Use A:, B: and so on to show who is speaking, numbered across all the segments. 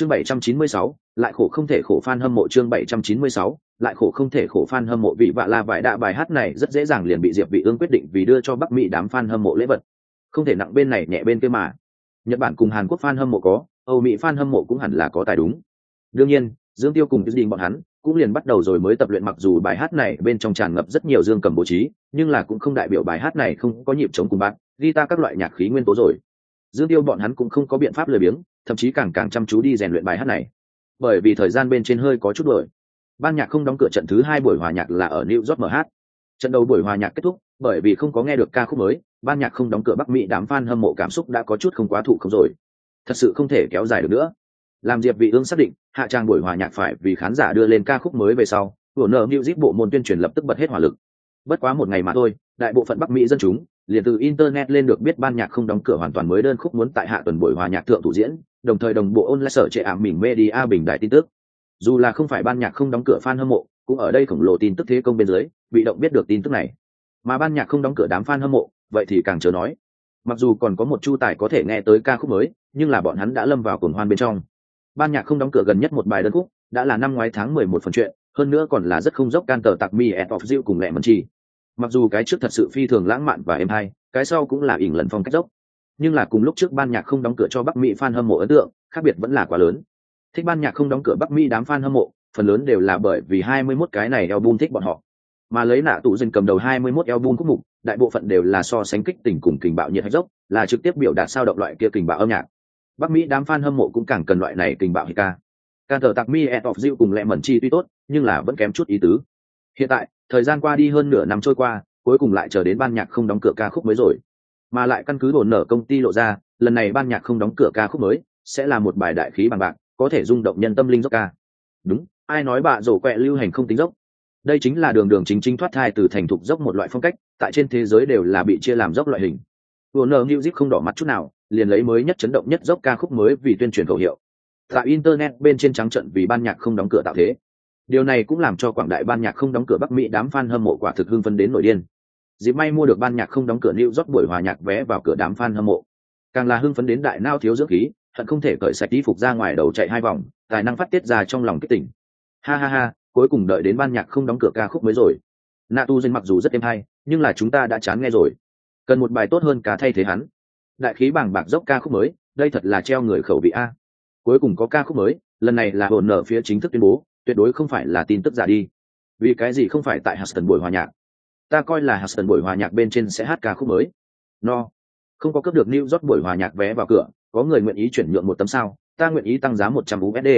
A: chương 796, lại khổ không thể khổ fan hâm mộ chương 796, lại khổ không thể khổ fan hâm mộ vị vạ la vải đạ bài hát này rất dễ dàng liền bị diệp vị ương quyết định vì đưa cho bắc mỹ đám fan hâm mộ lễ vật. Không thể nặng bên này nhẹ bên kia mà. Nhật bản cùng hàn quốc fan hâm mộ có âu mỹ fan hâm mộ cũng hẳn là có tài đúng. Đương nhiên dương tiêu cùng đình bọn hắn cũng liền bắt đầu rồi mới tập luyện mặc dù bài hát này bên trong tràn ngập rất nhiều dương cầm bố trí nhưng là cũng không đại biểu bài hát này không có nhịp chống cùng bạn guitar ta các loại nhạc khí nguyên tố rồi. Dương tiêu bọn hắn cũng không có biện pháp lười biếng thậm chí càng càng chăm chú đi rèn luyện bài hát này. Bởi vì thời gian bên trên hơi có chút đổi ban nhạc không đóng cửa trận thứ hai buổi hòa nhạc là ở new york mh trận đầu buổi hòa nhạc kết thúc, bởi vì không có nghe được ca khúc mới, ban nhạc không đóng cửa bắc mỹ đám fan hâm mộ cảm xúc đã có chút không quá thụ không rồi. Thật sự không thể kéo dài được nữa. Làm diệp vị ương xác định, hạ trang buổi hòa nhạc phải vì khán giả đưa lên ca khúc mới về sau, của nợ music bộ môn tuyên truyền lập tức bật hết hỏa lực. Bất quá một ngày mà thôi, đại bộ phận bắc mỹ dân chúng liền từ internet lên được biết ban nhạc không đóng cửa hoàn toàn mới đơn khúc muốn tại hạ tuần buổi hòa nhạc thượng thủ diễn, đồng thời đồng bộ online sở trệ ảm mình media bình đại tin tức. Dù là không phải ban nhạc không đóng cửa fan hâm mộ, cũng ở đây khổng lồ tin tức thế công bên dưới, bị động biết được tin tức này. Mà ban nhạc không đóng cửa đám fan hâm mộ, vậy thì càng chờ nói. Mặc dù còn có một chu tài có thể nghe tới ca khúc mới, nhưng là bọn hắn đã lâm vào cuồng hoan bên trong. Ban nhạc không đóng cửa gần nhất một bài đơn khúc, đã là năm ngoái tháng mười một phần chuyện, hơn nữa còn là rất không dốc can tờ tặc mi et of diệu cùng lẹ mần chi mặc dù cái trước thật sự phi thường lãng mạn và êm hay, cái sau cũng là ỉn lần phong cách dốc. Nhưng là cùng lúc trước ban nhạc không đóng cửa cho bắc mỹ fan hâm mộ ấn tượng, khác biệt vẫn là quá lớn. Thích ban nhạc không đóng cửa bắc mỹ đám fan hâm mộ, phần lớn đều là bởi vì hai mươi 21 cái này album thích bọn họ. Mà lấy nạ tụ dừng cầm đầu hai mươi 21 album khúc mục, đại bộ phận đều là so sánh kích tình cùng kình bạo nhiệt hạch dốc, là trực tiếp biểu đạt sao động loại kia kình bạo âm nhạc. Bắc mỹ đám fan hâm mộ cũng càng cần loại này kình bạo hit ca. Can thờ tặc mi et of diệu cùng lẹ mẩn chi tuy tốt, nhưng là vẫn kém chút ý tứ hiện tại thời gian qua đi hơn nửa năm trôi qua cuối cùng lại chờ đến ban nhạc không đóng cửa ca khúc mới rồi mà lại căn cứ đồn nở công ty lộ ra lần này ban nhạc không đóng cửa ca khúc mới sẽ là một bài đại khí bằng bạc có thể rung động nhân tâm linh dốc ca đúng ai nói bạ rổ quẹ lưu hành không tính dốc đây chính là đường đường chính chính thoát thai từ thành thục dốc một loại phong cách tại trên thế giới đều là bị chia làm dốc loại hình Warner Music không đỏ mắt chút nào, liền lấy mới nhất chấn động nhất dốc ca khúc mới vì tuyên truyền khẩu hiệu. Tại internet bên trên trắng trận vì ban nhạc không đóng cửa tạo thế. Điều này cũng làm cho quảng đại ban nhạc không đóng cửa Bắc Mỹ đám fan hâm mộ quả thực hưng phấn đến nổi điên. Dịp may mua được ban nhạc không đóng cửa New York buổi hòa nhạc vé vào cửa đám fan hâm mộ. Càng là hưng phấn đến đại nao thiếu dưỡng khí, hận không thể cởi sạch đi phục ra ngoài đầu chạy hai vòng, tài năng phát tiết ra trong lòng kích tỉnh. Ha ha ha, cuối cùng đợi đến ban nhạc không đóng cửa ca khúc mới rồi. Nạ tu duyên mặc dù rất êm hay, nhưng là chúng ta đã chán nghe rồi cần một bài tốt hơn cả thay thế hắn đại khí bảng bạc dốc ca khúc mới đây thật là treo người khẩu vị a cuối cùng có ca khúc mới lần này là hồn nở phía chính thức tuyên bố tuyệt đối không phải là tin tức giả đi. Vì cái gì không phải tại Huston buổi hòa nhạc? Ta coi là Huston buổi hòa nhạc bên trên sẽ hát ca khúc mới. No. Không có cấp được New York buổi hòa nhạc vé vào cửa có người nguyện ý chuyển nhượng một tấm sao? Ta nguyện ý tăng giá một trăm USD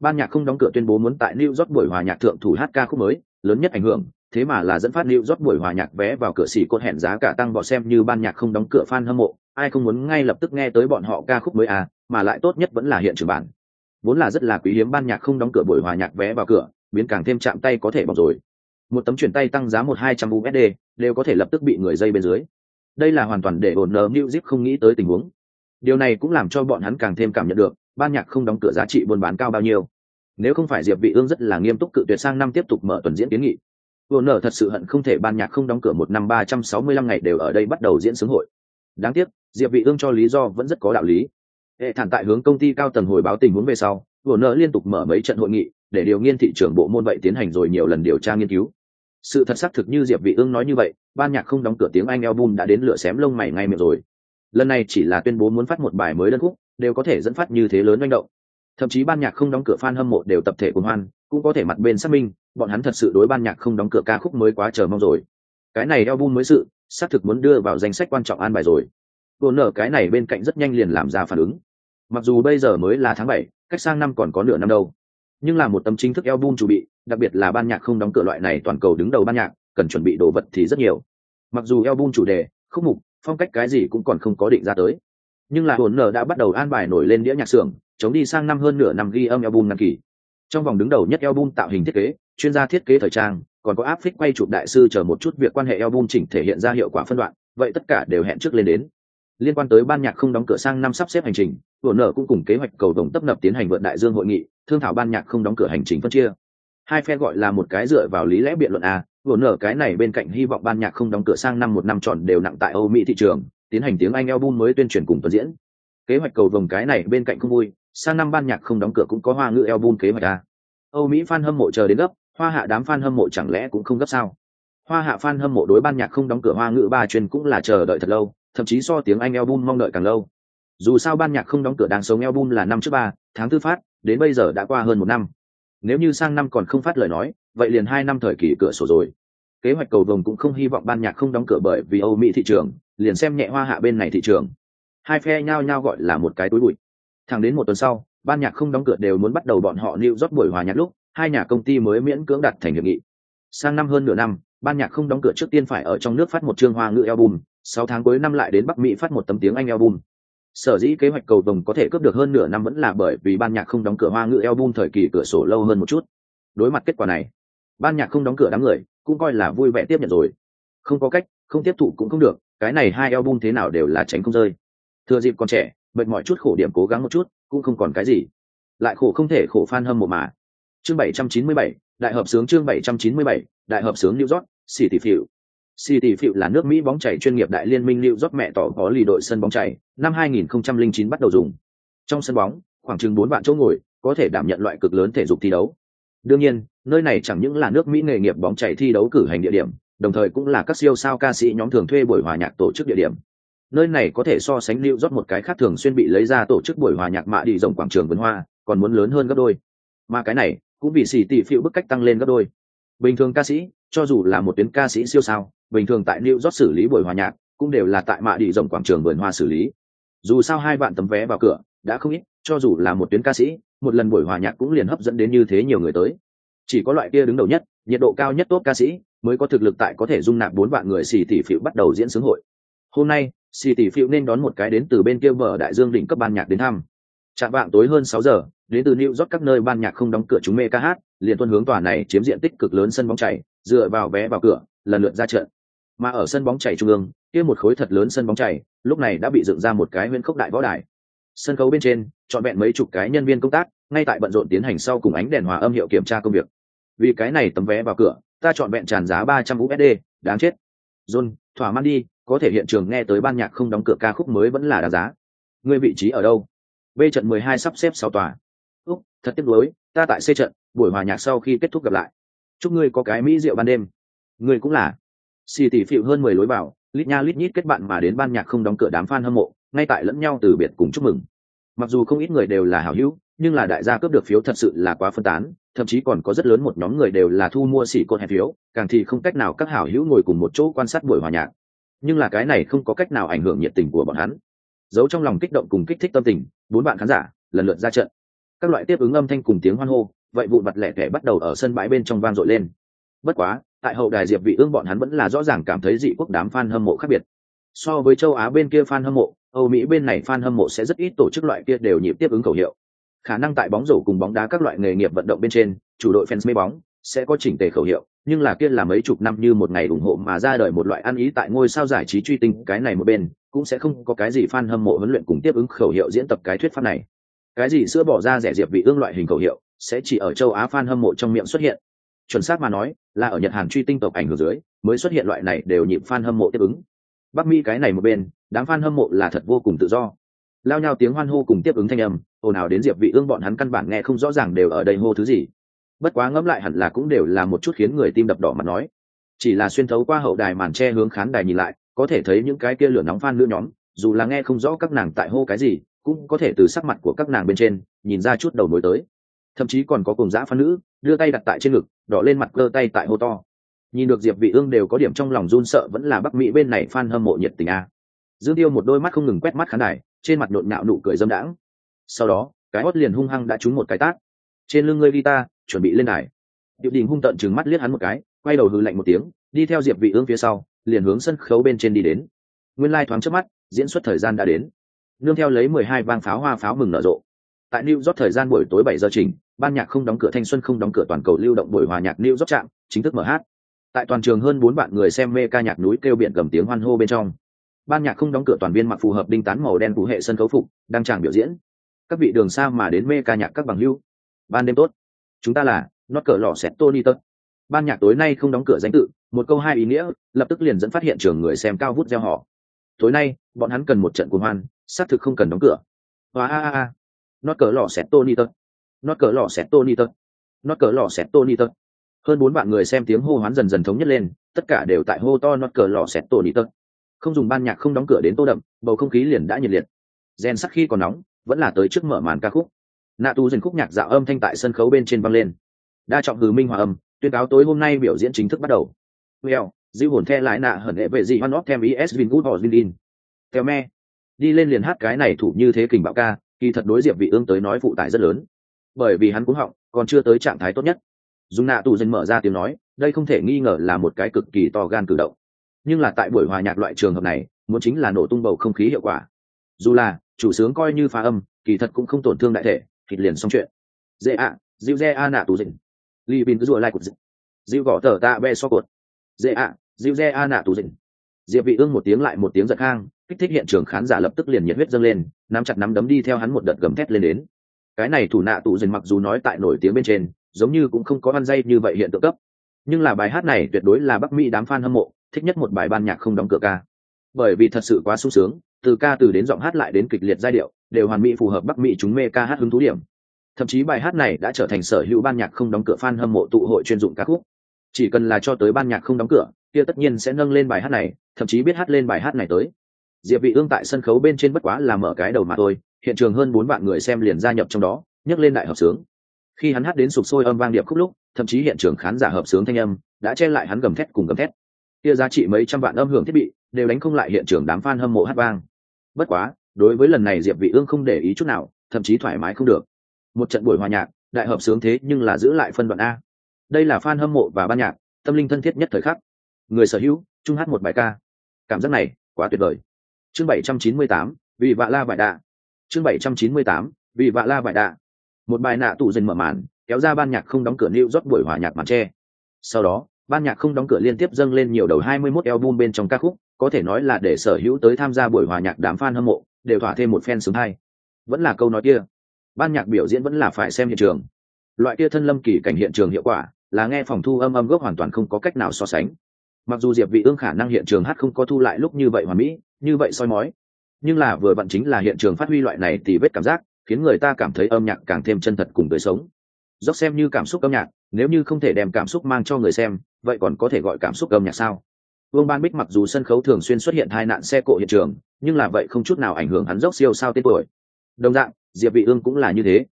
A: ban nhạc không đóng cửa tuyên bố muốn tại New York buổi hòa nhạc thượng thủ hát ca khúc mới lớn nhất ảnh hưởng thế mà là dẫn phát New York buổi hòa nhạc vé vào cửa xỉ cốt hẹn giá cả tăng bỏ xem như ban nhạc không đóng cửa fan hâm mộ, ai không muốn ngay lập tức nghe tới bọn họ ca khúc mới à, mà lại tốt nhất vẫn là hiện trường bản. Vốn là rất là quý hiếm ban nhạc không đóng cửa buổi hòa nhạc vé vào cửa, biến càng thêm chạm tay có thể bọc rồi. Một tấm chuyển tay tăng giá một hai trăm USD, đều có thể lập tức bị người dây bên dưới. Đây là hoàn toàn để ổn new zip không nghĩ tới tình huống. Điều này cũng làm cho bọn hắn càng thêm cảm nhận được, ban nhạc không đóng cửa giá trị buôn bán cao bao nhiêu. Nếu không phải Diệp Vị Ương rất là nghiêm túc cự tuyệt sang năm tiếp tục mở tuần diễn kiến nghị, ổn nờ thật sự hận không thể ban nhạc không đóng cửa một năm ba trăm sáu mươi lăm ngày đều ở đây bắt đầu diễn sướng hội. Đáng tiếc, Diệp Vị Ương cho lý do vẫn rất có đạo lý. Hệ thản tại hướng công ty cao tầng hồi báo tình huống về sau, vừa nợ liên tục mở mấy trận hội nghị, để điều nghiên thị trường bộ môn vậy tiến hành rồi nhiều lần điều tra nghiên cứu. Sự thật xác thực như Diệp Vị Ương nói như vậy, ban nhạc không đóng cửa tiếng Anh album đã đến lửa xém lông mày ngay miệng rồi. Lần này chỉ là tuyên bố muốn phát một bài mới đơn khúc, đều có thể dẫn phát như thế lớn manh động. Thậm chí ban nhạc không đóng cửa fan hâm mộ đều tập thể cùng hoan, cũng có thể mặt bên xác minh bọn hắn thật sự đối ban nhạc không đóng cửa ca khúc mới quá chờ mong rồi cái này album mới sự xác thực muốn đưa vào danh sách quan trọng an bài rồi vừa nở cái này bên cạnh rất nhanh liền làm ra phản ứng mặc dù bây giờ mới là tháng bảy, cách sang năm còn có nửa năm đâu, nhưng là một tấm chính thức album chuẩn bị, đặc biệt là ban nhạc không đóng cửa loại này toàn cầu đứng đầu ban nhạc, cần chuẩn bị đồ vật thì rất nhiều. Mặc dù album chủ đề, khúc mục, phong cách cái gì cũng còn không có định ra tới, nhưng là hồn nở đã bắt đầu an bài nổi lên đĩa nhạc xưởng, chống đi sang năm hơn nửa năm ghi âm album năm kỳ. Trong vòng đứng đầu nhất album tạo hình thiết kế, chuyên gia thiết kế thời trang, còn có áp phích quay chụp đại sư chờ một chút việc quan hệ album chỉnh thể hiện ra hiệu quả phân đoạn, vậy tất cả đều hẹn trước lên đến. Liên quan tới ban nhạc không đóng cửa sang năm sắp xếp hành trình vừa nở cũng cùng kế hoạch cầu đồng tấp nập tiến hành vượt đại dương hội nghị, thương thảo ban nhạc không đóng cửa hành trình phân chia. Hai phe gọi là một cái dựa vào lý lẽ biện luận a, vừa nở cái này bên cạnh hy vọng ban nhạc không đóng cửa sang năm một năm tròn đều nặng tại âu mỹ thị trường, tiến hành tiếng anh album mới tuyên truyền cùng tuần diễn. Kế hoạch cầu vồng cái này bên cạnh không vui, sang năm ban nhạc không đóng cửa cũng có hoa ngữ album kế hoạch à. âu mỹ fan hâm mộ chờ đến gấp, hoa hạ đám fan hâm mộ chẳng lẽ cũng không gấp sao? Hoa hạ fan hâm mộ đối ban nhạc không đóng cửa hoa ngữ ba truyền cũng là chờ đợi thật lâu, thậm chí so tiếng anh album mong đợi càng lâu dù sao ban nhạc không đóng cửa đang sống album là năm trước ba, tháng tư phát, đến bây giờ đã qua hơn một năm. Nếu như sang năm còn không phát lời nói, vậy liền hai năm thời kỳ cửa sổ rồi. Kế hoạch cầu vồng cũng không hy vọng ban nhạc không đóng cửa bởi vì âu mỹ thị trường, liền xem nhẹ hoa hạ bên này thị trường. Hai phe nhao nhao gọi là một cái túi bụi. Thẳng đến một tuần sau, ban nhạc không đóng cửa đều muốn bắt đầu bọn họ lưu rót buổi hòa nhạc lúc, hai nhà công ty mới miễn cưỡng đặt thành hiệp nghị. Sang năm hơn nửa năm, ban nhạc không đóng cửa trước tiên phải ở trong nước phát một chương hoa ngữ album, sáu tháng cuối năm lại đến bắc mỹ phát một tấm tiếng anh album sở dĩ kế hoạch cầu vồng có thể cướp được hơn nửa năm vẫn là bởi vì ban nhạc không đóng cửa hoa ngữ album thời kỳ cửa sổ lâu hơn một chút. Đối mặt kết quả này ban nhạc không đóng cửa đám người cũng coi là vui vẻ tiếp nhận rồi. Không có cách không tiếp thụ cũng không được cái này hai album thế nào đều là tránh không rơi. Thừa dịp còn trẻ mệt mỏi chút khổ điểm cố gắng một chút cũng không còn cái gì. Lại khổ không thể khổ fan hâm mộ mà. Chương 797, đại hợp sướng chương 797, đại hợp sướng New York, City Field. City Field là nước Mỹ bóng chảy chuyên nghiệp đại liên minh New York mẹ tỏ có lì đội sân bóng chảy, năm 2009 bắt đầu dùng. Trong sân bóng, khoảng chừng bốn vạn chỗ ngồi, có thể đảm nhận loại cực lớn thể dục thi đấu. Đương nhiên, nơi này chẳng những là nước Mỹ nghề nghiệp bóng chảy thi đấu cử hành địa điểm, đồng thời cũng là các siêu sao ca sĩ nhóm thường thuê buổi hòa nhạc tổ chức địa điểm. Nơi này có thể so sánh New York một cái khác thường xuyên bị lấy ra tổ chức buổi hòa nhạc mạ đi rộng quảng trường vườn hoa, còn muốn lớn hơn gấp đôi. Mà cái này, cũng vì City tỷ bức cách tăng lên gấp đôi bình thường ca sĩ cho dù là một tuyến ca sĩ siêu sao bình thường tại new york xử lý buổi hòa nhạc cũng đều là tại mạ đi rộng quảng trường vườn hoa xử lý. Dù sao hai bạn tấm vé vào cửa đã không ít cho dù là một tuyến ca sĩ một lần buổi hòa nhạc cũng liền hấp dẫn đến như thế nhiều người tới. Chỉ có loại kia đứng đầu nhất nhiệt độ cao nhất tốt ca sĩ mới có thực lực tại có thể dung nạp bốn vạn người xì tỷ phiệu bắt đầu diễn xướng hội. Hôm nay xì tỷ phiệu nên đón một cái đến từ bên kia bờ đại dương đỉnh cấp ban nhạc đến thăm. Chạm vạng tối hơn sáu giờ đến từ New York các nơi ban nhạc không đóng cửa chúng mê ca hát, liền tuân hướng tòa này chiếm diện tích cực lớn sân bóng chảy, dựa vào vé vào cửa, lần lượt ra trận. Mà ở sân bóng chảy trung ương, kia một khối thật lớn sân bóng chảy, lúc này đã bị dựng ra một cái nguyên khốc đại võ đài. Sân khấu bên trên, chọn vẹn mấy chục cái nhân viên công tác, ngay tại bận rộn tiến hành sau cùng ánh đèn hòa âm hiệu kiểm tra công việc. Vì cái này tấm vé vào cửa, ta chọn vẹn tràn giá ba trăm USD, đáng chết. John, thỏa mãn đi, có thể hiện trường nghe tới ban nhạc không đóng cửa ca khúc mới vẫn là đáng giá. Ngươi vị trí ở đâu? B trận mười hai sắp xếp sau tòa úc thật tiếc nuối ta tại c trận buổi hòa nhạc sau khi kết thúc gặp lại chúc ngươi có cái mỹ rượu ban đêm. Ngươi cũng là. Xì tỷ phịu hơn mười lối vào, lít nha lít nhít kết bạn mà đến ban nhạc không đóng cửa đám fan hâm mộ, ngay tại lẫn nhau từ biệt cùng chúc mừng. Mặc dù không ít người đều là hảo hữu, nhưng là đại gia cướp được phiếu thật sự là quá phân tán, thậm chí còn có rất lớn một nhóm người đều là thu mua xỉ cột hẹp phiếu, càng thì không cách nào các hảo hữu ngồi cùng một chỗ quan sát buổi hòa nhạc. Nhưng là cái này không có cách nào ảnh hưởng nhiệt tình của bọn hắn. Giấu trong lòng kích động cùng kích thích tâm tình, bốn bạn khán giả lần lượt ra trận. Các loại tiếp ứng âm thanh cùng tiếng hoan hô vậy vụ mặt lẻ tẻ bắt đầu ở sân bãi bên trong vang dội lên. Bất quá, tại hậu đài diệp vị ương bọn hắn vẫn là rõ ràng cảm thấy dị quốc đám fan hâm mộ khác biệt. So với châu á bên kia fan hâm mộ, âu mỹ bên này fan hâm mộ sẽ rất ít tổ chức loại kia đều nhịp tiếp ứng khẩu hiệu. Khả năng tại bóng rổ cùng bóng đá các loại nghề nghiệp vận động bên trên, chủ đội fans mê bóng sẽ có chỉnh tề khẩu hiệu, nhưng là kia là mấy chục năm như một ngày ủng hộ mà ra đời một loại ăn ý tại ngôi sao giải trí truy tinh, cái này một bên, cũng sẽ không có cái gì fan hâm mộ huấn luyện cùng tiếp ứng khẩu hiệu diễn tập cái thuyết pháp này. Cái gì sữa bỏ ra rẻ diệp vị ương loại hình khẩu hiệu sẽ chỉ ở châu á fan hâm mộ trong miệng xuất hiện. Chuẩn xác mà nói, là ở nhật hàn truy tinh tộc ảnh hưởng dưới, mới xuất hiện loại này đều nhịp fan hâm mộ tiếp ứng. Bắc mỹ cái này một bên, đám fan hâm mộ là thật vô cùng tự do. Lao nhau tiếng hoan hô cùng tiếp ứng thanh âm, ồn ào đến diệp vị ương bọn hắn căn bản nghe không rõ ràng đều ở đây hô thứ gì. Bất quá ngẫm lại hẳn là cũng đều là một chút khiến người tim đập đỏ mặt nói. Chỉ là xuyên thấu qua hậu đài màn che hướng khán đài nhìn lại, có thể thấy những cái kia lửa nóng fan nữ nhóm, dù là nghe không rõ các nàng tại hô cái gì, cũng có thể từ sắc mặt của các nàng bên trên, nhìn ra chút đầu mối tới thậm chí còn có cùng dã phan nữ, đưa tay đặt tại trên ngực, đỏ lên mặt cơ tay tại hô to. Nhìn được diệp vị ương đều có điểm trong lòng run sợ vẫn là bắc mỹ bên này fan hâm mộ nhiệt tình a. Dương tiêu một đôi mắt không ngừng quét mắt khán đài, trên mặt nhộn nhạo nụ cười dâm đãng. Sau đó, cái hót liền hung hăng đã trúng một cái tác trên lưng ngươi ta chuẩn bị lên đài. Diệp đình hung tận trừng mắt liếc hắn một cái, quay đầu hừ lạnh một tiếng, đi theo diệp vị ương phía sau, liền hướng sân khấu bên trên đi đến. Nguyên lai thoáng trước mắt, diễn xuất thời gian đã đến. Nương theo lấy mười hai vang pháo hoa pháo mừng nở rộ tại new york thời gian buổi tối bảy giờ trình ban nhạc không đóng cửa thanh xuân không đóng cửa toàn cầu lưu động buổi hòa nhạc new york trạm chính thức mở hát. Tại toàn trường hơn bốn bạn người xem mê ca nhạc núi kêu biển cầm tiếng hoan hô bên trong. Ban nhạc không đóng cửa toàn viên mặc phù hợp đinh tán màu đen phù hệ sân khấu phục đang tràng biểu diễn. Các vị đường xa mà đến mê ca nhạc các bằng hữu, ban đêm tốt. Chúng ta là Not cờ lò xẹt tony tật ban nhạc tối nay không đóng cửa danh tự một câu hai ý nghĩa lập tức liền dẫn phát hiện trường người xem cao vút reo họ. Tối nay bọn hắn cần một trận cuồng hoan xác thực không cần đóng cửa. Và a a a nót cờ lò xẹt tony tật. Nót cờ lò xẹt tony tật. Nót cờ lò xẹt tony tật. Hơn bốn vạn người xem tiếng hô hoán dần dần thống nhất lên, tất cả đều tại hô to nót cờ lò xẹt tony tật. Không dùng ban nhạc không đóng cửa đến tô đậm, bầu không khí liền đã nhiệt liệt. Gen sắc khi còn nóng, vẫn là tới trước mở màn ca khúc. Nạ tu dừng khúc nhạc dạo âm thanh tại sân khấu bên trên văng lên. Đa trọng hừ minh hòa âm, tuyên cáo tối hôm nay biểu diễn chính thức bắt đầu. Well dịu hồn the lại nạ hận hệ về gì hoan óc thêm is vin good or vin theo me, đi lên liền hát cái này thủ như thế kình bạo ca kỳ thật đối diệp vị ương tới nói phụ tải rất lớn. Bởi vì hắn cũng họng, còn chưa tới trạng thái tốt nhất. Dùng nạ tù dân mở ra tiếng nói, đây không thể nghi ngờ là một cái cực kỳ to gan cử động. Nhưng là tại buổi hòa nhạc loại trường hợp này, muốn chính là nổ tung bầu không khí hiệu quả. Dù là, chủ sướng coi như phá âm, kỳ thật cũng không tổn thương đại thể thịt liền xong chuyện. Dễ ạ, dịu dê a nạ tù dình li bin cứ rùa lai cụt dình dịu gõ tờ tạ be so cột. Dễ ạ, dịu dê a nạ tù dình diệp vị ương một tiếng lại một tiếng giật hang kích thích hiện trường khán giả lập tức liền nhiệt huyết dâng lên, nắm chặt nắm đấm đi theo hắn một đợt gầm thét lên đến. Cái này thủ nạ tụ dình mặc dù nói tại nổi tiếng bên trên, giống như cũng không có văn dây như vậy hiện tượng cấp. Nhưng là bài hát này tuyệt đối là bắc mỹ đám fan hâm mộ, thích nhất một bài ban nhạc không đóng cửa ca. Bởi vì thật sự quá sung sướng, từ ca từ đến giọng hát lại đến kịch liệt giai điệu, đều hoàn mỹ phù hợp bắc mỹ chúng mê ca hát hứng thú điểm. Thậm chí bài hát này đã trở thành sở hữu ban nhạc không đóng cửa fan hâm mộ tụ hội chuyên dụng ca khúc. Chỉ cần là cho tới ban nhạc không đóng cửa, kia tất nhiên sẽ nâng lên bài hát này, thậm chí biết hát lên bài hát này tới diệp vị ương tại sân khấu bên trên bất quá là mở cái đầu mà thôi, hiện trường hơn bốn vạn người xem liền gia nhập trong đó, nhấc lên đại hợp sướng. Khi hắn hát đến sụp sôi âm vang điệp khúc lúc, thậm chí hiện trường khán giả hợp sướng thanh âm đã che lại hắn gầm thét cùng gầm thét. Kia giá trị mấy trăm vạn âm hưởng thiết bị đều đánh không lại hiện trường đám fan hâm mộ hát vang. Bất quá, đối với lần này diệp vị ương không để ý chút nào, thậm chí thoải mái không được. Một trận buổi hòa nhạc, đại hợp sướng thế nhưng là giữ lại phân đoạn a. Đây là fan hâm mộ và ban nhạc, tâm linh thân thiết nhất thời khắc. Người sở hữu, chung hát một bài ca. Cảm giác này quá tuyệt vời chương 798, vì vạ la vải đạ. Chương 798, vì vạ la vải đạ. Một bài nạ tủ dần mở màn kéo ra ban nhạc không đóng cửa nêu rót buổi hòa nhạc màn tre. Sau đó ban nhạc không đóng cửa liên tiếp dâng lên nhiều đầu 21 album bên trong ca khúc có thể nói là để sở hữu tới tham gia buổi hòa nhạc đám fan hâm mộ đều thỏa thêm một fan sướng hay vẫn là câu nói kia ban nhạc biểu diễn vẫn là phải xem hiện trường. Loại kia thân lâm kỳ cảnh hiện trường hiệu quả là nghe phòng thu âm âm gốc hoàn toàn không có cách nào so sánh. Mặc dù diệp vị ương khả năng hiện trường hát không có thu lại lúc như vậy hoàn mỹ như vậy soi mói. Nhưng là vừa vặn chính là hiện trường phát huy loại này thì vết cảm giác, khiến người ta cảm thấy âm nhạc càng thêm chân thật cùng đời sống. Dốc xem như cảm xúc âm nhạc, nếu như không thể đem cảm xúc mang cho người xem, vậy còn có thể gọi cảm xúc âm nhạc sao? Vương ban bích mặc dù sân khấu thường xuyên xuất hiện hai nạn xe cộ hiện trường, nhưng là vậy không chút nào ảnh hưởng hắn dốc siêu sao tên tuổi. Đồng dạng, diệp vị ương cũng là như thế.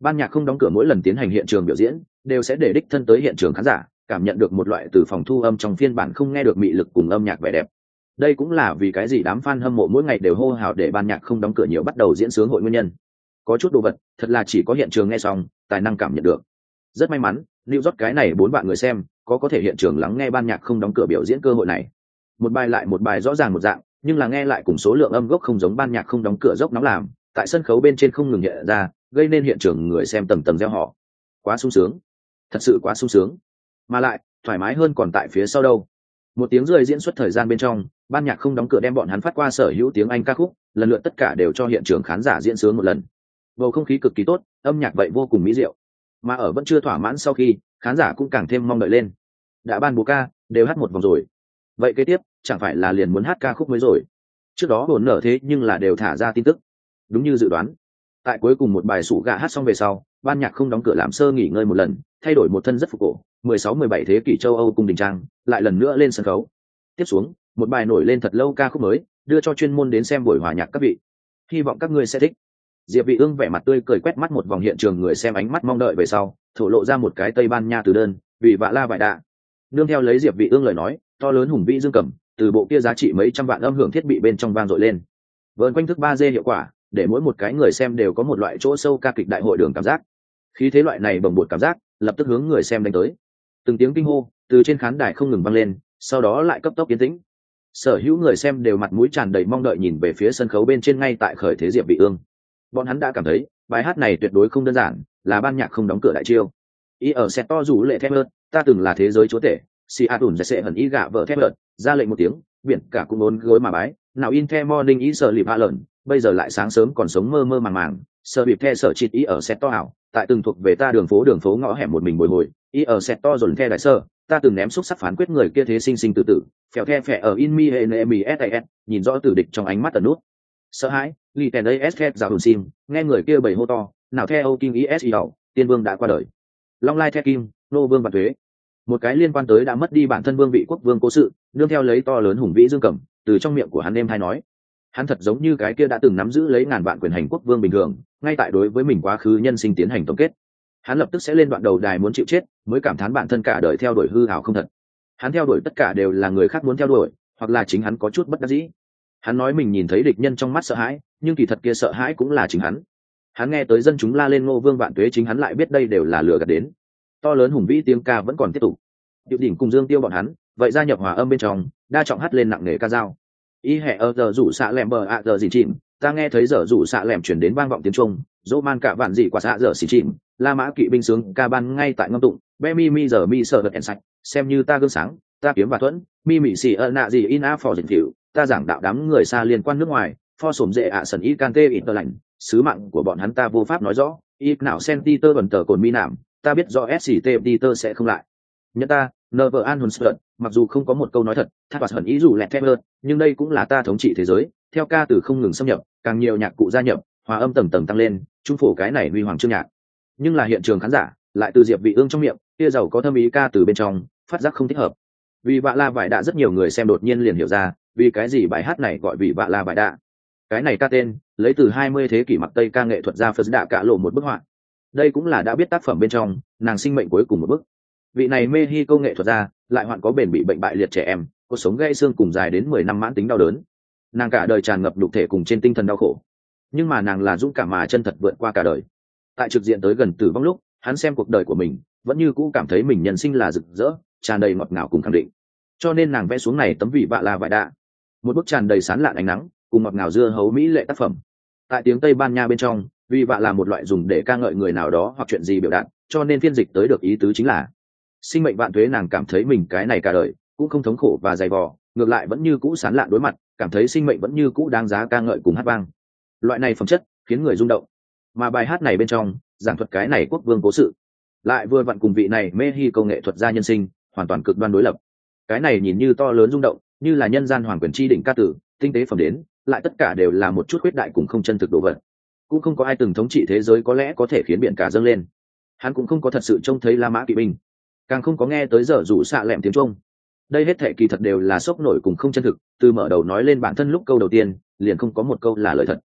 A: Ban nhạc không đóng cửa mỗi lần tiến hành hiện trường biểu diễn, đều sẽ để đích thân tới hiện trường khán giả, cảm nhận được một loại từ phòng thu âm trong phiên bản không nghe được mị lực cùng âm nhạc vẻ đẹp đây cũng là vì cái gì đám fan hâm mộ mỗi ngày đều hô hào để ban nhạc không đóng cửa nhiều bắt đầu diễn sướng hội nguyên nhân. Có chút đồ vật, thật là chỉ có hiện trường nghe xong, tài năng cảm nhận được. Rất may mắn lưu rót cái này bốn bạn người xem, có có thể hiện trường lắng nghe ban nhạc không đóng cửa biểu diễn cơ hội này. Một bài lại một bài rõ ràng một dạng, nhưng là nghe lại cùng số lượng âm gốc không giống ban nhạc không đóng cửa dốc nóng làm, tại sân khấu bên trên không ngừng hiện ra, gây nên hiện trường người xem tầng tầng gieo họ. Quá sung sướng. Thật sự quá sung sướng. Mà lại, thoải mái hơn còn tại phía sau đâu một tiếng rơi diễn xuất thời gian bên trong, ban nhạc không đóng cửa đem bọn hắn phát qua sở hữu tiếng anh ca khúc, lần lượt tất cả đều cho hiện trường khán giả diễn sướng một lần. Bầu không khí cực kỳ tốt, âm nhạc vậy vô cùng mỹ diệu. Mà ở vẫn chưa thỏa mãn sau khi, khán giả cũng càng thêm mong đợi lên. Đã ban bố ca, đều hát một vòng rồi. Vậy kế tiếp, chẳng phải là liền muốn hát ca khúc mới rồi? Trước đó hồn nở thế nhưng là đều thả ra tin tức. Đúng như dự đoán. Tại cuối cùng một bài sủ gà hát xong về sau, ban nhạc không đóng cửa làm sơ nghỉ ngơi một lần, thay đổi một thân rất phục cổ. 16-17 thế kỷ châu âu cùng đình trang, lại lần nữa lên sân khấu. Tiếp xuống, một bài nổi lên thật lâu ca khúc mới, đưa cho chuyên môn đến xem buổi hòa nhạc các vị. Hy vọng các ngươi sẽ thích. Diệp vị ương vẻ mặt tươi cười quét mắt một vòng hiện trường người xem ánh mắt mong đợi về sau, thổ lộ ra một cái tây ban nha từ đơn, vì vạ la vải đạ. Nương theo lấy diệp vị ương lời nói, to lớn hùng vĩ dương cầm, từ bộ kia giá trị mấy trăm vạn âm hưởng thiết bị bên trong vang dội lên. Vợn quanh thức ba d hiệu quả, để mỗi một cái người xem đều có một loại chỗ sâu ca kịch đại hội đường cảm giác. Khí thế loại này bồng bột cảm giác, lập tức hướng người xem đánh tới từng tiếng kinh hô từ trên khán đài không ngừng vang lên, sau đó lại cấp tốc yên tĩnh. Sở hữu người xem đều mặt mũi tràn đầy mong đợi nhìn về phía sân khấu bên trên ngay tại khởi thế diệp bị ương. Bọn hắn đã cảm thấy, bài hát này tuyệt đối không đơn giản, là ban nhạc không đóng cửa đại chiêu. Y ở xe to rủ lệ thép hơn ta từng là thế giới chúa tể si a tùn sẽ hận y gạ vợ thép lợn ra lệnh một tiếng, biển cả cũng ốn gối mà bái, nào in the morning ý sợ lịp hạ lợn, bây giờ lại sáng sớm còn sống mơ mơ màng màng, sợ bịp the sợ chịt ý ở xe to ảo, tại từng thuộc về ta đường phố đường phố ngõ hẻm một mình bồi hồi y ở sẹt to dồn the đại sơ, ta từng ném xúc sắc phán quyết người kia thế sinh sinh tự tử, phèo the phè ở in mi e hệ nệ mi e s e, nhìn rõ tử địch trong ánh mắt tần nút. Sợ hãi lì tèn đây s rào hùn sim, nghe người kia bầy hô to, nào theo âu kim is đầu tiên vương đã qua đời. Long lai theo kim, nô vương và thuế. Một cái liên quan tới đã mất đi bản thân vương vị quốc vương cố sự, nương theo lấy to lớn hùng vĩ dương cầm, từ trong miệng của hắn em hay nói. Hắn thật giống như cái kia đã từng nắm giữ lấy ngàn vạn quyền hành quốc vương bình thường, ngay tại đối với mình quá khứ nhân sinh tiến hành tổng kết hắn lập tức sẽ lên đoạn đầu đài muốn chịu chết, mới cảm thán bản thân cả đời theo đuổi hư hảo không thật. Hắn theo đuổi tất cả đều là người khác muốn theo đuổi, hoặc là chính hắn có chút bất đắc dĩ. Hắn nói mình nhìn thấy địch nhân trong mắt sợ hãi, nhưng kỳ thật kia sợ hãi cũng là chính hắn. Hắn nghe tới dân chúng la lên ngô vương vạn tuế chính hắn lại biết đây đều là lừa gạt đến. To lớn hùng vĩ tiếng ca vẫn còn tiếp tục. Điệu đỉnh cùng dương tiêu bọn hắn, vậy gia nhập hòa âm bên trong, đa trọng hắt lên nặng nề ca dao. Y hẹ ở giờ rủ xạ lẹm bờ ạ giờ gì chìm, ta nghe thấy giờ rủ xạ lẹm chuyển đến vang vọng tiếng trung, dỗ man cả vạn gì quả xạ giờ xì chìm la mã kỵ binh sướng ca ban ngay tại ngâm tụng be mi mi giờ mi sợ đợt ẻn sạch, xem như ta gương sáng, ta kiếm và thuẫn, mi mị xì ợ nạ gì in a phò dịch thiệu ta giảng đạo đám người xa liên quan nước ngoài, pho sổm dễ ạ sần y can tê ít tờ lạnh, sứ mạng của bọn hắn ta vô pháp nói rõ, ít nào sen ti tơ bẩn tờ cồn mi nảm ta biết rõ sct ti tơ sẽ không lại. Nhận ta, nờ vợ an hồn sợt mặc dù không có một câu nói thật, thác và hận ý dù lẹt thép hơn, nhưng đây cũng là ta thống trị thế giới, theo ca từ không ngừng xâm nhập, càng nhiều nhạc cụ gia nhập, hòa âm tầng tầng tăng lên, trung phổ cái này huy hoàng chương nhạc nhưng là hiện trường khán giả lại từ diệp vị ương trong miệng kia giàu có thâm ý ca từ bên trong, phát giác không thích hợp. Vì vạ la vải đã rất nhiều người xem đột nhiên liền hiểu ra, vì cái gì bài hát này gọi vì vạ la vải đạ. Cái này ca tên, lấy từ 20 thế kỷ mặc tây ca nghệ thuật ra phật đạ cả lộ một bức họa. Đây cũng là đã biết tác phẩm bên trong, nàng sinh mệnh cuối cùng một bức. Vị này mê hi công nghệ thuật ra lại hoạn có bền bị bệnh bại liệt trẻ em cuộc sống gãy xương cùng dài đến mười năm mãn tính đau đớn. Nàng cả đời tràn ngập đục thể cùng trên tinh thần đau khổ. Nhưng mà nàng là dũng cảm mà chân thật vượt qua cả đời tại trực diện tới gần tử vong lúc, hắn xem cuộc đời của mình, vẫn như cũ cảm thấy mình nhân sinh là rực rỡ, tràn đầy ngọt ngào cùng khẳng định. Cho nên nàng vẽ xuống này tấm vị vạ là vải đạ. Một bức tràn đầy sán lạn ánh nắng, cùng ngọt ngào dưa hấu mỹ lệ tác phẩm. Tại tiếng tây ban nha bên trong vì vạ là một loại dùng để ca ngợi người nào đó hoặc chuyện gì biểu đạt, cho nên phiên dịch tới được ý tứ chính là, sinh mệnh vạn thuế nàng cảm thấy mình cái này cả đời, cũng không thống khổ và dày vò, ngược lại vẫn như cũ sán lạn đối mặt, cảm thấy sinh mệnh vẫn như cũ đáng giá ca ngợi cùng hát vang. Loại này phẩm chất khiến người rung động mà bài hát này bên trong, giảng thuật cái này quốc vương cố sự. Lại vừa vặn cùng vị này mê hi công nghệ thuật gia nhân sinh, hoàn toàn cực đoan đối lập. Cái này nhìn như to lớn rung động, như là nhân gian hoàng quyền chi đỉnh ca tử, tinh tế phẩm đến, lại tất cả đều là một chút khuyết đại cùng không chân thực đồ vật. Cũng không có ai từng thống trị thế giới có lẽ có thể khiến biển cả dâng lên. Hắn cũng không có thật sự trông thấy la mã kỵ binh. Càng không có nghe tới giờ rủ xạ lẹm tiếng trung đây hết thệ kỳ thật đều là sốc nổi cùng không chân thực, từ mở đầu nói lên bản thân lúc câu đầu tiên, liền không có một câu là lời thật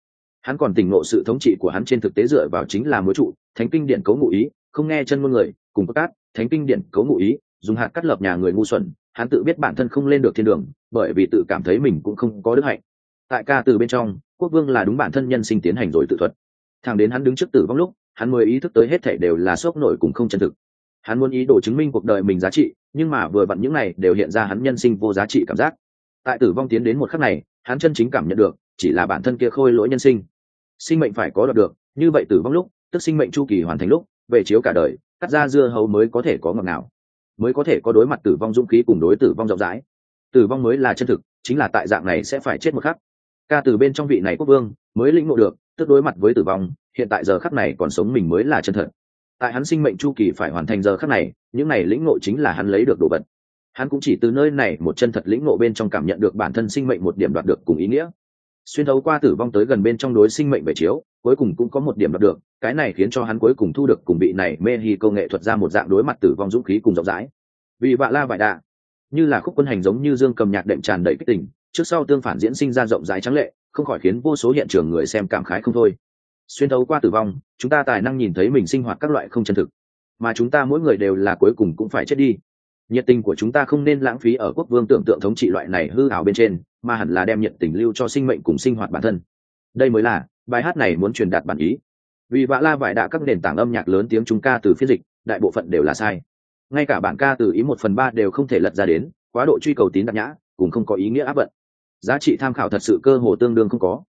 A: hắn còn tỉnh ngộ sự thống trị của hắn trên thực tế dựa vào chính là mối trụ, thánh kinh điển cấu ngụ ý, không nghe chân ngôn người, cùng cát thánh kinh điển cấu ngụ ý, dùng hạt cắt lập nhà người ngu xuẩn, hắn tự biết bản thân không lên được thiên đường, bởi vì tự cảm thấy mình cũng không có đức hạnh. Tại ca từ bên trong, quốc vương là đúng bản thân nhân sinh tiến hành rồi tự thuật. Thằng đến hắn đứng trước tử vong lúc, hắn mới ý thức tới hết thể đều là sốc nổi cùng không chân thực. Hắn muốn ý đồ chứng minh cuộc đời mình giá trị, nhưng mà vừa vặn những này đều hiện ra hắn nhân sinh vô giá trị cảm giác. Tại tử vong tiến đến một khắc này, hắn chân chính cảm nhận được, chỉ là bản thân kia khôi lỗi nhân sinh sinh mệnh phải có đoạt được, như vậy tử vong lúc, tức sinh mệnh chu kỳ hoàn thành lúc, về chiếu cả đời, cắt ra dưa hấu mới có thể có ngọt nào mới có thể có đối mặt tử vong dũng khí cùng đối tử vong rộng rãi. Tử vong mới là chân thực, chính là tại dạng này sẽ phải chết một khắc. Ca từ bên trong vị này quốc vương mới lĩnh ngộ được, tức đối mặt với tử vong, hiện tại giờ khắc này còn sống mình mới là chân thật. Tại hắn sinh mệnh chu kỳ phải hoàn thành giờ khắc này, những này lĩnh ngộ chính là hắn lấy được đồ vật. Hắn cũng chỉ từ nơi này một chân thật lĩnh ngộ bên trong cảm nhận được bản thân sinh mệnh một điểm đoạt được cùng ý nghĩa xuyên thấu qua tử vong tới gần bên trong đối sinh mệnh về chiếu, cuối cùng cũng có một điểm đoạt được, cái này khiến cho hắn cuối cùng thu được cùng vị này mê hi công nghệ thuật ra một dạng đối mặt tử vong dũng khí cùng rộng rãi. Vì vạ la vải đạ, như là khúc quân hành giống như dương cầm nhạc đệm tràn đầy kích tình, trước sau tương phản diễn sinh ra rộng rãi trắng lệ, không khỏi khiến vô số hiện trường người xem cảm khái không thôi. Xuyên thấu qua tử vong, chúng ta tài năng nhìn thấy mình sinh hoạt các loại không chân thực, mà chúng ta mỗi người đều là cuối cùng cũng phải chết đi. Nhiệt tình của chúng ta không nên lãng phí ở quốc vương tưởng tượng thống trị loại này hư ảo bên trên mà hẳn là đem nhiệt tình lưu cho sinh mệnh cùng sinh hoạt bản thân. Đây mới là, bài hát này muốn truyền đạt bản ý. Vì vạ la vải đạ các nền tảng âm nhạc lớn tiếng chúng ca từ phiên dịch, đại bộ phận đều là sai. Ngay cả bản ca từ ý một phần ba đều không thể lật ra đến, quá độ truy cầu tín đặc nhã, cũng không có ý nghĩa áp bận giá trị tham khảo thật sự cơ hồ tương đương không có.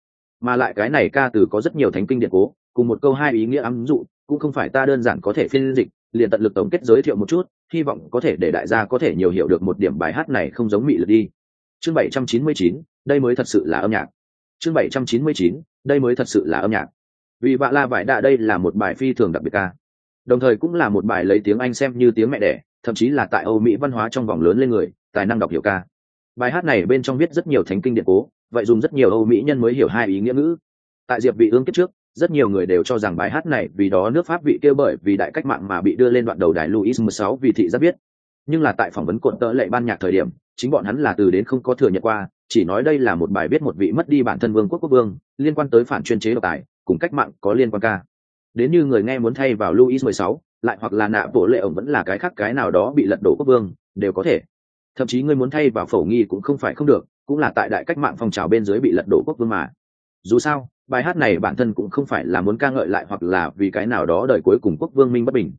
A: Mà lại cái này ca từ có rất nhiều thánh kinh điện cố, cùng một câu hai ý nghĩa ám dụ, cũng không phải ta đơn giản có thể phiên dịch, liền tận lực tổng kết giới thiệu một chút, hy vọng có thể để đại gia có thể nhiều hiểu được một điểm bài hát này không giống mị lực đi chương 799, đây mới thật sự là âm nhạc. Chương 799, đây mới thật sự là âm nhạc. Vì vạ la vải đạ đây là một bài phi thường đặc biệt ca. Đồng thời cũng là một bài lấy tiếng anh xem như tiếng mẹ đẻ thậm chí là tại âu mỹ văn hóa trong vòng lớn lên người tài năng đọc hiểu ca. Bài hát này bên trong viết rất nhiều thánh kinh điện cố vậy dùng rất nhiều âu mỹ nhân mới hiểu hai ý nghĩa ngữ. Tại diệp vị ương kiếp trước rất nhiều người đều cho rằng bài hát này vì đó nước pháp vị kêu bởi vì đại cách mạng mà bị đưa lên đoạn đầu đài Louis 16 vì thị rất biết nhưng là tại phỏng vấn cột tợ lệ ban nhạc thời điểm chính bọn hắn là từ đến không có thừa nhận qua chỉ nói đây là một bài viết một vị mất đi bản thân vương quốc quốc vương liên quan tới phản chuyên chế độc tài cùng cách mạng có liên quan ca. Đến như người nghe muốn thay vào Louis 16, lại hoặc là nạ bộ lệ ổng vẫn là cái khác cái nào đó bị lật đổ quốc vương đều có thể. Thậm chí người muốn thay vào phổ nghi cũng không phải không được cũng là tại đại cách mạng phong trào bên dưới bị lật đổ quốc vương mà. Dù sao bài hát này bản thân cũng không phải là muốn ca ngợi lại hoặc là vì cái nào đó đời cuối cùng quốc vương minh bất bình.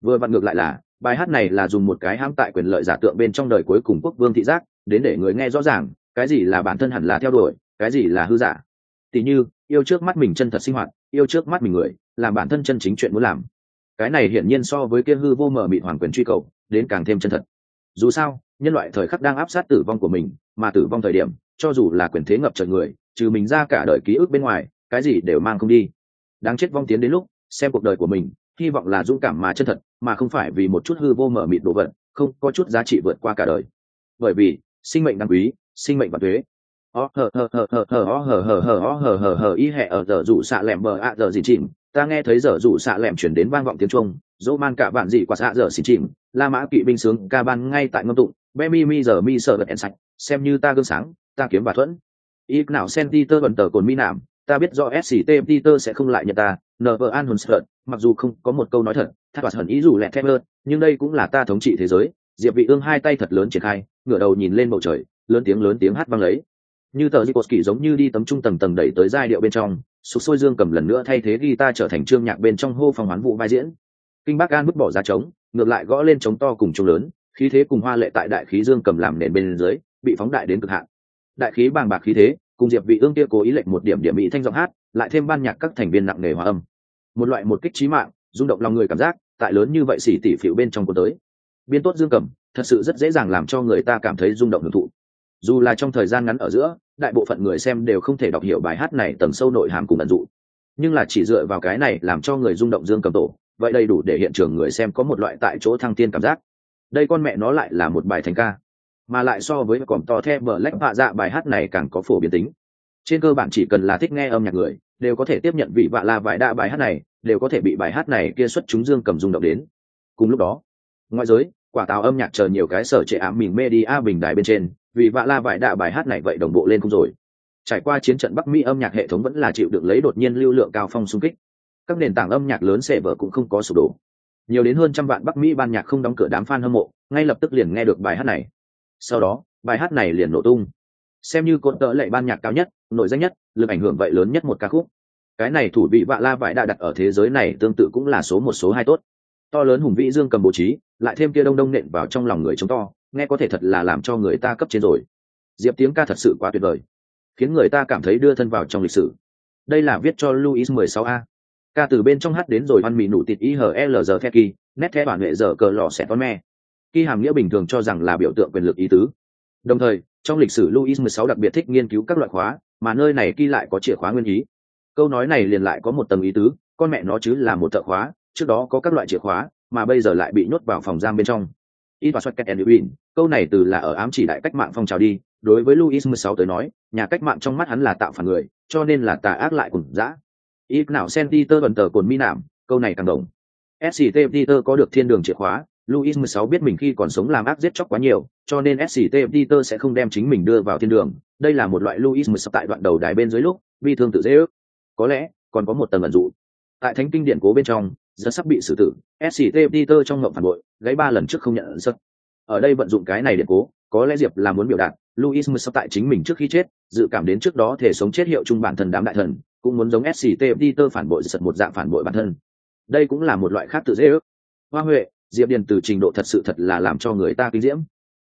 A: Vừa vặn ngược lại là bài hát này là dùng một cái hãm tại quyền lợi giả tượng bên trong đời cuối cùng quốc vương thị giác, đến để người nghe rõ ràng, cái gì là bản thân hẳn là theo đuổi, cái gì là hư giả. Tỉ như, yêu trước mắt mình chân thật sinh hoạt, yêu trước mắt mình người, làm bản thân chân chính chuyện muốn làm. Cái này hiển nhiên so với kia hư vô mờ mịt hoàng quyền truy cầu, đến càng thêm chân thật. Dù sao, nhân loại thời khắc đang áp sát tử vong của mình, mà tử vong thời điểm, cho dù là quyền thế ngập trời người, trừ mình ra cả đời ký ức bên ngoài, cái gì đều mang không đi. Đáng chết vong tiến đến lúc, xem cuộc đời của mình hy vọng là dũng cảm mà chân thật, mà không phải vì một chút hư vô mở mịt đồ vật, không có chút giá trị vượt qua cả đời. Bởi vì, sinh mệnh đáng quý, sinh mệnh và thuế ó, hờ hờ hờ hờ hờ hờ hờ hờ hờ hờ hờ, y hẹ ở giờ rủ xạ lẻm bờ ạ giờ gì chìm. Ta nghe thấy giờ rủ xạ lẻm chuyển đến vang vọng tiếng trung dỗ man cả bạn gì quả xạ giờ xì chìm. La mã kỵ binh sướng ca ban ngay tại ngâm tụng. Bé mi mi giờ mi sợ vật đèn sạch. Xem như ta gương sáng, ta kiếm bà thuẫn. Ít nào sen ti tơ bẩn tờ cồn mi nảm ta biết do sct peter sẽ không lại nhận ta. Nờ an hồn sợ mặc dù không có một câu nói thật, thác và hận ý dù lẹt thép hơn, nhưng đây cũng là ta thống trị thế giới. Diệp vị ương hai tay thật lớn triển khai, ngửa đầu nhìn lên bầu trời, lớn tiếng lớn tiếng hát vang lấy. Như tờ Zikowski giống như đi tấm trung tầng tầng đẩy tới giai điệu bên trong, sục sôi dương cầm lần nữa thay thế guitar trở thành trương nhạc bên trong hô phong hoán vụ vai diễn. Kinh bác an vứt bỏ ra trống, ngược lại gõ lên trống to cùng trống lớn, khí thế cùng hoa lệ tại đại khí dương cầm làm nền bên dưới, bị phóng đại đến cực hạn. Đại khí bàng bạc khí thế, cùng diệp vị ương kia cố ý lệnh một điểm điểm mỹ thanh giọng hát, lại thêm ban nhạc các thành viên nặng nề hòa âm một loại một kích trí mạng, rung động lòng người cảm giác, tại lớn như vậy xỉ tỉ phịu bên trong cuốn tới. Biên tốt dương cầm, thật sự rất dễ dàng làm cho người ta cảm thấy rung động hưởng thụ. Dù là trong thời gian ngắn ở giữa, đại bộ phận người xem đều không thể đọc hiểu bài hát này tầng sâu nội hàm cùng ẩn dụ. Nhưng là chỉ dựa vào cái này làm cho người rung động dương cầm tổ, vậy đầy đủ để hiện trường người xem có một loại tại chỗ thăng tiên cảm giác. Đây con mẹ nó lại là một bài thành ca. Mà lại so với còm to the bờ lách vạ dạ bài hát này càng có phổ biến tính. Trên cơ bản chỉ cần là thích nghe âm nhạc người, đều có thể tiếp nhận vị vạ la vải đa bài hát này đều có thể bị bài hát này kia xuất chúng dương cầm rung động đến. Cùng lúc đó, ngoại giới, quả táo âm nhạc chờ nhiều cái sở trệ ám mình media bình đài bên trên, vì vạ la vải đạ bài hát này vậy đồng bộ lên không rồi. Trải qua chiến trận bắc mỹ âm nhạc hệ thống vẫn là chịu được lấy đột nhiên lưu lượng cao phong xung kích. Các nền tảng âm nhạc lớn sẽ vở cũng không có sụp đổ. Nhiều đến hơn trăm vạn bắc mỹ ban nhạc không đóng cửa đám fan hâm mộ, ngay lập tức liền nghe được bài hát này. Sau đó, bài hát này liền nổ tung. Xem như cột tợ lệ ban nhạc cao nhất nội danh nhất, lực ảnh hưởng vậy lớn nhất một ca khúc cái này thủ bị vạ la vải đã đặt ở thế giới này tương tự cũng là số một, số hai tốt. To lớn hùng vĩ dương cầm bố trí, lại thêm kia đông đông nện vào trong lòng người chống to, nghe có thể thật là làm cho người ta cấp trên rồi. Diệp tiếng ca thật sự quá tuyệt vời, khiến người ta cảm thấy đưa thân vào trong lịch sử. Đây là viết cho luis 16 a. Ca từ bên trong hát đến rồi văn mì nụ tịt e ihlg kỳ, nét thẻ bản nghệ giờ cờ lò sẽ con me. Khi hàm nghĩa bình thường cho rằng là biểu tượng quyền lực ý tứ. Đồng thời, trong lịch sử luis 16 đặc biệt thích nghiên cứu các loại khóa, mà nơi này ghi lại có chìa khóa nguyên ý câu nói này liền lại có một tầng ý tứ con mẹ nó chứ là một thợ khóa trước đó có các loại chìa khóa mà bây giờ lại bị nhốt vào phòng giam bên trong y và xuất cách win câu này từ là ở ám chỉ đại cách mạng phong trào đi đối với luis 16 tới nói nhà cách mạng trong mắt hắn là tạo phản người cho nên là tà ác lại cùng dã ít nào senti tơ bần tờ cồn mi nảm câu này càng đồng sct peter có được thiên đường chìa khóa Louis 16 biết mình khi còn sống làm ác giết chóc quá nhiều, cho nên SCT Peter sẽ không đem chính mình đưa vào thiên đường. Đây là một loại Louis 16 tại đoạn đầu đài bên dưới lúc, vi thương tự dễ ước. Có lẽ, còn có một tầng ẩn dụ. Tại thánh kinh điển cố bên trong, giờ sắp bị xử tử, SCT Peter trong ngộng phản bội, gáy ba lần trước không nhận ẩn sức. Ở đây vận dụng cái này điện cố, có lẽ Diệp là muốn biểu đạt, Louis 16 tại chính mình trước khi chết, dự cảm đến trước đó thể sống chết hiệu chung bản thân đám đại thần, cũng muốn giống SCT Peter phản bội giật một dạng phản bội bản thân. Đây cũng là một loại khác tự dễ ước. Hoa Huệ, diệp điền từ trình độ thật sự thật là làm cho người ta kinh diễm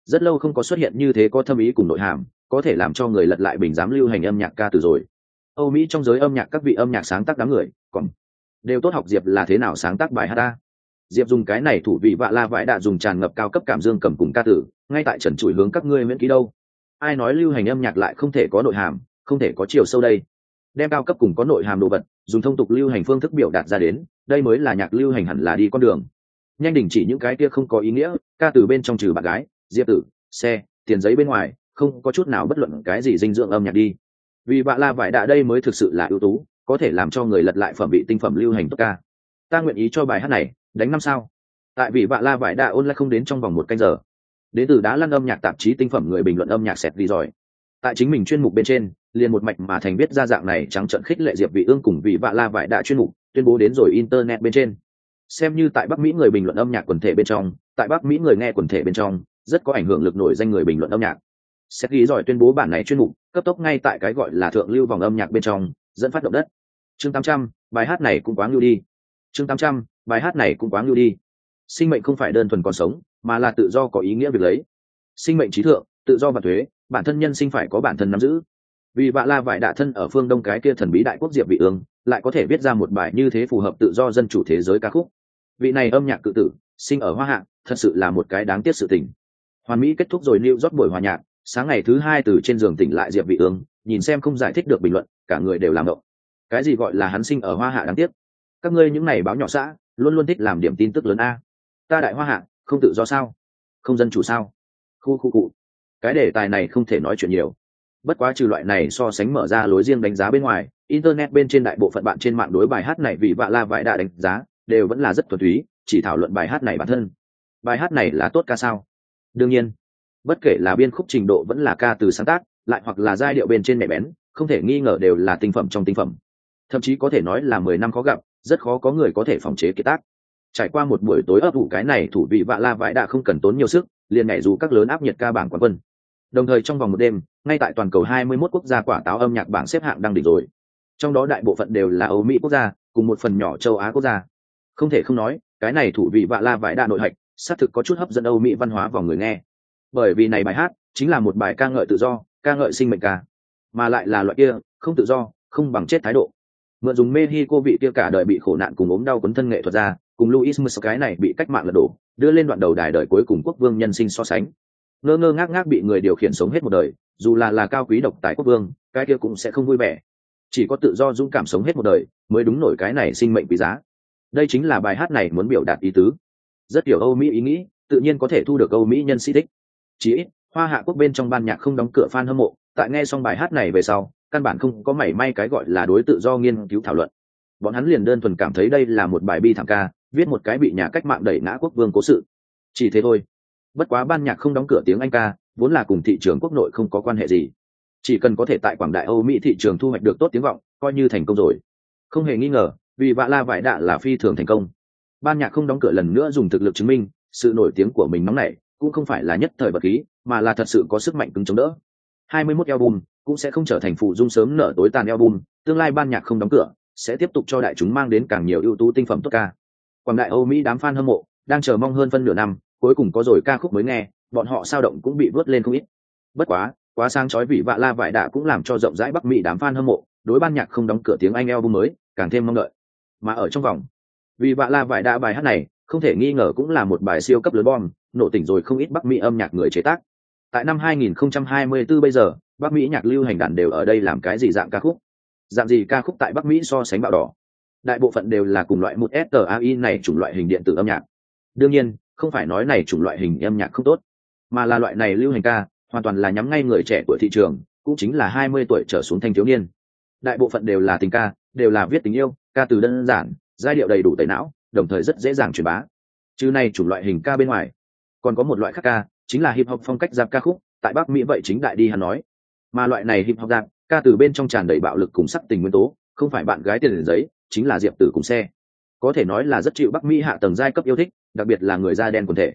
A: rất lâu không có xuất hiện như thế có thâm ý cùng nội hàm có thể làm cho người lật lại bình giám lưu hành âm nhạc ca từ rồi âu mỹ trong giới âm nhạc các vị âm nhạc sáng tác đám người, còn đều tốt học diệp là thế nào sáng tác bài hát ta? Diệp dùng cái này thủ vị vạ la vãi đã dùng tràn ngập cao cấp cảm dương cầm cùng ca tử, ngay tại trần trụi hướng các ngươi miễn ký đâu. Ai nói lưu hành âm nhạc lại không thể có nội hàm, không thể có chiều sâu đây. Đem cao cấp cùng có nội hàm đồ vật, dùng thông tục lưu hành phương thức biểu đạt ra đến, đây mới là nhạc lưu hành hẳn là đi con đường. Nhanh đình chỉ những cái kia không có ý nghĩa, ca từ bên trong trừ bạn gái, diệp tử, xe, tiền giấy bên ngoài, không có chút nào bất luận cái gì dinh dưỡng âm nhạc đi vì vạ la vải đạ đây mới thực sự là ưu tú, có thể làm cho người lật lại phẩm vị tinh phẩm lưu hành tốt ca. Ta nguyện ý cho bài hát này, đánh năm sao. Tại vì vạ la vải đạ ôn lại không đến trong vòng một canh giờ. Đến từ đá lăn âm nhạc tạp chí tinh phẩm người bình luận âm nhạc sẹt vì giỏi tại chính mình chuyên mục bên trên, liền một mạch mà thành biết ra dạng này trắng trận khích lệ diệp vị ương cùng vị vạ la vải đạ chuyên mục, tuyên bố đến rồi internet bên trên. Xem như tại bắc mỹ người bình luận âm nhạc quần thể bên trong, tại bắc mỹ người nghe quần thể bên trong, rất có ảnh hưởng lực nổi danh người bình luận âm nhạc. Xét ghi giỏi tuyên bố bản này chuyên mục cấp tốc ngay tại cái gọi là thượng lưu vòng âm nhạc bên trong dẫn phát động đất. Chương 800, bài hát này cũng quá ngưu đi. Chương 800, bài hát này cũng quá ngưu đi. Sinh mệnh không phải đơn thuần còn sống mà là tự do có ý nghĩa việc lấy. Sinh mệnh trí thượng tự do và thuế bản thân nhân sinh phải có bản thân nắm giữ. Vì vạ la vải đạ thân ở phương đông cái kia thần bí đại quốc diệp vị ương lại có thể viết ra một bài như thế phù hợp tự do dân chủ thế giới ca khúc. Vị này âm nhạc cự tử sinh ở hoa hạ thật sự là một cái đáng tiếc sự tình. Hoàn mỹ kết thúc rồi lưu rót buổi hòa nhạc sáng ngày thứ hai từ trên giường tỉnh lại diệp vị ương, nhìn xem không giải thích được bình luận, cả người đều làm động. Cái gì gọi là hắn sinh ở hoa hạ đáng tiếc? Các ngươi những này báo nhỏ xã, luôn luôn thích làm điểm tin tức lớn a. Ta đại hoa hạ, không tự do sao? Không dân chủ sao? Khu khu cụ. Cái đề tài này không thể nói chuyện nhiều. Bất quá trừ loại này so sánh mở ra lối riêng đánh giá bên ngoài, internet bên trên đại bộ phận bạn trên mạng đối bài hát này vì vạ la vãi đã đánh giá, đều vẫn là rất thuần túy, chỉ thảo luận bài hát này bản thân. Bài hát này là tốt ca sao? Đương nhiên bất kể là biên khúc trình độ vẫn là ca từ sáng tác, lại hoặc là giai điệu bên trên mẹ bén, không thể nghi ngờ đều là tinh phẩm trong tinh phẩm. Thậm chí có thể nói là mười năm khó gặp, rất khó có người có thể phòng chế kiệt tác. Trải qua một buổi tối ấp ủ cái này thủ vị vạ la vãi đã không cần tốn nhiều sức, liền nhảy dù các lớn áp nhiệt ca bảng quán quân. Đồng thời trong vòng một đêm, ngay tại toàn cầu 21 quốc gia quả táo âm nhạc bảng xếp hạng đang đỉnh rồi. Trong đó đại bộ phận đều là âu mỹ quốc gia, cùng một phần nhỏ châu á quốc gia. Không thể không nói, cái này thủ vị vạ la vãi đa nội hạch, xác thực có chút hấp dẫn âu mỹ văn hóa vào người nghe bởi vì này bài hát chính là một bài ca ngợi tự do, ca ngợi sinh mệnh ca, mà lại là loại kia không tự do, không bằng chết thái độ. Mượn dùng mexico vị kia cả đời bị khổ nạn cùng ốm đau quấn thân nghệ thuật ra, cùng luis mus cái này bị cách mạng lật đổ, đưa lên đoạn đầu đài đời cuối cùng quốc vương nhân sinh so sánh. Ngơ ngơ ngác ngác bị người điều khiển sống hết một đời, dù là là cao quý độc tài quốc vương, cái kia cũng sẽ không vui vẻ. Chỉ có tự do dũng cảm sống hết một đời mới đúng nổi cái này sinh mệnh quý giá. Đây chính là bài hát này muốn biểu đạt ý tứ. Rất hiểu âu mỹ ý nghĩ, tự nhiên có thể thu được âu mỹ nhân sĩ thích chỉ ít, hoa hạ quốc bên trong ban nhạc không đóng cửa fan hâm mộ, tại nghe xong bài hát này về sau, căn bản không có mảy may cái gọi là đối tự do nghiên cứu thảo luận. Bọn hắn liền đơn thuần cảm thấy đây là một bài bi thảm ca, viết một cái bị nhà cách mạng đẩy ngã quốc vương cố sự. Chỉ thế thôi. Bất quá ban nhạc không đóng cửa tiếng anh ca, vốn là cùng thị trường quốc nội không có quan hệ gì. Chỉ cần có thể tại quảng đại âu mỹ thị trường thu hoạch được tốt tiếng vọng, coi như thành công rồi. Không hề nghi ngờ, vì vạ la vải đạ là phi thường thành công. Ban nhạc không đóng cửa lần nữa dùng thực lực chứng minh, sự nổi tiếng của mình nóng nảy cũng không phải là nhất thời bất khí, mà là thật sự có sức mạnh cứng chống đỡ. 21 album cũng sẽ không trở thành phụ dung sớm nở tối tàn album, tương lai ban nhạc không đóng cửa, sẽ tiếp tục cho đại chúng mang đến càng nhiều ưu tú tinh phẩm tốt ca. Quảng đại âu mỹ đám fan hâm mộ đang chờ mong hơn phân nửa năm, cuối cùng có rồi ca khúc mới nghe, bọn họ sao động cũng bị vớt lên không ít. Bất quá quá sang chói vị vạ la vải đạ cũng làm cho rộng rãi bắc mỹ đám fan hâm mộ đối ban nhạc không đóng cửa tiếng anh album mới càng thêm mong đợi. Mà ở trong vòng, vì vạ la vải đạ bài hát này không thể nghi ngờ cũng là một bài siêu cấp lớn bom nổ tỉnh rồi không ít bắc mỹ âm nhạc người chế tác tại năm 2024 bây giờ bắc mỹ nhạc lưu hành đàn đều ở đây làm cái gì dạng ca khúc dạng gì ca khúc tại bắc mỹ so sánh bạo đỏ đại bộ phận đều là cùng loại một STAI này chủng loại hình điện tử âm nhạc. Đương nhiên, không phải nói này chủng loại hình âm nhạc không tốt, mà là loại này lưu hành ca, hoàn toàn là nhắm ngay người trẻ của thị trường, cũng chính là 20 tuổi trở xuống thanh thiếu niên. Đại bộ phận đều là tình ca, đều là viết tình yêu, ca từ đơn giản, giai điệu đầy đủ tẩy não, đồng thời rất dễ dàng truyền bá. Chứ này chủng loại hình ca bên ngoài, còn có một loại khác ca, chính là hip hop phong cách giáp ca khúc, tại Bắc Mỹ vậy chính đại đi hắn nói. Mà loại này hip hop giáp, ca từ bên trong tràn đầy bạo lực cùng sắc tình nguyên tố, không phải bạn gái tiền giấy, chính là diệp tử cùng xe có thể nói là rất chịu bắc mỹ hạ tầng giai cấp yêu thích đặc biệt là người da đen quần thể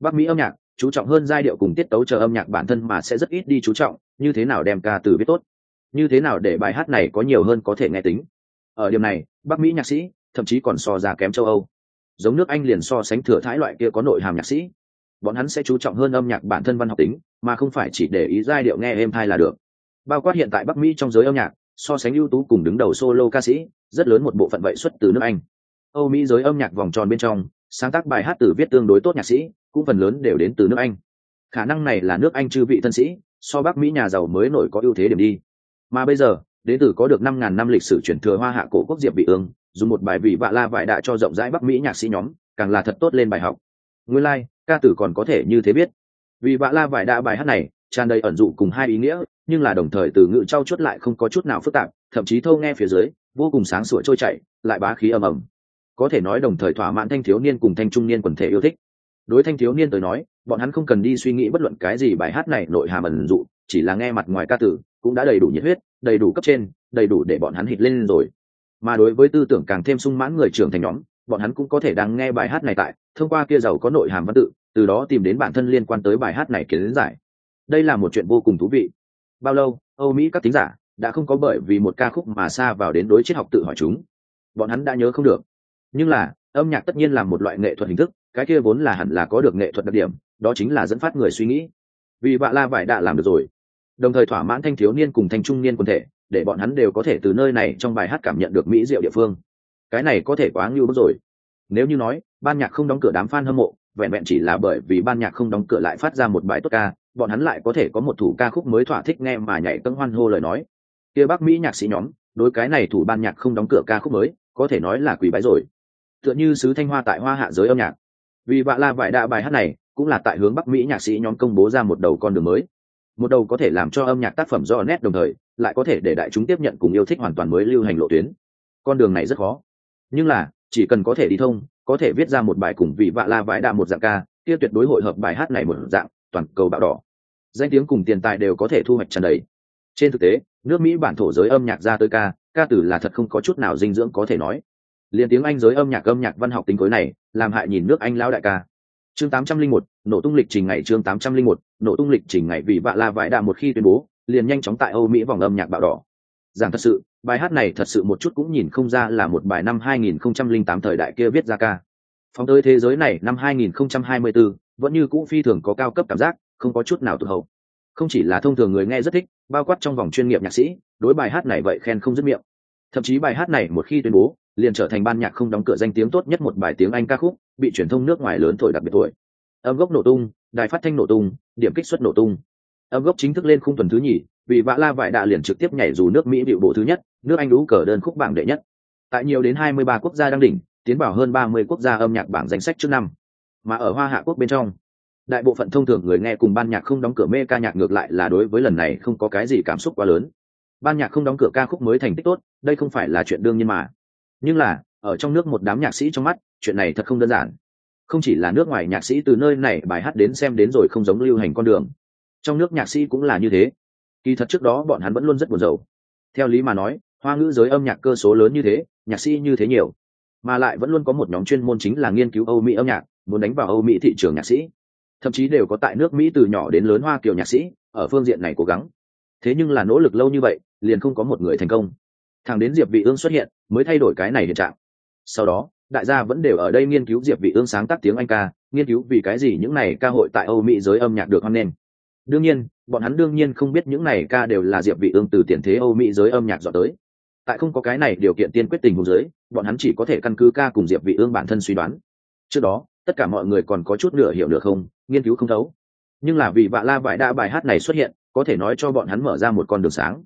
A: bắc mỹ âm nhạc chú trọng hơn giai điệu cùng tiết tấu chờ âm nhạc bản thân mà sẽ rất ít đi chú trọng như thế nào đem ca từ viết tốt như thế nào để bài hát này có nhiều hơn có thể nghe tính ở điểm này bắc mỹ nhạc sĩ thậm chí còn so ra kém châu âu. Giống nước anh liền so sánh thừa thái loại kia có nội hàm nhạc sĩ. Bọn hắn sẽ chú trọng hơn âm nhạc bản thân văn học tính, mà không phải chỉ để ý giai điệu nghe êm thai là được. Bao quát hiện tại bắc mỹ trong giới âm nhạc, so sánh ưu tú cùng đứng đầu solo ca sĩ, rất lớn một bộ phận vậy xuất từ nước anh. Âu mỹ giới âm nhạc vòng tròn bên trong, sáng tác bài hát từ viết tương đối tốt nhạc sĩ, cũng phần lớn đều đến từ nước anh. Khả năng này là nước anh chư vị thân sĩ, so bắc mỹ nhà giàu mới nổi có ưu thế điểm đi. Mà bây giờ, đến từ có được năm ngàn năm lịch sử chuyển thừa hoa hạ cổ quốc diệp vị ương dùng một bài vị vạ la vải đại cho rộng rãi bắc mỹ nhạc sĩ nhóm càng là thật tốt lên bài học. Nguyên lai、like, ca tử còn có thể như thế biết. Vì vạ la vải đạ bài hát này tràn đầy ẩn dụ cùng hai ý nghĩa nhưng là đồng thời từ ngữ trau chuốt lại không có chút nào phức tạp thậm chí thâu nghe phía dưới vô cùng sáng sủa trôi chảy lại bá khí ầm ầm. Có thể nói đồng thời thỏa mãn thanh thiếu niên cùng thanh trung niên quần thể yêu thích. Đối thanh thiếu niên tới nói bọn hắn không cần đi suy nghĩ bất luận cái gì bài hát này nội hàm ẩn dụ chỉ là nghe mặt ngoài ca tử cũng đã đầy đủ nhiệt huyết đầy đủ cấp trên đầy đủ để bọn hắn hít lên rồi mà đối với tư tưởng càng thêm sung mãn người trưởng thành nhóm, bọn hắn cũng có thể đang nghe bài hát này tại, thông qua kia giàu có nội hàm văn tự, từ đó tìm đến bản thân liên quan tới bài hát này kiến giải. Đây là một chuyện vô cùng thú vị. Bao lâu, âu mỹ các tính giả đã không có bởi vì một ca khúc mà xa vào đến đối triết học tự hỏi chúng. Bọn hắn đã nhớ không được. Nhưng là, âm nhạc tất nhiên là một loại nghệ thuật hình thức, cái kia vốn là hẳn là có được nghệ thuật đặc điểm, đó chính là dẫn phát người suy nghĩ. Vì bạ la vải đã làm được rồi. Đồng thời thỏa mãn thanh thiếu niên cùng thanh trung niên quần thể để bọn hắn đều có thể từ nơi này trong bài hát cảm nhận được mỹ diệu địa phương. Cái này có thể quá ngưu bức rồi. Nếu như nói, ban nhạc không đóng cửa đám fan hâm mộ, vẹn vẹn chỉ là bởi vì ban nhạc không đóng cửa lại phát ra một bài tốt ca, bọn hắn lại có thể có một thủ ca khúc mới thỏa thích nghe mà nhảy cân hoan hô lời nói. Kia bắc mỹ nhạc sĩ nhóm, đối cái này thủ ban nhạc không đóng cửa ca khúc mới, có thể nói là quỷ bái rồi. Tựa như sứ thanh hoa tại hoa hạ giới âm nhạc. Vì vạ la vải đạ bài hát này, cũng là tại hướng bắc mỹ nhạc sĩ nhóm công bố ra một đầu con đường mới. Một đầu có thể làm cho âm nhạc tác phẩm do nét đồng thời lại có thể để đại chúng tiếp nhận cùng yêu thích hoàn toàn mới lưu hành lộ tuyến. Con đường này rất khó. Nhưng là chỉ cần có thể đi thông có thể viết ra một bài cùng vị vạ la vãi đạ một dạng ca kia tuyệt đối hội hợp bài hát này một dạng toàn cầu bạo đỏ. Danh tiếng cùng tiền tài đều có thể thu hoạch trần đầy. Trên thực tế nước mỹ bản thổ giới âm nhạc ra tới ca ca tử là thật không có chút nào dinh dưỡng có thể nói. Liền tiếng anh giới âm nhạc âm nhạc văn học tính cối này làm hại nhìn nước anh lão đại ca. Chương 801, nổ tung lịch trình ngày chương 801, nổ tung lịch trình ngày vì vạ la vãi đạ một khi tuyên bố liền nhanh chóng tại âu mỹ vòng âm nhạc bạo đỏ. Rằng thật sự bài hát này thật sự một chút cũng nhìn không ra là một bài năm 2008 thời đại kia viết ra ca. Phóng tới thế giới này năm 2024, vẫn như cũ phi thường có cao cấp cảm giác không có chút nào tụt hậu. Không chỉ là thông thường người nghe rất thích bao quát trong vòng chuyên nghiệp nhạc sĩ đối bài hát này vậy khen không dứt miệng. Thậm chí bài hát này một khi tuyên bố liền trở thành ban nhạc không đóng cửa danh tiếng tốt nhất một bài tiếng anh ca khúc bị truyền thông nước ngoài lớn thổi đặc biệt tuổi. Âm gốc nổ tung đài phát thanh nổ tung điểm kích suất nổ tung âm gốc chính thức lên khung tuần thứ nhì, vì vã la vải đạ liền trực tiếp nhảy dù nước mỹ điệu bộ thứ nhất, nước anh đú cờ đơn khúc bảng đệ nhất. Tại nhiều đến 23 quốc gia đang đỉnh, tiến vào hơn 30 quốc gia âm nhạc bảng danh sách trước năm. Mà ở hoa hạ quốc bên trong, đại bộ phận thông thường người nghe cùng ban nhạc không đóng cửa mê ca nhạc ngược lại là đối với lần này không có cái gì cảm xúc quá lớn. Ban nhạc không đóng cửa ca khúc mới thành tích tốt, đây không phải là chuyện đương nhiên mà. Nhưng là, ở trong nước một đám nhạc sĩ trong mắt, chuyện này thật không đơn giản. Không chỉ là nước ngoài nhạc sĩ từ nơi này bài hát đến xem đến rồi không giống lưu hành con đường trong nước nhạc sĩ cũng là như thế. Kỳ thật trước đó bọn hắn vẫn luôn rất buồn rầu. Theo lý mà nói, hoa ngữ giới âm nhạc cơ số lớn như thế, nhạc sĩ như thế nhiều. Mà lại vẫn luôn có một nhóm chuyên môn chính là nghiên cứu âu mỹ âm nhạc, muốn đánh vào âu mỹ thị trường nhạc sĩ. Thậm chí đều có tại nước mỹ từ nhỏ đến lớn hoa kiểu nhạc sĩ, ở phương diện này cố gắng. Thế nhưng là nỗ lực lâu như vậy, liền không có một người thành công. Thằng đến diệp vị ương xuất hiện, mới thay đổi cái này hiện trạng. Sau đó, đại gia vẫn đều ở đây nghiên cứu diệp vị ương sáng tác tiếng anh ca, nghiên cứu vì cái gì những này ca hội tại âu mỹ giới âm nhạc được hoan nghênh đương nhiên bọn hắn đương nhiên không biết những này ca đều là diệp vị ương từ tiền thế âu mỹ giới âm nhạc dọn tới. Tại không có cái này điều kiện tiên quyết tình huống giới bọn hắn chỉ có thể căn cứ ca cùng diệp vị ương bản thân suy đoán. Trước đó tất cả mọi người còn có chút nửa hiểu được không nghiên cứu không thấu. Nhưng là vì vạ la vải đã bài hát này xuất hiện có thể nói cho bọn hắn mở ra một con đường sáng.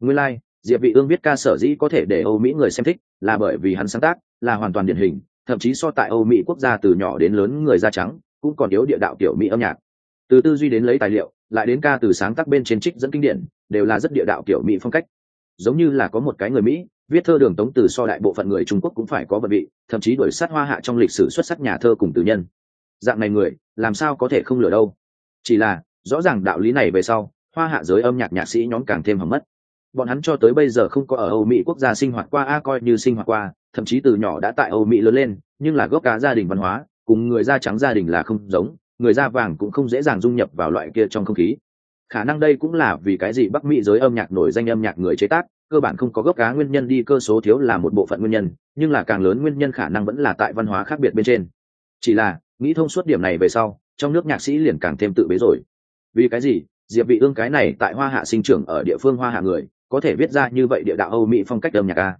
A: Nguyên lai、like, diệp vị ương viết ca sở dĩ có thể để âu mỹ người xem thích là bởi vì hắn sáng tác là hoàn toàn điển hình thậm chí so tại âu mỹ quốc gia từ nhỏ đến lớn người da trắng cũng còn yếu địa đạo tiểu mỹ âm nhạc từ tư duy đến lấy tài liệu, lại đến ca từ sáng tác bên trên trích dẫn kinh điển, đều là rất địa đạo kiểu mỹ phong cách. Giống như là có một cái người mỹ, viết thơ đường tống từ so đại bộ phận người trung quốc cũng phải có vật vị, thậm chí đuổi sát hoa hạ trong lịch sử xuất sắc nhà thơ cùng tử nhân. Dạng này người, làm sao có thể không lừa đâu? Chỉ là, rõ ràng đạo lý này về sau, hoa hạ giới âm nhạc nhạc sĩ nhóm càng thêm hỏng mất. Bọn hắn cho tới bây giờ không có ở âu mỹ quốc gia sinh hoạt qua, a, coi như sinh hoạt qua, thậm chí từ nhỏ đã tại âu mỹ lớn lên, nhưng là gốc cá gia đình văn hóa, cùng người da trắng gia đình là không giống người da vàng cũng không dễ dàng dung nhập vào loại kia trong không khí. Khả năng đây cũng là vì cái gì bắc mỹ giới âm nhạc nổi danh âm nhạc người chế tác, cơ bản không có gốc cá nguyên nhân đi, cơ số thiếu là một bộ phận nguyên nhân, nhưng là càng lớn nguyên nhân khả năng vẫn là tại văn hóa khác biệt bên trên. Chỉ là, nghĩ thông suốt điểm này về sau, trong nước nhạc sĩ liền càng thêm tự bế rồi. Vì cái gì? Diệp vị ương cái này tại hoa hạ sinh trưởng ở địa phương hoa hạ người, có thể viết ra như vậy địa đạo âu mỹ phong cách âm nhạc ca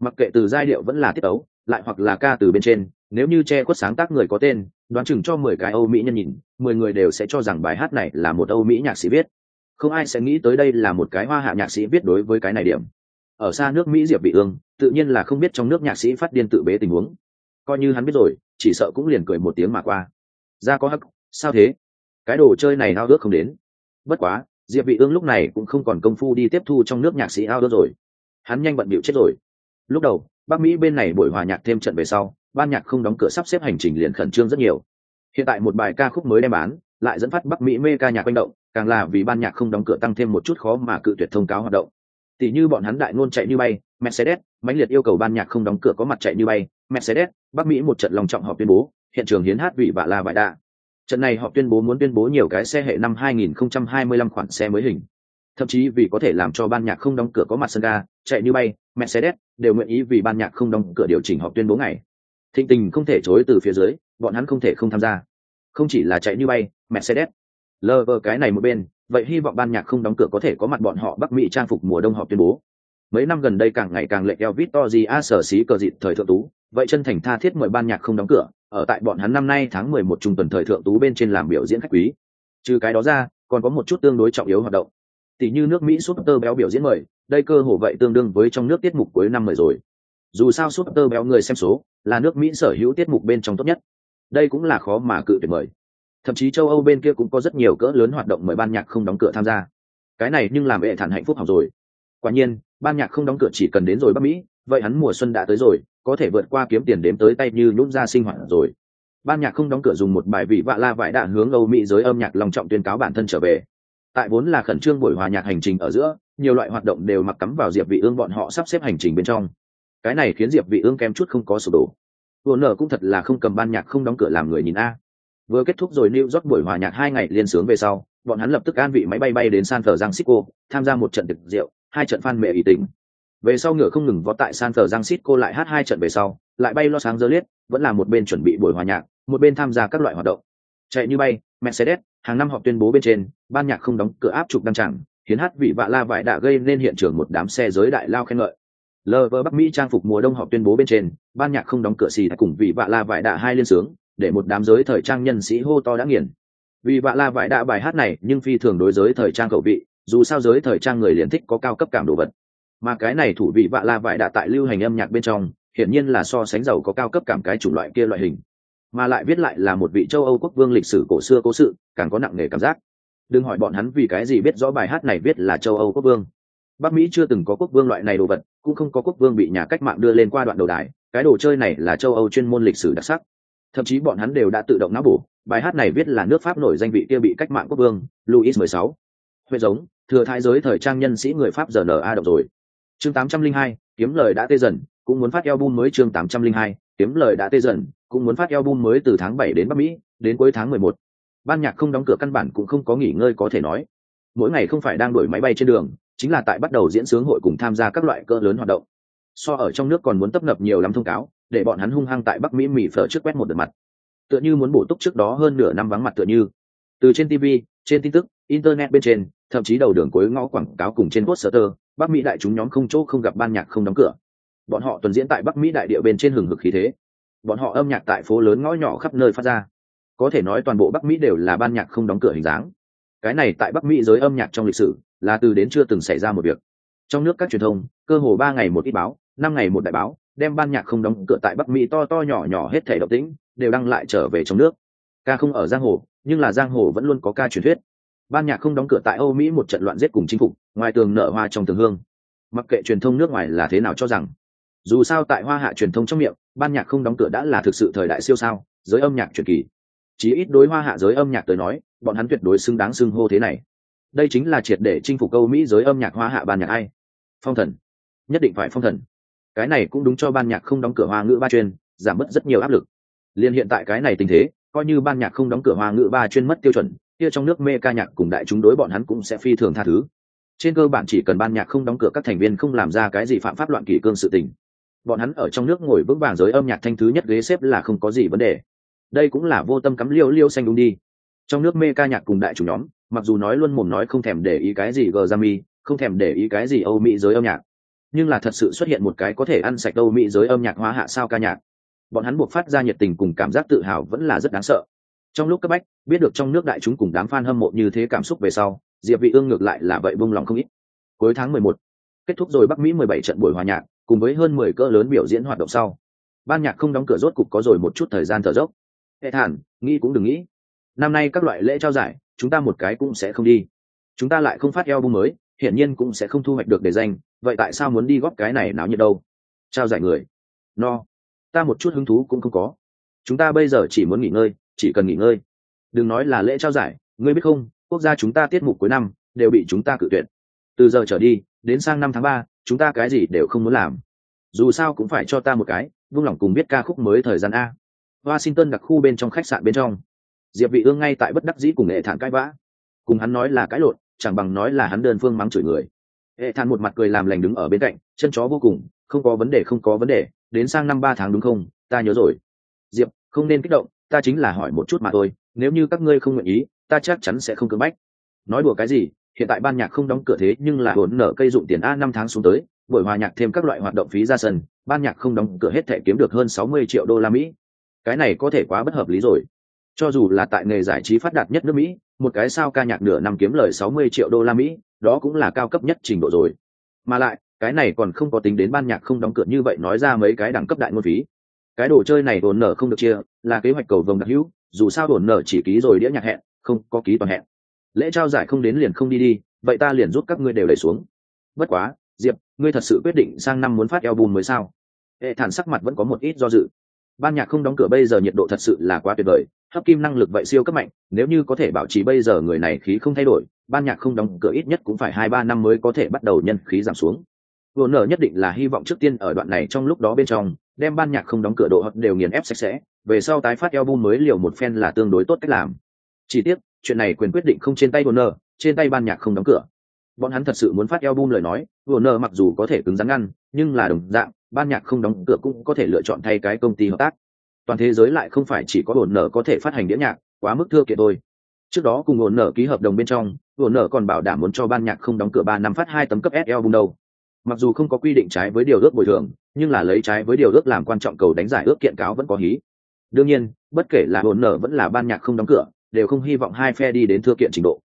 A: mặc kệ từ giai điệu vẫn là tiết tấu, lại hoặc là ca từ bên trên, nếu như che khuất sáng tác người có tên đoán chừng cho mười cái âu mỹ nhân nhìn, mười người đều sẽ cho rằng bài hát này là một âu mỹ nhạc sĩ viết. Không ai sẽ nghĩ tới đây là một cái hoa hạ nhạc sĩ viết đối với cái này điểm. Ở xa nước mỹ diệp bị ương, tự nhiên là không biết trong nước nhạc sĩ phát điên tự bế tình huống. Coi như hắn biết rồi, chỉ sợ cũng liền cười một tiếng mà qua. Ra có hắc, sao thế? Cái đồ chơi này nao ước không đến. Bất quá, diệp bị ương lúc này cũng không còn công phu đi tiếp thu trong nước nhạc sĩ ao rồi. Hắn nhanh bận bịu chết rồi. Lúc đầu bắc mỹ bên này buổi hòa nhạc thêm trận về sau ban nhạc không đóng cửa sắp xếp hành trình liền khẩn trương rất nhiều. Hiện tại một bài ca khúc mới đem bán, lại dẫn phát bắc mỹ mê ca nhạc quanh động, càng là vì ban nhạc không đóng cửa tăng thêm một chút khó mà cự tuyệt thông cáo hoạt động. Tỷ như bọn hắn đại ngôn chạy như bay, mercedes, mãnh liệt yêu cầu ban nhạc không đóng cửa có mặt chạy như bay, mercedes, bắc mỹ một trận lòng trọng họp tuyên bố, hiện trường hiến hát vị vạ la vải đa trận này họ tuyên bố muốn tuyên bố nhiều cái xe hệ năm 2025 khoản xe mới hình. Thậm chí vì có thể làm cho ban nhạc không đóng cửa có mặt sân ga, chạy như bay, mercedes, đều nguyện ý vì ban nhạc không đóng cửa điều chỉnh họp tuyên bố ngày thịnh tình không thể chối từ phía dưới, bọn hắn không thể không tham gia. Không chỉ là chạy như bay, mercedes lờ vờ cái này một bên, vậy hy vọng ban nhạc không đóng cửa có thể có mặt bọn họ bắc mỹ trang phục mùa đông họ tuyên bố. Mấy năm gần đây càng ngày càng lệ eo victor a sở xí cờ dịt thời thượng tú, vậy chân thành tha thiết mời ban nhạc không đóng cửa, ở tại bọn hắn năm nay tháng mười một trung tuần thời thượng tú bên trên làm biểu diễn khách quý. Trừ cái đó ra, còn có một chút tương đối trọng yếu hoạt động. Tỷ như nước mỹ súp tơ béo biểu diễn mời, đây cơ hồ vậy tương đương với trong nước tiết mục cuối năm mời rồi. Dù sao súp tơ béo người xem số là nước mỹ sở hữu tiết mục bên trong tốt nhất. Đây cũng là khó mà cự tuyệt mời thậm chí châu âu bên kia cũng có rất nhiều cỡ lớn hoạt động mời ban nhạc không đóng cửa tham gia. Cái này nhưng làm hệ thản hạnh phúc học rồi. Quả nhiên, ban nhạc không đóng cửa chỉ cần đến rồi bắc mỹ, vậy hắn mùa xuân đã tới rồi, có thể vượt qua kiếm tiền đếm tới tay như nhún ra sinh hoạt rồi. Ban nhạc không đóng cửa dùng một bài vị vạ la vải đạn hướng âu mỹ giới âm nhạc long trọng tuyên cáo bản thân trở về. Tại vốn là khẩn trương buổi hòa nhạc hành trình ở giữa, nhiều loại hoạt động đều mặc cắm vào diệp vị ương bọn họ sắp xếp hành trình bên trong cái này khiến diệp vị ương kém chút không có sụp đổ. Vừa nở cũng thật là không cầm ban nhạc không đóng cửa làm người nhìn a. Vừa kết thúc rồi New York buổi hòa nhạc hai ngày liên sướng về sau bọn hắn lập tức an vị máy bay bay đến San Francisco tham gia một trận tiệc rượu hai trận fan mẹ ý tính. Về sau ngựa không ngừng vó tại San Francisco lại hát hai trận về sau lại bay lo sáng dơ liết, vẫn là một bên chuẩn bị buổi hòa nhạc một bên tham gia các loại hoạt động. Chạy như bay Mercedes hàng năm họ tuyên bố bên trên ban nhạc không đóng cửa áp trục đăng chẳng khiến hát vị vạ la vải đã gây nên hiện trường một đám xe giới đại lao khen ngợi lờ vờ bắc mỹ trang phục mùa đông họ tuyên bố bên trên, ban nhạc không đóng cửa xì cùng vị vạ la vải đạ hai liên sướng, để một đám giới thời trang nhân sĩ hô to đã nghiền. Vì vạ la vải đạ bài hát này nhưng phi thường đối giới thời trang khẩu vị, dù sao giới thời trang người liền thích có cao cấp cảm đồ vật. Mà cái này thủ vị vạ la vải đạ tại lưu hành âm nhạc bên trong, hiển nhiên là so sánh giàu có cao cấp cảm cái chủng loại kia loại hình. Mà lại viết lại là một vị châu âu quốc vương lịch sử cổ xưa cố sự, càng có nặng nề cảm giác. Đừng hỏi bọn hắn vì cái gì biết rõ bài hát này viết là châu âu quốc vương bắc mỹ chưa từng có quốc vương loại này đồ vật, cũng không có quốc vương bị nhà cách mạng đưa lên qua đoạn đầu đài, cái đồ chơi này là châu âu chuyên môn lịch sử đặc sắc. Thậm chí bọn hắn đều đã tự động não bổ, bài hát này viết là nước pháp nổi danh vị kia bị cách mạng quốc vương, louis mười sáu. Huệ giống, thừa thái giới thời trang nhân sĩ người pháp giờ n a động rồi. Chương tám trăm linh hai, kiếm lời đã tê dần, cũng muốn phát album mới chương tám trăm linh hai, kiếm lời đã tê dần, cũng muốn phát album mới từ tháng bảy đến bắc mỹ, đến cuối tháng mười một. Ban nhạc không đóng cửa căn bản cũng không có nghỉ ngơi có thể nói. Mỗi ngày không phải đang đổi máy bay trên đường chính là tại bắt đầu diễn sướng hội cùng tham gia các loại cỡ lớn hoạt động. So ở trong nước còn muốn tấp nập nhiều lắm thông cáo, để bọn hắn hung hăng tại bắc mỹ mỉ phở trước quét một đợt mặt. Tựa như muốn bổ túc trước đó hơn nửa năm vắng mặt tựa như. Từ trên tv trên tin tức, internet bên trên, thậm chí đầu đường cuối ngõ quảng cáo cùng trên poster, bắc mỹ đại chúng nhóm không chỗ không gặp ban nhạc không đóng cửa. Bọn họ tuần diễn tại bắc mỹ đại địa bên trên hừng hực khí thế. Bọn họ âm nhạc tại phố lớn ngõ nhỏ khắp nơi phát ra. Có thể nói toàn bộ bắc mỹ đều là ban nhạc không đóng cửa hình dáng. Cái này tại bắc mỹ giới âm nhạc trong lịch sử là từ đến chưa từng xảy ra một việc. Trong nước các truyền thông, cơ hồ ba ngày một ít báo, năm ngày một đại báo, đem ban nhạc không đóng cửa tại bắc mỹ to to nhỏ nhỏ hết thể động tĩnh, đều đăng lại trở về trong nước. Ca không ở giang hồ, nhưng là giang hồ vẫn luôn có ca truyền thuyết. Ban nhạc không đóng cửa tại âu mỹ một trận loạn giết cùng chính phủ ngoài tường nở hoa trong tường hương. Mặc kệ truyền thông nước ngoài là thế nào cho rằng, dù sao tại hoa hạ truyền thông trong miệng, ban nhạc không đóng cửa đã là thực sự thời đại siêu sao, giới âm nhạc truyền kỳ. Chí ít đối hoa hạ giới âm nhạc tới nói, bọn hắn tuyệt đối xứng đáng xưng hô thế này đây chính là triệt để chinh phục câu mỹ giới âm nhạc hoa hạ ban nhạc ai? Phong thần. Nhất định phải phong thần. Cái này cũng đúng cho ban nhạc không đóng cửa hoa ngữ ba chuyên, giảm bớt rất nhiều áp lực. Liên hiện tại cái này tình thế, coi như ban nhạc không đóng cửa hoa ngữ ba chuyên mất tiêu chuẩn, kia trong nước mê ca nhạc cùng đại chúng đối bọn hắn cũng sẽ phi thường tha thứ. Trên cơ bản chỉ cần ban nhạc không đóng cửa các thành viên không làm ra cái gì phạm pháp loạn kỷ cương sự tình. Bọn hắn ở trong nước ngồi vững vàng giới âm nhạc thanh thứ nhất ghế xếp là không có gì vấn đề. Đây cũng là vô tâm cắm liêu liêu xanh đúng đi. Trong nước mê ca nhạc cùng đại chủ nhóm mặc dù nói luôn mồm nói không thèm để ý cái gì gờ ra mi không thèm để ý cái gì âu mỹ giới âm nhạc. Nhưng là thật sự xuất hiện một cái có thể ăn sạch âu mỹ giới âm nhạc hóa hạ sao ca nhạc. Bọn hắn buộc phát ra nhiệt tình cùng cảm giác tự hào vẫn là rất đáng sợ. Trong lúc cấp bách biết được trong nước đại chúng cùng đám f a n hâm mộ như thế cảm xúc về sau diệp vị ương ngược lại là vậy bông lòng không ít. Cuối tháng 11, kết thúc rồi bắc mỹ 17 trận buổi hòa nhạc cùng với hơn 10 cỡ lớn biểu diễn hoạt động sau. Ban nhạc không đóng cửa rốt cục có rồi một chút thời gian thở dốc. Hệ thản nghĩ cũng đừng nghĩ. Năm nay các loại lễ trao giải chúng ta một cái cũng sẽ không đi. Chúng ta lại không phát album mới, hiển nhiên cũng sẽ không thu hoạch được đề danh, vậy tại sao muốn đi góp cái này náo nhiệt đâu? Trao giải người. No. Ta một chút hứng thú cũng không có. Chúng ta bây giờ chỉ muốn nghỉ ngơi, chỉ cần nghỉ ngơi. Đừng nói là lễ trao giải, ngươi biết không, quốc gia chúng ta tiết mục cuối năm đều bị chúng ta cự tuyệt. Từ giờ trở đi, đến sang năm tháng ba, chúng ta cái gì đều không muốn làm. Dù sao cũng phải cho ta một cái, vung lòng cùng biết ca khúc mới thời gian a. Washington đặc khu bên trong khách sạn bên trong diệp vị ương ngay tại bất đắc dĩ cùng nghệ thản cãi vã. Cùng hắn nói là cãi lộn, chẳng bằng nói là hắn đơn phương mắng chửi người. Hệ thản một mặt cười làm lành đứng ở bên cạnh, chân chó vô cùng, không có vấn đề, không có vấn đề, đến sang năm ba tháng đúng không, ta nhớ rồi. Diệp, không nên kích động, ta chính là hỏi một chút mà thôi, nếu như các ngươi không nguyện ý, ta chắc chắn sẽ không cưỡng bách. Nói đùa cái gì, hiện tại ban nhạc không đóng cửa thế, nhưng là hỗn nở cây dụng tiền a năm tháng xuống tới, buổi hòa nhạc thêm các loại hoạt động phí ra sân, ban nhạc không đóng cửa hết thể kiếm được hơn sáu mươi triệu đô la mỹ. Cái này có thể quá bất hợp lý rồi cho dù là tại nghề giải trí phát đạt nhất nước mỹ, một cái sao ca nhạc nửa năm kiếm lời sáu mươi triệu đô la mỹ, đó cũng là cao cấp nhất trình độ rồi. Mà lại, cái này còn không có tính đến ban nhạc không đóng cửa như vậy nói ra mấy cái đẳng cấp đại ngôn phí. Cái đồ chơi này đồn nở không được chia, là kế hoạch cầu vồng đặc hữu, dù sao đồn nở chỉ ký rồi đĩa nhạc hẹn, không có ký toàn hẹn. Lễ trao giải không đến liền không đi đi, vậy ta liền rút các ngươi đều đẩy xuống. Bất quá, diệp, ngươi thật sự quyết định sang năm muốn phát album mới sao? Hệ thản sắc mặt vẫn có một ít do dự. Ban nhạc không đóng cửa bây giờ nhiệt độ thật sự là quá tuyệt vời hấp kim năng lực vậy siêu cấp mạnh nếu như có thể bảo trì bây giờ người này khí không thay đổi ban nhạc không đóng cửa ít nhất cũng phải hai ba năm mới có thể bắt đầu nhân khí giảm xuống. Vừa nở nhất định là hy vọng trước tiên ở đoạn này trong lúc đó bên trong đem ban nhạc không đóng cửa độ hận đều nghiền ép sạch sẽ về sau tái phát album mới liều một phen là tương đối tốt cách làm. Chỉ tiếc chuyện này quyền quyết định không trên tay Warner, trên tay ban nhạc không đóng cửa. Bọn hắn thật sự muốn phát album lời nói Warner mặc dù có thể cứng rắn ngăn nhưng là đồng dạng ban nhạc không đóng cửa cũng có thể lựa chọn thay cái công ty hợp tác toàn thế giới lại không phải chỉ có ổn nở có thể phát hành đĩa nhạc, quá mức thưa kiện thôi. Trước đó cùng ổn nở ký hợp đồng bên trong, ổn nở còn bảo đảm muốn cho ban nhạc không đóng cửa ba năm phát hai tấm cấp SL bung đâu. Mặc dù không có quy định trái với điều ước bồi thường, nhưng là lấy trái với điều ước làm quan trọng cầu đánh giải ước kiện cáo vẫn có hí. Đương nhiên, bất kể là ổn nở vẫn là ban nhạc không đóng cửa, đều không hy vọng hai phe đi đến thưa kiện trình độ.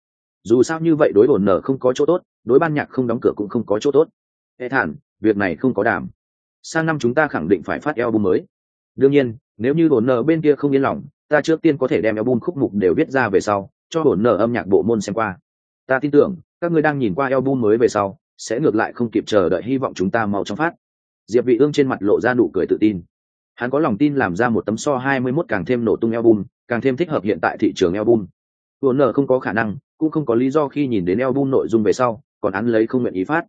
A: Dù sao như vậy đối ổn nở không có chỗ tốt, đối ban nhạc không đóng cửa cũng không có chỗ tốt. Hệ thản, việc này không có đảm. Sang năm chúng ta khẳng định phải phát album mới. Đương nhiên nếu như ổn nợ bên kia không yên lòng, ta trước tiên có thể đem album khúc mục đều viết ra về sau, cho ổn nợ âm nhạc bộ môn xem qua. Ta tin tưởng, các ngươi đang nhìn qua album mới về sau, sẽ ngược lại không kịp chờ đợi hy vọng chúng ta mau chóng phát. Diệp vị ương trên mặt lộ ra nụ cười tự tin. Hắn có lòng tin làm ra một tấm so 21 càng thêm nổ tung album, càng thêm thích hợp hiện tại thị trường album. Nợ không có khả năng, cũng không có lý do khi nhìn đến album nội dung về sau, còn hắn lấy không nguyện ý phát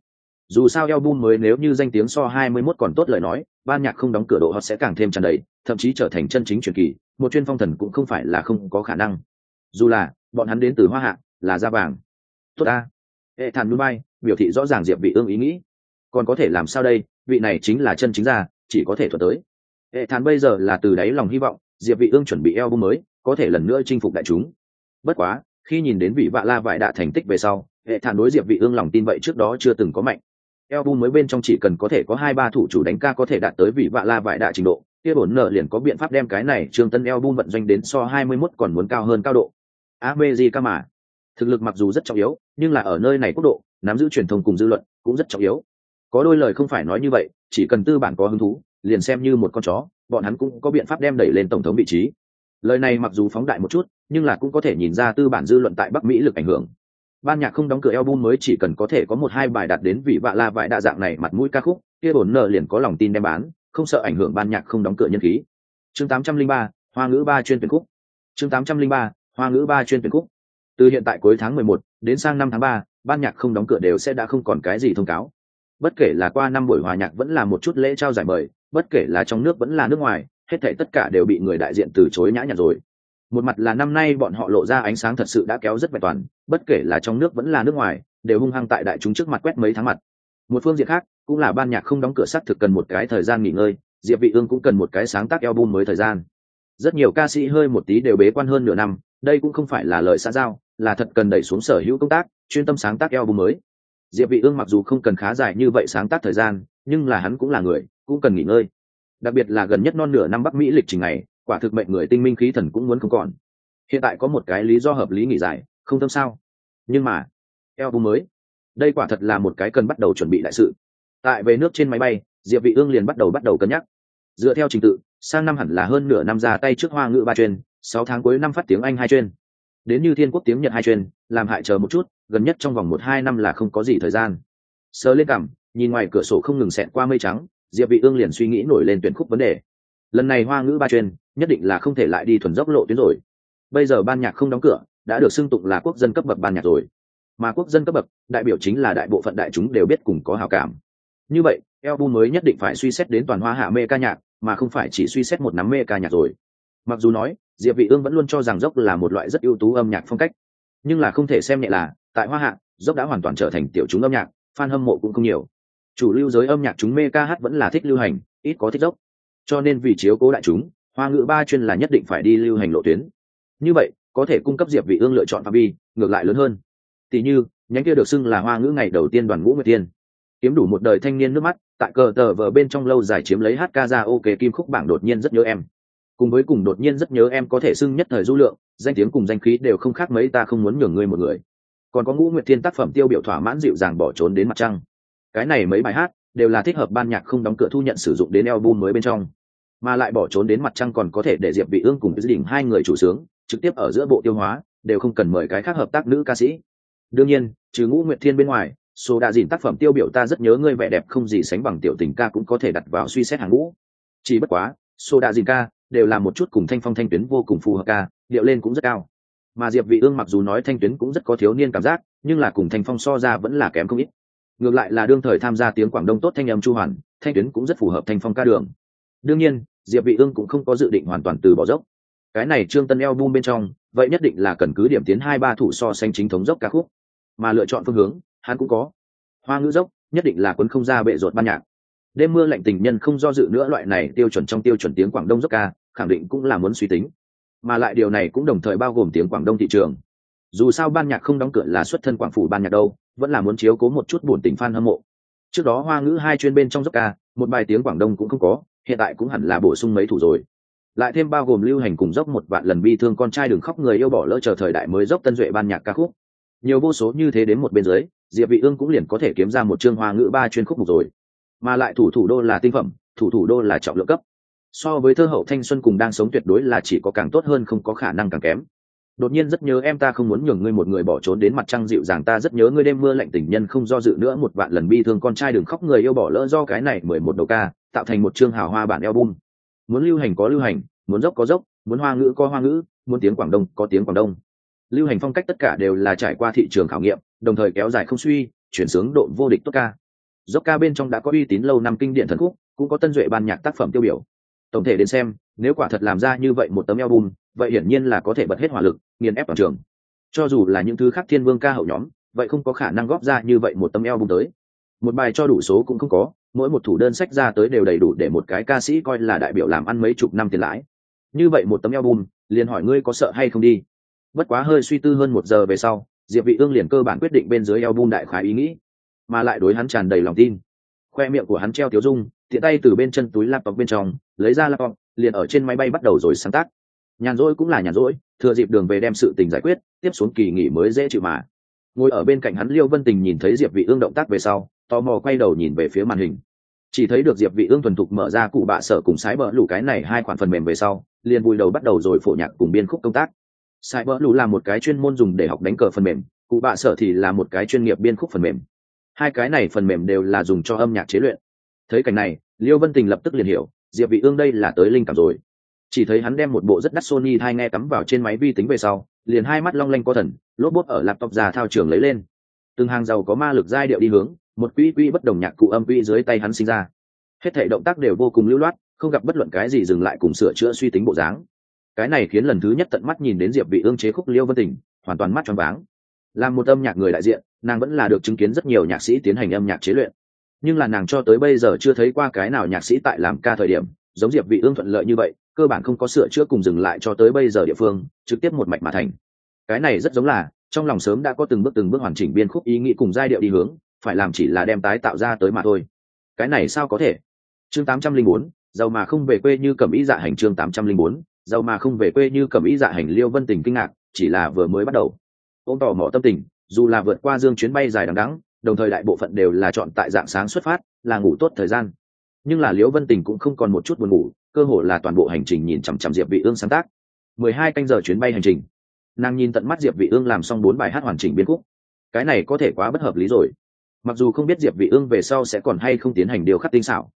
A: dù sao album mới nếu như danh tiếng so 21 còn tốt lời nói, ban nhạc không đóng cửa độ họ sẽ càng thêm tràn đầy, thậm chí trở thành chân chính truyền kỳ, một chuyên phong thần cũng không phải là không có khả năng. Dù là, bọn hắn đến từ hoa hạ, là da vàng. Tốt ta. Hệ thản núi bay, biểu thị rõ ràng diệp vị ương ý nghĩ. Còn có thể làm sao đây? Vị này chính là chân chính ra chỉ có thể thuật tới. Hệ thản bây giờ là từ đáy lòng hy vọng, diệp vị ương chuẩn bị album mới, có thể lần nữa chinh phục đại chúng. Bất quá, khi nhìn đến vị vạ la vải đạ thành tích về sau, hệ thản đối diệp vị ương lòng tin vậy trước đó chưa từng có mạnh album mới bên trong chỉ cần có thể có hai ba thủ chủ đánh ca có thể đạt tới vị vạ la vải đạ trình độ, kia bổn nợ liền có biện pháp đem cái này trương tân album vận doanh đến so 21 còn muốn cao hơn cao độ. America mà thực lực mặc dù rất trọng yếu, nhưng là ở nơi này quốc độ, nắm giữ truyền thông cùng dư luận cũng rất trọng yếu. Có đôi lời không phải nói như vậy, chỉ cần tư bản có hứng thú, liền xem như một con chó, bọn hắn cũng có biện pháp đem đẩy lên tổng thống vị trí. Lời này mặc dù phóng đại một chút, nhưng là cũng có thể nhìn ra tư bản dư luận tại bắc mỹ lực ảnh hưởng ban nhạc không đóng cửa album mới chỉ cần có thể có một hai bài đạt đến vị vạ la vải đa dạng này mặt mũi ca khúc kia bổn nợ liền có lòng tin đem bán không sợ ảnh hưởng ban nhạc không đóng cửa nhân khí. Chương 803, hoa ngữ ba chuyên tuyển khúc. Chương 803, hoa ngữ ba chuyên tuyển khúc. Từ hiện tại cuối tháng 11, đến sang năm tháng 3, ban nhạc không đóng cửa đều sẽ đã không còn cái gì thông cáo. Bất kể là qua năm buổi hòa nhạc vẫn là một chút lễ trao giải mời bất kể là trong nước vẫn là nước ngoài hết thảy tất cả đều bị người đại diện từ chối nhã nhặn rồi một mặt là năm nay bọn họ lộ ra ánh sáng thật sự đã kéo rất vẹn toàn, bất kể là trong nước vẫn là nước ngoài, đều hung hăng tại đại chúng trước mặt quét mấy tháng mặt. Một phương diện khác, cũng là ban nhạc không đóng cửa sắt thực cần một cái thời gian nghỉ ngơi, diệp vị ương cũng cần một cái sáng tác album mới thời gian. Rất nhiều ca sĩ hơi một tí đều bế quan hơn nửa năm, đây cũng không phải là lời xã giao, là thật cần đẩy xuống sở hữu công tác, chuyên tâm sáng tác album mới. Diệp vị ương mặc dù không cần khá dài như vậy sáng tác thời gian, nhưng là hắn cũng là người, cũng cần nghỉ ngơi. Đặc biệt là gần nhất non nửa năm bắc mỹ lịch trình này quả thực mệnh người tinh minh khí thần cũng muốn không còn. Hiện tại có một cái lý do hợp lý nghỉ dài không tâm sao? Nhưng mà album mới, đây quả thật là một cái cần bắt đầu chuẩn bị đại sự. Tại về nước trên máy bay, diệp vị ương liền bắt đầu bắt đầu cân nhắc. Dựa theo trình tự, sang năm hẳn là hơn nửa năm ra tay trước hoa ngữ ba chuyên, sáu tháng cuối năm phát tiếng anh hai chuyên. Đến như thiên quốc tiếng nhật hai chuyên, làm hại chờ một chút, gần nhất trong vòng một hai năm là không có gì thời gian. Sơ lên cảm, nhìn ngoài cửa sổ không ngừng xẹt qua mây trắng, diệp vị ương liền suy nghĩ nổi lên tuyển khúc vấn đề lần này hoa ngữ ba chuyên, nhất định là không thể lại đi thuần dốc lộ tuyến rồi. Bây giờ ban nhạc không đóng cửa, đã được xưng tụng là quốc dân cấp bậc ban nhạc rồi. Mà quốc dân cấp bậc, đại biểu chính là đại bộ phận đại chúng đều biết cùng có hảo cảm. Như vậy, album mới nhất định phải suy xét đến toàn hoa hạ mê ca nhạc, mà không phải chỉ suy xét một nắm mê ca nhạc rồi. Mặc dù nói, diệp vị ương vẫn luôn cho rằng dốc là một loại rất ưu tú âm nhạc phong cách. Nhưng là không thể xem nhẹ là, tại hoa hạ, dốc đã hoàn toàn trở thành tiểu chúng âm nhạc, fan hâm mộ cũng không nhiều. Chủ lưu giới âm nhạc chúng mê ca hát vẫn là thích lưu hành, ít có thích dốc cho nên vì chiếu cố đại chúng, hoa ngữ ba chuyên là nhất định phải đi lưu hành lộ tuyến. Như vậy, có thể cung cấp diệp vị ương lựa chọn phạm vi, ngược lại lớn hơn. Tỷ như, nhánh kia được xưng là hoa ngữ ngày đầu tiên đoàn ngũ nguyệt tiên. Kiếm đủ một đời thanh niên nước mắt, tại cờ tờ vờ bên trong lâu dài chiếm lấy hát ca ra ok kim khúc bảng đột nhiên rất nhớ em. Cùng với cùng đột nhiên rất nhớ em có thể xưng nhất thời du lượng, danh tiếng cùng danh khí đều không khác mấy ta không muốn nhường ngươi một người. Còn có ngũ nguyệt thiên tác phẩm tiêu biểu thỏa mãn dịu dàng bỏ trốn đến mặt trăng. Cái này mấy bài hát đều là thích hợp ban nhạc không đóng cửa thu nhận sử dụng đến album mới bên trong mà lại bỏ trốn đến mặt trăng còn có thể để diệp vị ương cùng với đỉnh hai người chủ sướng, trực tiếp ở giữa bộ tiêu hóa, đều không cần mời cái khác hợp tác nữ ca sĩ. Đương nhiên, trừ ngũ nguyệt thiên bên ngoài, số đa dìn tác phẩm tiêu biểu ta rất nhớ ngươi vẻ đẹp không gì sánh bằng tiểu tình ca cũng có thể đặt vào suy xét hàng ngũ. Chỉ bất quá, số đa dìn ca đều là một chút cùng thanh phong thanh tuyến vô cùng phù hợp ca, điệu lên cũng rất cao. Mà diệp vị ương mặc dù nói thanh tuyến cũng rất có thiếu niên cảm giác, nhưng là cùng thanh phong so ra vẫn là kém không ít. Ngược lại là đương thời tham gia tiếng quảng đông tốt thanh âm chu hoàn, thanh tuyến cũng rất phù hợp thanh phong ca đường đương nhiên, diệp vị ương cũng không có dự định hoàn toàn từ bỏ dốc. Cái này trương tân album bên trong, vậy nhất định là cần cứ điểm tiến hai ba thủ so sánh chính thống dốc ca khúc. Mà lựa chọn phương hướng, hắn cũng có. Hoa ngữ dốc, nhất định là cuốn không ra bệ ruột ban nhạc. Đêm mưa lạnh tình nhân không do dự nữa loại này tiêu chuẩn trong tiêu chuẩn tiếng quảng đông dốc ca, khẳng định cũng là muốn suy tính. Mà lại điều này cũng đồng thời bao gồm tiếng quảng đông thị trường. Dù sao ban nhạc không đóng cửa là xuất thân quảng phủ ban nhạc đâu, vẫn là muốn chiếu cố một chút buồn tình fan hâm mộ. Trước đó hoa ngữ hai chuyên bên trong dốc ca, một bài tiếng quảng đông cũng không có hiện tại cũng hẳn là bổ sung mấy thủ rồi. Lại thêm bao gồm lưu hành cùng dốc một vạn lần bi thương con trai đừng khóc người yêu bỏ lỡ chờ thời đại mới dốc tân duệ ban nhạc ca khúc. Nhiều vô số như thế đến một bên dưới, diệp vị ương cũng liền có thể kiếm ra một chương hoa ngữ ba chuyên khúc một rồi. Mà lại thủ thủ đô là tinh phẩm, thủ thủ đô là trọng lượng cấp. So với thơ hậu thanh xuân cùng đang sống tuyệt đối là chỉ có càng tốt hơn không có khả năng càng kém. Đột nhiên rất nhớ em ta không muốn nhường ngươi một người bỏ trốn đến mặt trăng dịu dàng, ta rất nhớ ngươi đêm mưa lạnh tình nhân không do dự nữa một vạn lần bi thương con trai đừng khóc người yêu bỏ lỡ do cái này mười một đầu ca tạo thành một chương hào hoa bản album. Muốn lưu hành có lưu hành, muốn dốc có dốc, muốn hoa ngữ có hoa ngữ, muốn tiếng quảng đông có tiếng quảng đông. Lưu hành phong cách tất cả đều là trải qua thị trường khảo nghiệm, đồng thời kéo dài không suy, chuyển sướng độ vô địch tốt ca. Dốc ca bên trong đã có uy tín lâu năm kinh điển thần khúc, cũng có tân duệ ban nhạc tác phẩm tiêu biểu. Tổng thể đến xem, nếu quả thật làm ra như vậy một tấm album, vậy hiển nhiên là có thể bật hết hỏa lực, nghiền ép toàn trường. Cho dù là những thứ khác thiên vương ca hậu nhóm, vậy không có khả năng góp ra như vậy một tấm album tới. Một bài cho đủ số cũng không có mỗi một thủ đơn sách ra tới đều đầy đủ để một cái ca sĩ coi là đại biểu làm ăn mấy chục năm tiền lãi. Như vậy một tấm album, liền hỏi ngươi có sợ hay không đi. Bất quá hơi suy tư hơn một giờ về sau, diệp vị ương liền cơ bản quyết định bên dưới album đại khái ý nghĩ, mà lại đối hắn tràn đầy lòng tin. Khoe miệng của hắn treo tiếu dung, tiện tay từ bên chân túi laptop bên trong, lấy ra laptop, liền ở trên máy bay bắt đầu rồi sáng tác. Nhàn rỗi cũng là nhàn rỗi, thừa dịp đường về đem sự tình giải quyết, tiếp xuống kỳ nghỉ mới dễ chịu mà. Ngồi ở bên cạnh hắn liêu vân tình nhìn thấy diệp vị ương động tác về sau tò mò quay đầu nhìn về phía màn hình. Chỉ thấy được diệp vị ương thuần thục mở ra cụ bạ sở cùng sái bờ lũ cái này hai khoản phần mềm về sau, liền vui đầu bắt đầu rồi phổ nhạc cùng biên khúc công tác. Sái bờ lũ là một cái chuyên môn dùng để học đánh cờ phần mềm, cụ bạ sở thì là một cái chuyên nghiệp biên khúc phần mềm. Hai cái này phần mềm đều là dùng cho âm nhạc chế luyện. Thấy cảnh này, liêu vân tình lập tức liền hiểu, diệp vị ương đây là tới linh cảm rồi. Chỉ thấy hắn đem một bộ rất đắt sony hai nghe cắm vào trên máy vi tính về sau, liền hai mắt long lanh có thần, lốp bút ở laptop già thao trường lấy lên. Từng hàng giàu có ma lực giai điệu đi hướng một quỹ quỹ bất đồng nhạc cụ âm quỹ dưới tay hắn sinh ra. Hết thảy động tác đều vô cùng lưu loát, không gặp bất luận cái gì dừng lại cùng sửa chữa suy tính bộ dáng. Cái này khiến lần thứ nhất tận mắt nhìn đến diệp vị ương chế khúc liêu vân tình, hoàn toàn mắt tròn váng. Làm một âm nhạc người đại diện, nàng vẫn là được chứng kiến rất nhiều nhạc sĩ tiến hành âm nhạc chế luyện. Nhưng là nàng cho tới bây giờ chưa thấy qua cái nào nhạc sĩ tại làm ca thời điểm, giống diệp vị ương thuận lợi như vậy, cơ bản không có sửa chữa cùng dừng lại cho tới bây giờ địa phương, trực tiếp một mạch mà thành. Cái này rất giống là, trong lòng sớm đã có từng bước từng bước hoàn chỉnh biên khúc ý nghĩ cùng giai điệu đi hướng phải làm chỉ là đem tái tạo ra tới mà thôi. Cái này sao có thể? Chương 804, giàu mà không về quê như cẩm ý dạ hành chương 804, giàu mà không về quê như cẩm ý dạ hành liêu vân tình kinh ngạc chỉ là vừa mới bắt đầu. Ông tỏ mỏ tâm tình dù là vượt qua dương chuyến bay dài đằng đẵng đồng thời đại bộ phận đều là chọn tại dạng sáng xuất phát là ngủ tốt thời gian. Nhưng là liễu vân tình cũng không còn một chút buồn ngủ cơ hội là toàn bộ hành trình nhìn chằm chằm diệp vị ương sáng tác. mười hai canh giờ chuyến bay hành trình. Nàng nhìn tận mắt diệp vị ương làm xong bốn bài hát hoàn chỉnh biên khúc. Cái này có thể quá bất hợp lý rồi mặc dù không biết diệp vị ương về sau sẽ còn hay không tiến hành điều khắc tinh xảo,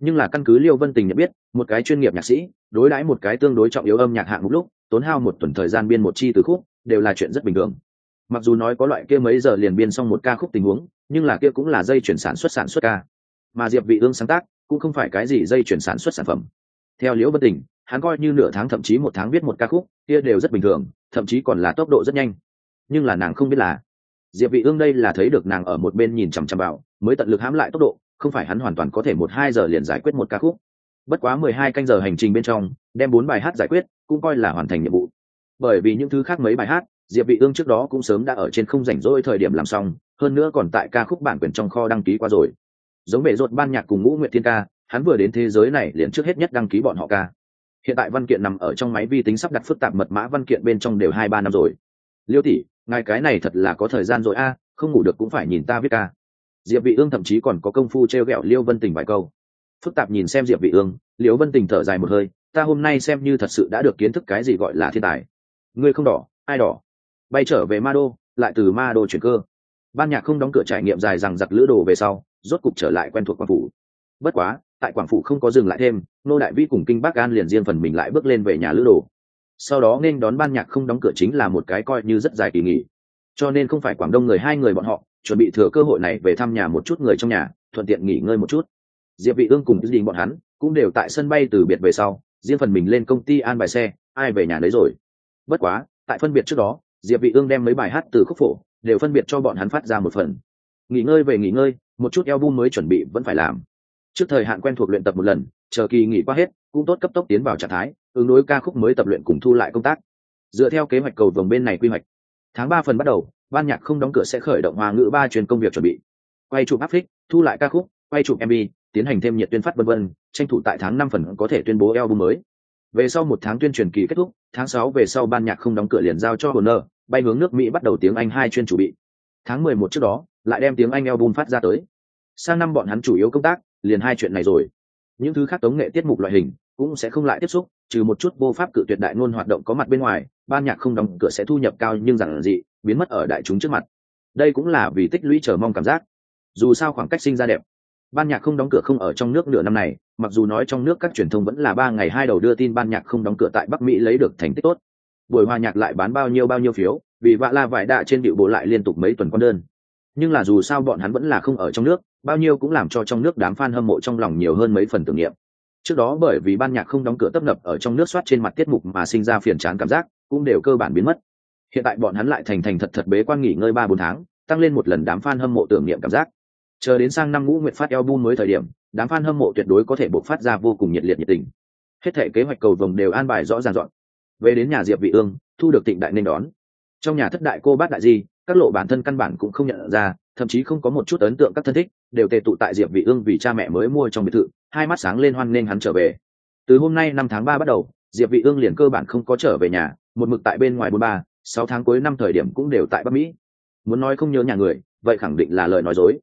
A: nhưng là căn cứ liêu vân tình nhận biết, một cái chuyên nghiệp nhạc sĩ, đối đãi một cái tương đối trọng yếu âm nhạc hạng một lúc, tốn hao một tuần thời gian biên một chi từ khúc, đều là chuyện rất bình thường. Mặc dù nói có loại kia mấy giờ liền biên xong một ca khúc tình huống, nhưng là kia cũng là dây chuyển sản xuất sản xuất ca. Mà diệp vị ương sáng tác cũng không phải cái gì dây chuyển sản xuất sản phẩm. Theo liễu vân tình, hắn coi như nửa tháng thậm chí một tháng viết một ca khúc, kia đều rất bình thường, thậm chí còn là tốc độ rất nhanh. Nhưng là nàng không biết là diệp vị ương đây là thấy được nàng ở một bên nhìn chằm chằm vào, mới tận lực hãm lại tốc độ, không phải hắn hoàn toàn có thể một hai giờ liền giải quyết một ca khúc. Bất quá mười hai canh giờ hành trình bên trong, đem bốn bài hát giải quyết, cũng coi là hoàn thành nhiệm vụ. Bởi vì những thứ khác mấy bài hát, diệp vị ương trước đó cũng sớm đã ở trên không rảnh rỗi thời điểm làm xong, hơn nữa còn tại ca khúc bản quyền trong kho đăng ký qua rồi. Giống bể rột ban nhạc cùng ngũ nguyệt thiên ca, hắn vừa đến thế giới này liền trước hết nhất đăng ký bọn họ ca. Hiện tại văn kiện nằm ở trong máy vi tính sắp đặt phức tạp mật mã văn kiện bên trong đều hai ba năm rồi. Liêu tỷ ngài cái này thật là có thời gian rồi a, không ngủ được cũng phải nhìn ta viết ca. Diệp vị ương thậm chí còn có công phu treo gẹo liêu vân tình vài câu. Phức tạp nhìn xem diệp vị ương, liêu vân tình thở dài một hơi, ta hôm nay xem như thật sự đã được kiến thức cái gì gọi là thiên tài. Ngươi không đỏ, ai đỏ? Bay trở về ma đô, lại từ ma đô chuyển cơ. Ban nhạc không đóng cửa trải nghiệm dài rằng giặc lữ đồ về sau, rốt cục trở lại quen thuộc quảng phủ. Bất quá, tại quảng phủ không có dừng lại thêm, nô đại vi cùng kinh bắc an liền riêng phần mình lại bước lên về nhà lữ đồ sau đó nên đón ban nhạc không đóng cửa chính là một cái coi như rất dài kỳ nghỉ. Cho nên không phải quảng đông người hai người bọn họ, chuẩn bị thừa cơ hội này về thăm nhà một chút người trong nhà, thuận tiện nghỉ ngơi một chút. Diệp vị ương cùng đình bọn hắn cũng đều tại sân bay từ biệt về sau, riêng phần mình lên công ty an bài xe, ai về nhà đấy rồi. Bất quá, tại phân biệt trước đó, diệp vị ương đem mấy bài hát từ khúc phổ đều phân biệt cho bọn hắn phát ra một phần. Nghỉ ngơi về nghỉ ngơi, một chút album mới chuẩn bị vẫn phải làm. Trước thời hạn quen thuộc luyện tập một lần, chờ kỳ nghỉ qua hết, cũng tốt cấp tốc tiến vào trạng thái ứng đối ca khúc mới tập luyện cùng thu lại công tác dựa theo kế hoạch cầu vồng bên này quy hoạch tháng ba phần bắt đầu ban nhạc không đóng cửa sẽ khởi động hoa ngữ ba truyền công việc chuẩn bị quay chụp áp phích thu lại ca khúc quay chụp mv tiến hành thêm nhiệt tuyên phát vân vân tranh thủ tại tháng năm phần có thể tuyên bố album mới về sau một tháng tuyên truyền kỳ kết thúc tháng sáu về sau ban nhạc không đóng cửa liền giao cho Warner, bay hướng nước Mỹ bắt đầu tiếng Anh hai chuyên chủ bị. Tháng mười một trước đó, lại đem tiếng Anh album phát ra tới. Sang năm bọn hắn chủ yếu công tác, liền hai chuyện này rồi. Những thứ khác tống nghệ tiết mục loại hình cũng sẽ không lại tiếp xúc, trừ một chút vô pháp cự tuyệt đại ngôn hoạt động có mặt bên ngoài, ban nhạc không đóng cửa sẽ thu nhập cao nhưng rằng gì, biến mất ở đại chúng trước mặt. Đây cũng là vì tích lũy chờ mong cảm giác. Dù sao khoảng cách sinh ra đẹp, ban nhạc không đóng cửa không ở trong nước nửa năm này mặc dù nói trong nước các truyền thông vẫn là ba ngày hai đầu đưa tin ban nhạc không đóng cửa tại bắc mỹ lấy được thành tích tốt buổi hòa nhạc lại bán bao nhiêu bao nhiêu phiếu vì vạ la vải đạ trên điệu bộ lại liên tục mấy tuần con đơn nhưng là dù sao bọn hắn vẫn là không ở trong nước bao nhiêu cũng làm cho trong nước đám fan hâm mộ trong lòng nhiều hơn mấy phần tưởng niệm trước đó bởi vì ban nhạc không đóng cửa tấp nập ở trong nước soát trên mặt tiết mục mà sinh ra phiền chán cảm giác, cũng đều cơ bản biến mất. Hiện tại bọn hắn lại thành thành thật thật bế quan nghỉ ngơi ba bốn tháng, tăng lên một lần đám fan hâm mộ tưởng niệm cảm giác. Chờ đến sang năm ngũ nguyện phát album mới thời điểm, đám fan hâm mộ tuyệt đối có thể bộc phát ra vô cùng nhiệt liệt nhiệt tình. Hết thể kế hoạch cầu vồng đều an bài rõ ràng dọn. Về đến nhà diệp vị ương, thu được tịnh đại nên đón. Trong nhà thất đại cô bát đại di, các lộ bản thân căn bản cũng không nhận ra, thậm chí không có một chút ấn tượng các thân thích, đều tề tụ tại diệp vị ương vì cha mẹ mới mua trong biệt thự hai mắt sáng lên hoan nên hắn trở về. Từ hôm nay năm tháng ba bắt đầu, diệp vị ương liền cơ bản không có trở về nhà, một mực tại bên ngoài bốn ba, sáu tháng cuối năm thời điểm cũng đều tại bắc mỹ. Muốn nói không nhớ nhà người, vậy khẳng định là lời nói dối.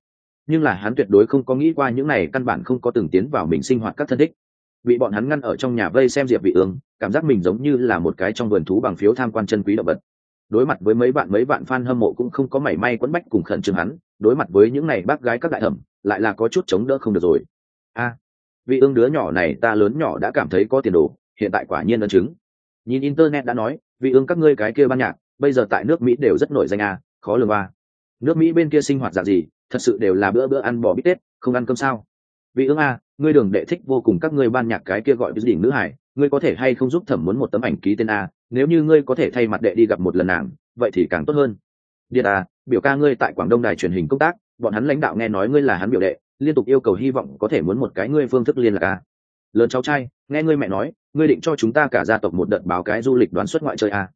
A: Nhưng là hắn tuyệt đối không có nghĩ qua những này căn bản không có từng tiến vào mình sinh hoạt các thân thích. Bị bọn hắn ngăn ở trong nhà vây xem diệp vị ương, cảm giác mình giống như là một cái trong vườn thú bằng phiếu tham quan chân quý động vật. Đối mặt với mấy bạn mấy bạn fan hâm mộ cũng không có mảy may quấn bách cùng khẩn trương hắn, đối mặt với những này bác gái các đại thẩm, lại là có chút chống đỡ không được rồi. A vị ương đứa nhỏ này ta lớn nhỏ đã cảm thấy có tiền đồ, hiện tại quả nhiên ấn chứng. Nhìn internet đã nói, vị ương các ngươi cái kia ban nhạc, bây giờ tại nước mỹ đều rất nổi danh a khó lường ba nước mỹ bên kia sinh hoạt dạng gì, thật sự đều là bữa bữa ăn bò bít tết, không ăn cơm sao? Vị ương a ngươi đường đệ thích vô cùng các ngươi ban nhạc cái kia gọi cái đỉnh nữ hải, ngươi có thể hay không giúp thẩm muốn một tấm ảnh ký tên a nếu như ngươi có thể thay mặt đệ đi gặp một lần nàng, vậy thì càng tốt hơn. Điệt a biểu ca ngươi tại quảng đông đài truyền hình công tác, bọn hắn lãnh đạo nghe nói ngươi là hắn biểu đệ liên tục yêu cầu hy vọng có thể muốn một cái ngươi phương thức liên lạc a lớn cháu trai, nghe ngươi mẹ nói, ngươi định cho chúng ta cả gia tộc một đợt báo cái du lịch đoán xuất ngoại chơi a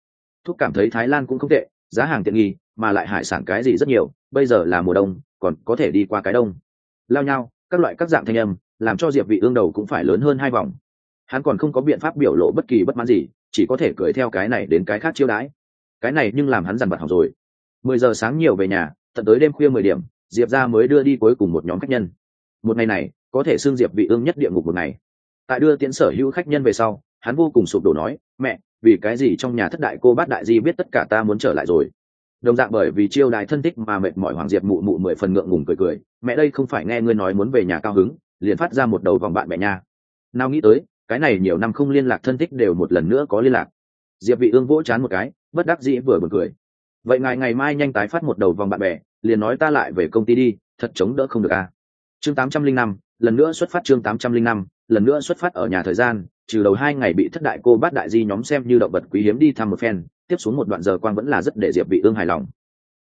A: thúc cảm thấy thái lan cũng không tệ, giá hàng tiện nghi, mà lại hải sản cái gì rất nhiều, bây giờ là mùa đông, còn có thể đi qua cái đông. Lao nhau, các loại các dạng thanh âm, làm cho diệp vị ương đầu cũng phải lớn hơn hai vòng. Hắn còn không có biện pháp biểu lộ bất kỳ bất mãn gì, chỉ có thể cười theo cái này đến cái khác chiêu đãi. Cái này nhưng làm hắn dằn vặt học rồi. Mười giờ sáng nhiều về nhà, tận tới đêm khuya mười điểm diệp ra mới đưa đi cuối cùng một nhóm khách nhân. Một ngày này, có thể xương diệp vị ương nhất địa ngục một ngày. Tại đưa tiễn sở hữu khách nhân về sau, hắn vô cùng sụp đổ nói, mẹ, vì cái gì trong nhà thất đại cô bát đại di biết tất cả ta muốn trở lại rồi? Đồng dạng bởi vì chiêu đại thân thích mà mệt mỏi hoàng diệp mụ mụ mười phần ngượng ngùng cười cười, mẹ đây không phải nghe ngươi nói muốn về nhà cao hứng, liền phát ra một đầu vòng bạn mẹ nha. Nào nghĩ tới, cái này nhiều năm không liên lạc thân thích đều một lần nữa có liên lạc. Diệp vị ương vỗ chán một cái, bất đắc dĩ vừa bật cười vậy ngài ngày mai nhanh tái phát một đầu vòng bạn bè liền nói ta lại về công ty đi thật chống đỡ không được à. Chương 805, lần nữa xuất phát chương 805, lần nữa xuất phát ở nhà thời gian trừ đầu hai ngày bị thất đại cô bát đại di nhóm xem như động vật quý hiếm đi thăm một phen tiếp xuống một đoạn giờ quang vẫn là rất để diệp vị ương hài lòng.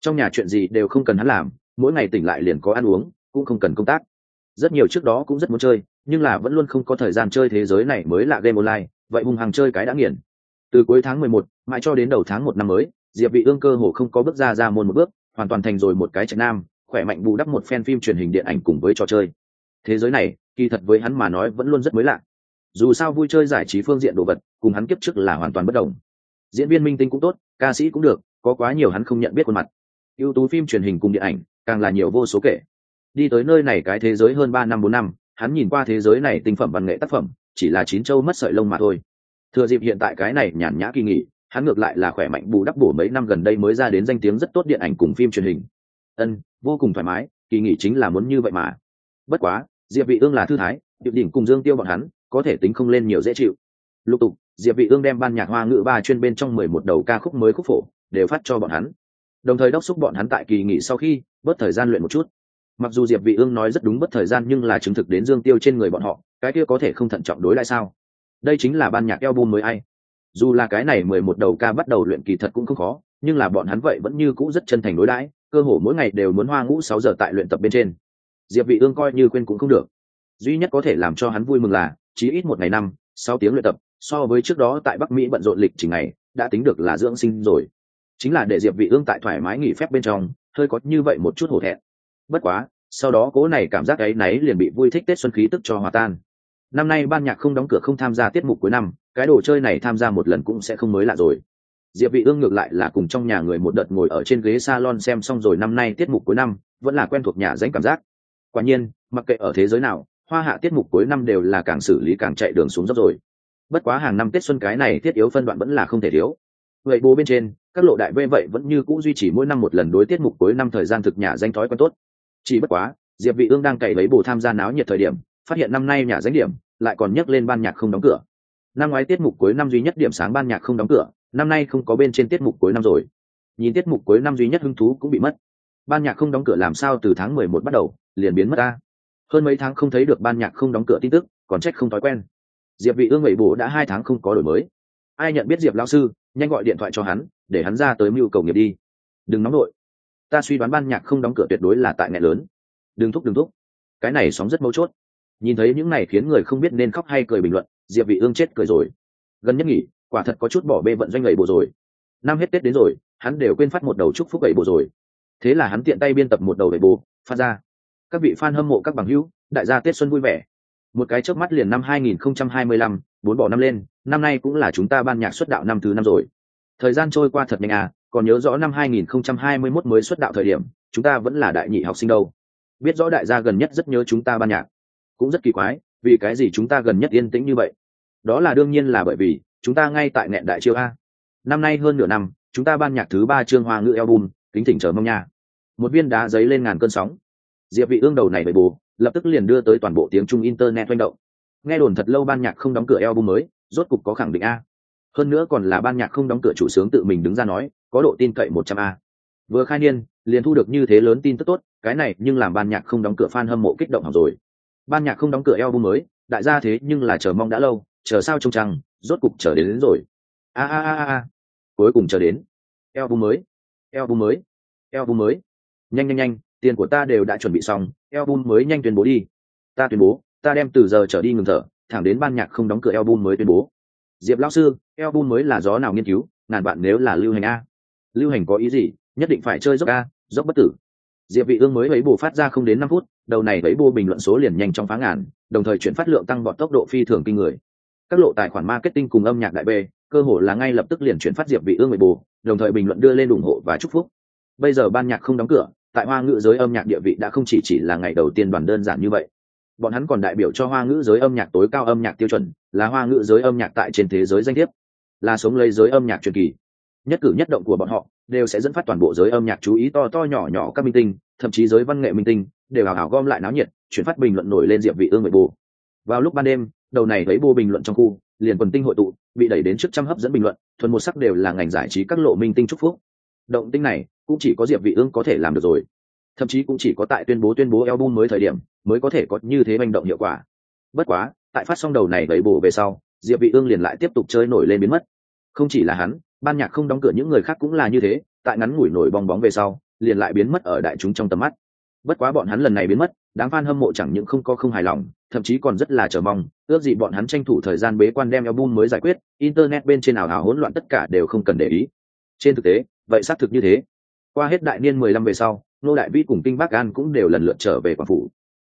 A: Trong nhà chuyện gì đều không cần hắn làm mỗi ngày tỉnh lại liền có ăn uống cũng không cần công tác. Rất nhiều trước đó cũng rất muốn chơi nhưng là vẫn luôn không có thời gian chơi thế giới này mới là game online vậy hùng hàng chơi cái đã nghiền. Từ cuối tháng mười một mãi cho đến đầu tháng một năm mới diệp vị ương cơ hồ không có bước ra ra môn một bước, hoàn toàn thành rồi một cái trạch nam, khỏe mạnh bù đắp một fan phim truyền hình điện ảnh cùng với trò chơi. Thế giới này, kỳ thật với hắn mà nói vẫn luôn rất mới lạ. Dù sao vui chơi giải trí phương diện đồ vật, cùng hắn kiếp trước là hoàn toàn bất đồng. Diễn viên minh tinh cũng tốt, ca sĩ cũng được, có quá nhiều hắn không nhận biết khuôn mặt. Ưu tú phim truyền hình cùng điện ảnh, càng là nhiều vô số kể. Đi tới nơi này cái thế giới hơn ba năm, bốn năm, hắn nhìn qua thế giới này tinh phẩm văn nghệ tác phẩm, chỉ là chín châu mất sợi lông mà thôi. Thừa dịp hiện tại cái này nhàn nhã kỳ nghỉ hắn ngược lại là khỏe mạnh bù đắp bổ mấy năm gần đây mới ra đến danh tiếng rất tốt điện ảnh cùng phim truyền hình. Ân, vô cùng thoải mái, kỳ nghỉ chính là muốn như vậy mà. Bất quá, diệp vị ương là thư thái, điệp đỉnh cùng dương tiêu bọn hắn, có thể tính không lên nhiều dễ chịu. Lục tục, diệp vị ương đem ban nhạc hoa ngữ ba chuyên bên trong mười một đầu ca khúc mới khúc phổ, đều phát cho bọn hắn. Đồng thời đốc thúc bọn hắn tại kỳ nghỉ sau khi, bớt thời gian luyện một chút. Mặc dù diệp vị ương nói rất đúng bất thời gian nhưng là chứng thực đến dương tiêu trên người bọn họ, cái kia có thể không thận trọng đối lại sao? Đây chính là ban nhạc album mới ai dù là cái này mười một đầu ca bắt đầu luyện kỳ thật cũng không khó, nhưng là bọn hắn vậy vẫn như cũ rất chân thành đối đãi, cơ hồ mỗi ngày đều muốn hoa ngũ sáu giờ tại luyện tập bên trên. Diệp vị ương coi như quên cũng không được. Duy nhất có thể làm cho hắn vui mừng là, chỉ ít một ngày năm, sáu tiếng luyện tập, so với trước đó tại bắc mỹ bận rộn lịch trình ngày đã tính được là dưỡng sinh rồi. Chính là để diệp vị ương tại thoải mái nghỉ phép bên trong, hơi có như vậy một chút hổ thẹn. Bất quá, sau đó cố này cảm giác ấy náy liền bị vui thích tết xuân khí tức cho hòa tan năm nay ban nhạc không đóng cửa không tham gia tiết mục cuối năm, cái đồ chơi này tham gia một lần cũng sẽ không mới lạ rồi. Diệp vị ương ngược lại là cùng trong nhà người một đợt ngồi ở trên ghế salon xem xong rồi năm nay tiết mục cuối năm, vẫn là quen thuộc nhà danh cảm giác. Quả nhiên, mặc kệ ở thế giới nào, hoa hạ tiết mục cuối năm đều là càng xử lý càng chạy đường xuống dốc rồi. Bất quá hàng năm tết xuân cái này thiết yếu phân đoạn vẫn là không thể thiếu. Vậy bố bên trên, các lộ đại vê vậy vẫn như cũ duy trì mỗi năm một lần đối tiết mục cuối năm thời gian thực nhà danh thói quen tốt. Chỉ bất quá, diệp vị ương đang cày lấy bù tham gia náo nhiệt thời điểm phát hiện năm nay nhà danh điểm lại còn nhắc lên ban nhạc không đóng cửa. Năm ngoái tiết mục cuối năm duy nhất điểm sáng ban nhạc không đóng cửa, năm nay không có bên trên tiết mục cuối năm rồi. Nhìn tiết mục cuối năm duy nhất hứng thú cũng bị mất. Ban nhạc không đóng cửa làm sao từ tháng mười một bắt đầu, liền biến mất ta. Hơn mấy tháng không thấy được ban nhạc không đóng cửa tin tức, còn trách không thói quen. Diệp vị ương bảy bổ đã hai tháng không có đổi mới. Ai nhận biết diệp lão sư, nhanh gọi điện thoại cho hắn, để hắn ra tới mưu cầu nghiệp đi. Đừng nóng nội. Ta suy đoán ban nhạc không đóng cửa tuyệt đối là tại mẹ lớn. Đừng thúc đừng thúc. Cái này sóng rất mấu chốt nhìn thấy những này khiến người không biết nên khóc hay cười bình luận diệp vị ương chết cười rồi. Gần nhất nghỉ quả thật có chút bỏ bê vận doanh gầy bộ rồi. Năm hết tết đến rồi hắn đều quên phát một đầu chúc phúc gầy bộ rồi. Thế là hắn tiện tay biên tập một đầu gầy bộ phát ra. Các vị fan hâm mộ các bằng hữu đại gia tết xuân vui vẻ. Một cái chớp mắt liền năm 2025, bốn bỏ năm lên năm nay cũng là chúng ta ban nhạc xuất đạo năm thứ năm rồi. Thời gian trôi qua thật nhanh à còn nhớ rõ năm 2021 mới xuất đạo thời điểm chúng ta vẫn là đại nhị học sinh đâu. Biết rõ đại gia gần nhất rất nhớ chúng ta ban nhạc cũng rất kỳ quái, vì cái gì chúng ta gần nhất yên tĩnh như vậy? Đó là đương nhiên là bởi vì, chúng ta ngay tại nghẹn đại chiêu a. Năm nay hơn nửa năm, chúng ta ban nhạc thứ ba chương hoa ngữ album, kính thỉnh chờ mong nha. Một viên đá giấy lên ngàn cơn sóng. Diệp vị ương đầu này bởi bù lập tức liền đưa tới toàn bộ tiếng trung internet manh động. Nghe đồn thật lâu ban nhạc không đóng cửa album mới, rốt cục có khẳng định a. Hơn nữa còn là ban nhạc không đóng cửa chủ sướng tự mình đứng ra nói, có độ tin cậy 100 a. Vừa khai niên, liền thu được như thế lớn tin tức tốt, cái này nhưng làm ban nhạc không đóng cửa fan hâm mộ kích động hỏng rồi ban nhạc không đóng cửa album mới đại gia thế nhưng là chờ mong đã lâu chờ sao trông trăng rốt cục chờ đến, đến rồi. A a a a cuối cùng chờ đến. Album mới. Album mới. Album mới. Nhanh nhanh nhanh tiền của ta đều đã chuẩn bị xong album mới nhanh tuyên bố đi. Ta tuyên bố ta đem từ giờ trở đi ngừng thở thẳng đến ban nhạc không đóng cửa album mới tuyên bố. Diệp lão sư album mới là gió nào nghiên cứu ngàn bạn nếu là lưu hành a. Lưu hành có ý gì nhất định phải chơi dốc a dốc bất tử. Diệp vị ương mới ấy bù phát ra không đến năm phút đầu này ấy bù bình luận số liền nhanh trong phá ngàn, đồng thời chuyển phát lượng tăng vọt tốc độ phi thường kinh người. Các lộ tài khoản marketing cùng âm nhạc đại b, cơ hội là ngay lập tức liền chuyển phát diệp vị ương ấy bù đồng thời bình luận đưa lên ủng hộ và chúc phúc. Bây giờ ban nhạc không đóng cửa, tại hoa ngữ giới âm nhạc địa vị đã không chỉ chỉ là ngày đầu tiên đoàn đơn giản như vậy. Bọn hắn còn đại biểu cho hoa ngữ giới âm nhạc tối cao âm nhạc tiêu chuẩn, là hoa ngữ giới âm nhạc tại trên thế giới danh thiếp, là sống lấy giới âm nhạc truyền kỳ nhất cử nhất động của bọn họ đều sẽ dẫn phát toàn bộ giới âm nhạc chú ý to to nhỏ nhỏ các minh tinh, thậm chí giới văn nghệ minh tinh, đều hào hào gom lại náo nhiệt, chuyển phát bình luận nổi lên diệp vị ương người bù vào lúc ban đêm, đầu này thấy bù bình luận trong khu, liền quần tinh hội tụ, bị đẩy đến trước trăm hấp dẫn bình luận, thuần một sắc đều là ngành giải trí các lộ minh tinh chúc phúc. Động tinh này, cũng chỉ có diệp vị ương có thể làm được rồi. Thậm chí cũng chỉ có tại tuyên bố tuyên bố album mới thời điểm, mới có thể có như thế manh động hiệu quả. Bất quá, tại phát xong đầu này thấy bù về sau, diệp vị ương liền lại tiếp tục chơi nổi lên biến mất. Không chỉ là hắn ban nhạc không đóng cửa những người khác cũng là như thế, tại ngắn ngủi nổi bong bóng về sau, liền lại biến mất ở đại chúng trong tầm mắt. Bất quá bọn hắn lần này biến mất, đám fan hâm mộ chẳng những không có không hài lòng, thậm chí còn rất là chờ mong, ước gì bọn hắn tranh thủ thời gian bế quan đem album mới giải quyết, internet bên trên nào hào hỗn loạn tất cả đều không cần để ý. Trên thực tế, vậy xác thực như thế. Qua hết đại niên mười lăm về sau nô đại Vi cùng kinh bắc an cũng đều lần lượt trở về quảng phủ.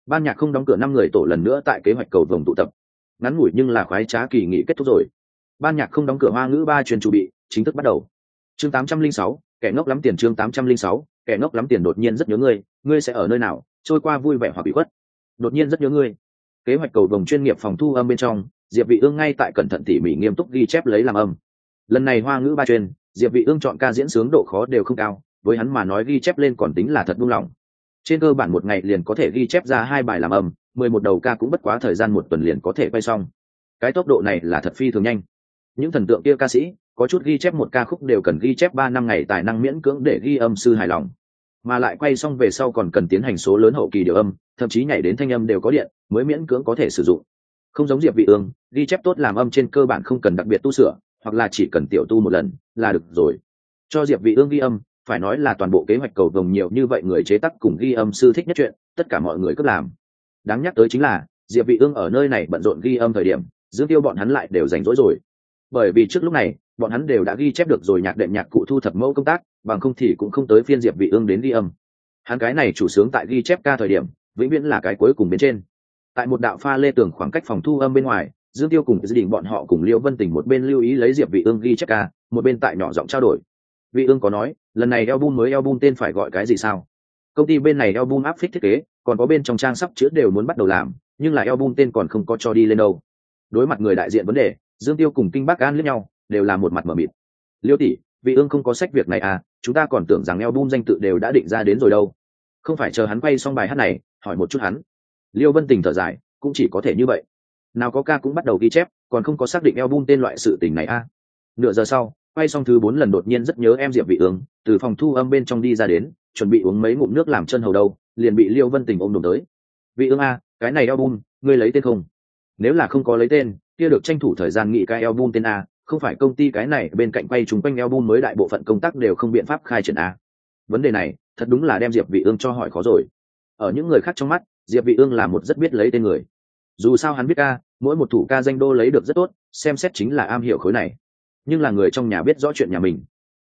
A: Ban nhạc không đóng cửa năm người tổ lần nữa tại kế hoạch cầu vồng tụ tập. Ngắn ngủi nhưng là khoái trá kỳ nghỉ kết thúc rồi ban nhạc không đóng cửa hoa ngữ ba truyền chủ bị, chính thức bắt đầu. Chương tám trăm linh sáu, kẻ ngốc lắm tiền chương tám trăm linh sáu, kẻ ngốc lắm tiền đột nhiên rất nhớ ngươi ngươi sẽ ở nơi nào? Trôi qua vui vẻ hoặc bị khuất. Đột nhiên rất nhớ ngươi. Kế hoạch cầu vồng chuyên nghiệp phòng thu âm bên trong, diệp vị ương ngay tại cẩn thận tỉ mỉ nghiêm túc ghi chép lấy làm âm. Lần này hoa ngữ ba truyền, diệp vị ương chọn ca diễn sướng độ khó đều không cao, với hắn mà nói ghi chép lên còn tính là thật buông lỏng. Trên cơ bản một ngày liền có thể ghi chép ra hai bài làm âm, mười một đầu ca cũng bất quá thời gian một tuần liền có thể quay xong. Cái tốc độ này là thật phi thường nhanh những thần tượng kia ca sĩ, có chút ghi chép một ca khúc đều cần ghi chép ba năm ngày tài năng miễn cưỡng để ghi âm sư hài lòng. Mà lại quay xong về sau còn cần tiến hành số lớn hậu kỳ điều âm, thậm chí nhảy đến thanh âm đều có điện, mới miễn cưỡng có thể sử dụng. Không giống diệp vị ương, ghi chép tốt làm âm trên cơ bản không cần đặc biệt tu sửa, hoặc là chỉ cần tiểu tu một lần là được rồi. Cho diệp vị ương ghi âm, phải nói là toàn bộ kế hoạch cầu vồng nhiều như vậy người chế tác cùng ghi âm sư thích nhất chuyện, tất cả mọi người cứ làm. Đáng nhắc tới chính là, diệp vị ương ở nơi này bận rộn ghi âm thời điểm, dương tiêu bọn hắn lại đều rảnh rỗi rồi bởi vì trước lúc này, bọn hắn đều đã ghi chép được rồi nhạc đệm nhạc cụ thu thập mẫu công tác, bằng không thì cũng không tới phiên diệp vị ương đến ghi âm. Hắn cái này chủ sướng tại ghi chép ca thời điểm, vĩnh viễn là cái cuối cùng bên trên. Tại một đạo pha lê tường khoảng cách phòng thu âm bên ngoài, dương tiêu cùng dự định bọn họ cùng liễu vân tình một bên lưu ý lấy diệp vị ương ghi chép ca, một bên tại nhỏ giọng trao đổi. Vị ương có nói, lần này album mới album tên phải gọi cái gì sao? Công ty bên này album áp phích thiết kế, còn có bên trong trang sắp chữa đều muốn bắt đầu làm, nhưng là album tên còn không có cho đi lên đâu. Đối mặt người đại diện vấn đề dương tiêu cùng kinh bắc an lẫn nhau, đều là một mặt mở mịt. Liêu tỷ vị ương không có sách việc này à chúng ta còn tưởng rằng album danh tự đều đã định ra đến rồi đâu. Không phải chờ hắn quay xong bài hát này, hỏi một chút hắn. Liêu vân tình thở dài, cũng chỉ có thể như vậy. Nào có ca cũng bắt đầu ghi chép, còn không có xác định album tên loại sự tình này à. Nửa giờ sau, quay xong thứ bốn lần đột nhiên rất nhớ em diệp vị ương, từ phòng thu âm bên trong đi ra đến, chuẩn bị uống mấy ngụm nước làm chân hầu đâu, liền bị liêu vân tình ôm đồm tới. Vị ương a cái này album ngươi lấy tên không? Nếu là không có lấy tên kia được tranh thủ thời gian nghị cái album tên a, không phải công ty cái này, bên cạnh quay chúng quanh album mới đại bộ phận công tác đều không biện pháp khai triển a. Vấn đề này, thật đúng là đem diệp vị ương cho hỏi khó rồi. Ở những người khác trong mắt, diệp vị ương là một rất biết lấy tên người. Dù sao hắn biết ca mỗi một thủ ca danh đô lấy được rất tốt, xem xét chính là am hiểu khối này. Nhưng là người trong nhà biết rõ chuyện nhà mình.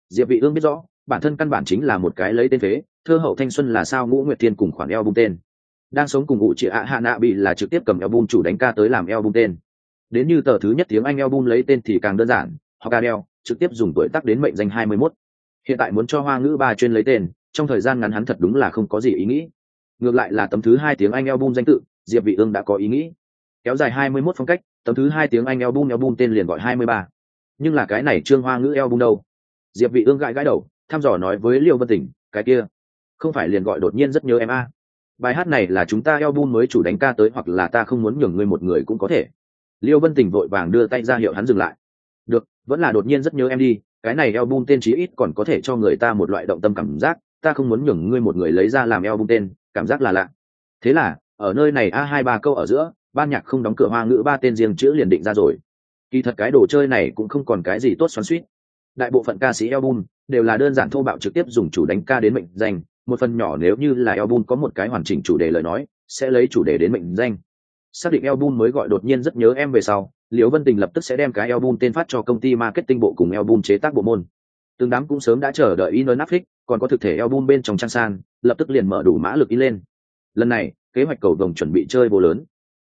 A: Diệp vị ương biết rõ, bản thân căn bản chính là một cái lấy tên phế, thơ hậu thanh xuân là sao ngũ nguyệt thiên cùng khoản eo bung tên. Đang sống cùng ngụ chị ạ hạ nạ bị là trực tiếp cầm eo bung chủ đánh ca tới làm eo bung tên đến như tờ thứ nhất tiếng anh album lấy tên thì càng đơn giản hoặc Adele trực tiếp dùng tuổi tác đến mệnh danh 21. hiện tại muốn cho hoa ngữ ba chuyên lấy tên, trong thời gian ngắn hắn thật đúng là không có gì ý nghĩ. Ngược lại là tấm thứ hai tiếng anh album danh tự, diệp vị ương đã có ý nghĩ. Kéo dài 21 phong cách, tấm thứ hai tiếng anh album album tên liền gọi 23 nhưng là cái này trương hoa ngữ album đâu? Diệp vị ương gãi gãi đầu, thăm dò nói với liêu vân tỉnh cái kia, không phải liền gọi đột nhiên rất nhớ em a. Bài hát này là chúng ta album mới chủ đánh ca tới hoặc là ta không muốn nhường ngươi một người cũng có thể liêu vân tỉnh vội vàng đưa tay ra hiệu hắn dừng lại. Được, vẫn là đột nhiên rất nhớ em đi, cái này eo bung tên chí ít còn có thể cho người ta một loại động tâm cảm giác, ta không muốn nhường ngươi một người lấy ra làm eo bung tên, cảm giác là lạ. Thế là, ở nơi này a hai ba câu ở giữa, ban nhạc không đóng cửa hoa ngữ ba tên riêng chữ liền định ra rồi. Kỳ thật cái đồ chơi này cũng không còn cái gì tốt xoắn suýt đại bộ phận ca sĩ album đều là đơn giản thô bạo trực tiếp dùng chủ đánh ca đến mệnh danh, một phần nhỏ nếu như là album có một cái hoàn chỉnh chủ đề lời nói, sẽ lấy chủ đề đến mệnh danh xác định album mới gọi đột nhiên rất nhớ em về sau, liễu vân tình lập tức sẽ đem cái album tên phát cho công ty marketing bộ cùng album chế tác bộ môn. Tương đám cũng sớm đã chờ đợi in ấn áp còn có thực thể album bên trong trang san, lập tức liền mở đủ mã lực in lên. Lần này, kế hoạch cầu đồng chuẩn bị chơi vô lớn.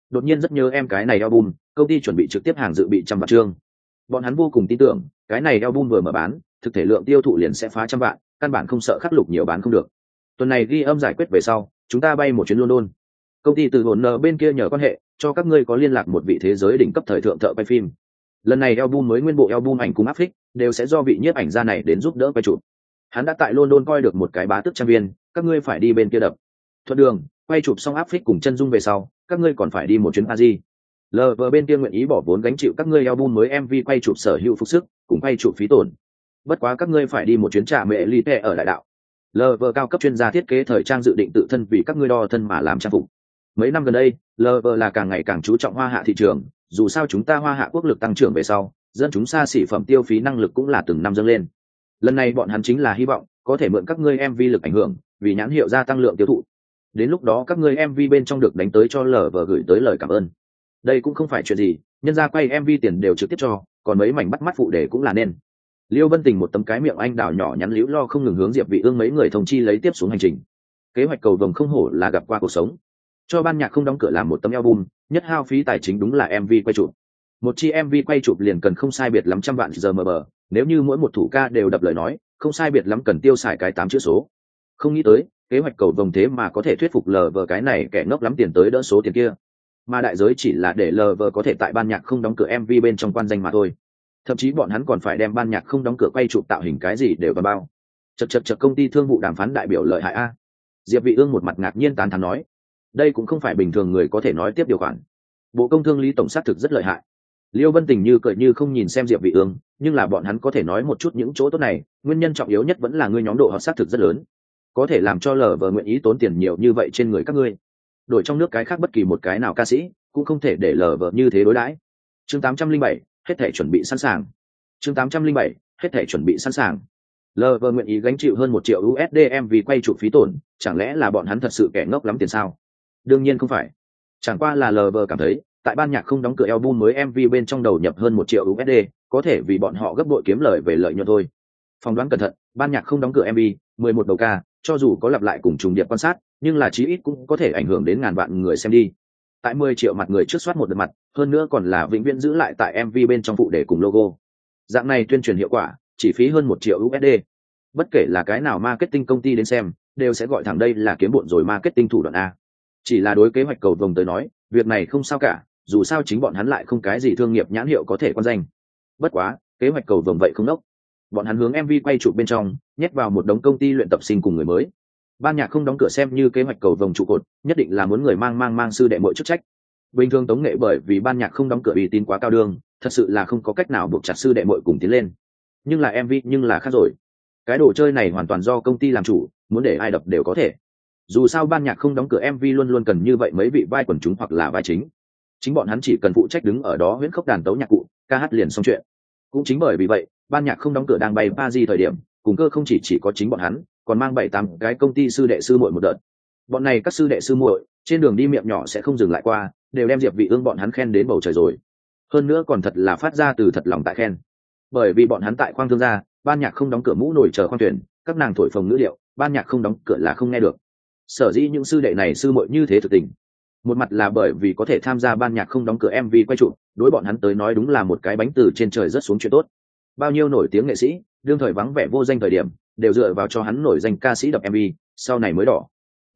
A: Đột nhiên rất nhớ em cái này album, công ty chuẩn bị trực tiếp hàng dự bị trăm vạn chương. Bọn hắn vô cùng tin tưởng, cái này album vừa mở bán, thực thể lượng tiêu thụ liền sẽ phá trăm vạn, căn bản không sợ khắc lục nhiều bán không được. Tuần này ghi âm giải quyết về sau, chúng ta bay một chuyến london công ty từ hồn nợ bên kia nhờ quan hệ, cho các ngươi có liên lạc một vị thế giới đỉnh cấp thời thượng thợ quay phim. Lần này album mới nguyên bộ album ảnh cùng áp phích đều sẽ do vị nhiếp ảnh gia này đến giúp đỡ quay chụp. Hắn đã tại london coi được một cái bá tức trang viên, các ngươi phải đi bên kia đập. Thuận đường, quay chụp xong áp phích cùng chân dung về sau, các ngươi còn phải đi một chuyến paris. Lờ vờ bên kia nguyện ý bỏ vốn gánh chịu các ngươi album mới mv quay chụp sở hữu phục sức, cùng quay chụp phí tổn. Bất quá các ngươi phải đi một chuyến trả mẹ ly tệ ở đại đạo. Lờ vờ cao cấp chuyên gia thiết kế thời trang dự định tự thân vì các ngươi đo thân mà làm trang phục mấy năm gần đây, lờ vờ là càng ngày càng chú trọng hoa hạ thị trường, dù sao chúng ta hoa hạ quốc lực tăng trưởng về sau, dân chúng xa xỉ phẩm tiêu phí năng lực cũng là từng năm dâng lên. Lần này bọn hắn chính là hy vọng, có thể mượn các ngươi mv lực ảnh hưởng, vì nhãn hiệu gia tăng lượng tiêu thụ. Đến lúc đó các ngươi mv bên trong được đánh tới cho lờ vờ gửi tới lời cảm ơn. Đây cũng không phải chuyện gì, nhân ra quay mv tiền đều trực tiếp cho, còn mấy mảnh bắt mắt phụ đề cũng là nên. Liêu vân tình một tấm cái miệng anh đào nhỏ nhắn liễu lo không ngừng hướng diệp vị ương mấy người thông chi lấy tiếp xuống hành trình. Kế hoạch cầu vồng không hổ là gặp qua cuộc sống cho ban nhạc không đóng cửa làm một tấm album, nhất hao phí tài chính đúng là mv quay chụp. Một chi mv quay chụp liền cần không sai biệt lắm trăm vạn giờ mờ bờ, nếu như mỗi một thủ ca đều đập lời nói, không sai biệt lắm cần tiêu xài cái tám chữ số. Không nghĩ tới, kế hoạch cầu vồng thế mà có thể thuyết phục lờ vờ cái này kẻ ngốc lắm tiền tới đỡ số tiền kia. Mà đại giới chỉ là để lờ vờ có thể tại ban nhạc không đóng cửa mv bên trong quan danh mà thôi. Thậm chí bọn hắn còn phải đem ban nhạc không đóng cửa quay chụp tạo hình cái gì đều vào bao. Chật chật chật công ty thương vụ đàm phán đại biểu lợi hại a. Diệp vị ương một mặt ngạc nhiên tán thán nói đây cũng không phải bình thường người có thể nói tiếp điều khoản. Bộ công thương lý tổng sát thực rất lợi hại. Liêu vân tình như cười như không nhìn xem diệp vị ương nhưng là bọn hắn có thể nói một chút những chỗ tốt này nguyên nhân trọng yếu nhất vẫn là ngươi nhóm độ họ sát thực rất lớn. Có thể làm cho lờ vờ nguyện ý tốn tiền nhiều như vậy trên người các ngươi. Đổi trong nước cái khác bất kỳ một cái nào ca sĩ cũng không thể để lờ vờ như thế đối đãi. Chương 807, hết thể chuẩn bị sẵn sàng. Chương 807, hết thể chuẩn bị sẵn sàng. Lờ vờ nguyện ý gánh chịu hơn một triệu usd em vì quay trụ phí tổn chẳng lẽ là bọn hắn thật sự kẻ ngốc lắm tiền sao? Đương nhiên không phải. Chẳng qua là lờ vờ cảm thấy, tại ban nhạc không đóng cửa album mới mv bên trong đầu nhập hơn một triệu usd có thể vì bọn họ gấp đội kiếm lời về lợi nhuận thôi. Phỏng đoán cẩn thận, ban nhạc không đóng cửa mv mười một đầu ca, cho dù có lặp lại cùng trùng điệp quan sát, nhưng là chí ít cũng có thể ảnh hưởng đến ngàn vạn người xem đi. Tại mười triệu mặt người trước soát một đợt mặt, hơn nữa còn là vĩnh viễn giữ lại tại mv bên trong phụ đề cùng logo. Dạng này tuyên truyền hiệu quả, chỉ phí hơn một triệu usd bất kể là cái nào marketing công ty đến xem, đều sẽ gọi thẳng đây là kiếm bộn rồi marketing thủ đoạn a chỉ là đối kế hoạch cầu vồng tới nói, việc này không sao cả, dù sao chính bọn hắn lại không cái gì thương nghiệp nhãn hiệu có thể quan danh. Bất quá, kế hoạch cầu vồng vậy không đốc. Bọn hắn hướng mv quay chụp bên trong, nhét vào một đống công ty luyện tập sinh cùng người mới. Ban nhạc không đóng cửa xem như kế hoạch cầu vồng trụ cột, nhất định là muốn người mang mang mang sư đệ mỗi chức trách. Bình thường tống nghệ bởi vì ban nhạc không đóng cửa uy tín quá cao đương, thật sự là không có cách nào buộc chặt sư đệ mội cùng tiến lên. Nhưng là mv nhưng là khác rồi. Cái đồ chơi này hoàn toàn do công ty làm chủ, muốn để ai đập đều có thể dù sao ban nhạc không đóng cửa mv luôn luôn cần như vậy mấy vị vai quần chúng hoặc là vai chính. Chính bọn hắn chỉ cần phụ trách đứng ở đó huyễn khốc đàn tấu nhạc cụ, ca hát liền xong chuyện. Cũng chính bởi vì vậy, ban nhạc không đóng cửa đang bay ba di thời điểm, cùng cơ không chỉ chỉ có chính bọn hắn, còn mang bảy tám cái công ty sư đệ sư muội một đợt. Bọn này các sư đệ sư muội, trên đường đi miệng nhỏ sẽ không dừng lại qua, đều đem diệp vị ương bọn hắn khen đến bầu trời rồi. Hơn nữa còn thật là phát ra từ thật lòng tại khen. Bởi vì bọn hắn tại khoang thương gia, ban nhạc không đóng cửa mũ nổi chờ khoang tuyển các nàng thổi phồng ngữ liệu ban nhạc không đóng cửa là không nghe được sở dĩ những sư đệ này sư muội như thế thực tình. Một mặt là bởi vì có thể tham gia ban nhạc không đóng cửa mv quay trụ, đối bọn hắn tới nói đúng là một cái bánh từ trên trời rất xuống chuyện tốt. Bao nhiêu nổi tiếng nghệ sĩ, đương thời vắng vẻ vô danh thời điểm, đều dựa vào cho hắn nổi danh ca sĩ đập mv sau này mới đỏ.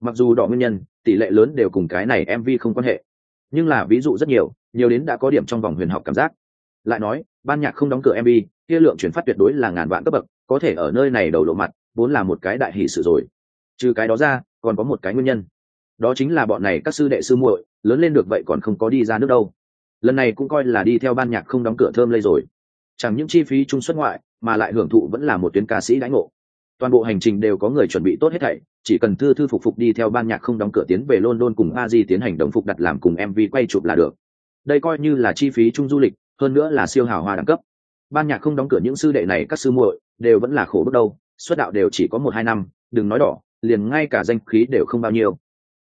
A: Mặc dù đỏ nguyên nhân, tỷ lệ lớn đều cùng cái này mv không quan hệ. Nhưng là ví dụ rất nhiều nhiều đến đã có điểm trong vòng huyền học cảm giác. Lại nói, ban nhạc không đóng cửa mv kia lượng chuyển phát tuyệt đối là ngàn vạn cấp bậc, có thể ở nơi này đầu lộ mặt, vốn là một cái đại hỷ sự rồi. Trừ cái đó ra còn có một cái nguyên nhân. Đó chính là bọn này các sư đệ sư muội, lớn lên được vậy còn không có đi ra nước đâu. Lần này cũng coi là đi theo ban nhạc không đóng cửa thơm lây rồi. Chẳng những chi phí trung xuất ngoại, mà lại hưởng thụ vẫn là một tuyến ca sĩ đãi ngộ. Toàn bộ hành trình đều có người chuẩn bị tốt hết thảy, chỉ cần thư thư phục phục đi theo ban nhạc không đóng cửa tiến về london cùng a di tiến hành đồng phục đặt làm cùng mv quay chụp là được. Đây coi như là chi phí chung du lịch, hơn nữa là siêu hào hoa đẳng cấp. Ban nhạc không đóng cửa những sư đệ này các sư muội đều vẫn là khổ bước đâu xuất đạo đều chỉ có một hai năm, đừng nói đỏ liền ngay cả danh khí đều không bao nhiêu.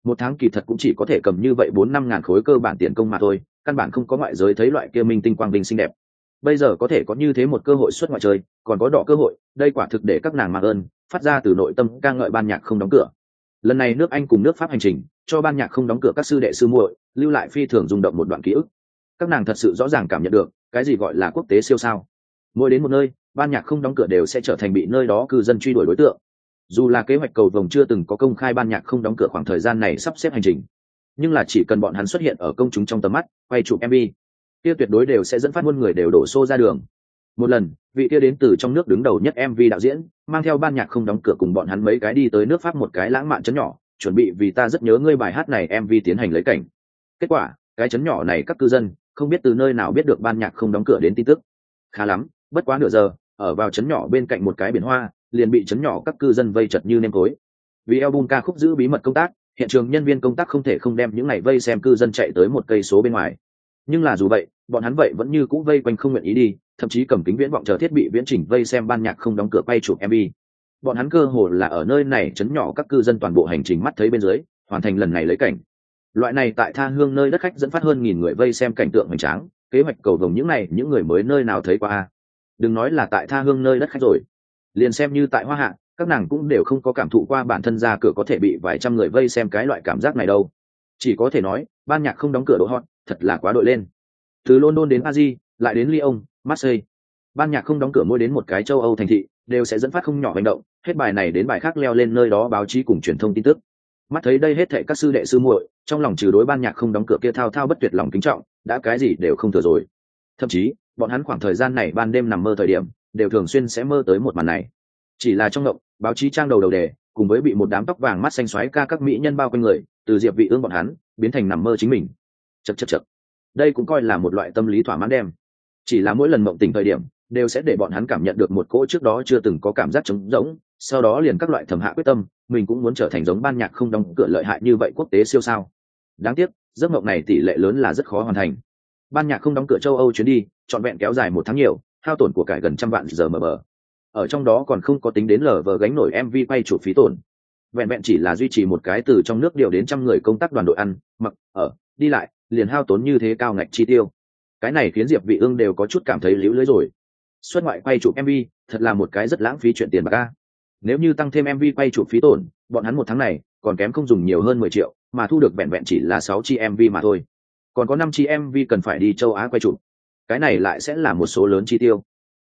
A: Một tháng kỳ thật cũng chỉ có thể cầm như vậy bốn năm ngàn khối cơ bản tiền công mà thôi căn bản không có ngoại giới thấy loại kia minh tinh quang vinh xinh đẹp. Bây giờ có thể có như thế một cơ hội xuất ngoại trời, còn có đỏ cơ hội đây quả thực để các nàng mà ơn phát ra từ nội tâm ca ngợi ban nhạc không đóng cửa. Lần này nước anh cùng nước pháp hành trình cho ban nhạc không đóng cửa các sư đệ sư muội lưu lại phi thường rung động một đoạn ký ức. Các nàng thật sự rõ ràng cảm nhận được cái gì gọi là quốc tế siêu sao. Mỗi đến một nơi ban nhạc không đóng cửa đều sẽ trở thành bị nơi đó cư dân truy đuổi đối tượng dù là kế hoạch cầu vồng chưa từng có công khai ban nhạc không đóng cửa khoảng thời gian này sắp xếp hành trình, nhưng là chỉ cần bọn hắn xuất hiện ở công chúng trong tầm mắt, quay chụp mv kia tuyệt đối đều sẽ dẫn phát muôn người đều đổ xô ra đường. Một lần, vị kia đến từ trong nước đứng đầu nhất mv đạo diễn, mang theo ban nhạc không đóng cửa cùng bọn hắn mấy cái đi tới nước pháp một cái lãng mạn chấn nhỏ, chuẩn bị vì ta rất nhớ ngươi bài hát này mv tiến hành lấy cảnh. Kết quả, cái chấn nhỏ này các cư dân không biết từ nơi nào biết được ban nhạc không đóng cửa đến tin tức. Khá lắm, bất quá nửa giờ, ở vào chấn nhỏ bên cạnh một cái biển hoa liền bị chấn nhỏ các cư dân vây chật như nêm cối. Vì album ca khúc giữ bí mật công tác, hiện trường nhân viên công tác không thể không đem những ngày vây xem cư dân chạy tới một cây số bên ngoài. Nhưng là dù vậy, bọn hắn vậy vẫn như cũ vây quanh không nguyện ý đi, thậm chí cầm kính viễn vọng chờ thiết bị viễn chỉnh vây xem ban nhạc không đóng cửa quay chụp mv bọn hắn cơ hồ là ở nơi này chấn nhỏ các cư dân toàn bộ hành trình mắt thấy bên dưới, hoàn thành lần này lấy cảnh. Loại này tại tha hương nơi đất khách dẫn phát hơn nghìn người vây xem cảnh tượng hoành tráng, kế hoạch cầu vồng những này, những người mới nơi nào thấy qua? Đừng nói là tại tha hương nơi đất khách rồi liền xem như tại hoa hạ, các nàng cũng đều không có cảm thụ qua bản thân ra cửa có thể bị vài trăm người vây xem cái loại cảm giác này đâu. Chỉ có thể nói, ban nhạc không đóng cửa độ họ thật là quá đội lên. Từ london đến paris, lại đến lyon, marseille. Ban nhạc không đóng cửa mỗi đến một cái châu âu thành thị, đều sẽ dẫn phát không nhỏ hành động, hết bài này đến bài khác leo lên nơi đó báo chí cùng truyền thông tin tức. Mắt thấy đây hết thệ các sư đệ sư muội, trong lòng trừ đối ban nhạc không đóng cửa kia thao thao bất tuyệt lòng kính trọng, đã cái gì đều không thừa rồi. Thậm chí, bọn hắn khoảng thời gian này ban đêm nằm mơ thời điểm đều thường xuyên sẽ mơ tới một màn này. Chỉ là trong động, báo chí trang đầu đầu đề, cùng với bị một đám tóc vàng mắt xanh xoáy ca các mỹ nhân bao quanh người, từ diệp vị ương bọn hắn, biến thành nằm mơ chính mình. Chật chật chật đây cũng coi là một loại tâm lý thỏa mãn đem. Chỉ là mỗi lần mộng tỉnh thời điểm, đều sẽ để bọn hắn cảm nhận được một cỗ trước đó chưa từng có cảm giác trống rỗng, sau đó liền các loại thầm hạ quyết tâm, mình cũng muốn trở thành giống ban nhạc không đóng cửa lợi hại như vậy quốc tế siêu sao. Đáng tiếc, giấc mộng này tỷ lệ lớn là rất khó hoàn thành. Ban nhạc không đóng cửa châu âu chuyến đi, trọn vẹn kéo dài một tháng nhiều hao tổn của cải gần trăm vạn giờ mờ mờ. Ở trong đó còn không có tính đến lờ vờ gánh nổi mv quay chụp phí tổn. Vẹn vẹn chỉ là duy trì một cái từ trong nước điều đến trăm người công tác đoàn đội ăn, mặc, ở, đi lại, liền hao tốn như thế cao ngạch chi tiêu. Cái này khiến diệp vị ương đều có chút cảm thấy liễu lưới rồi. Xuất ngoại quay chụp mv thật là một cái rất lãng phí chuyện tiền bạc a. Nếu như tăng thêm mv quay chụp phí tổn, bọn hắn một tháng này còn kém không dùng nhiều hơn mười triệu, mà thu được vẹn vẹn chỉ là sáu chi mv mà thôi. Còn có năm chi mv cần phải đi châu á quay chụp cái này lại sẽ là một số lớn chi tiêu.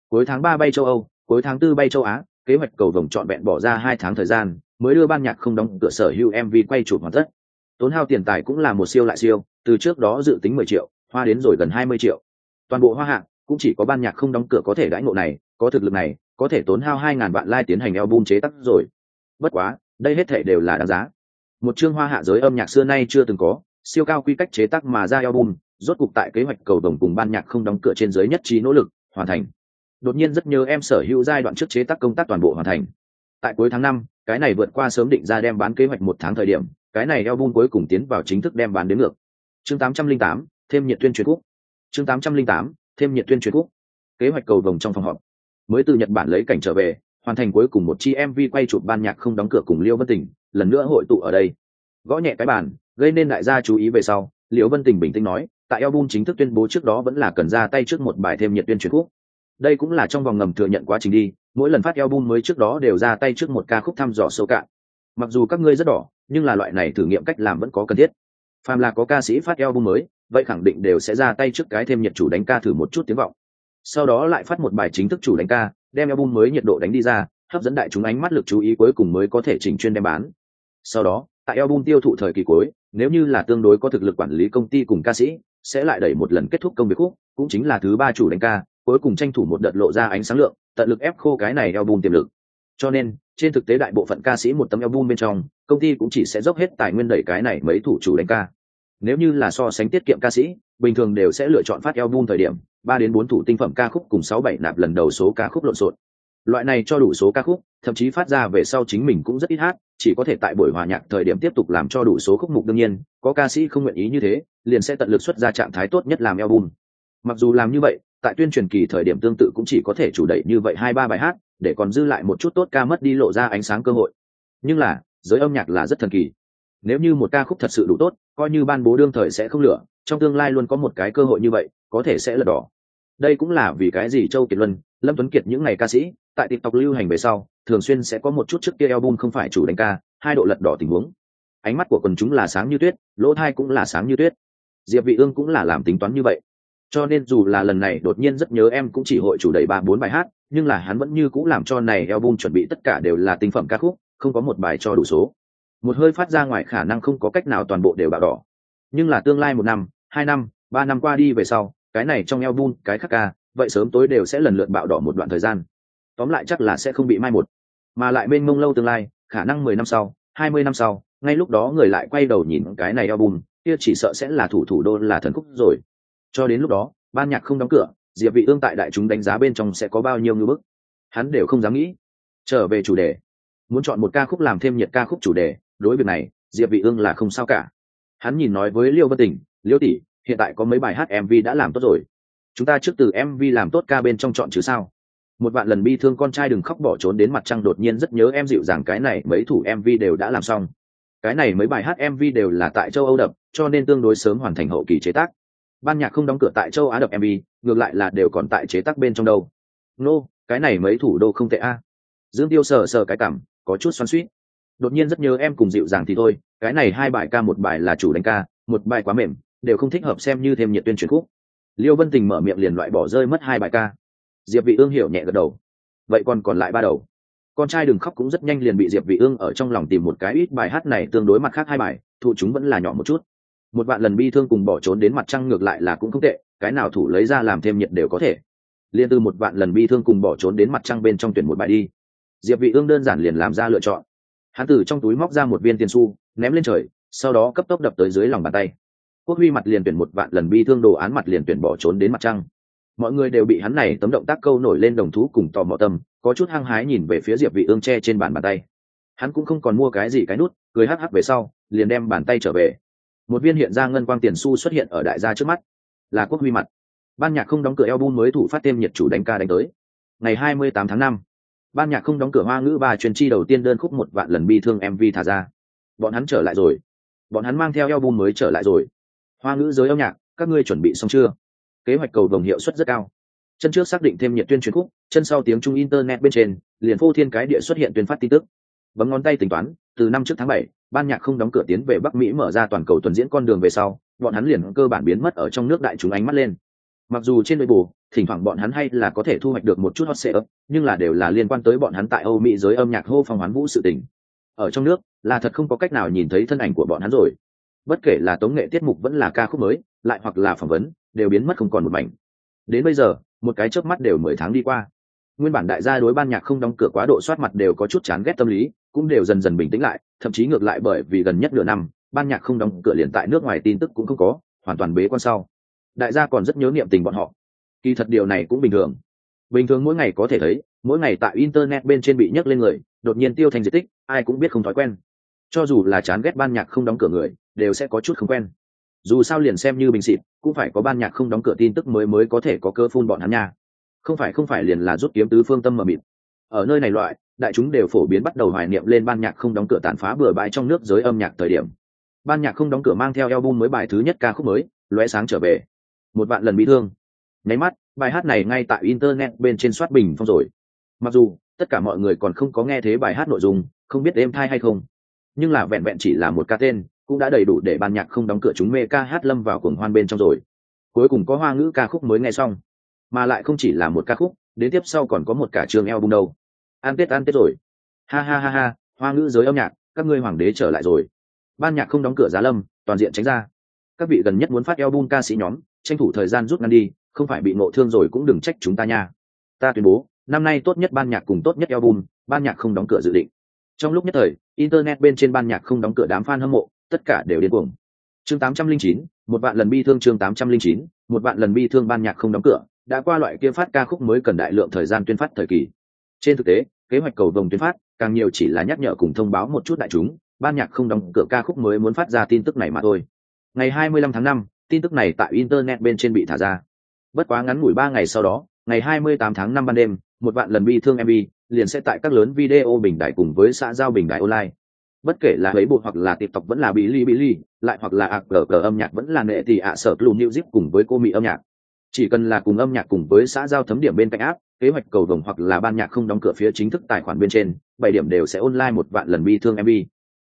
A: Cuối tháng ba bay châu âu, cuối tháng tư bay châu á, kế hoạch cầu vồng trọn vẹn bỏ ra hai tháng thời gian, mới đưa ban nhạc không đóng cửa sở hữu mv quay chụp hoàn tất. Tốn hao tiền tài cũng là một siêu lại siêu, từ trước đó dự tính mười triệu, hoa đến rồi gần hai mươi triệu. Toàn bộ hoa hạng cũng chỉ có ban nhạc không đóng cửa có thể đãi ngộ này, có thực lực này, có thể tốn hao hai ngàn vạn lai tiến hành album chế tác rồi. Bất quá, đây hết thể đều là đáng giá. Một chương hoa hạ giới âm nhạc xưa nay chưa từng có siêu cao quy cách chế tác mà ra album rốt cục tại kế hoạch cầu đồng cùng ban nhạc không đóng cửa trên dưới nhất trí nỗ lực hoàn thành. Đột nhiên rất nhớ em sở hữu giai đoạn trước chế tác công tác toàn bộ hoàn thành. Tại cuối tháng năm cái này vượt qua sớm định ra đem bán kế hoạch một tháng thời điểm cái này album cuối cùng tiến vào chính thức đem bán đến ngược. Chương 808, thêm nhiệt tuyên truyền quốc chương 808, thêm nhiệt tuyên truyền quốc kế hoạch cầu đồng trong phòng họp. Mới từ nhật bản lấy cảnh trở về hoàn thành cuối cùng một chi mv quay chụp ban nhạc không đóng cửa cùng liêu bất tỉnh. lần nữa hội tụ ở đây. Gõ nhẹ cái bàn gây nên đại gia chú ý về sau, liễu vân tình bình tĩnh nói, tại album chính thức tuyên bố trước đó vẫn là cần ra tay trước một bài thêm nhiệt tuyên truyền khúc. Đây cũng là trong vòng ngầm thừa nhận quá trình đi, mỗi lần phát album mới trước đó đều ra tay trước một ca khúc thăm dò sâu cạn. Mặc dù các ngươi rất đỏ, nhưng là loại này thử nghiệm cách làm vẫn có cần thiết. Phàm là có ca sĩ phát album mới, vậy khẳng định đều sẽ ra tay trước cái thêm nhiệt chủ đánh ca thử một chút tiếng vọng. Sau đó lại phát một bài chính thức chủ đánh ca, đem album mới nhiệt độ đánh đi ra, hấp dẫn đại chúng ánh mắt lực chú ý cuối cùng mới có thể chỉnh chuyên đem bán. Sau đó, tại album tiêu thụ thời kỳ cuối nếu như là tương đối có thực lực quản lý công ty cùng ca sĩ, sẽ lại đẩy một lần kết thúc công việc khúc cũng chính là thứ ba chủ đánh ca, cuối cùng tranh thủ một đợt lộ ra ánh sáng lượng, tận lực ép khô cái này album tiềm lực. Cho nên, trên thực tế đại bộ phận ca sĩ một tấm album bên trong, công ty cũng chỉ sẽ dốc hết tài nguyên đẩy cái này mấy thủ chủ đánh ca. Nếu như là so sánh tiết kiệm ca sĩ, bình thường đều sẽ lựa chọn phát album thời điểm, ba đến bốn thủ tinh phẩm ca khúc cùng sáu bảy nạp lần đầu số ca khúc lộn xộn. Loại này cho đủ số ca khúc thậm chí phát ra về sau chính mình cũng rất ít hát, chỉ có thể tại buổi hòa nhạc thời điểm tiếp tục làm cho đủ số khúc mục đương nhiên, có ca sĩ không nguyện ý như thế, liền sẽ tận lực xuất ra trạng thái tốt nhất làm album. Mặc dù làm như vậy, tại tuyên truyền kỳ thời điểm tương tự cũng chỉ có thể chủ đẩy như vậy hai ba bài hát, để còn dư lại một chút tốt ca mất đi lộ ra ánh sáng cơ hội. Nhưng là, giới âm nhạc là rất thần kỳ. Nếu như một ca khúc thật sự đủ tốt, coi như ban bố đương thời sẽ không lửa, trong tương lai luôn có một cái cơ hội như vậy, có thể sẽ lật đỏ đây cũng là vì cái gì châu kiệt luân, lâm tuấn kiệt những ngày ca sĩ, tại tiktok lưu hành về sau, thường xuyên sẽ có một chút trước kia album không phải chủ đánh ca, hai độ lật đỏ tình huống. Ánh mắt của quần chúng là sáng như tuyết, lỗ thai cũng là sáng như tuyết. Diệp vị ương cũng là làm tính toán như vậy. Cho nên dù là lần này đột nhiên rất nhớ em cũng chỉ hội chủ đầy ba bốn bài hát, nhưng là hắn vẫn như cũng làm cho này album chuẩn bị tất cả đều là tinh phẩm ca khúc, không có một bài cho đủ số. Một hơi phát ra ngoài khả năng không có cách nào toàn bộ đều bạo đỏ. Nhưng là tương lai một năm, hai năm, ba năm qua đi về sau cái này trong album, cái khác ca, vậy sớm tối đều sẽ lần lượt bạo đỏ một đoạn thời gian. Tóm lại chắc là sẽ không bị mai một. Mà lại bên mông lâu tương lai, khả năng mười năm sau, hai mươi năm sau, ngay lúc đó người lại quay đầu nhìn cái này album, kia chỉ sợ sẽ là thủ thủ đô là thần khúc rồi. Cho đến lúc đó, ban nhạc không đóng cửa, diệp vị ương tại đại chúng đánh giá bên trong sẽ có bao nhiêu ngưỡng bức? Hắn đều không dám nghĩ. Trở về chủ đề. Muốn chọn một ca khúc làm thêm nhiệt ca khúc chủ đề, đối việc này, diệp vị ương là không sao cả. Hắn nhìn nói với liêu vân tình, liêu tỷ hiện tại có mấy bài hát mv đã làm tốt rồi. Chúng ta trước từ mv làm tốt ca bên trong chọn chứ sao? Một vạn lần bi thương con trai đừng khóc bỏ trốn đến mặt trăng đột nhiên rất nhớ em dịu dàng cái này mấy thủ mv đều đã làm xong. Cái này mấy bài hát mv đều là tại châu âu đập cho nên tương đối sớm hoàn thành hậu kỳ chế tác. Ban nhạc không đóng cửa tại châu á đập mv ngược lại là đều còn tại chế tác bên trong đâu. Nô、no, cái này mấy thủ đô không tệ a. Dương tiêu sờ sờ cái cảm có chút xoắn suýt đột nhiên rất nhớ em cùng dịu dàng thì thôi cái này hai bài ca một bài là chủ đánh ca một bài quá mềm đều không thích hợp xem như thêm nhiệt tuyên truyền khúc. Liêu vân tình mở miệng liền loại bỏ rơi mất hai bài ca. Diệp vị ương hiểu nhẹ gật đầu. Vậy còn còn lại ba đầu. Con trai đừng khóc cũng rất nhanh liền bị diệp vị ương ở trong lòng tìm một cái ít bài hát này tương đối mặt khác hai bài thụ chúng vẫn là nhỏ một chút. Một bạn lần bi thương cùng bỏ trốn đến mặt trăng ngược lại là cũng không tệ, cái nào thủ lấy ra làm thêm nhiệt đều có thể. Liên từ một bạn lần bi thương cùng bỏ trốn đến mặt trăng bên trong tuyển một bài đi. Diệp vị ương đơn giản liền làm ra lựa chọn. Hắn từ trong túi móc ra một viên tiền xu, ném lên trời, sau đó cấp tốc đập tới dưới lòng bàn tay quốc huy mặt liền tuyển một vạn lần bi thương đồ án mặt liền tuyển bỏ trốn đến mặt trăng. Mọi người đều bị hắn này tấm động tác câu nổi lên đồng thú cùng tò mò tâm có chút hăng hái nhìn về phía diệp vị ương che trên bàn bàn tay. Hắn cũng không còn mua cái gì cái nút cười hắc hắc về sau liền đem bàn tay trở về. Một viên hiện ra ngân quang tiền xu xuất hiện ở đại gia trước mắt. Là quốc huy mặt. Ban nhạc không đóng cửa album mới thủ phát thêm nhiệt chủ đánh ca đánh tới. Ngày 28 tháng 5, ban nhạc không đóng cửa hoa ngữ ba truyền chi đầu tiên đơn khúc một vạn lần bi thương mv thả ra. Bọn hắn trở lại rồi. Bọn hắn mang theo album mới trở lại rồi hoa ngữ giới âm nhạc, các ngươi chuẩn bị xong chưa? Kế hoạch cầu đồng hiệu suất rất cao. Chân trước xác định thêm nhiệt tuyên truyền khúc, chân sau tiếng trung internet bên trên, liền phô thiên cái địa xuất hiện tuyên phát tin tức. Bấm ngón tay tính toán, từ năm trước tháng bảy, ban nhạc không đóng cửa tiến về bắc mỹ mở ra toàn cầu tuần diễn con đường về sau, bọn hắn liền cơ bản biến mất ở trong nước đại chúng ánh mắt lên. Mặc dù trên nội bù thỉnh thoảng bọn hắn hay là có thể thu hoạch được một chút hot sale nhưng là đều là liên quan tới bọn hắn tại âu mỹ giới âm nhạc hô phong hoán vũ sự tình. Ở trong nước, là thật không có cách nào nhìn thấy thân ảnh của bọn hắn rồi bất kể là tống nghệ tiết mục vẫn là ca khúc mới, lại hoặc là phỏng vấn, đều biến mất không còn một mảnh. Đến bây giờ, một cái chớp mắt đều mười tháng đi qua. Nguyên bản đại gia đối ban nhạc không đóng cửa quá độ soát mặt đều có chút chán ghét tâm lý, cũng đều dần dần bình tĩnh lại, thậm chí ngược lại bởi vì gần nhất nửa năm, ban nhạc không đóng cửa liền tại nước ngoài tin tức cũng không có, hoàn toàn bế quan sau. Đại gia còn rất nhớ niệm tình bọn họ. Kỳ thật điều này cũng bình thường. Bình thường mỗi ngày có thể thấy, mỗi ngày tại internet bên trên bị nhấc lên người, đột nhiên tiêu thành di tích, ai cũng biết không thói quen. Cho dù là chán ghét ban nhạc không đóng cửa người đều sẽ có chút không quen. Dù sao liền xem như bình xịt, cũng phải có ban nhạc không đóng cửa tin tức mới mới có thể có cơ phun bọn hắn nha. Không phải không phải liền là rút kiếm tứ phương tâm mờ mịt. Ở nơi này loại, đại chúng đều phổ biến bắt đầu hoài niệm lên ban nhạc không đóng cửa tàn phá bừa bãi trong nước giới âm nhạc thời điểm. Ban nhạc không đóng cửa mang theo album mới bài thứ nhất ca khúc mới, lóe sáng trở về. Một vạn lần bị thương. Nháy mắt, bài hát này ngay tại internet bên trên soát bình phong rồi. Mặc dù, tất cả mọi người còn không có nghe thấy bài hát nội dung, không biết êm thai hay không. Nhưng là vẹn vẹn chỉ là một ca tên cũng đã đầy đủ để ban nhạc không đóng cửa chúng mê ca hát lâm vào cuồng hoan bên trong rồi. Cuối cùng có hoa ngữ ca khúc mới nghe xong, mà lại không chỉ là một ca khúc, đến tiếp sau còn có một cả trường eo bung đâu. An tết an tết rồi. Ha ha ha ha, hoa ngữ giới âm nhạc, các ngươi hoàng đế trở lại rồi. Ban nhạc không đóng cửa giá lâm, toàn diện tránh ra. Các vị gần nhất muốn phát eo bung ca sĩ nhóm, tranh thủ thời gian rút ngắn đi, không phải bị ngộ thương rồi cũng đừng trách chúng ta nha. Ta tuyên bố, năm nay tốt nhất ban nhạc cùng tốt nhất album, ban nhạc không đóng cửa dự định. Trong lúc nhất thời, internet bên trên ban nhạc không đóng cửa đám fan hâm mộ tất cả đều điên cuồng. Chương 809, một vạn lần bi thương chương 809, một vạn lần bi thương ban nhạc không đóng cửa đã qua loại kia phát ca khúc mới cần đại lượng thời gian tuyên phát thời kỳ. Trên thực tế kế hoạch cầu vồng tuyên phát càng nhiều chỉ là nhắc nhở cùng thông báo một chút đại chúng ban nhạc không đóng cửa ca khúc mới muốn phát ra tin tức này mà thôi. Ngày 25 tháng 5, tin tức này tại internet bên trên bị thả ra. Bất quá ngắn ngủi ba ngày sau đó ngày 28 tháng 5 ban đêm một vạn lần bi thương mv liền sẽ tại các lớn video bình đại cùng với xã giao bình đại online bất kể là lấy bộ hoặc là tiktok vẫn là bí li bí li lại hoặc là ạc cờ âm nhạc vẫn là nệ thì ạ sở club zip cùng với cô mỹ âm nhạc. Chỉ cần là cùng âm nhạc cùng với xã giao thấm điểm bên cạnh áp kế hoạch cầu vồng hoặc là ban nhạc không đóng cửa phía chính thức tài khoản bên trên, bảy điểm đều sẽ online một vạn lần bi thương mv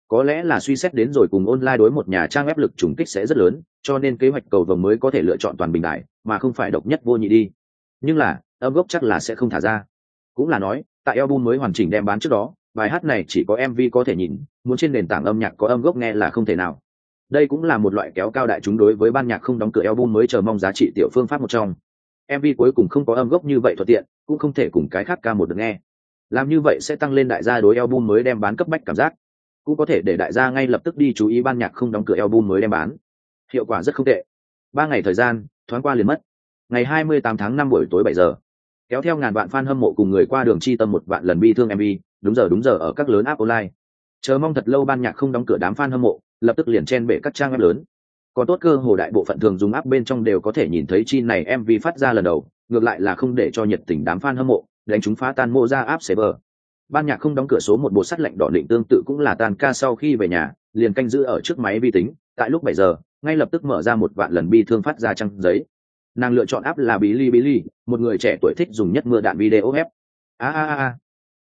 A: có lẽ là suy xét đến rồi cùng online đối một nhà trang ép lực trùng kích sẽ rất lớn, cho nên kế hoạch cầu vồng mới có thể lựa chọn toàn bình đại, mà không phải độc nhất vô nhị đi. Nhưng là, âm gốc chắc là sẽ không thả ra. Cũng là nói, tại album mới hoàn chỉnh đem bán trước đó bài hát này chỉ có mv có thể nhìn, muốn trên nền tảng âm nhạc có âm gốc nghe là không thể nào. Đây cũng là một loại kéo cao đại chúng đối với ban nhạc không đóng cửa album mới chờ mong giá trị tiểu phương pháp một trong. mv cuối cùng không có âm gốc như vậy thuận tiện, cũng không thể cùng cái khác ca một được nghe. Làm như vậy sẽ tăng lên đại gia đối album mới đem bán cấp bách cảm giác. Cũng có thể để đại gia ngay lập tức đi chú ý ban nhạc không đóng cửa album mới đem bán. Hiệu quả rất không tệ. Ba ngày thời gian, thoáng qua liền mất. Ngày 28 tháng 5 buổi tối 7 giờ. Kéo theo ngàn vạn fan hâm mộ cùng người qua đường chi tâm một vạn lần bi thương mv đúng giờ đúng giờ ở các lớn app online. Chờ mong thật lâu ban nhạc không đóng cửa đám fan hâm mộ, lập tức liền chen bể các trang web lớn. Còn tốt cơ hồ đại bộ phận thường dùng app bên trong đều có thể nhìn thấy chi này mv phát ra lần đầu, ngược lại là không để cho nhiệt tình đám fan hâm mộ, đánh chúng phá tan mô ra app server. Ban nhạc không đóng cửa số một bộ sắt lệnh đỏ định tương tự cũng là tan ca sau khi về nhà, liền canh giữ ở trước máy vi tính, tại lúc bảy giờ, ngay lập tức mở ra một vạn lần bi thương phát ra trăng giấy. Nàng lựa chọn app là billy billy một người trẻ tuổi thích dùng nhất mưa đạn video ép a a a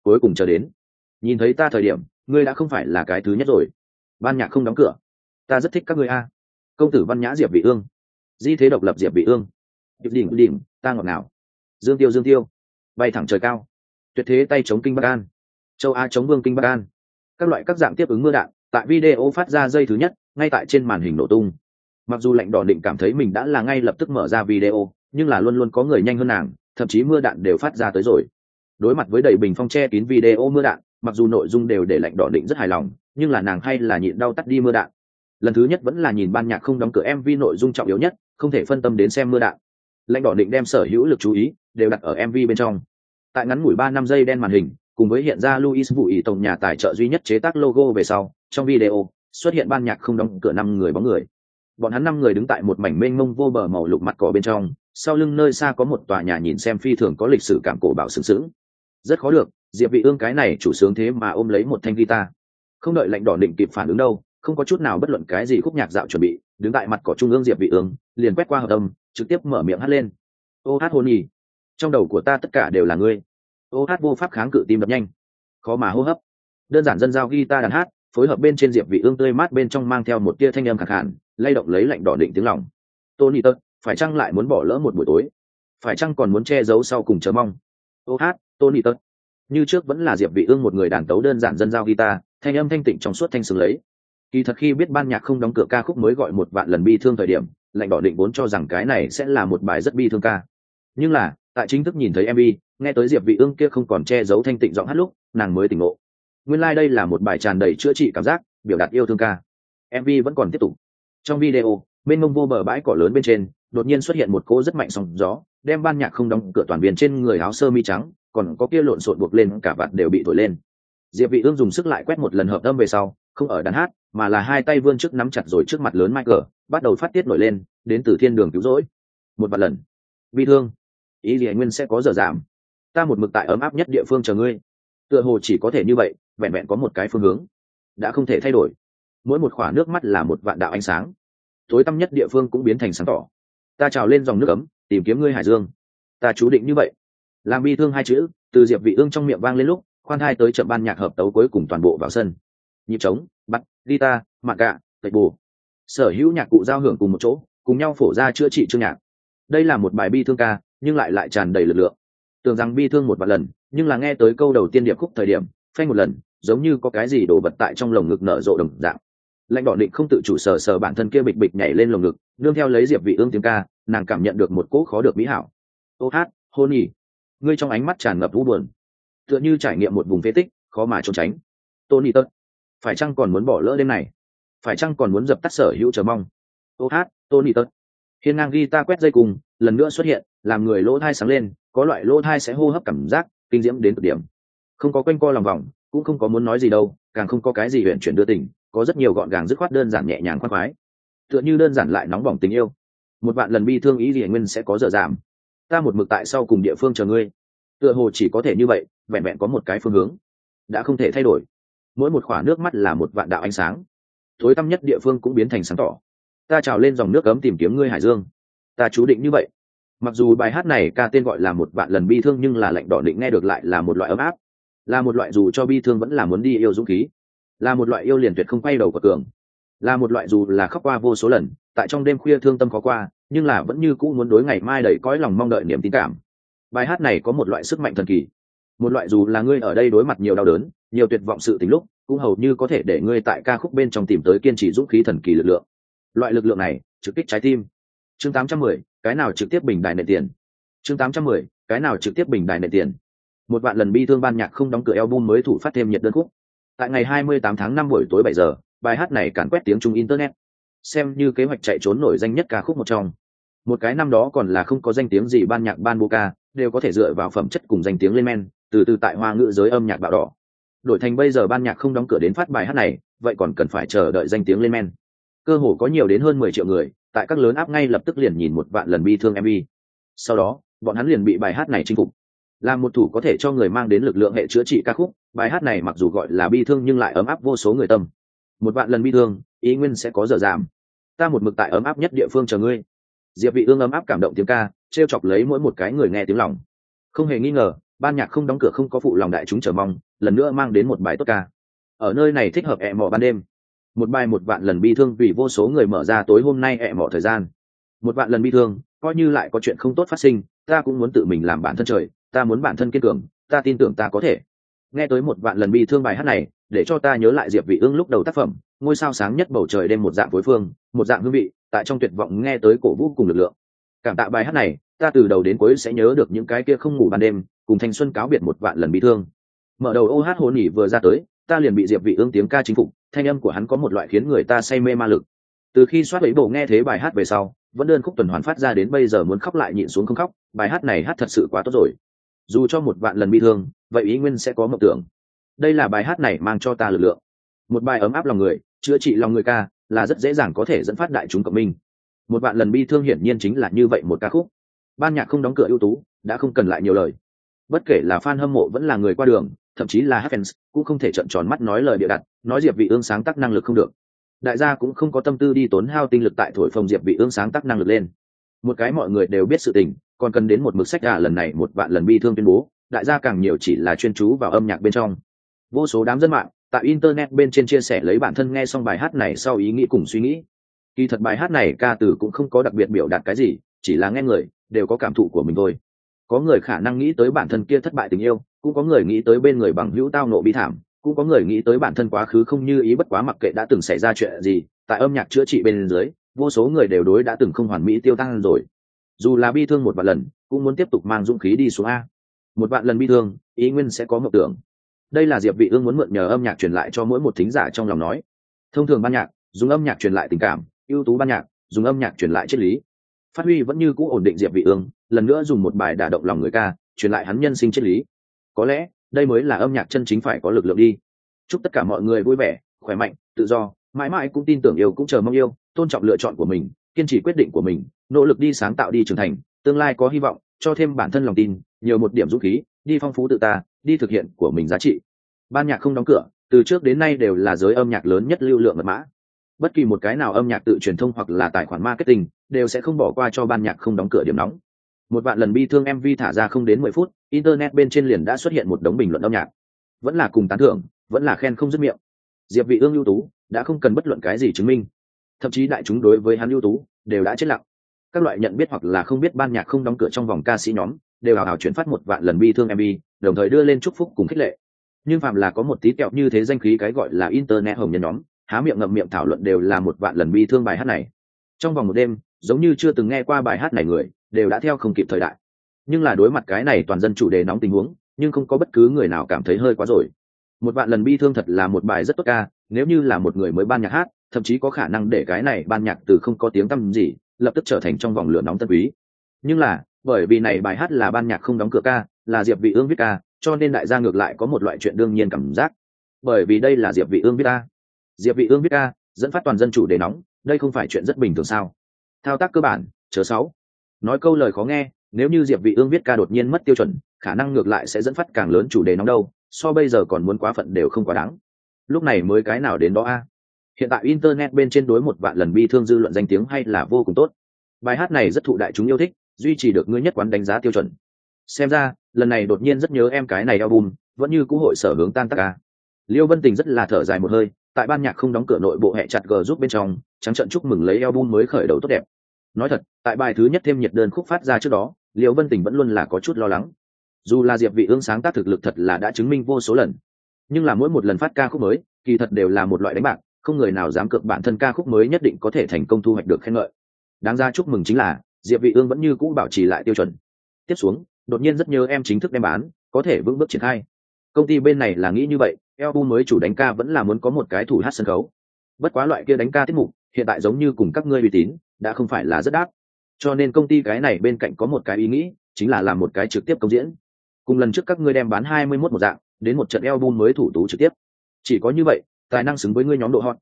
A: cuối cùng chờ đến. Nhìn thấy ta thời điểm, ngươi đã không phải là cái thứ nhất rồi. Ban nhạc không đóng cửa. Ta rất thích các ngươi a. Công tử văn nhã diệp vị ương. Di thế độc lập diệp vị ương. Điệp đỉnh đỉnh, ta ngọt nào dương tiêu dương tiêu. Bay thẳng trời cao. Tuyệt thế tay chống kinh bắc an. Châu a chống vương kinh bắc an. Các loại các dạng tiếp ứng mưa đạn, tại video phát ra dây thứ nhất, ngay tại trên màn hình nổ tung. Mặc dù lệnh đỏ định cảm thấy mình đã là ngay lập tức mở ra video, nhưng là luôn luôn có người nhanh hơn nàng, thậm chí mưa đạn đều phát ra tới rồi đối mặt với đầy bình phong che kín video mưa đạn, mặc dù nội dung đều để lệnh đỏ định rất hài lòng, nhưng là nàng hay là nhịn đau tắt đi mưa đạn. Lần thứ nhất vẫn là nhìn ban nhạc không đóng cửa mv nội dung trọng yếu nhất, không thể phân tâm đến xem mưa đạn. Lãnh đỏ định đem sở hữu lực chú ý đều đặt ở mv bên trong. Tại ngắn ngủi ba năm giây đen màn hình, cùng với hiện ra luis vụ ý tổng nhà tài trợ duy nhất chế tác logo về sau, trong video xuất hiện ban nhạc không đóng cửa năm người bóng người. Bọn hắn năm người đứng tại một mảnh mênh mông vô bờ màu lục mặt cỏ bên trong, sau lưng nơi xa có một tòa nhà nhìn xem phi thường có lịch sử cảm cổ bảo sừng sững rất khó được, diệp vị ương cái này chủ sướng thế mà ôm lấy một thanh guitar. Không đợi lệnh đỏ định kịp phản ứng đâu, không có chút nào bất luận cái gì khúc nhạc dạo chuẩn bị, đứng tại mặt cỏ trung ương diệp vị ương, liền quét qua hợp âm, trực tiếp mở miệng hát lên. Ô hát hôn nhỉ. Trong đầu của ta tất cả đều là ngươi. Ô hát vô pháp kháng cự tim đập nhanh. Khó mà hô hấp. Đơn giản dân giao guitar đàn hát, phối hợp bên trên diệp vị ương tươi mát bên trong mang theo một tia thanh âm khàn hẳn lay động lấy lạnh đỏ định tiếng lòng. Tony tật, phải chăng lại muốn bỏ lỡ một buổi tối? Phải chăng còn muốn che giấu sau cùng chờ mong? Ô hát tony tật như trước vẫn là diệp vị ương một người đàn tấu đơn giản dân giao guitar, thanh âm thanh tịnh trong suốt thanh sướng lấy. Kỳ thật khi biết ban nhạc không đóng cửa ca khúc mới gọi một vạn lần bi thương thời điểm, lạnh đỏ định vốn cho rằng cái này sẽ là một bài rất bi thương ca. Nhưng là, tại chính thức nhìn thấy mv nghe tới diệp vị ương kia không còn che giấu thanh tịnh giọng hát lúc, nàng mới tỉnh ngộ. Nguyên lai like đây là một bài tràn đầy chữa trị cảm giác, biểu đạt yêu thương ca. mv vẫn còn tiếp tục. Trong video, bên mông vô bờ bãi cỏ lớn bên trên, đột nhiên xuất hiện một cỗ rất mạnh sóng gió, đem ban nhạc không đóng cửa toàn viên trên người áo sơ mi trắng còn có kia lộn xộn buộc lên, cả vạt đều bị thổi lên. Diệp vị ương dùng sức lại quét một lần hợp âm về sau, không ở đàn hát, mà là hai tay vươn trước nắm chặt rồi trước mặt lớn michael, bắt đầu phát tiết nổi lên, đến từ thiên đường cứu rỗi. Một vạn lần. Bi thương. Ý gì nguyên sẽ có giờ giảm. Ta một mực tại ấm áp nhất địa phương chờ ngươi. Tựa hồ chỉ có thể như vậy, vẹn vẹn có một cái phương hướng. Đã không thể thay đổi. Mỗi một khỏa nước mắt là một vạn đạo ánh sáng. Tối tăm nhất địa phương cũng biến thành sáng tỏ. Ta trào lên dòng nước ấm, tìm kiếm ngươi hải dương. Ta chú định như vậy làm bi thương hai chữ, từ diệp vị ương trong miệng vang lên lúc, khoan thai tới chậm ban nhạc hợp tấu cuối cùng toàn bộ vào sân. Nhịp trống, bắt, guitar, mạn gạ, tẩy bù. Sở hữu nhạc cụ giao hưởng cùng một chỗ, cùng nhau phổ ra chữa trị chương nhạc. Đây là một bài bi thương ca, nhưng lại lại tràn đầy lực lượng. Tưởng rằng bi thương một vài lần, nhưng là nghe tới câu đầu tiên điệp khúc thời điểm, phanh một lần, giống như có cái gì đổ vật tại trong lồng ngực nở rộ đồng dạng. Lãnh đỏ định không tự chủ sờ sờ bản thân kia bịch bịch nhảy lên lồng ngực, nương theo lấy diệp vị ương tiếng ca, nàng cảm nhận được một cỗ khó được mỹ hảo. Ô hát, hôn nhỉ ngươi trong ánh mắt tràn ngập u buồn. Tựa như trải nghiệm một vùng phế tích, khó mà trốn tránh. Tony tớt, phải chăng còn muốn bỏ lỡ đêm này? Phải chăng còn muốn dập tắt sở hữu chờ mong? Ô hát, tony tớt. Hiên ngang ghi ta quét dây cùng, lần nữa xuất hiện, làm người lỗ thai sáng lên, có loại lỗ thai sẽ hô hấp cảm giác, kinh diễm đến cực điểm. Không có quanh co lòng vòng, cũng không có muốn nói gì đâu, càng không có cái gì huyện chuyển đưa tình, có rất nhiều gọn gàng dứt khoát đơn giản nhẹ nhàng khoan khoái. Tựa như đơn giản lại nóng bỏng tình yêu. Một vạn lần bi thương ý gì nguyên sẽ có dở giảm ta một mực tại sau cùng địa phương chờ ngươi. Tựa hồ chỉ có thể như vậy, vẹn vẹn có một cái phương hướng. Đã không thể thay đổi. Mỗi một khỏa nước mắt là một vạn đạo ánh sáng. Thối tăm nhất địa phương cũng biến thành sáng tỏ. Ta trào lên dòng nước cấm tìm kiếm ngươi hải dương. Ta chú định như vậy. Mặc dù bài hát này ca tên gọi là một vạn lần bi thương nhưng là lệnh đỏ định nghe được lại là một loại ấm áp. Là một loại dù cho bi thương vẫn là muốn đi yêu dũng khí. Là một loại yêu liền tuyệt không quay đầu của cường. Là một loại dù là khóc qua vô số lần, tại trong đêm khuya thương tâm khó qua nhưng là vẫn như cũ muốn đối ngày mai đầy cõi lòng mong đợi niềm tin cảm. Bài hát này có một loại sức mạnh thần kỳ. Một loại dù là ngươi ở đây đối mặt nhiều đau đớn nhiều tuyệt vọng sự tình lúc cũng hầu như có thể để ngươi tại ca khúc bên trong tìm tới kiên trì dũng khí thần kỳ lực lượng. Loại lực lượng này trực kích trái tim. Chương 810, cái nào trực tiếp bình đài nệ tiền? Chương 810, cái nào trực tiếp bình đài nệ tiền? Một vạn lần bi thương ban nhạc không đóng cửa album mới thủ phát thêm nhiệt đơn khúc. Tại ngày 28 tháng 5 buổi tối 7 giờ bài hát này càn quét tiếng trung internet. Xem như kế hoạch chạy trốn nổi danh nhất ca khúc một trong một cái năm đó còn là không có danh tiếng gì ban nhạc ban bô ca đều có thể dựa vào phẩm chất cùng danh tiếng lên men, từ từ tại hoa ngữ giới âm nhạc bạo đỏ. Đổi thành bây giờ ban nhạc không đóng cửa đến phát bài hát này, vậy còn cần phải chờ đợi danh tiếng lên men. Cơ hồ có nhiều đến hơn mười triệu người, tại các lớn áp ngay lập tức liền nhìn một vạn lần bi thương mv sau đó, bọn hắn liền bị bài hát này chinh phục. Là một thủ có thể cho người mang đến lực lượng hệ chữa trị ca khúc, bài hát này mặc dù gọi là bi thương nhưng lại ấm áp vô số người tâm. Một vạn lần bi thương, ý nguyên sẽ có giờ giảm. Ta một mực tại ấm áp nhất địa phương chờ ngươi diệp vị ương ấm áp cảm động tiếng ca treo chọc lấy mỗi một cái người nghe tiếng lòng. Không hề nghi ngờ, ban nhạc không đóng cửa không có phụ lòng đại chúng chờ mong, lần nữa mang đến một bài tốt ca. Ở nơi này thích hợp ẹ mỏ ban đêm. Một bài một vạn lần bi thương vì vô số người mở ra tối hôm nay ẹ mỏ thời gian. Một vạn lần bi thương, coi như lại có chuyện không tốt phát sinh, ta cũng muốn tự mình làm bản thân trời, ta muốn bản thân kiên cường, ta tin tưởng ta có thể. Nghe tới một vạn lần bi thương bài hát này, để cho ta nhớ lại diệp vị ương lúc đầu tác phẩm, ngôi sao sáng nhất bầu trời đêm một dạng phối phương, một dạng hương vị tại trong tuyệt vọng nghe tới cổ vũ cùng lực lượng. Cảm tạ bài hát này, ta từ đầu đến cuối sẽ nhớ được những cái kia không ngủ ban đêm, cùng thanh xuân cáo biệt một vạn lần bị thương. Mở đầu ô hát hồn nhỉ vừa ra tới, ta liền bị diệp vị ương tiếng ca chính phục, thanh âm của hắn có một loại khiến người ta say mê ma lực. Từ khi soát lấy bộ nghe thế bài hát về sau, vẫn đơn khúc tuần hoàn phát ra đến bây giờ muốn khóc lại nhịn xuống không khóc, bài hát này hát thật sự quá tốt rồi. Dù cho một vạn lần bị thương, vậy ý nguyên sẽ có mộng tưởng. Đây là bài hát này mang cho ta lực lượng. Một bài ấm áp lòng người, chữa trị lòng người ca là rất dễ dàng có thể dẫn phát đại chúng cộng minh. Một vạn lần bi thương hiển nhiên chính là như vậy một ca khúc. Ban nhạc không đóng cửa ưu tú, đã không cần lại nhiều lời. Bất kể là fan hâm mộ vẫn là người qua đường, thậm chí là fans, cũng không thể trợn tròn mắt nói lời bịa đặt, nói diệp vị ương sáng tác năng lực không được. Đại gia cũng không có tâm tư đi tốn hao tinh lực tại thổi phồng diệp vị ương sáng tác năng lực lên. Một cái mọi người đều biết sự tình, còn cần đến một mực sách gà lần này một vạn lần bi thương tuyên bố, đại gia càng nhiều chỉ là chuyên chú vào âm nhạc bên trong. Vô số đám dân mạng tại internet bên trên chia sẻ lấy bản thân nghe xong bài hát này sau ý nghĩ cùng suy nghĩ. Kỳ thật bài hát này ca từ cũng không có đặc biệt biểu đạt cái gì, chỉ là nghe người đều có cảm thụ của mình thôi. Có người khả năng nghĩ tới bản thân kia thất bại tình yêu, cũng có người nghĩ tới bên người bằng hữu tao nộ bi thảm, cũng có người nghĩ tới bản thân quá khứ không như ý bất quá mặc kệ đã từng xảy ra chuyện gì, tại âm nhạc chữa trị bên dưới, vô số người đều đối đã từng không hoàn mỹ tiêu tăng rồi. Dù là bi thương một vạn lần, cũng muốn tiếp tục mang dũng khí đi xuống a. Một vạn lần bi thương, ý nguyên sẽ có mộng tưởng đây là diệp vị ương muốn mượn nhờ âm nhạc truyền lại cho mỗi một thính giả trong lòng nói. Thông thường ban nhạc, dùng âm nhạc truyền lại tình cảm, ưu tú ban nhạc, dùng âm nhạc truyền lại triết lý. Phát huy vẫn như cũ ổn định diệp vị ương, lần nữa dùng một bài đả động lòng người ca, truyền lại hắn nhân sinh triết lý. Có lẽ, đây mới là âm nhạc chân chính phải có lực lượng đi. Chúc tất cả mọi người vui vẻ, khỏe mạnh, tự do, mãi mãi cũng tin tưởng yêu cũng chờ mong yêu, tôn trọng lựa chọn của mình, kiên trì quyết định của mình, nỗ lực đi sáng tạo đi trưởng thành, tương lai có hy vọng, cho thêm bản thân lòng tin, nhiều một điểm dũng khí, đi phong phú tự ta đi thực hiện của mình giá trị. Ban nhạc không đóng cửa, từ trước đến nay đều là giới âm nhạc lớn nhất lưu lượng mật mã. Bất kỳ một cái nào âm nhạc tự truyền thông hoặc là tài khoản marketing đều sẽ không bỏ qua cho ban nhạc không đóng cửa điểm nóng. Một vạn lần bi thương mv thả ra không đến mười phút, internet bên trên liền đã xuất hiện một đống bình luận âm nhạc. Vẫn là cùng tán thưởng, vẫn là khen không dứt miệng. Diệp vị ương ưu tú, đã không cần bất luận cái gì chứng minh. Thậm chí đại chúng đối với hắn ưu tú, đều đã chết lặng. Các loại nhận biết hoặc là không biết ban nhạc không đóng cửa trong vòng ca sĩ nhóm, đều hào hào chuyển phát một vạn lần bi thương mv đồng thời đưa lên chúc phúc cùng khích lệ. Nhưng phạm là có một tí kẹo như thế danh khí cái gọi là internet hồng nhân nhóm, há miệng ngậm miệng thảo luận đều là một vạn lần bi thương bài hát này. Trong vòng một đêm, giống như chưa từng nghe qua bài hát này người, đều đã theo không kịp thời đại. Nhưng là đối mặt cái này toàn dân chủ đề nóng tình huống, nhưng không có bất cứ người nào cảm thấy hơi quá rồi. Một vạn lần bi thương thật là một bài rất tốt ca, nếu như là một người mới ban nhạc hát, thậm chí có khả năng để cái này ban nhạc từ không có tiếng tăm gì, lập tức trở thành trong vòng lửa nóng tân quý. Nhưng là, bởi vì này bài hát là ban nhạc không đóng cửa ca là diệp vị ương viết ca, cho nên đại gia ngược lại có một loại chuyện đương nhiên cảm giác. Bởi vì đây là diệp vị ương viết ca. Diệp vị ương viết ca, dẫn phát toàn dân chủ đề nóng, đây không phải chuyện rất bình thường sao? Thao tác cơ bản, chờ sáu. Nói câu lời khó nghe, nếu như diệp vị ương viết ca đột nhiên mất tiêu chuẩn, khả năng ngược lại sẽ dẫn phát càng lớn chủ đề nóng đâu, so bây giờ còn muốn quá phận đều không quá đáng. Lúc này mới cái nào đến đó a? Hiện tại internet bên trên đối một vạn lần bi thương dư luận danh tiếng hay là vô cùng tốt. Bài hát này rất thụ đại chúng yêu thích, duy trì được ngươi nhất quán đánh giá tiêu chuẩn xem ra, lần này đột nhiên rất nhớ em cái này album, vẫn như cũ hội sở hướng tan tác ca. Liêu vân tình rất là thở dài một hơi, tại ban nhạc không đóng cửa nội bộ hẹ chặt g giúp bên trong, trắng trận chúc mừng lấy album mới khởi đầu tốt đẹp. Nói thật, tại bài thứ nhất thêm nhiệt đơn khúc phát ra trước đó, liêu vân tình vẫn luôn là có chút lo lắng. Dù là diệp vị ương sáng tác thực lực thật là đã chứng minh vô số lần, nhưng là mỗi một lần phát ca khúc mới, kỳ thật đều là một loại đánh bạc, không người nào dám cược bản thân ca khúc mới nhất định có thể thành công thu hoạch được khen ngợi. Đáng ra chúc mừng chính là, diệp vị ương vẫn như cũ bảo trì lại tiêu chuẩn. Tiếp xuống đột nhiên rất nhớ em chính thức đem bán, có thể vững bước triển khai. Công ty bên này là nghĩ như vậy, album mới chủ đánh ca vẫn là muốn có một cái thủ hát sân khấu. Bất quá loại kia đánh ca tiết mục, hiện tại giống như cùng các ngươi uy tín, đã không phải là rất đắt. Cho nên công ty cái này bên cạnh có một cái ý nghĩ, chính là làm một cái trực tiếp công diễn. Cùng lần trước các ngươi đem bán hai mươi 21 một dạng, đến một trận album mới thủ tú trực tiếp. Chỉ có như vậy, tài năng xứng với ngươi nhóm độ hot.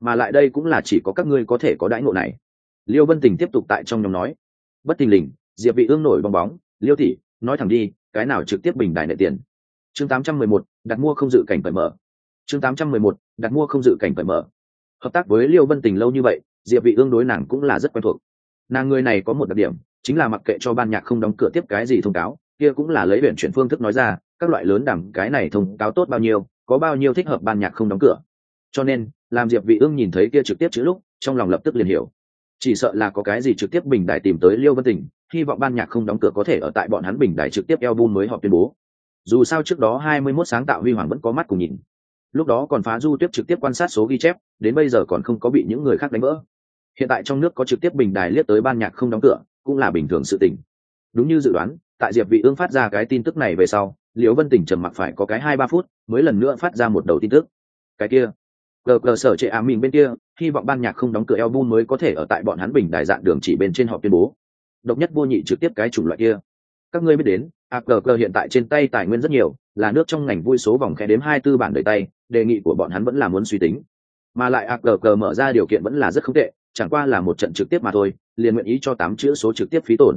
A: Mà lại đây cũng là chỉ có các ngươi có thể có đãi ngộ này. Liêu vân tình tiếp tục tại trong nhóm nói. Bất tình lình, diệp vị ương nổi bong bóng, liêu tỷ nói thẳng đi cái nào trực tiếp bình đài nệ tiền? Chương 811, đặt mua không dự cảnh phải mở. Chương 811, đặt mua không dự cảnh phải mở. Hợp tác với liêu vân tình lâu như vậy diệp vị ương đối nàng cũng là rất quen thuộc. Nàng người này có một đặc điểm chính là mặc kệ cho ban nhạc không đóng cửa tiếp cái gì thông cáo kia cũng là lấy biển chuyển phương thức nói ra các loại lớn đảm cái này thông cáo tốt bao nhiêu có bao nhiêu thích hợp ban nhạc không đóng cửa. Cho nên làm diệp vị ương nhìn thấy kia trực tiếp chữ lúc trong lòng lập tức liền hiểu chỉ sợ là có cái gì trực tiếp bình đài tìm tới liêu vân tình, hy vọng ban nhạc không đóng cửa có thể ở tại bọn hắn bình đài trực tiếp album mới họ tuyên bố. Dù sao trước đó 21 sáng tạo huy hoàng vẫn có mắt cùng nhìn. Lúc đó còn phá du tiếp trực tiếp quan sát số ghi chép, đến bây giờ còn không có bị những người khác đánh vỡ. Hiện tại trong nước có trực tiếp bình đài liếc tới ban nhạc không đóng cửa, cũng là bình thường sự tình. Đúng như dự đoán, tại diệp vị ương phát ra cái tin tức này về sau liễu vân tỉnh trầm mặc phải có cái hai ba phút, mới lần nữa phát ra một đầu tin tức. Cái kia. Cờ cờ sở trệ á mình bên kia hy vọng ban nhạc không đóng cửa album mới có thể ở tại bọn hắn bình đài dạng đường chỉ bên trên họ tuyên bố. Độc nhất vô nhị trực tiếp cái chủng loại kia. Các ngươi biết đến AGG hiện tại trên tay tài nguyên rất nhiều, là nước trong ngành vui số vòng khe đếm hai tư bản đời tay, đề nghị của bọn hắn vẫn là muốn suy tính. Mà lại AGG mở ra điều kiện vẫn là rất không tệ, chẳng qua là một trận trực tiếp mà thôi, liền nguyện ý cho tám chữ số trực tiếp phí tổn.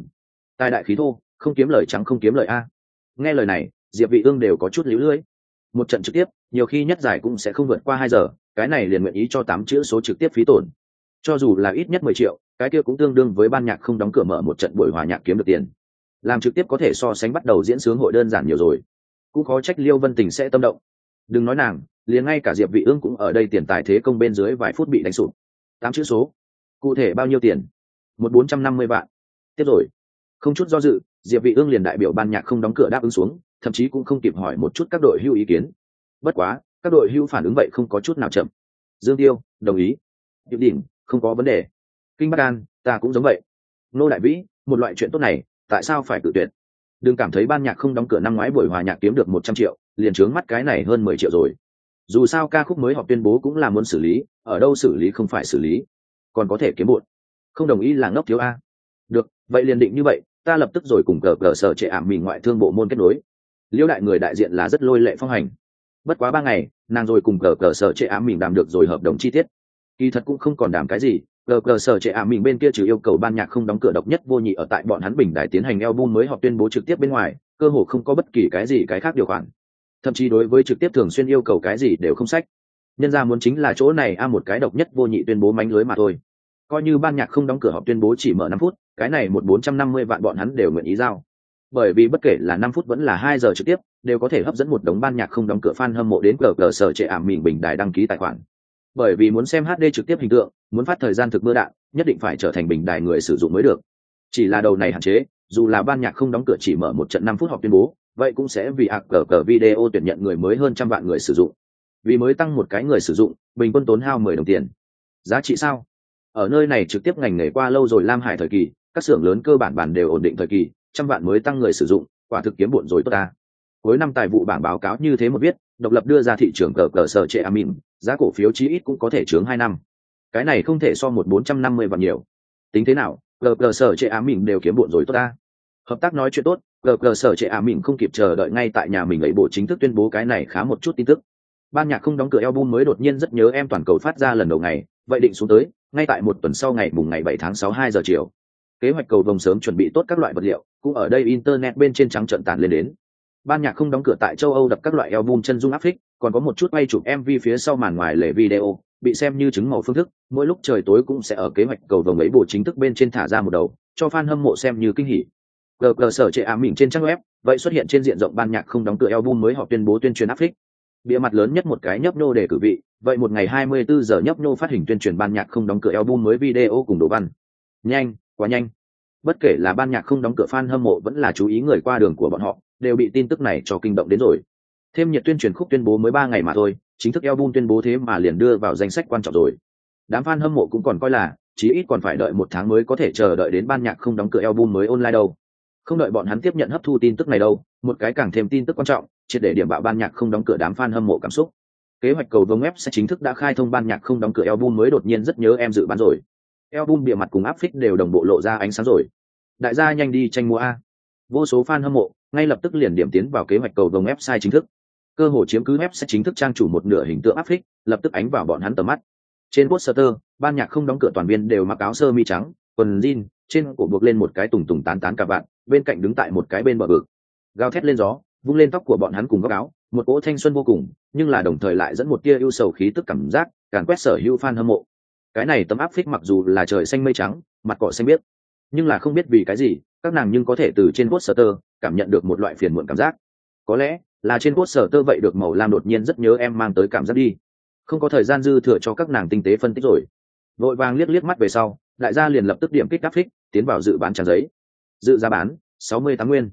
A: Tài đại khí thô, không kiếm lời trắng không kiếm lời a. Nghe lời này, diệp vị ương đều có chút liễu lưỡi một trận trực tiếp, nhiều khi nhất giải cũng sẽ không vượt qua hai giờ cái này liền nguyện ý cho tám chữ số trực tiếp phí tổn. Cho dù là ít nhất mười triệu, cái kia cũng tương đương với ban nhạc không đóng cửa mở một trận buổi hòa nhạc kiếm được tiền. Làm trực tiếp có thể so sánh bắt đầu diễn sướng hội đơn giản nhiều rồi. Cũng có trách liêu vân tình sẽ tâm động. Đừng nói nàng, liền ngay cả diệp vị ương cũng ở đây tiền tài thế công bên dưới vài phút bị đánh sụp. Tám chữ số. Cụ thể bao nhiêu tiền? Một bốn trăm năm mươi vạn. Tiếp rồi. Không chút do dự, diệp vị ương liền đại biểu ban nhạc không đóng cửa đáp ứng xuống, thậm chí cũng không kịp hỏi một chút các đội hưu ý kiến. Bất quá các đội hưu phản ứng vậy không có chút nào chậm. Dương tiêu, đồng ý. Điệu đỉnh, không có vấn đề. Kinh bắc an, ta cũng giống vậy. Nô đại vĩ, một loại chuyện tốt này, tại sao phải tự tuyệt? Đừng cảm thấy ban nhạc không đóng cửa năm ngoái buổi hòa nhạc kiếm được một trăm triệu, liền trướng mắt cái này hơn mười triệu rồi. Dù sao ca khúc mới họ tuyên bố cũng là muốn xử lý, ở đâu xử lý không phải xử lý. Còn có thể kiếm bụt không đồng ý là ngốc thiếu a. Được, vậy liền định như vậy, ta lập tức rồi cùng cờ cờ sở trệ ảm mình ngoại thương bộ môn kết nối. Liễu đại người đại diện là rất lôi lệ phong hành bất quá ba ngày, nàng rồi cùng cờ cờ sở trệ ám mình đàm được rồi hợp đồng chi tiết. Kỳ thật cũng không còn đàm cái gì, cờ cờ sở trệ ám mình bên kia trừ yêu cầu ban nhạc không đóng cửa độc nhất vô nhị ở tại bọn hắn bình đại tiến hành album mới họ tuyên bố trực tiếp bên ngoài, cơ hồ không có bất kỳ cái gì cái khác điều khoản. Thậm chí đối với trực tiếp thường xuyên yêu cầu cái gì đều không sách. Nhân ra muốn chính là chỗ này a một cái độc nhất vô nhị tuyên bố mánh lưới mà thôi. Coi như ban nhạc không đóng cửa họp tuyên bố chỉ mở năm phút, cái này một bốn trăm năm mươi vạn bọn hắn đều nguyện ý giao. Bởi vì bất kể là năm phút vẫn là hai giờ trực tiếp đều có thể hấp dẫn một đống ban nhạc không đóng cửa fan hâm mộ đến cờ cờ sở trệ ảm mình bình đài đăng ký tài khoản. Bởi vì muốn xem hd trực tiếp hình tượng, muốn phát thời gian thực mưa đạn, nhất định phải trở thành bình đài người sử dụng mới được. Chỉ là đầu này hạn chế, dù là ban nhạc không đóng cửa chỉ mở một trận năm phút họp tuyên bố, vậy cũng sẽ vì ạc cờ cờ video tuyển nhận người mới hơn trăm vạn người sử dụng. Vì mới tăng một cái người sử dụng, bình quân tốn hao mười đồng tiền. Giá trị sao? Ở nơi này trực tiếp ngành nghề qua lâu rồi lam hải thời kỳ, các xưởng lớn cơ bản bản đều ổn định thời kỳ, trăm vạn mới tăng người sử dụng, quả thực kiếm bộn rồi tốt ta cuối năm tài vụ bảng báo cáo như thế một viết, độc lập đưa ra thị trường cờ cờ sở trệ amin, giá cổ phiếu chí ít cũng có thể chướng hai năm. Cái này không thể so một bốn trăm năm mươi vạn nhiều. Tính thế nào, cờ cờ sở trệ amin đều kiếm bụn rồi tốt ta. Hợp tác nói chuyện tốt, cờ cờ sở trệ amin không kịp chờ đợi ngay tại nhà mình ấy bộ chính thức tuyên bố cái này khá một chút tin tức. Ban nhạc không đóng cửa album mới đột nhiên rất nhớ em toàn cầu phát ra lần đầu ngày, vậy định xuống tới, ngay tại một tuần sau ngày mùng ngày bảy tháng sáu hai giờ chiều. Kế hoạch cầu vồng sớm chuẩn bị tốt các loại vật liệu, cũng ở đây internet bên trên trắng trận tàn lên đến ban nhạc không đóng cửa tại châu âu đập các loại album chân dung áp phích, còn có một chút quay chụp mv phía sau màn ngoài lề video, bị xem như chứng màu phương thức, mỗi lúc trời tối cũng sẽ ở kế hoạch cầu vồng ấy bộ chính thức bên trên thả ra một đầu, cho fan hâm mộ xem như kinh hỉ. Gờ gờ sở trệ ám mình trên trang web, vậy xuất hiện trên diện rộng ban nhạc không đóng cửa album mới họ tuyên bố tuyên truyền áp phích. Bịa mặt lớn nhất một cái nhấp nô để cử vị, vậy một ngày 24 giờ nhấp nô phát hình tuyên truyền ban nhạc không đóng cửa album mới video cùng đồ văn. Nhanh, quá nhanh. Bất kể là ban nhạc không đóng cửa fan hâm mộ vẫn là chú ý người qua đường của bọn họ đều bị tin tức này cho kinh động đến rồi. Thêm nhiệt tuyên truyền khúc tuyên bố mới ba ngày mà thôi, chính thức album tuyên bố thế mà liền đưa vào danh sách quan trọng rồi. Đám fan hâm mộ cũng còn coi là, chí ít còn phải đợi một tháng mới có thể chờ đợi đến ban nhạc không đóng cửa album mới online đâu. Không đợi bọn hắn tiếp nhận hấp thu tin tức này đâu, một cái càng thêm tin tức quan trọng, triệt để điểm bạo ban nhạc không đóng cửa đám fan hâm mộ cảm xúc. Kế hoạch cầu vồng web sẽ chính thức đã khai thông ban nhạc không đóng cửa album mới đột nhiên rất nhớ em dự bán rồi. Album bìa mặt cùng áp phích đều đồng bộ lộ ra ánh sáng rồi. Đại gia nhanh đi tranh mua a vô số fan hâm mộ, ngay lập tức liền điểm tiến vào kế hoạch cầu vồng website chính thức. Cơ hội chiếm cứ web sẽ chính thức trang chủ một nửa hình tượng áp phích lập tức ánh vào bọn hắn tầm mắt. Trên poster, ban nhạc không đóng cửa toàn viên đều mặc áo sơ mi trắng, quần jean, trên cổ buộc lên một cái tùng tùng tán tán cả bạn, bên cạnh đứng tại một cái bên bờ vực. Gào thét lên gió, vung lên tóc của bọn hắn cùng góc áo, một cỗ thanh xuân vô cùng, nhưng là đồng thời lại dẫn một tia ưu sầu khí tức cảm giác càng quét sở hữu fan hâm mộ. Cái này tấm áp phích mặc dù là trời xanh mây trắng, mặt cỏ xanh biếc, nhưng là không biết vì cái gì các nàng nhưng có thể từ trên poster cảm nhận được một loại phiền muộn cảm giác. Có lẽ là trên poster vậy được màu lam đột nhiên rất nhớ em mang tới cảm giác đi. Không có thời gian dư thừa cho các nàng tinh tế phân tích rồi. Vội vàng liếc liếc mắt về sau, đại gia liền lập tức điểm kích áp phích tiến vào dự bán trang giấy. Dự giá bán, sáu mươi tám nguyên.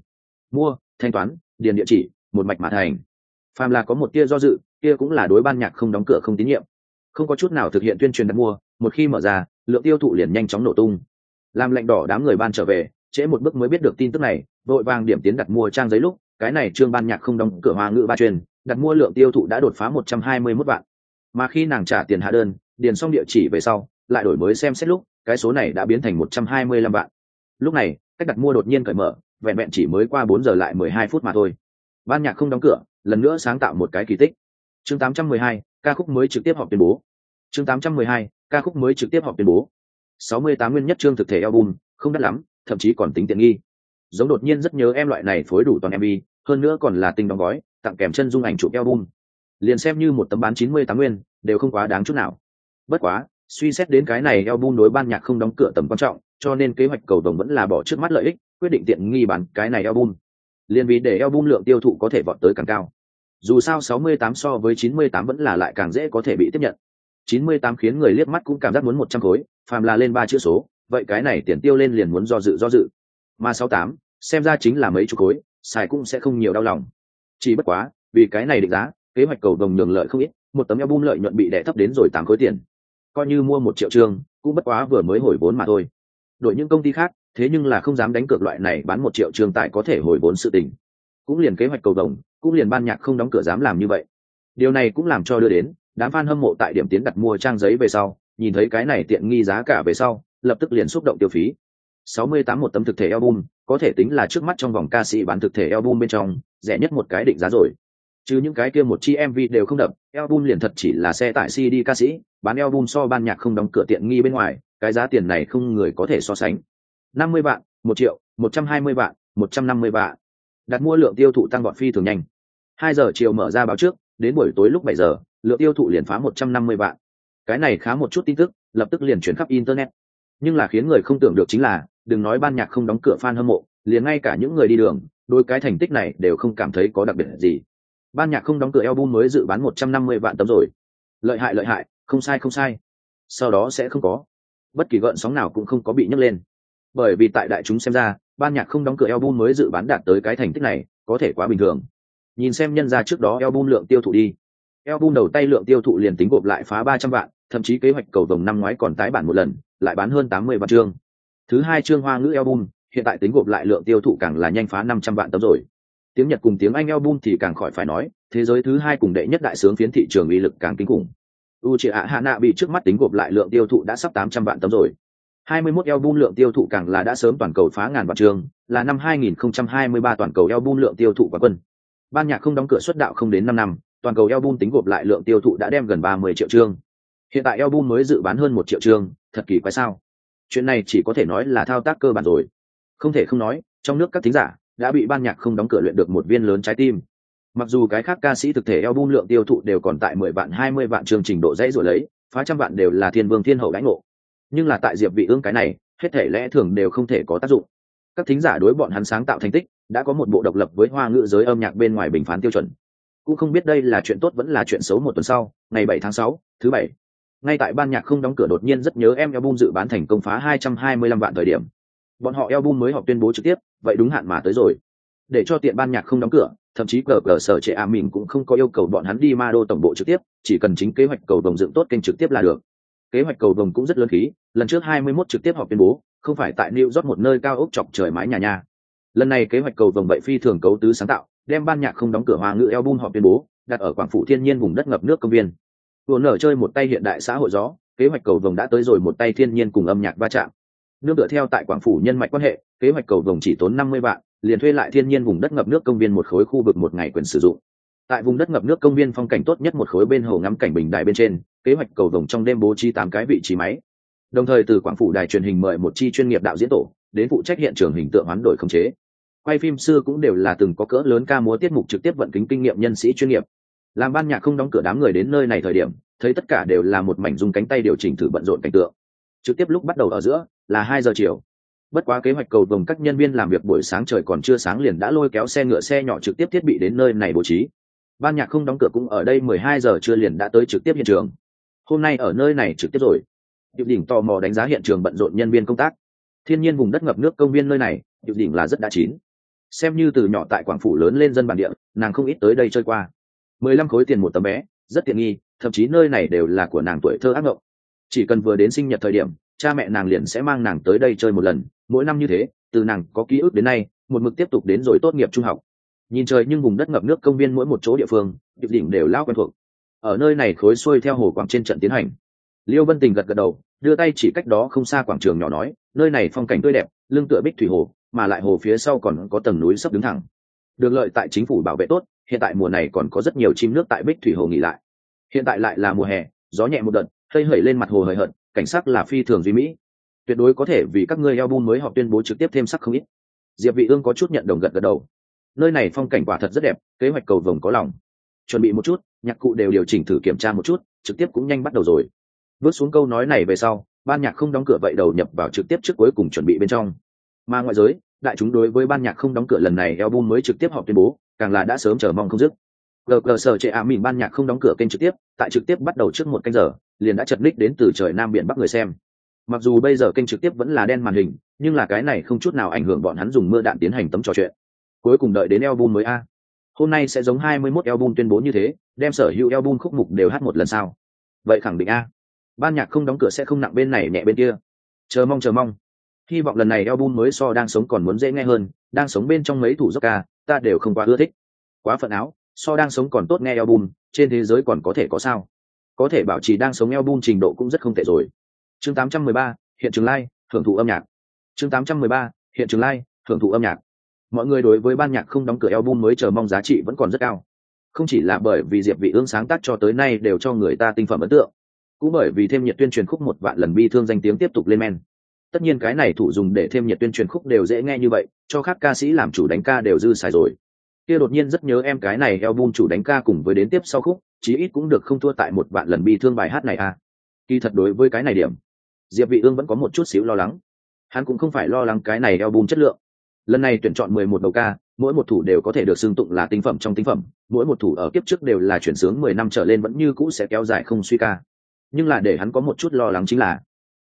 A: Mua, thanh toán, điền địa chỉ, một mạch mã thành. Phàm là có một tia do dự, kia cũng là đối ban nhạc không đóng cửa không tín nhiệm. Không có chút nào thực hiện tuyên truyền đặt mua, một khi mở ra, lượng tiêu thụ liền nhanh chóng nổ tung. Làm lệnh đỏ đám người ban trở về trễ một bước mới biết được tin tức này, vội vàng điểm tiến đặt mua trang giấy lúc, cái này trương ban nhạc không đóng cửa hoa ngữ ba truyền đặt mua lượng tiêu thụ đã đột phá một trăm hai mươi 121 vạn. Mà khi nàng trả tiền hạ đơn, điền xong địa chỉ về sau, lại đổi mới xem xét lúc, cái số này đã biến thành một trăm hai mươi lăm vạn. Lúc này, cách đặt mua đột nhiên cởi mở, vẹn vẹn chỉ mới qua bốn giờ lại mười hai phút mà thôi. Ban nhạc không đóng cửa, lần nữa sáng tạo một cái kỳ tích. Chương tám trăm mười hai, ca khúc mới trực tiếp họp tuyên bố. Chương tám trăm mười hai, ca khúc mới trực tiếp họp tuyên bố. Sáu mươi tám nguyên nhất chương thực thể album, không đắt lắm thậm chí còn tính tiện nghi. Giống đột nhiên rất nhớ em loại này phối đủ toàn mv hơn nữa còn là tinh đóng gói, tặng kèm chân dung ảnh chụp album. Liền xem như một tấm bán chín mươi tám nguyên, đều không quá đáng chút nào. Bất quá, suy xét đến cái này album đối ban nhạc không đóng cửa tầm quan trọng, cho nên kế hoạch cầu đồng vẫn là bỏ trước mắt lợi ích, quyết định tiện nghi bán cái này album. Liền vì để album lượng tiêu thụ có thể vọt tới càng cao. Dù sao 68 so với 98 vẫn là lại càng dễ có thể bị tiếp nhận. 98 khiến người liếc mắt cũng cảm giác muốn 100 khối, phàm là lên ba chữ số vậy cái này tiền tiêu lên liền muốn do dự do dự. Mà 68 xem ra chính là mấy chục khối, xài cũng sẽ không nhiều đau lòng. Chỉ bất quá, vì cái này định giá, kế hoạch cầu đồng nhường lợi không ít, một tấm album lợi nhuận bị đẻ thấp đến rồi tám khối tiền. Coi như mua một triệu trường, cũng bất quá vừa mới hồi vốn mà thôi. Đội những công ty khác, thế nhưng là không dám đánh cược loại này bán một triệu trường tại có thể hồi vốn sự tình. Cũng liền kế hoạch cầu đồng, cũng liền ban nhạc không đóng cửa dám làm như vậy. Điều này cũng làm cho đưa đến, đám fan hâm mộ tại điểm tiến đặt mua trang giấy về sau, nhìn thấy cái này tiện nghi giá cả về sau lập tức liền xúc động tiêu phí. 68 một tấm thực thể album, có thể tính là trước mắt trong vòng ca sĩ bán thực thể album bên trong, rẻ nhất một cái định giá rồi. Chứ những cái kia một chi mv đều không đập, album liền thật chỉ là xe tải cd ca sĩ, bán album so ban nhạc không đóng cửa tiện nghi bên ngoài, cái giá tiền này không người có thể so sánh. Năm mươi vạn, một triệu, một trăm hai mươi vạn, một trăm năm mươi vạn. Đặt mua lượng tiêu thụ tăng bọn phi thường nhanh. Hai giờ chiều mở ra báo trước, đến buổi tối lúc bảy giờ, lượng tiêu thụ liền phá một trăm năm mươi vạn. Cái này khá một chút tin tức, lập tức liền chuyển khắp internet nhưng là khiến người không tưởng được chính là, đừng nói ban nhạc không đóng cửa fan hâm mộ, liền ngay cả những người đi đường, đôi cái thành tích này đều không cảm thấy có đặc biệt gì. Ban nhạc không đóng cửa album mới dự bán một trăm năm mươi vạn tấm rồi. Lợi hại lợi hại, không sai không sai. Sau đó sẽ không có. Bất kỳ gợn sóng nào cũng không có bị nhấc lên. Bởi vì tại đại chúng xem ra, ban nhạc không đóng cửa album mới dự bán đạt tới cái thành tích này, có thể quá bình thường. Nhìn xem nhân ra trước đó album lượng tiêu thụ đi album đầu tay lượng tiêu thụ liền tính gộp lại phá ba trăm vạn thậm chí kế hoạch cầu vồng năm ngoái còn tái bản một lần lại bán hơn tám mươi vạn chương. Thứ hai chương hoa ngữ album hiện tại tính gộp lại lượng tiêu thụ càng là nhanh phá năm trăm vạn tấm rồi. Tiếng nhật cùng tiếng anh album thì càng khỏi phải nói thế giới thứ hai cùng đệ nhất đại sướng phiến thị trường uy lực càng kinh khủng. Uchiha Hana hạ nạ bị trước mắt tính gộp lại lượng tiêu thụ đã sắp tám trăm vạn tấm rồi. 21 album lượng tiêu thụ càng là đã sớm toàn cầu phá ngàn vạn trường, là năm 2023 toàn cầu album lượng tiêu thụ quá quân. Ban nhạc không đóng cửa xuất đạo không đến 5 năm, toàn cầu album tính gộp lại lượng tiêu thụ đã đem gần 30 triệu chương. Hiện tại album mới dự bán hơn 1 triệu chương, thật kỳ quái sao? Chuyện này chỉ có thể nói là thao tác cơ bản rồi. Không thể không nói, trong nước các thính giả đã bị ban nhạc không đóng cửa luyện được một viên lớn trái tim. Mặc dù cái khác ca sĩ thực thể album lượng tiêu thụ đều còn tại 10 vạn 20 vạn chương trình độ dễ rồi lấy, phá trăm vạn đều là thiên vương thiên hậu đánh ngộ nhưng là tại diệp vị ương cái này hết thể lẽ thường đều không thể có tác dụng các thính giả đối bọn hắn sáng tạo thành tích đã có một bộ độc lập với hoa ngữ giới âm nhạc bên ngoài bình phán tiêu chuẩn cũng không biết đây là chuyện tốt vẫn là chuyện xấu một tuần sau ngày 7 tháng 6, thứ bảy. Ngay tại ban nhạc không đóng cửa đột nhiên rất nhớ em album dự bán thành công phá 225 vạn thời điểm. Bọn họ album mới họp tuyên bố trực tiếp vậy đúng hạn mà tới rồi. Để cho tiện ban nhạc không đóng cửa thậm chí cờ cờ sở trệ a mình cũng không có yêu cầu bọn hắn đi ma đô tổng bộ trực tiếp chỉ cần chính kế hoạch cầu đồng dựng tốt kênh trực tiếp là được. Kế hoạch cầu đồng cũng rất lớn khí lần trước 21 trực tiếp họp tuyên bố không phải tại new york một nơi cao ốc chọc trời mái nhà nhà lần này kế hoạch cầu vồng vậy phi thường cấu tứ sáng tạo đem ban nhạc không đóng cửa hoa ngữ album họp tuyên bố, đặt ở quảng phủ thiên nhiên vùng đất ngập nước công viên. Vừa nở chơi một tay hiện đại xã hội gió, kế hoạch cầu vồng đã tới rồi một tay thiên nhiên cùng âm nhạc va chạm. Nương tựa theo tại quảng phủ nhân mạch quan hệ, kế hoạch cầu vồng chỉ tốn năm mươi vạn, liền thuê lại thiên nhiên vùng đất ngập nước công viên một khối khu vực một ngày quyền sử dụng. Tại vùng đất ngập nước công viên phong cảnh tốt nhất một khối bên hồ ngắm cảnh bình đài bên trên, kế hoạch cầu vồng trong đêm bố trí tám cái vị trí máy. Đồng thời từ quảng phủ đài truyền hình mời một chi chuyên nghiệp đạo diễn tổ, đến phụ trách hiện trường hình tượng hoán đổi khống chế quay phim xưa cũng đều là từng có cỡ lớn ca múa tiết mục trực tiếp vận kính kinh nghiệm nhân sĩ chuyên nghiệp. Làm ban nhạc không đóng cửa đám người đến nơi này thời điểm, thấy tất cả đều là một mảnh dùng cánh tay điều chỉnh thử bận rộn cảnh tượng. Trực tiếp lúc bắt đầu ở giữa, là hai giờ chiều. Bất quá kế hoạch cầu vồng các nhân viên làm việc buổi sáng trời còn chưa sáng liền đã lôi kéo xe ngựa xe nhỏ trực tiếp thiết bị đến nơi này bố trí. Ban nhạc không đóng cửa cũng ở đây mười hai giờ trưa liền đã tới trực tiếp hiện trường. Hôm nay ở nơi này trực tiếp rồi. Điệu đỉnh tò mò đánh giá hiện trường bận rộn nhân viên công tác. Thiên nhiên vùng đất ngập nước công viên nơi này điệu đỉnh là rất đã chín xem như từ nhỏ tại quảng phủ lớn lên dân bản địa, nàng không ít tới đây chơi qua. Mười lăm khối tiền một tấm bé, rất tiện nghi, thậm chí nơi này đều là của nàng tuổi thơ ác mộng. Chỉ cần vừa đến sinh nhật thời điểm, cha mẹ nàng liền sẽ mang nàng tới đây chơi một lần, mỗi năm như thế, từ nàng có ký ức đến nay, một mực tiếp tục đến rồi tốt nghiệp trung học. Nhìn trời nhưng vùng đất ngập nước công viên mỗi một chỗ địa phương điệp đỉnh đều lao quen thuộc. Ở nơi này khối xuôi theo hồ quảng trên trận tiến hành liêu vân tình gật gật đầu, đưa tay chỉ cách đó không xa quảng trường nhỏ nói, nơi này phong cảnh tươi đẹp, lưng tựa bích thủy hồ, mà lại hồ phía sau còn có tầng núi sắp đứng thẳng. Được lợi tại chính phủ bảo vệ tốt, hiện tại mùa này còn có rất nhiều chim nước tại bích thủy hồ nghỉ lại. Hiện tại lại là mùa hè, gió nhẹ một đợt hơi hẩy lên mặt hồ hời hợt, cảnh sắc là phi thường duy mỹ. Tuyệt đối có thể vì các ngươi album mới họp tuyên bố trực tiếp thêm sắc không ít. Diệp vị ương có chút nhận đồng gật gật đầu. Nơi này phong cảnh quả thật rất đẹp, kế hoạch cầu vồng có lòng. Chuẩn bị một chút, nhạc cụ đều điều chỉnh thử kiểm tra một chút, trực tiếp cũng nhanh bắt đầu rồi bước xuống câu nói này về sau, ban nhạc không đóng cửa vậy đầu nhập vào trực tiếp trước cuối cùng chuẩn bị bên trong. Mà ngoại giới, đại chúng đối với ban nhạc không đóng cửa lần này album mới trực tiếp họp tuyên bố, càng là đã sớm chờ mong không dứt. Gờ gờ sở trệ à mình ban nhạc không đóng cửa kênh trực tiếp, tại trực tiếp bắt đầu trước một canh giờ, liền đã chật ních đến từ trời nam biển bắc người xem. Mặc dù bây giờ kênh trực tiếp vẫn là đen màn hình, nhưng là cái này không chút nào ảnh hưởng bọn hắn dùng mưa đạn tiến hành tấm trò chuyện. Cuối cùng đợi đến album mới a. Hôm nay sẽ giống 21 album tuyên bố như thế, đem sở hữu album khúc mục đều hát một lần sao vậy khẳng định a ban nhạc không đóng cửa sẽ không nặng bên này nhẹ bên kia. Chờ mong chờ mong. Hy vọng lần này album mới so đang sống còn muốn dễ nghe hơn đang sống bên trong mấy thủ dốc ca ta đều không quá ưa thích. Quá phận áo so đang sống còn tốt nghe album trên thế giới còn có thể có sao? Có thể bảo trì đang sống album trình độ cũng rất không tệ rồi. Chương 813, hiện trường live thưởng thụ âm nhạc. Chương 813, hiện trường live thưởng thụ âm nhạc. Mọi người đối với ban nhạc không đóng cửa album mới chờ mong giá trị vẫn còn rất cao. Không chỉ là bởi vì diệp vị ương sáng tác cho tới nay đều cho người ta tinh phẩm ấn tượng cũng bởi vì thêm nhiệt tuyên truyền khúc một vạn lần bi thương danh tiếng tiếp tục lên men. Tất nhiên cái này thủ dùng để thêm nhiệt tuyên truyền khúc đều dễ nghe như vậy, cho các ca sĩ làm chủ đánh ca đều dư xài rồi. Kia đột nhiên rất nhớ em cái này album chủ đánh ca cùng với đến tiếp sau khúc, chí ít cũng được không thua tại một vạn lần bi thương bài hát này à. Kỳ thật đối với cái này điểm, diệp vị ương vẫn có một chút xíu lo lắng. Hắn cũng không phải lo lắng cái này album chất lượng. Lần này tuyển chọn 11 đầu ca, mỗi một thủ đều có thể được xưng tụng là tinh phẩm trong tinh phẩm, mỗi một thủ ở kiếp trước đều là chuyển sướng 10 năm trở lên vẫn như cũ sẽ kéo dài không suy ca nhưng là để hắn có một chút lo lắng chính là,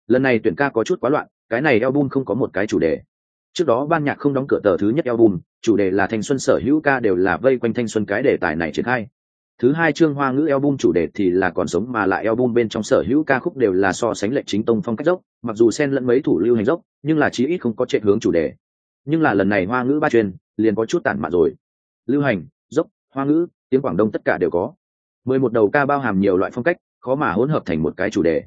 A: lần này tuyển ca có chút quá loạn, cái này album không có một cái chủ đề. Trước đó ban nhạc không đóng cửa tờ thứ nhất album, chủ đề là thanh xuân sở hữu ca đều là vây quanh thanh xuân cái đề tài này triển khai. Thứ hai chương hoa ngữ album chủ đề thì là còn sống mà lại album bên trong sở hữu ca khúc đều là so sánh lệ chính tông phong cách dốc, mặc dù xen lẫn mấy thủ lưu hành dốc, nhưng là chí ít không có chạy hướng chủ đề. Nhưng là lần này hoa ngữ ba truyền, liền có chút tản mạn rồi. Lưu hành, dốc, hoa ngữ, tiếng quảng đông tất cả đều có. Mười một đầu ca bao hàm nhiều loại phong cách khó mà hỗn hợp thành một cái chủ đề.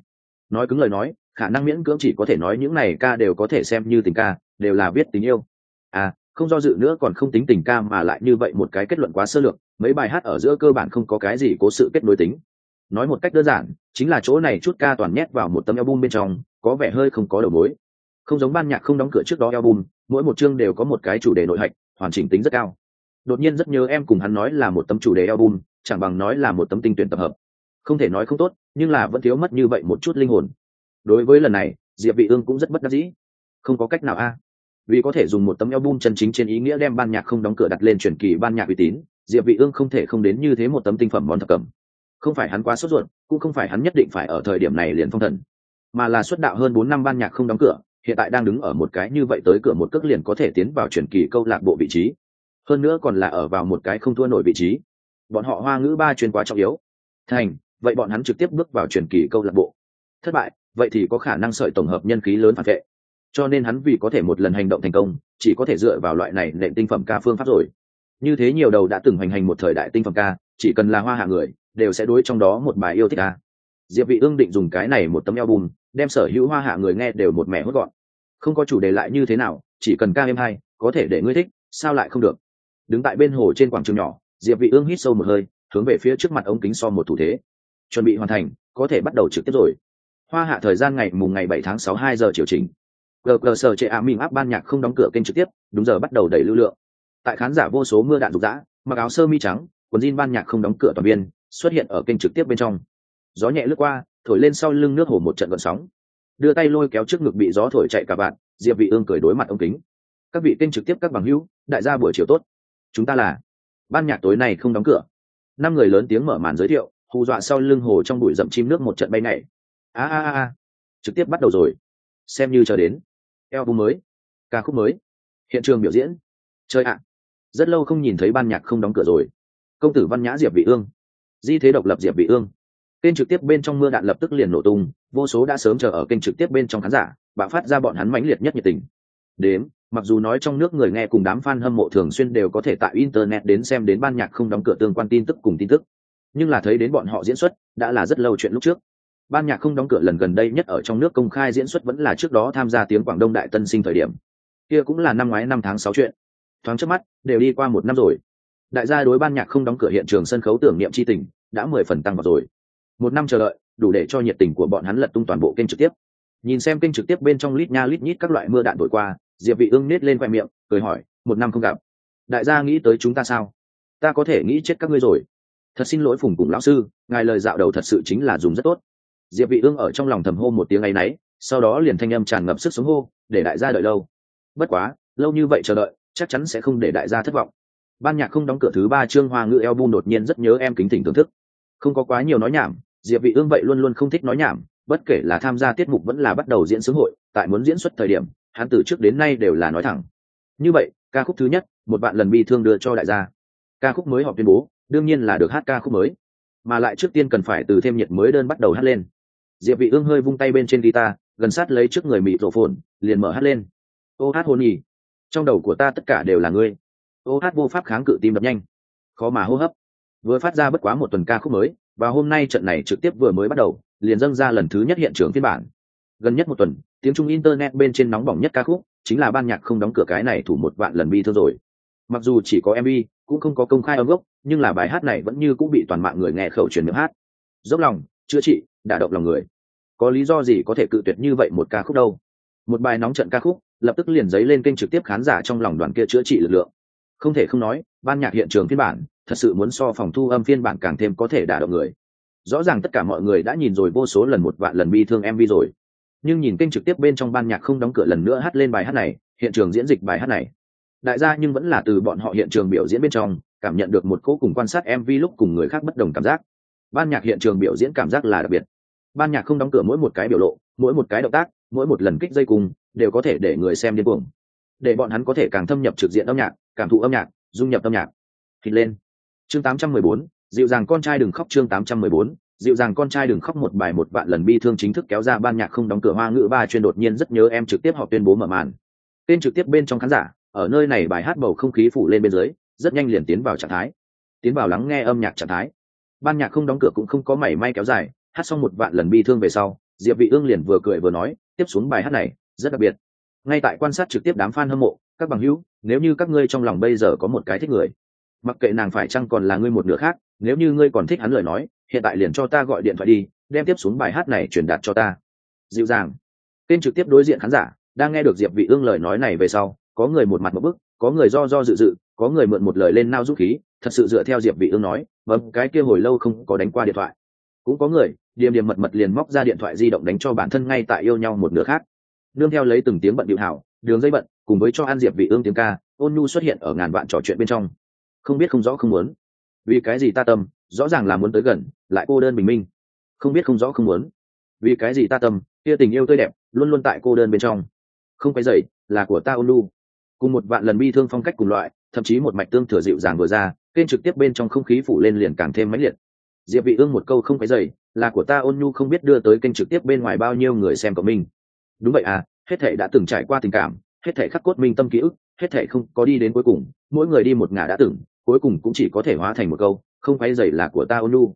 A: Nói cứng lời nói, khả năng miễn cưỡng chỉ có thể nói những này ca đều có thể xem như tình ca, đều là viết tình yêu. À không do dự nữa còn không tính tình ca mà lại như vậy một cái kết luận quá sơ lược, mấy bài hát ở giữa cơ bản không có cái gì cố sự kết nối tính. Nói một cách đơn giản, chính là chỗ này chút ca toàn nhét vào một tấm album bên trong, có vẻ hơi không có đầu mối. Không giống ban nhạc không đóng cửa trước đó album, mỗi một chương đều có một cái chủ đề nội hạch, hoàn chỉnh tính rất cao. Đột nhiên rất nhớ em cùng hắn nói là một tấm chủ đề album, chẳng bằng nói là một tấm tinh tuyển tập hợp không thể nói không tốt, nhưng là vẫn thiếu mất như vậy một chút linh hồn. Đối với lần này, diệp vị ương cũng rất bất đắc dĩ. Không có cách nào a. Vì có thể dùng một tấm album chân chính trên ý nghĩa đem ban nhạc không đóng cửa đặt lên truyền kỳ ban nhạc uy tín, diệp vị ương không thể không đến như thế một tấm tinh phẩm món thập cẩm. Không phải hắn quá sốt ruột, cũng không phải hắn nhất định phải ở thời điểm này liền phong thần, mà là xuất đạo hơn bốn năm ban nhạc không đóng cửa, hiện tại đang đứng ở một cái như vậy tới cửa một cước liền có thể tiến vào truyền kỳ câu lạc bộ vị trí. Hơn nữa còn là ở vào một cái không thua nổi vị trí. Bọn họ hoa ngữ ba chuyên quá trọng yếu. Thành vậy bọn hắn trực tiếp bước vào truyền kỳ câu lạc bộ. Thất bại, vậy thì có khả năng sợi tổng hợp nhân khí lớn phản vệ. Cho nên hắn vì có thể một lần hành động thành công, chỉ có thể dựa vào loại này nện tinh phẩm ca phương pháp rồi. Như thế nhiều đầu đã từng hành hành một thời đại tinh phẩm ca, chỉ cần là hoa hạ người, đều sẽ đối trong đó một bài yêu thích ca. Diệp vị ương định dùng cái này một tấm album, đem sở hữu hoa hạ người nghe đều một mẻ hốt gọn. Không có chủ đề lại như thế nào, chỉ cần ca em hay, có thể để ngươi thích, sao lại không được? Đứng tại bên hồ trên quảng trường nhỏ, diệp vị ương hít sâu một hơi, hướng về phía trước mặt ống kính so một thủ thế chuẩn bị hoàn thành, có thể bắt đầu trực tiếp rồi. Hoa hạ thời gian ngày mùng ngày 7 tháng 6 2 giờ chiều chính gờ gờ sở chệ ả mình áp ban nhạc không đóng cửa kênh trực tiếp, đúng giờ bắt đầu đẩy lưu lượng. Tại khán giả vô số mưa đạn rục rã, mặc áo sơ mi trắng, quần jean ban nhạc không đóng cửa toàn biên xuất hiện ở kênh trực tiếp bên trong. Gió nhẹ lướt qua, thổi lên sau lưng nước hồ một trận gợn sóng. Đưa tay lôi kéo trước ngực bị gió thổi chạy cả bạn, diệp vị ương cười đối mặt ông kính. Các vị kênh trực tiếp các bằng hữu, đại gia buổi chiều tốt. Chúng ta là, ban nhạc tối nay không đóng cửa. Năm người lớn tiếng mở màn giới thiệu hù dọa sau lưng hồ trong bụi rậm chim nước một trận bay nhảy. A a a trực tiếp bắt đầu rồi. Xem như chờ đến. Album mới. Ca khúc mới. Hiện trường biểu diễn. Chơi ạ. Rất lâu không nhìn thấy ban nhạc không đóng cửa rồi. Công tử văn nhã diệp vị ương. Di thế độc lập diệp vị ương. Kênh trực tiếp bên trong mưa đạn lập tức liền nổ tung, vô số đã sớm chờ ở kênh trực tiếp bên trong khán giả, bạo phát ra bọn hắn mãnh liệt nhất nhiệt tình. Đếm, mặc dù nói trong nước người nghe cùng đám fan hâm mộ thường xuyên đều có thể tại internet đến xem đến ban nhạc không đóng cửa tương quan tin tức cùng tin tức nhưng là thấy đến bọn họ diễn xuất, đã là rất lâu chuyện lúc trước. Ban nhạc không đóng cửa lần gần đây nhất ở trong nước công khai diễn xuất vẫn là trước đó tham gia tiếng quảng đông đại tân sinh thời điểm. Kia cũng là năm ngoái năm tháng sáu chuyện. Thoáng trước mắt, đều đi qua một năm rồi. Đại gia đối ban nhạc không đóng cửa hiện trường sân khấu tưởng niệm c h i tình, đã mười phần tăng vào rồi. Một năm chờ đợi, đủ để cho nhiệt tình của bọn hắn lật tung toàn bộ kênh trực tiếp. Nhìn xem kênh trực tiếp bên trong lít nha lít nhít các loại mưa đạn vội qua, diệp vị ương nết lên khoe miệng, cười hỏi, một năm không gặp. Đại gia nghĩ tới chúng ta sao? Ta có thể nghĩ chết các ngươi rồi thật xin lỗi phùng cùng lão sư, ngài lời dạo đầu thật sự chính là dùng rất tốt. Diệp vị ương ở trong lòng thầm hô một tiếng ấy nấy, sau đó liền thanh âm tràn ngập sức sống hô, để đại gia đợi lâu. Bất quá, lâu như vậy chờ đợi, chắc chắn sẽ không để đại gia thất vọng. Ban nhạc không đóng cửa thứ ba chương hoa ngữ album đột nhiên rất nhớ em kính thỉnh thưởng thức. Không có quá nhiều nói nhảm, diệp vị ương vậy luôn luôn không thích nói nhảm, bất kể là tham gia tiết mục vẫn là bắt đầu diễn sướng hội, tại muốn diễn xuất thời điểm, hắn từ trước đến nay đều là nói thẳng. Như vậy, ca khúc thứ nhất, một bạn lần bi thương đưa cho đại gia. Ca khúc mới họ tuyên bố đương nhiên là được hát ca khúc mới. Mà lại trước tiên cần phải từ thêm nhiệt mới đơn bắt đầu hát lên. Diệp vị ương hơi vung tay bên trên guitar, gần sát lấy trước người mịt rổ phồn liền mở hát lên. Ô hát hôn nhì trong đầu của ta tất cả đều là ngươi. Ô hát vô pháp kháng cự tim đập nhanh. Khó mà hô hấp. Vừa phát ra bất quá một tuần ca khúc mới, và hôm nay trận này trực tiếp vừa mới bắt đầu, liền dâng ra lần thứ nhất hiện trường phiên bản. Gần nhất một tuần, tiếng trung internet bên trên nóng bỏng nhất ca khúc, chính là ban nhạc không đóng cửa cái này thủ một vạn lần bi thương rồi. Mặc dù chỉ có mv cũng không có công khai âm gốc nhưng là bài hát này vẫn như cũng bị toàn mạng người nghe khẩu truyền miệng hát. Dốc lòng, chữa trị, đả động lòng người. Có lý do gì có thể cự tuyệt như vậy một ca khúc đâu? Một bài nóng trận ca khúc, lập tức liền dấy lên kênh trực tiếp khán giả trong lòng đoàn kia chữa trị lực lượng. Không thể không nói, ban nhạc hiện trường phiên bản, thật sự muốn so phòng thu âm phiên bản càng thêm có thể đả động người. Rõ ràng tất cả mọi người đã nhìn rồi vô số lần một vạn lần bi thương mv rồi. Nhưng nhìn kênh trực tiếp bên trong ban nhạc không đóng cửa lần nữa hát lên bài hát này, hiện trường diễn dịch bài hát này. Đại gia nhưng vẫn là từ bọn họ hiện trường biểu diễn bên trong cảm nhận được một cỗ cùng quan sát mv lúc cùng người khác bất đồng cảm giác. Ban nhạc hiện trường biểu diễn cảm giác là đặc biệt. Ban nhạc không đóng cửa mỗi một cái biểu lộ mỗi một cái động tác mỗi một lần kích dây cùng đều có thể để người xem điên cuồng. Để bọn hắn có thể càng thâm nhập trực diện âm nhạc cảm thụ âm nhạc dung nhập âm nhạc. Thịt lên. Chương 814, dịu dàng con trai đừng khóc chương 814, dịu dàng con trai đừng khóc một bài một vạn lần bi thương chính thức kéo ra ban nhạc không đóng cửa hoa ngữ ba chuyên đột nhiên rất nhớ em trực tiếp họ tuyên bố mở màn. Tên trực tiếp bên trong khán giả ở nơi này bài hát bầu không khí phủ lên bên dưới rất nhanh liền tiến vào trạng thái. Tiến vào lắng nghe âm nhạc trạng thái. Ban nhạc không đóng cửa cũng không có mảy may kéo dài, hát xong một vạn lần bi thương về sau, diệp vị ương liền vừa cười vừa nói, tiếp xuống bài hát này, rất đặc biệt. Ngay tại quan sát trực tiếp đám fan hâm mộ, các bằng hữu, nếu như các ngươi trong lòng bây giờ có một cái thích người, mặc kệ nàng phải chăng còn là ngươi một nửa khác, nếu như ngươi còn thích hắn lời nói, hiện tại liền cho ta gọi điện thoại đi, đem tiếp xuống bài hát này truyền đạt cho ta. Dịu dàng. Kênh trực tiếp đối diện khán giả, đang nghe được diệp vị ương lời nói này về sau, có người một mặt một bức, có người do do dự dự có người mượn một lời lên nao dũng khí, thật sự dựa theo diệp vị ương nói vâng cái kia hồi lâu không có đánh qua điện thoại. Cũng có người, điềm điềm mật mật liền móc ra điện thoại di động đánh cho bản thân ngay tại yêu nhau một nửa khác. Nương theo lấy từng tiếng bận điệu hảo đường dây bận, cùng với cho an diệp vị ương tiếng ca, ôn nhu xuất hiện ở ngàn vạn trò chuyện bên trong. Không biết không rõ không muốn. Vì cái gì ta tâm, rõ ràng là muốn tới gần, lại cô đơn bình minh. Không biết không rõ không muốn. Vì cái gì ta tâm, kia tình yêu tươi đẹp, luôn luôn tại cô đơn bên trong. Không cái dậy là của ta ôn nhu cùng một vạn lần bi thương phong cách cùng loại, thậm chí một mạch tương thừa dịu dàng vừa ra, kênh trực tiếp bên trong không khí phủ lên liền càng thêm mãnh liệt. Diệp vị ương một câu không phải dày là của ta ôn nhu không biết đưa tới kênh trực tiếp bên ngoài bao nhiêu người xem của mình. Đúng vậy à hết thảy đã từng trải qua tình cảm, hết thảy khắc cốt minh tâm ký ức, hết thảy không có đi đến cuối cùng, mỗi người đi một ngả đã từng, cuối cùng cũng chỉ có thể hóa thành một câu, không phải dày là của ta ôn nhu.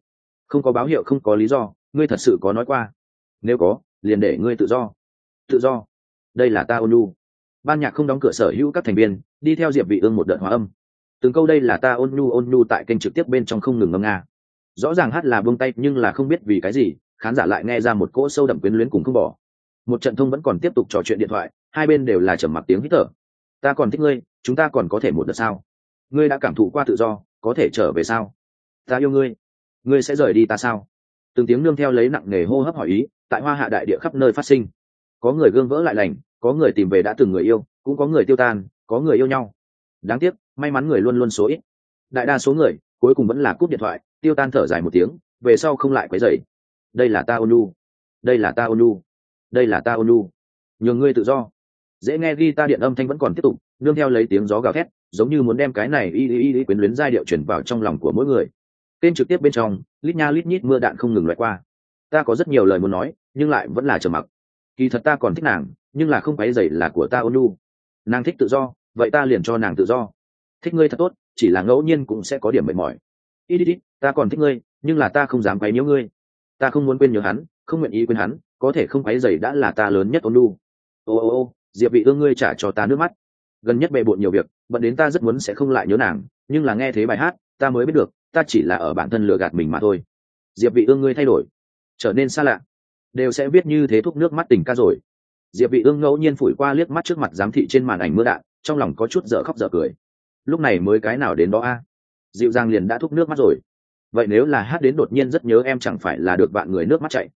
A: Không có báo hiệu, không có lý do, ngươi thật sự có nói qua. Nếu có, liền để ngươi tự do. Tự do? Đây là ta ôn nhu ban nhạc không đóng cửa sở hữu các thành viên, đi theo diệp vị ương một đợt hóa âm. Từng câu đây là ta ôn nhu ôn nhu tại kênh trực tiếp bên trong không ngừng ngâm nga. Rõ ràng hát là buông tay nhưng là không biết vì cái gì, khán giả lại nghe ra một cỗ sâu đậm quyến luyến cùng không bỏ. Một trận thông vẫn còn tiếp tục trò chuyện điện thoại, hai bên đều là trầm mặc tiếng hít thở. Ta còn thích ngươi, chúng ta còn có thể một đợt sao? Ngươi đã cảm thụ qua tự do, có thể trở về sao? Ta yêu ngươi ngươi sẽ rời đi ta sao? Từng tiếng nương theo lấy nặng nề hô hấp hỏi ý, tại hoa hạ đại địa khắp nơi phát sinh. Có người gương vỡ lại lành có người tìm về đã từng người yêu, cũng có người tiêu tan, có người yêu nhau. Đáng tiếc, may mắn người luôn luôn số ít. Đại đa số người, cuối cùng vẫn là cúp điện thoại, tiêu tan thở dài một tiếng, về sau không lại quấy dậy đây là ta ônu đây là ta ônu đây là ta ônu nhường ngươi tự do. Dễ nghe ghi ta điện âm thanh vẫn còn tiếp tục, nương theo lấy tiếng gió gào thét, giống như muốn đem cái này y y y quyến luyến giai điệu chuyển vào trong lòng của mỗi người. Kênh trực tiếp bên trong, lít nha lít nhít mưa đạn không ngừng loại qua. Ta có rất nhiều lời muốn nói, nhưng lại vẫn là trầm mặc kỳ thật ta còn thích nàng, nhưng là không quấy dày là của ta ônu nàng thích tự do, vậy ta liền cho nàng tự do. Thích ngươi thật tốt, chỉ là ngẫu nhiên cũng sẽ có điểm mệt mỏi. Ít ít ít ta còn thích ngươi, nhưng là ta không dám quấy nhiễu ngươi. Ta không muốn quên nhớ hắn, không nguyện ý quên hắn, có thể không quấy dày đã là ta lớn nhất ôn lu. Ô ô ô, diệp vị ương ngươi trả cho ta nước mắt. Gần nhất bề bộn nhiều việc, bận đến ta rất muốn sẽ không lại nhớ nàng, nhưng là nghe thế bài hát, ta mới biết được, ta chỉ là ở bản thân lừa gạt mình mà thôi. Diệp vị ương ngươi thay đổi, trở nên xa lạ đều sẽ viết như thế thuốc nước mắt tình ca rồi. Diệp vị ương ngẫu nhiên phủi qua liếc mắt trước mặt giám thị trên màn ảnh mưa đạn, trong lòng có chút dở khóc dở cười. Lúc này mới cái nào đến đó a? Dịu dàng liền đã thúc nước mắt rồi. Vậy nếu là hát đến đột nhiên rất nhớ em chẳng phải là được bạn người nước mắt chạy?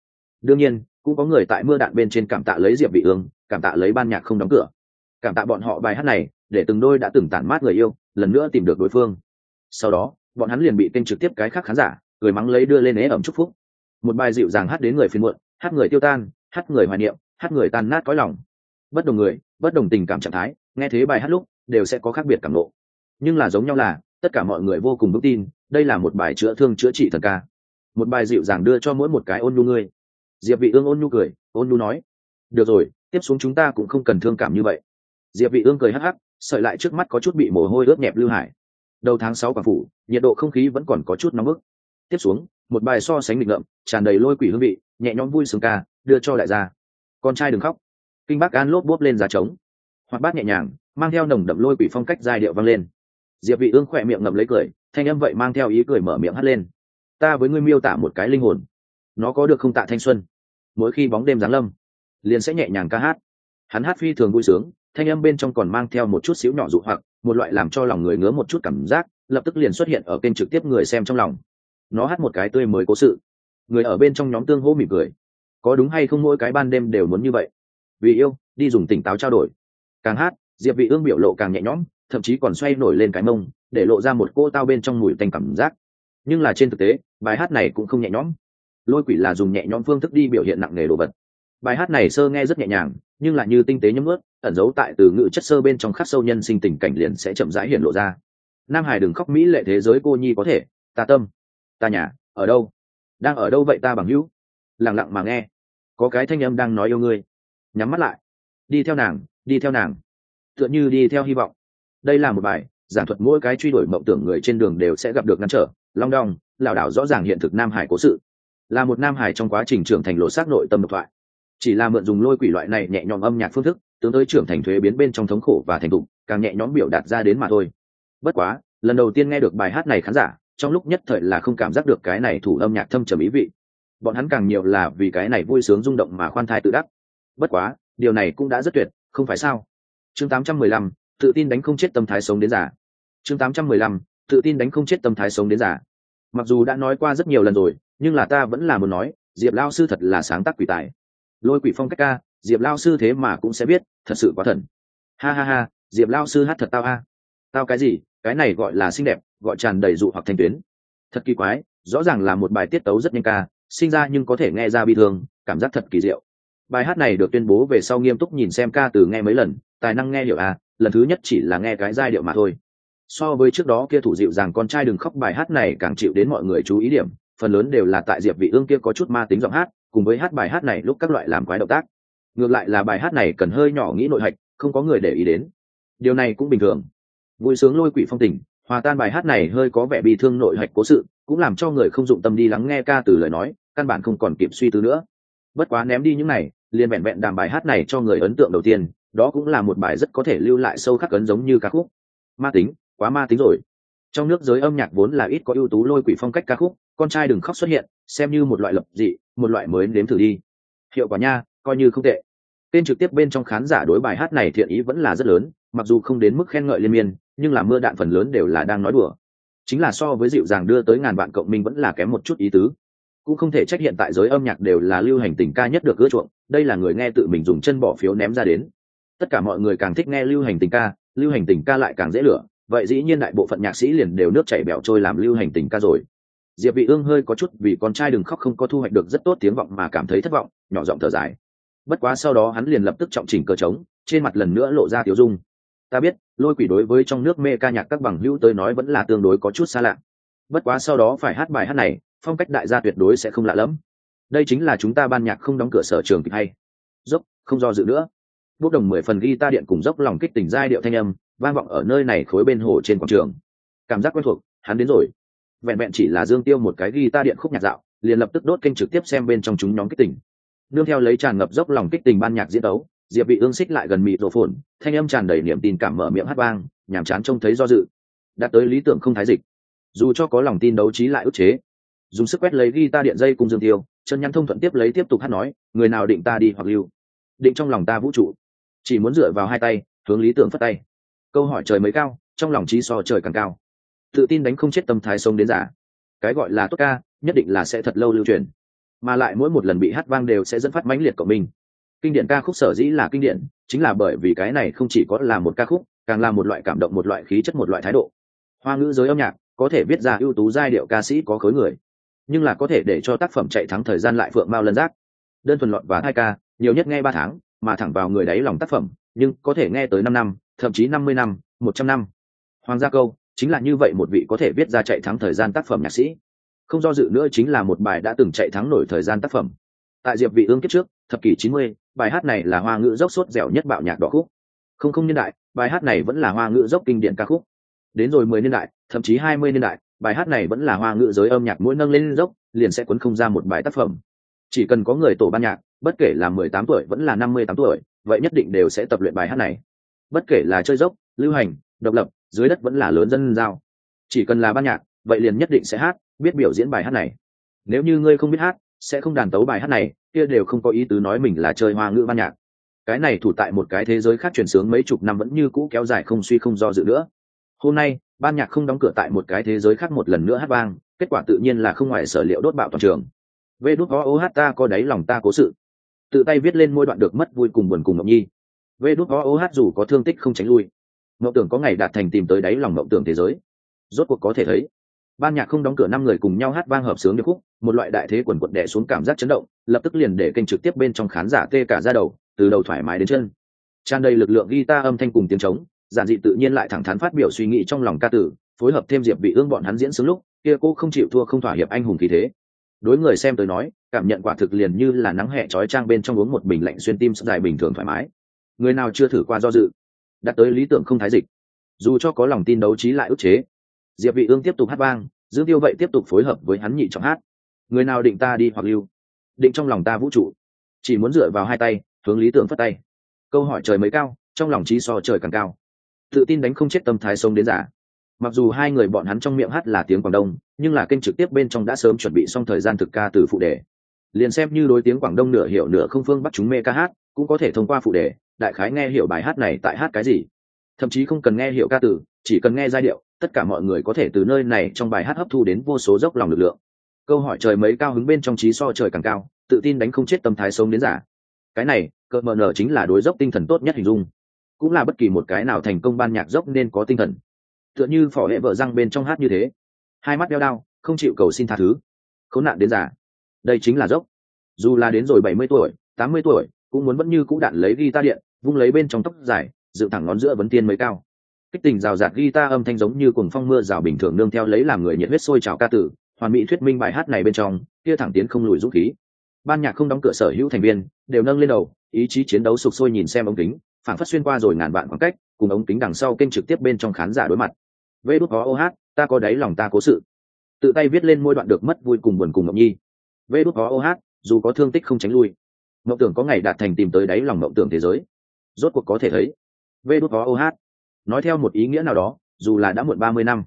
A: Đương nhiên, cũng có người tại mưa đạn bên trên cảm tạ lấy diệp vị ương, cảm tạ lấy ban nhạc không đóng cửa. Cảm tạ bọn họ bài hát này, để từng đôi đã từng tản mát người yêu, lần nữa tìm được đối phương. Sau đó, bọn hắn liền bị kênh trực tiếp cái khác khán giả, cười mắng lấy đưa lên ế ẩm chúc phúc. Một bài dịu dàng hát đến người phiền muộn hát người tiêu tan, hát người hoài niệm, hát người tan nát cõi lòng. Bất đồng người, bất đồng tình cảm trạng thái, nghe thế bài hát lúc, đều sẽ có khác biệt cảm lộ nhưng là giống nhau là, tất cả mọi người vô cùng vững tin, đây là một bài chữa thương chữa trị thần ca. Một bài dịu dàng đưa cho mỗi một cái ôn nhu ngươi diệp vị ương ôn nhu cười, ôn nhu nói, được rồi, tiếp xuống chúng ta cũng không cần thương cảm như vậy. Diệp vị ương cười hắc hắc, sợi lại trước mắt có chút bị mồ hôi ướt nhẹp lưu hải. Đầu tháng sáu quả phủ, nhiệt độ không khí vẫn còn có chút nóng bức. Tiếp xuống một bài so sánh nghịch ngợm, tràn đầy lôi quỷ hương vị, nhẹ nhõm vui sướng ca, đưa cho đại gia. Con trai đừng khóc. Kinh bác an lốp bốp lên giá trống. Hoặc bát nhẹ nhàng, mang theo nồng đậm lôi quỷ phong cách giai điệu vang lên. Diệp vị ương khỏe miệng ngậm lấy cười, thanh âm vậy mang theo ý cười mở miệng hắt lên. Ta với ngươi miêu tả một cái linh hồn. Nó có được không tạ thanh xuân. Mỗi khi bóng đêm giáng lâm, liền sẽ nhẹ nhàng ca hát. Hắn hát phi thường vui sướng, thanh âm bên trong còn mang theo một chút xíu nhỏ dụ hoặc, một loại làm cho lòng người ngứa một chút cảm giác, lập tức liền xuất hiện ở kênh trực tiếp người xem trong lòng nó hát một cái tươi mới cố sự. Người ở bên trong nhóm tương hô mỉm cười. Có đúng hay không mỗi cái ban đêm đều muốn như vậy? Vì yêu, đi dùng tỉnh táo trao đổi. Càng hát, diệp vị ương biểu lộ càng nhẹ nhõm, thậm chí còn xoay nổi lên cái mông, để lộ ra một cô tao bên trong mùi tanh cảm giác. Nhưng là trên thực tế, bài hát này cũng không nhẹ nhõm. Lôi quỷ là dùng nhẹ nhõm phương thức đi biểu hiện nặng nề đồ vật. Bài hát này sơ nghe rất nhẹ nhàng, nhưng lại như tinh tế nhấm ướt ẩn giấu tại từ ngữ chất sơ bên trong khắc sâu nhân sinh tình cảnh liền sẽ chậm rãi hiện lộ ra. Nam hải đừng khóc mỹ lệ thế giới cô nhi có thể, ta tâm ta nhà, ở đâu? Đang ở đâu vậy ta bằng hữu? Lẳng lặng mà nghe. Có cái thanh âm đang nói yêu ngươi. Nhắm mắt lại. Đi theo nàng, đi theo nàng. Tựa như đi theo hy vọng. Đây là một bài giảng thuật mỗi cái truy đuổi mộng tưởng người trên đường đều sẽ gặp được ngăn trở. Long đong, lảo đảo rõ ràng hiện thực nam hải cố sự. Là một nam hải trong quá trình trưởng thành lộ xác nội tâm độc thoại. Chỉ là mượn dùng lôi quỷ loại này nhẹ nhõm âm nhạc phương thức, tướng tới trưởng thành thuế biến bên trong thống khổ và thành thục, càng nhẹ nhõm biểu đạt ra đến mà thôi. Bất quá, lần đầu tiên nghe được bài hát này khán giả trong lúc nhất thời là không cảm giác được cái này thủ âm nhạc thâm trầm ý vị. Bọn hắn càng nhiều là vì cái này vui sướng rung động mà khoan thai tự đắc. Bất quá điều này cũng đã rất tuyệt không phải sao? Chương 815, tự tin đánh không chết tâm thái sống đến giả chương 815, tự tin đánh không chết tâm thái sống đến giả mặc dù đã nói qua rất nhiều lần rồi nhưng là ta vẫn là muốn nói diệp lao sư thật là sáng tác quỷ tài. Lôi quỷ phong cách ca diệp lao sư thế mà cũng sẽ biết thật sự quá thần. Ha ha ha diệp lao sư hát thật tao a. Tao cái gì? Cái này gọi là xinh đẹp gọi tràn đầy dụ hoặc thanh tuyến. Thật kỳ quái, rõ ràng là một bài tiết tấu rất nhanh ca, sinh ra nhưng có thể nghe ra bi thương, cảm giác thật kỳ diệu. Bài hát này được tuyên bố về sau nghiêm túc nhìn xem ca từ nghe mấy lần, tài năng nghe hiểu à lần thứ nhất chỉ là nghe cái giai điệu mà thôi. So với trước đó kia thủ dịu rằng con trai đừng khóc, bài hát này càng chịu đến mọi người chú ý điểm, phần lớn đều là tại diệp vị ương kia có chút ma tính giọng hát, cùng với hát bài hát này lúc các loại làm quái động tác. Ngược lại là bài hát này cần hơi nhỏ nghĩ nội hạch, không có người để ý đến. Điều này cũng bình thường. Vui sướng lôi quỷ phong tình hòa tan bài hát này hơi có vẻ bị thương nội hạch cố sự, cũng làm cho người không dụng tâm đi lắng nghe ca từ lời nói, căn bản không còn kịp suy tư nữa. Bất quá ném đi những này, liền vẹn vẹn đàm bài hát này cho người ấn tượng đầu tiên, đó cũng là một bài rất có thể lưu lại sâu khắc ấn giống như ca khúc. Ma tính, quá ma tính rồi. Trong nước giới âm nhạc vốn là ít có ưu tú lôi quỷ phong cách ca khúc, con trai đừng khóc xuất hiện, xem như một loại lập dị, một loại mới nếm thử đi. Hiệu quả nha, coi như không tệ. Tên trực tiếp bên trong khán giả đối bài hát này thiện ý vẫn là rất lớn mặc dù không đến mức khen ngợi liên miên, nhưng là mưa đạn phần lớn đều là đang nói đùa. Chính là so với dịu dàng đưa tới ngàn vạn cộng minh vẫn là kém một chút ý tứ. Cũng không thể trách hiện tại giới âm nhạc đều là lưu hành tình ca nhất được ưa chuộng, đây là người nghe tự mình dùng chân bỏ phiếu ném ra đến. Tất cả mọi người càng thích nghe lưu hành tình ca, lưu hành tình ca lại càng dễ lửa, vậy dĩ nhiên đại bộ phận nhạc sĩ liền đều nước chảy bẹo trôi làm lưu hành tình ca rồi. Diệp vị ương hơi có chút vì con trai đừng khóc không có thu hoạch được rất tốt tiếng vọng mà cảm thấy thất vọng, nhỏ giọng thở dài. Bất quá sau đó hắn liền lập tức trọng chỉnh cơ trống, trên mặt lần nữa lộ ra tiểu dung ta biết, lôi quỷ đối với trong nước mê ca nhạc các bằng hữu tới nói vẫn là tương đối có chút xa lạ. Bất quá sau đó phải hát bài hát này, phong cách đại gia tuyệt đối sẽ không lạ lẫm. Đây chính là chúng ta ban nhạc không đóng cửa sở trường kịch hay. Dốc, không do dự nữa. Bốc đồng mười phần ghi ta điện cùng dốc lòng kích tình giai điệu thanh âm, vang vọng ở nơi này khối bên hồ trên quảng trường. Cảm giác quen thuộc, hắn đến rồi. Vẹn vẹn chỉ là dương tiêu một cái ghi ta điện khúc nhạc dạo, liền lập tức đốt kênh trực tiếp xem bên trong chúng nhóm kích tình. Nương theo lấy tràn ngập dốc lòng kích tình ban nhạc diễn đấu diệp bị ương xích lại gần mịt rổ phồn, thanh âm tràn đầy niềm tin cảm mở miệng hát vang, nhàm chán trông thấy do dự. Đạt tới lý tưởng không thái dịch. Dù cho có lòng tin đấu trí lại ức chế. Dùng sức quét lấy ghi ta điện dây cùng dương tiêu, chân nhắn thông thuận tiếp lấy tiếp tục hát nói, người nào định ta đi hoặc lưu. Định trong lòng ta vũ trụ. Chỉ muốn dựa vào hai tay, hướng lý tưởng phất tay. Câu hỏi trời mới cao, trong lòng trí so trời càng cao. Tự tin đánh không chết tâm thái sống đến giả. Cái gọi là tốt ca, nhất định là sẽ thật lâu lưu truyền. Mà lại mỗi một lần bị hát vang đều sẽ dẫn phát mãnh liệt của mình kinh điển ca khúc sở dĩ là kinh điển chính là bởi vì cái này không chỉ có là một ca khúc càng là một loại cảm động một loại khí chất một loại thái độ. Hoa ngữ giới âm nhạc có thể viết ra ưu tú giai điệu ca sĩ có khối người nhưng là có thể để cho tác phẩm chạy thắng thời gian lại phượng mao lân giác. Đơn thuần luận và hai ca nhiều nhất nghe ba tháng mà thẳng vào người đáy lòng tác phẩm nhưng có thể nghe tới năm năm thậm chí năm mươi năm một trăm năm. Hoàng gia câu chính là như vậy một vị có thể viết ra chạy thắng thời gian tác phẩm nhạc sĩ. Không do dự nữa chính là một bài đã từng chạy thắng nổi thời gian tác phẩm. Tại diệp vị ương kiếp trước thập kỷ 90, bài hát này là hoa ngữ dốc sốt dẻo nhất bạo nhạc đỏ khúc. Không không niên đại, bài hát này vẫn là hoa ngữ dốc kinh điển ca khúc. Đến rồi 10 niên đại, thậm chí 20 niên đại, bài hát này vẫn là hoa ngữ giới âm nhạc mỗi nâng lên dốc, liền sẽ cuốn không ra một bài tác phẩm. Chỉ cần có người tổ ban nhạc, bất kể là 18 tuổi vẫn là 58 tuổi, vậy nhất định đều sẽ tập luyện bài hát này. Bất kể là chơi dốc, lưu hành, độc lập, dưới đất vẫn là lớn dân giao. Chỉ cần là ban nhạc, vậy liền nhất định sẽ hát, biết biểu diễn bài hát này. Nếu như ngươi không biết hát sẽ không đàn tấu bài hát này, kia đều không có ý tứ nói mình là chơi hoa ngữ ban nhạc. Cái này thủ tại một cái thế giới khác chuyển sướng mấy chục năm vẫn như cũ kéo dài không suy không do dự nữa. Hôm nay, ban nhạc không đóng cửa tại một cái thế giới khác một lần nữa hát vang, kết quả tự nhiên là không ngoài sở liệu đốt bạo toàn trường. Vê đốt o hát ta có đáy lòng ta cố sự. Tự tay viết lên môi đoạn được mất vui cùng buồn cùng ngọc nhi. Vê đốt o hát dù có thương tích không tránh lui. Mộng tưởng có ngày đạt thành tìm tới đáy lòng mộng tưởng thế giới. Rốt cuộc có thể thấy ban nhạc không đóng cửa năm người cùng nhau hát vang hợp sướng điệp khúc, một loại đại thế quần quật đẻ xuống cảm giác chấn động, lập tức liền để kênh trực tiếp bên trong khán giả tê cả ra đầu, từ đầu thoải mái đến chân. Tràn đầy lực lượng guitar âm thanh cùng tiếng trống, giản dị tự nhiên lại thẳng thắn phát biểu suy nghĩ trong lòng ca tử, phối hợp thêm diệp bị ương bọn hắn diễn sướng lúc, kia cô không chịu thua không thỏa hiệp anh hùng khí thế. Đối người xem tới nói, cảm nhận quả thực liền như là nắng hẹ trói trang bên trong uống một bình lạnh xuyên tim dài bình thường thoải mái. Người nào chưa thử qua do dự, đặt tới lý tưởng không thái dịch. Dù cho có lòng tin đấu trí lại ức chế diệp vị ương tiếp tục hát vang, dương tiêu vậy tiếp tục phối hợp với hắn nhị trọng hát. Người nào định ta đi hoặc lưu? Định trong lòng ta vũ trụ. Chỉ muốn dựa vào hai tay, hướng lý tưởng phất tay. Câu hỏi trời mới cao, trong lòng trí so trời càng cao. Tự tin đánh không chết tâm thái sông đến giả. Mặc dù hai người bọn hắn trong miệng hát là tiếng quảng đông, nhưng là kênh trực tiếp bên trong đã sớm chuẩn bị xong thời gian thực ca từ phụ đề. Liền xem như đối tiếng quảng đông nửa hiểu nửa không phương bắt chúng mê ca hát, cũng có thể thông qua phụ đề, đại khái nghe hiểu bài hát này tại hát cái gì. Thậm chí không cần nghe hiểu ca từ, chỉ cần nghe giai điệu tất cả mọi người có thể từ nơi này trong bài hát hấp thu đến vô số dốc lòng lực lượng. Câu hỏi trời mấy cao hứng bên trong trí so trời càng cao, tự tin đánh không chết tâm thái sống đến giả. Cái này cỡ mờ nở chính là đối dốc tinh thần tốt nhất hình dung. Cũng là bất kỳ một cái nào thành công ban nhạc dốc nên có tinh thần. Tựa như phỏ hệ vợ răng bên trong hát như thế. Hai mắt đeo đao, không chịu cầu xin tha thứ. Khốn nạn đến giả. Đây chính là dốc. Dù là đến rồi bảy mươi tuổi, tám mươi tuổi, cũng muốn vẫn như cũ đạn lấy ghi ta điện, vung lấy bên trong tóc dài dự thẳng ngón giữa vấn tiên mới cao kích tình rào rạt guitar âm thanh giống như cùng phong mưa rào bình thường nương theo lấy làm người nhiệt huyết sôi trào ca tử, hoàn mỹ thuyết minh bài hát này bên trong, kia thẳng tiến không lùi dũng khí. Ban nhạc không đóng cửa sở hữu thành viên, đều nâng lên đầu, ý chí chiến đấu sục sôi nhìn xem ống kính phản phát xuyên qua rồi ngàn vạn khoảng cách, cùng ống kính đằng sau kênh trực tiếp bên trong khán giả đối mặt. Vê đút có ô hát, ta có đáy lòng ta cố sự. Tự tay viết lên môi đoạn được mất vui cùng buồn cùng ngọc nhi. Vê đút có ô hát, dù có thương tích không tránh lui. Mộng tưởng có ngày đạt thành tìm tới đáy lòng mộng tưởng thế giới. Rốt cuộc có thể thấy, vê đút có ô hát nói theo một ý nghĩa nào đó dù là đã muộn ba mươi năm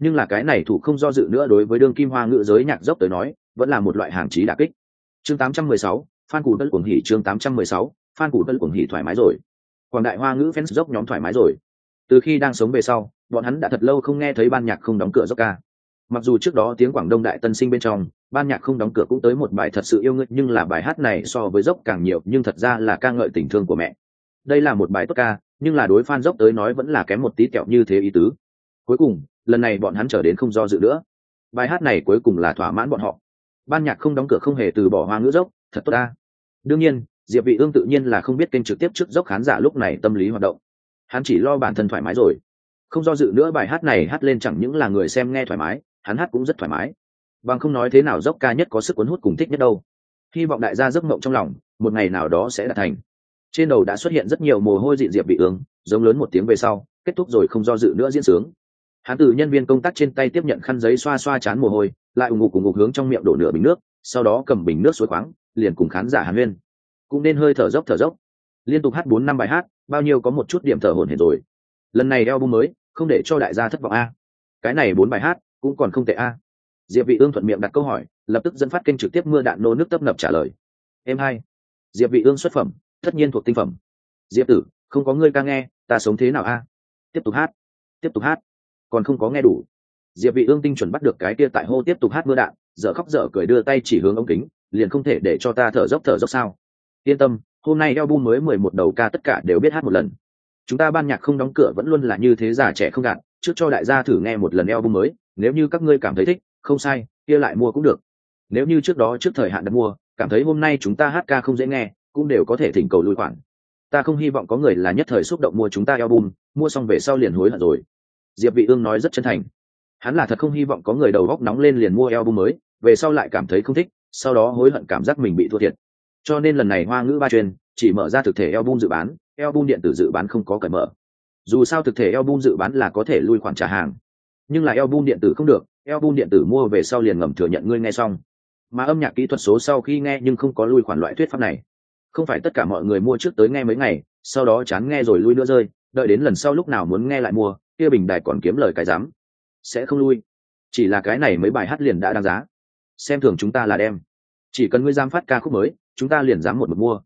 A: nhưng là cái này thủ không do dự nữa đối với đương kim hoa ngữ giới nhạc dốc tới nói vẫn là một loại hàng trí đà kích. Chương 816, phan cù tân cuồng hỉ chương 816, phan cù tân cuồng hỉ thoải mái rồi. Quảng đại hoa ngữ fans dốc nhóm thoải mái rồi. Từ khi đang sống về sau bọn hắn đã thật lâu không nghe thấy ban nhạc không đóng cửa dốc ca. Mặc dù trước đó tiếng quảng đông đại tân sinh bên trong ban nhạc không đóng cửa cũng tới một bài thật sự yêu ngợi nhưng là bài hát này so với dốc càng nhiều nhưng thật ra là ca ngợi tình thương của mẹ. Đây là một bài tốt ca nhưng là đối phan dốc tới nói vẫn là kém một tí kẹo như thế ý tứ. Cuối cùng, lần này bọn hắn trở đến không do dự nữa. Bài hát này cuối cùng là thỏa mãn bọn họ. Ban nhạc không đóng cửa không hề từ bỏ hoa ngữ dốc, thật tốt ta. Đương nhiên, diệp vị ương tự nhiên là không biết kênh trực tiếp trước dốc khán giả lúc này tâm lý hoạt động. Hắn chỉ lo bản thân thoải mái rồi. Không do dự nữa bài hát này hát lên chẳng những là người xem nghe thoải mái, hắn hát cũng rất thoải mái. Bằng không nói thế nào dốc ca nhất có sức cuốn hút cùng thích nhất đâu. Hy vọng đại gia giấc mộng trong lòng, một ngày nào đó sẽ đạt thành trên đầu đã xuất hiện rất nhiều mồ hôi dịn diệp bị ướng giống lớn một tiếng về sau, kết thúc rồi không do dự nữa diễn sướng. Hắn từ nhân viên công tác trên tay tiếp nhận khăn giấy xoa xoa chán mồ hôi, lại ủng ngục cùng ngục hướng trong miệng đổ nửa bình nước, sau đó cầm bình nước suối khoáng, liền cùng khán giả hàn huyên. Cũng nên hơi thở dốc thở dốc. Liên tục hát bốn năm bài hát, bao nhiêu có một chút điểm thở hổn hển rồi. Lần này eo bung mới, không để cho đại gia thất vọng a. Cái này bốn bài hát, cũng còn không tệ a. Diệp vị ương thuận miệng đặt câu hỏi, lập tức dẫn phát kênh trực tiếp mưa đạn nô nước tấp nập trả lời. Em hai. Diệp vị ương xuất phẩm tất nhiên thuộc tinh phẩm. Diệp tử, không có ngươi ca nghe, ta sống thế nào a? Tiếp tục hát, tiếp tục hát. Còn không có nghe đủ. Diệp vị ương tinh chuẩn bắt được cái kia tại hô tiếp tục hát mưa đạn, dở khóc dở cười đưa tay chỉ hướng ống kính, liền không thể để cho ta thở dốc thở dốc sao? Yên tâm, hôm nay album mới mười một đầu ca tất cả đều biết hát một lần. Chúng ta ban nhạc không đóng cửa vẫn luôn là như thế già trẻ không gạt, trước cho đại gia thử nghe một lần album mới, nếu như các ngươi cảm thấy thích, không sai, kia lại mua cũng được. Nếu như trước đó trước thời hạn đặt mua, cảm thấy hôm nay chúng ta hát ca không dễ nghe cũng đều có thể thỉnh cầu lui khoản. Ta không hy vọng có người là nhất thời xúc động mua chúng ta album, mua xong về sau liền hối hận rồi. Diệp vị ương nói rất chân thành. Hắn là thật không hy vọng có người đầu góc nóng lên liền mua album mới, về sau lại cảm thấy không thích, sau đó hối hận cảm giác mình bị thua thiệt. Cho nên lần này hoa ngữ ba truyền chỉ mở ra thực thể album dự bán, album điện tử dự bán không có cởi mở. Dù sao thực thể album dự bán là có thể lui khoản trả hàng. Nhưng là album điện tử không được, album điện tử mua về sau liền ngầm thừa nhận ngươi nghe xong. Mà âm nhạc kỹ thuật số sau khi nghe nhưng không có lui khoản loại thuyết pháp này không phải tất cả mọi người mua trước tới nghe mấy ngày, sau đó chán nghe rồi lui nữa rơi, đợi đến lần sau lúc nào muốn nghe lại mua, kia bình đài còn kiếm lời cái dám. Sẽ không lui. Chỉ là cái này mấy bài hát liền đã đáng giá. Xem thường chúng ta là đem. Chỉ cần ngươi giam phát ca khúc mới, chúng ta liền dám một mực mua.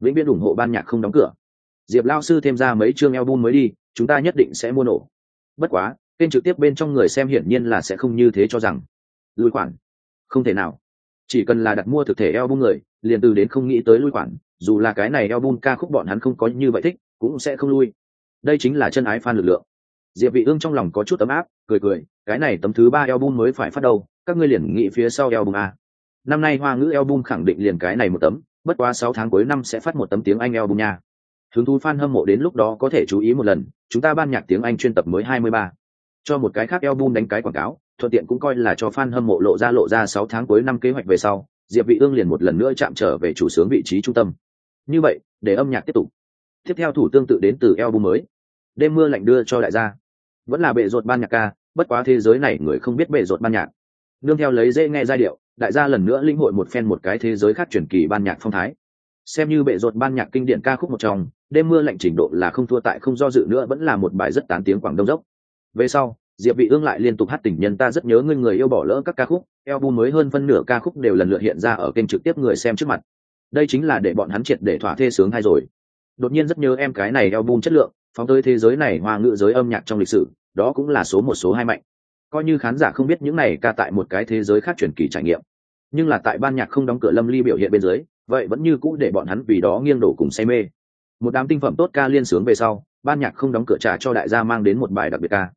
A: Vĩnh viễn ủng hộ ban nhạc không đóng cửa. Diệp lao sư thêm ra mấy chương album mới đi, chúng ta nhất định sẽ mua nổ. Bất quá, kênh trực tiếp bên trong người xem hiển nhiên là sẽ không như thế cho rằng. Lui khoản. Không thể nào. Chỉ cần là đặt mua thực thể album người, liền từ đến không nghĩ tới lui khoản dù là cái này album ca khúc bọn hắn không có như vậy thích, cũng sẽ không lui đây chính là chân ái fan lực lượng diệp vị ương trong lòng có chút ấm áp, cười cười, cái này tấm thứ ba album mới phải phát đâu, các ngươi liền nghĩ phía sau album à? năm nay hoa ngữ album khẳng định liền cái này một tấm, bất quá sáu tháng cuối năm sẽ phát một tấm tiếng anh album nha hứng thú fan hâm mộ đến lúc đó có thể chú ý một lần, chúng ta ban nhạc tiếng anh chuyên tập mới 23. cho một cái khác album đánh cái quảng cáo, thuận tiện cũng coi là cho fan hâm mộ lộ ra lộ ra sáu tháng cuối năm kế hoạch về sau, diệp vị ương liền một lần nữa chạm trở về chủ sướng vị trí trung tâm như vậy, để âm nhạc tiếp tục. Tiếp theo thủ tương tự đến từ album mới. Đêm mưa lạnh đưa cho đại gia. Vẫn là bệ rột ban nhạc ca, bất quá thế giới này người không biết bệ rột ban nhạc. Nương theo lấy dễ nghe giai điệu, đại gia lần nữa linh hội một phen một cái thế giới khác truyền kỳ ban nhạc phong thái. Xem như bệ rột ban nhạc kinh điển ca khúc một trong, đêm mưa lạnh trình độ là không thua tại không do dự nữa vẫn là một bài rất tán tiếng quảng đông dốc. Về sau, diệp vị ương lại liên tục hát tình nhân ta rất nhớ ngươi người yêu bỏ lỡ các ca khúc, album mới hơn phân nửa ca khúc đều lần lượt hiện ra ở kênh trực tiếp người xem trước mặt đây chính là để bọn hắn triệt để thỏa thê sướng hay rồi. Đột nhiên rất nhớ em cái này album chất lượng, phóng tới thế giới này hoa ngữ giới âm nhạc trong lịch sử, đó cũng là số một số hai mạnh. Coi như khán giả không biết những này ca tại một cái thế giới khác truyền kỳ trải nghiệm, nhưng là tại ban nhạc không đóng cửa lâm ly biểu hiện bên dưới, vậy vẫn như cũ để bọn hắn vì đó nghiêng đổ cùng say mê. Một đám tinh phẩm tốt ca liên sướng về sau, ban nhạc không đóng cửa trả cho đại gia mang đến một bài đặc biệt ca.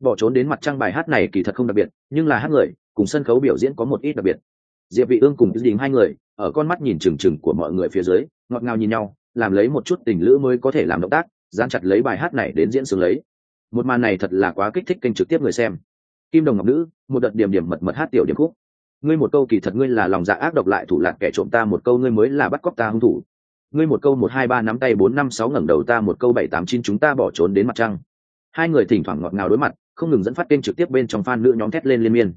A: Bỏ trốn đến mặt trăng bài hát này kỳ thật không đặc biệt, nhưng là hát người, cùng sân khấu biểu diễn có một ít đặc biệt diệp vị ương cùng đình hai người, ở con mắt nhìn chừng chừng của mọi người phía dưới, ngọt ngào nhìn nhau, làm lấy một chút tình lữ mới có thể làm động tác, dán chặt lấy bài hát này đến diễn sướng lấy. Một màn này thật là quá kích thích kênh trực tiếp người xem. Kim đồng ngọc nữ, một đợt điểm điểm mật mật hát tiểu điểm khúc. Ngươi một câu kỳ thật ngươi là lòng dạ ác độc lại thủ lạc kẻ trộm ta, một câu ngươi mới là bắt cóc ta hung thủ. Ngươi một câu một hai ba nắm tay bốn năm sáu ngẩng đầu ta, một câu bảy tám chín chúng ta bỏ trốn đến mặt trăng. Hai người thỉnh thoảng ngọt ngào đối mặt, không ngừng dẫn phát kênh trực tiếp bên trong fan nữ nhóm thét lên liên miên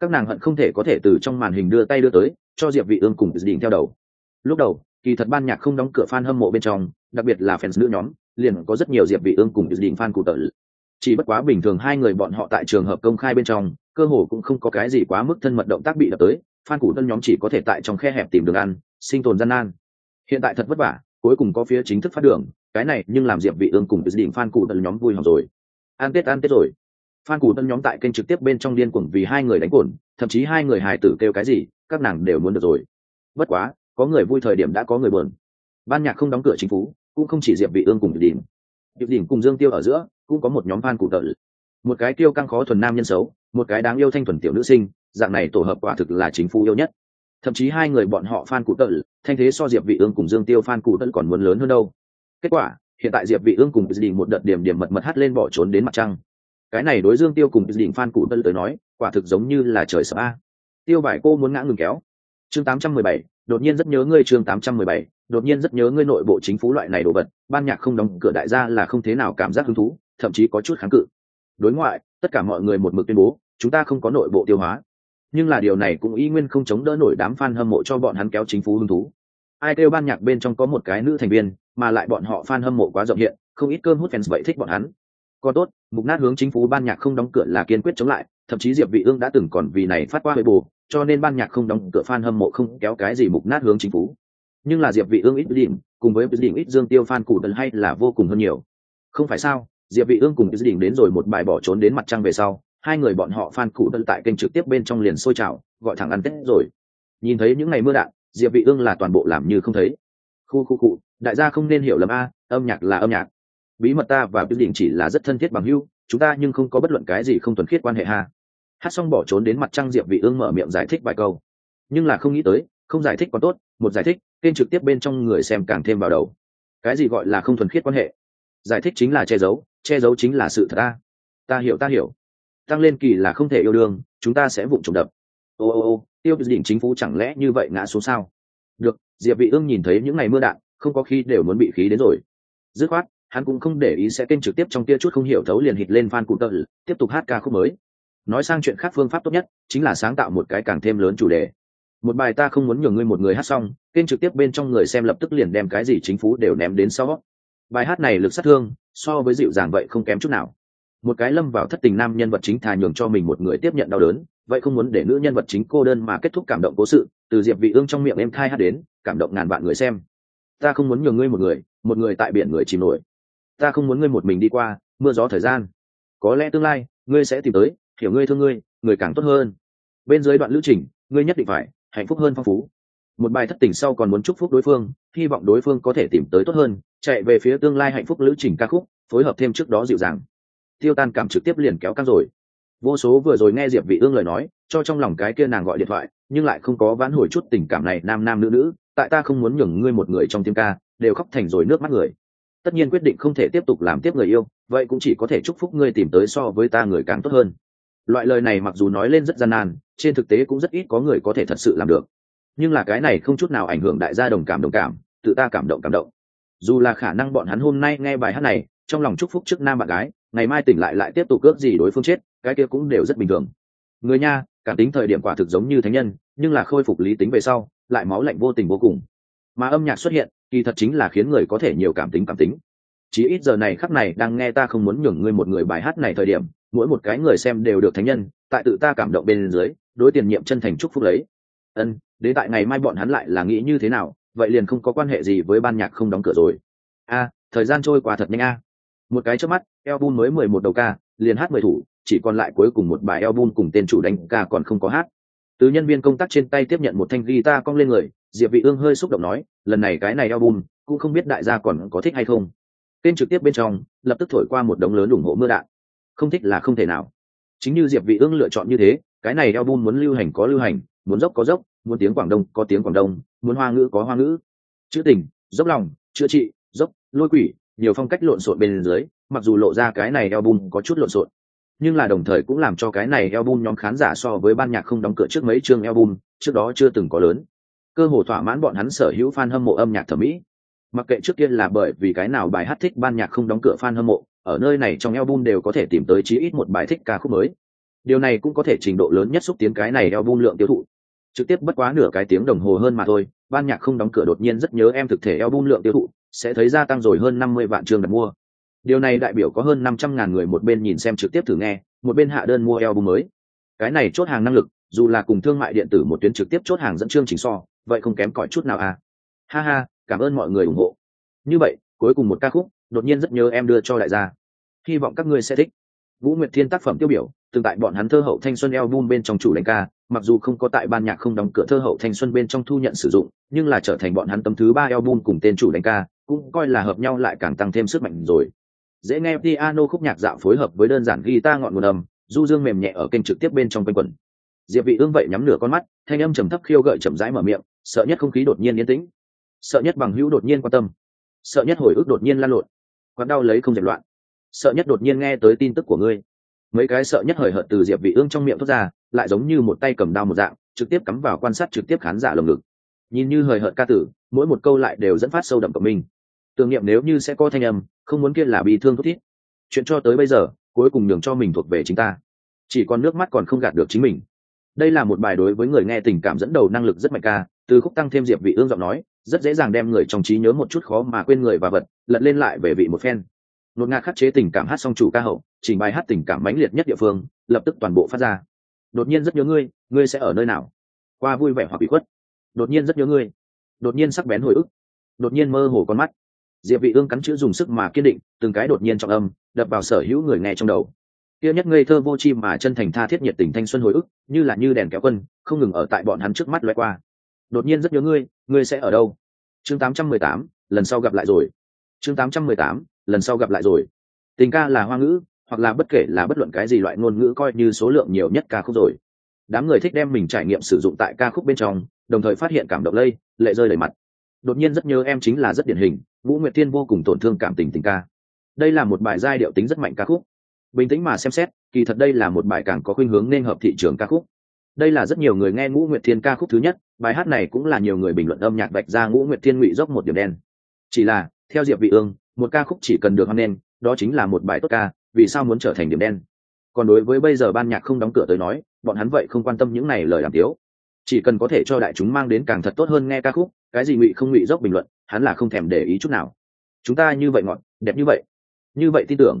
A: các nàng hận không thể có thể từ trong màn hình đưa tay đưa tới, cho diệp vị ương cùng định theo đầu. Lúc đầu, kỳ thật ban nhạc không đóng cửa fan hâm mộ bên trong, đặc biệt là fans nữ nhóm, liền có rất nhiều diệp vị ương cùng định fan cụ tợ chỉ bất quá bình thường hai người bọn họ tại trường hợp công khai bên trong, cơ hồ cũng không có cái gì quá mức thân mật động tác bị đập tới, fan cụ tân nhóm chỉ có thể tại trong khe hẹp tìm đường ăn, sinh tồn gian nan. Hiện tại thật vất vả, cuối cùng có phía chính thức phát đường, cái này nhưng làm diệp vị ương cùng định fan cụ tân nhóm vui hỏng rồi. An tết an tết rồi phan cù tân nhóm tại kênh trực tiếp bên trong điên cuồng vì hai người đánh cồn, thậm chí hai người hài tử kêu cái gì, các nàng đều muốn được rồi. Bất quá, có người vui thời điểm đã có người buồn. Ban nhạc không đóng cửa chính phủ, cũng không chỉ diệp vị ương cùng đỉnh diệp đỉnh cùng dương tiêu ở giữa, cũng có một nhóm fan cụ tợ một cái tiêu căng khó thuần nam nhân xấu, một cái đáng yêu thanh thuần tiểu nữ sinh, dạng này tổ hợp quả thực là chính phủ yêu nhất. Thậm chí hai người bọn họ fan cụ tợ thanh thế so diệp vị ương cùng dương tiêu fan cụ tợ còn muốn lớn hơn đâu. Kết quả, hiện tại diệp vị ương cùng đình một đợt điểm điểm mật mật hát lên bỏ trốn đến mặt trăng cái này đối dương tiêu cùng đình phan cụ tân tới nói quả thực giống như là trời sập a. Tiêu vải cô muốn ngã ngừng kéo. Chương 817, đột nhiên rất nhớ ngươi chương 817, đột nhiên rất nhớ ngươi nội bộ chính phủ loại này đồ vật ban nhạc không đóng cửa đại gia là không thế nào cảm giác hứng thú thậm chí có chút kháng cự. Đối ngoại tất cả mọi người một mực tuyên bố chúng ta không có nội bộ tiêu hóa. Nhưng là điều này cũng y nguyên không chống đỡ nổi đám fan hâm mộ cho bọn hắn kéo chính phủ hứng thú. Ai kêu ban nhạc bên trong có một cái nữ thành viên mà lại bọn họ fan hâm mộ quá rộng hiện không ít cơn hút fans vậy thích bọn hắn còn tốt, mục nát hướng chính phủ ban nhạc không đóng cửa là kiên quyết chống lại, thậm chí diệp vị ương đã từng còn vì này phát qua hơi bù, cho nên ban nhạc không đóng cửa fan hâm mộ không kéo cái gì mục nát hướng chính phủ. Nhưng là diệp vị ương ít điểm cùng với đỉnh ít dương tiêu fan cũ tần hay là vô cùng hơn nhiều. Không phải sao, diệp vị ương cùng đỉnh đến rồi một bài bỏ trốn đến mặt trăng về sau, hai người bọn họ fan cũ tần tại kênh trực tiếp bên trong liền sôi trào, gọi thẳng ăn tết rồi. Nhìn thấy những ngày mưa đạn, diệp vị ương là toàn bộ làm như không thấy. Khu khu cụ đại gia không nên hiểu lầm a, âm nhạc là âm nhạc bí mật ta và đỉnh chỉ là rất thân thiết bằng hữu, chúng ta nhưng không có bất luận cái gì không thuần khiết quan hệ ha. Hát xong bỏ trốn đến mặt trăng diệp vị ương mở miệng giải thích vài câu. Nhưng là không nghĩ tới, không giải thích còn tốt, một giải thích, kênh trực tiếp bên trong người xem càng thêm vào đầu. Cái gì gọi là không thuần khiết quan hệ? Giải thích chính là che giấu che giấu chính là sự thật ta. Ta hiểu ta hiểu. Tăng lên kỳ là không thể yêu đương, chúng ta sẽ vụng trộm đập. Ô ô ô, tiêu đỉnh chính phủ chẳng lẽ như vậy ngã xuống sao? Được, diệp vị ương nhìn thấy những ngày mưa đạn, không có khi đều muốn bị khí đến rồi. Dứt khoát hắn cũng không để ý sẽ kênh trực tiếp trong tia chút không hiểu thấu liền hít lên fan cụ tơ tiếp tục hát ca khúc mới. Nói sang chuyện khác phương pháp tốt nhất, chính là sáng tạo một cái càng thêm lớn chủ đề. Một bài ta không muốn nhường ngươi một người hát xong, kênh trực tiếp bên trong người xem lập tức liền đem cái gì chính phủ đều ném đến sau. Bài hát này lực sát thương, so với dịu dàng vậy không kém chút nào. Một cái lâm vào thất tình nam nhân vật chính thà nhường cho mình một người tiếp nhận đau đớn, vậy không muốn để nữ nhân vật chính cô đơn mà kết thúc cảm động cố sự, từ diệp vị ương trong miệng em thai hát đến, cảm động ngàn vạn người xem. Ta không muốn nhường ngươi một người một người tại biển người chìm nổi ta không muốn ngươi một mình đi qua, mưa gió thời gian. Có lẽ tương lai, ngươi sẽ tìm tới, hiểu ngươi thương ngươi, người càng tốt hơn. Bên dưới đoạn lữ trình, ngươi nhất định phải hạnh phúc hơn phong phú. Một bài thất tình sau còn muốn chúc phúc đối phương, hy vọng đối phương có thể tìm tới tốt hơn, chạy về phía tương lai hạnh phúc lữ trình ca khúc, phối hợp thêm trước đó dịu dàng. Tiêu tan cảm trực tiếp liền kéo căng rồi. Vô số vừa rồi nghe diệp vị ương lời nói, cho trong lòng cái kia nàng gọi điện thoại, nhưng lại không có vãn hồi chút tình cảm này nam nam nữ nữ, tại ta không muốn nhường ngươi một người trong tiếng ca, đều khóc thành rồi nước mắt người tất nhiên quyết định không thể tiếp tục làm tiếp người yêu, vậy cũng chỉ có thể chúc phúc ngươi tìm tới so với ta người càng tốt hơn. Loại lời này mặc dù nói lên rất gian nan, trên thực tế cũng rất ít có người có thể thật sự làm được. Nhưng là cái này không chút nào ảnh hưởng đại gia đồng cảm đồng cảm, tự ta cảm động cảm động. Dù là khả năng bọn hắn hôm nay nghe bài hát này, trong lòng chúc phúc trước nam bạn gái, ngày mai tỉnh lại lại tiếp tục cướp gì đối phương chết, cái kia cũng đều rất bình thường. Người nha, cảm tính thời điểm quả thực giống như thánh nhân, nhưng là khôi phục lý tính về sau, lại máu lạnh vô tình vô cùng. Mà âm nhạc xuất hiện kỳ thật chính là khiến người có thể nhiều cảm tính cảm tính. Chỉ ít giờ này khắc này đang nghe ta không muốn nhường ngươi một người bài hát này thời điểm, mỗi một cái người xem đều được thánh nhân, tại tự ta cảm động bên dưới, đối tiền nhiệm chân thành chúc phúc lấy. Ân, đến tại ngày mai bọn hắn lại là nghĩ như thế nào, vậy liền không có quan hệ gì với ban nhạc không đóng cửa rồi. A, thời gian trôi qua thật nhanh a. Một cái trước mắt, album mới mười một đầu ca, liền hát mười thủ, chỉ còn lại cuối cùng một bài album cùng tên chủ đánh ca còn không có hát từ nhân viên công tác trên tay tiếp nhận một thanh guitar cong lên người, diệp vị ương hơi xúc động nói, lần này cái này album, cũng không biết đại gia còn có thích hay không. Kênh trực tiếp bên trong, lập tức thổi qua một đống lớn ủng hộ mưa đạn. Không thích là không thể nào. Chính như diệp vị ương lựa chọn như thế, cái này album muốn lưu hành có lưu hành, muốn dốc có dốc, muốn tiếng quảng đông có tiếng quảng đông, muốn hoa ngữ có hoa ngữ. Chữ tình, dốc lòng, chữa trị, dốc, lôi quỷ, nhiều phong cách lộn xộn bên dưới, mặc dù lộ ra cái này album có chút lộn xộn nhưng là đồng thời cũng làm cho cái này album nhóm khán giả so với ban nhạc không đóng cửa trước mấy chương album, trước đó chưa từng có lớn. Cơ hồ thỏa mãn bọn hắn sở hữu fan hâm mộ âm nhạc thẩm mỹ. Mặc kệ trước kia là bởi vì cái nào bài hát thích ban nhạc không đóng cửa fan hâm mộ, ở nơi này trong album đều có thể tìm tới chí ít một bài thích ca khúc mới. Điều này cũng có thể trình độ lớn nhất xúc tiến cái này album lượng tiêu thụ. Trực tiếp bất quá nửa cái tiếng đồng hồ hơn mà thôi, ban nhạc không đóng cửa đột nhiên rất nhớ em thực thể album lượng tiêu thụ, sẽ thấy gia tăng rồi hơn năm mươi vạn trường đặt mua điều này đại biểu có hơn năm trăm ngàn người một bên nhìn xem trực tiếp thử nghe, một bên hạ đơn mua album mới. Cái này chốt hàng năng lực, dù là cùng thương mại điện tử một tuyến trực tiếp chốt hàng dẫn chương trình so, vậy không kém cỏi chút nào à? Ha ha, cảm ơn mọi người ủng hộ. Như vậy, cuối cùng một ca khúc, đột nhiên rất nhớ em đưa cho đại gia. Hy vọng các ngươi sẽ thích. Vũ nguyệt thiên tác phẩm tiêu biểu, từng tại bọn hắn thơ hậu thanh xuân album bên trong chủ đánh ca, mặc dù không có tại ban nhạc không đóng cửa thơ hậu thanh xuân bên trong thu nhận sử dụng, nhưng là trở thành bọn hắn tấm thứ ba album cùng tên chủ đánh ca, cũng coi là hợp nhau lại càng tăng thêm sức mạnh rồi dễ nghe piano khúc nhạc dạo phối hợp với đơn giản guitar ngọn nguồn âm, du dương mềm nhẹ ở kênh trực tiếp bên trong quanh quần. Diệp vị ương vậy nhắm nửa con mắt, thanh âm trầm thấp khiêu gợi chậm rãi mở miệng, sợ nhất không khí đột nhiên yên tĩnh. Sợ nhất bằng hữu đột nhiên quan tâm. Sợ nhất hồi ức đột nhiên lan lộn. Quặn đau lấy không dẹp loạn. Sợ nhất đột nhiên nghe tới tin tức của ngươi. Mấy cái sợ nhất hời hợt từ diệp vị ương trong miệng thoát ra, lại giống như một tay cầm đao một dạng, trực tiếp cắm vào quan sát trực tiếp khán giả lồng ngực. Nhìn như hời hợt ca tử, mỗi một câu lại đều dẫn phát sâu đậm của mình tưởng niệm nếu như sẽ có thanh âm, không muốn kia là bị thương thút thít. Chuyện cho tới bây giờ, cuối cùng nhường cho mình thuộc về chính ta. Chỉ còn nước mắt còn không gạt được chính mình. Đây là một bài đối với người nghe tình cảm dẫn đầu năng lực rất mạnh ca, từ khúc tăng thêm diệp vị ương giọng nói, rất dễ dàng đem người trong trí nhớ một chút khó mà quên người và vật, lật lên lại về vị một phen. Nốt ngạc khắc chế tình cảm hát song chủ ca hậu, trình bài hát tình cảm mãnh liệt nhất địa phương, lập tức toàn bộ phát ra. Đột nhiên rất nhớ ngươi ngươi sẽ ở nơi nào? Qua vui vẻ hoặc bị khuất. Đột nhiên rất nhớ ngươi. Đột nhiên sắc bén hồi ức. Đột nhiên mơ hồ con mắt diệp vị ương cắn chữ dùng sức mà kiên định từng cái đột nhiên trọng âm đập vào sở hữu người nghe trong đầu. Kia nhất ngây thơ vô chi mà chân thành tha thiết nhiệt tình thanh xuân hồi ức như là như đèn kéo quân không ngừng ở tại bọn hắn trước mắt lướt qua. Đột nhiên rất nhớ ngươi ngươi sẽ ở đâu? Chương 818, lần sau gặp lại rồi. Chương 818, lần sau gặp lại rồi. Tình ca là hoa ngữ hoặc là bất kể là bất luận cái gì loại ngôn ngữ coi như số lượng nhiều nhất ca khúc rồi. Đám người thích đem mình trải nghiệm sử dụng tại ca khúc bên trong đồng thời phát hiện cảm động lây lệ rơi đầy mặt đột nhiên rất nhớ em chính là rất điển hình, vũ nguyệt thiên vô cùng tổn thương cảm tình tình ca. Đây là một bài giai điệu tính rất mạnh ca khúc. Bình tĩnh mà xem xét, kỳ thật đây là một bài càng có khuynh hướng nên hợp thị trường ca khúc. Đây là rất nhiều người nghe ngũ nguyệt thiên ca khúc thứ nhất, bài hát này cũng là nhiều người bình luận âm nhạc vạch ra ngũ nguyệt thiên ngụy dốc một điểm đen. Chỉ là, theo diệp vị ương, một ca khúc chỉ cần được hoan nên đó chính là một bài tốt ca, vì sao muốn trở thành điểm đen? Còn đối với bây giờ ban nhạc không đóng cửa tới nói, bọn hắn vậy không quan tâm những này lời làm tiếu chỉ cần có thể cho đại chúng mang đến càng thật tốt hơn nghe ca khúc, cái gì ngụy không ngụy dốc bình luận, hắn là không thèm để ý chút nào. Chúng ta như vậy ngọn, đẹp như vậy. Như vậy tin tưởng.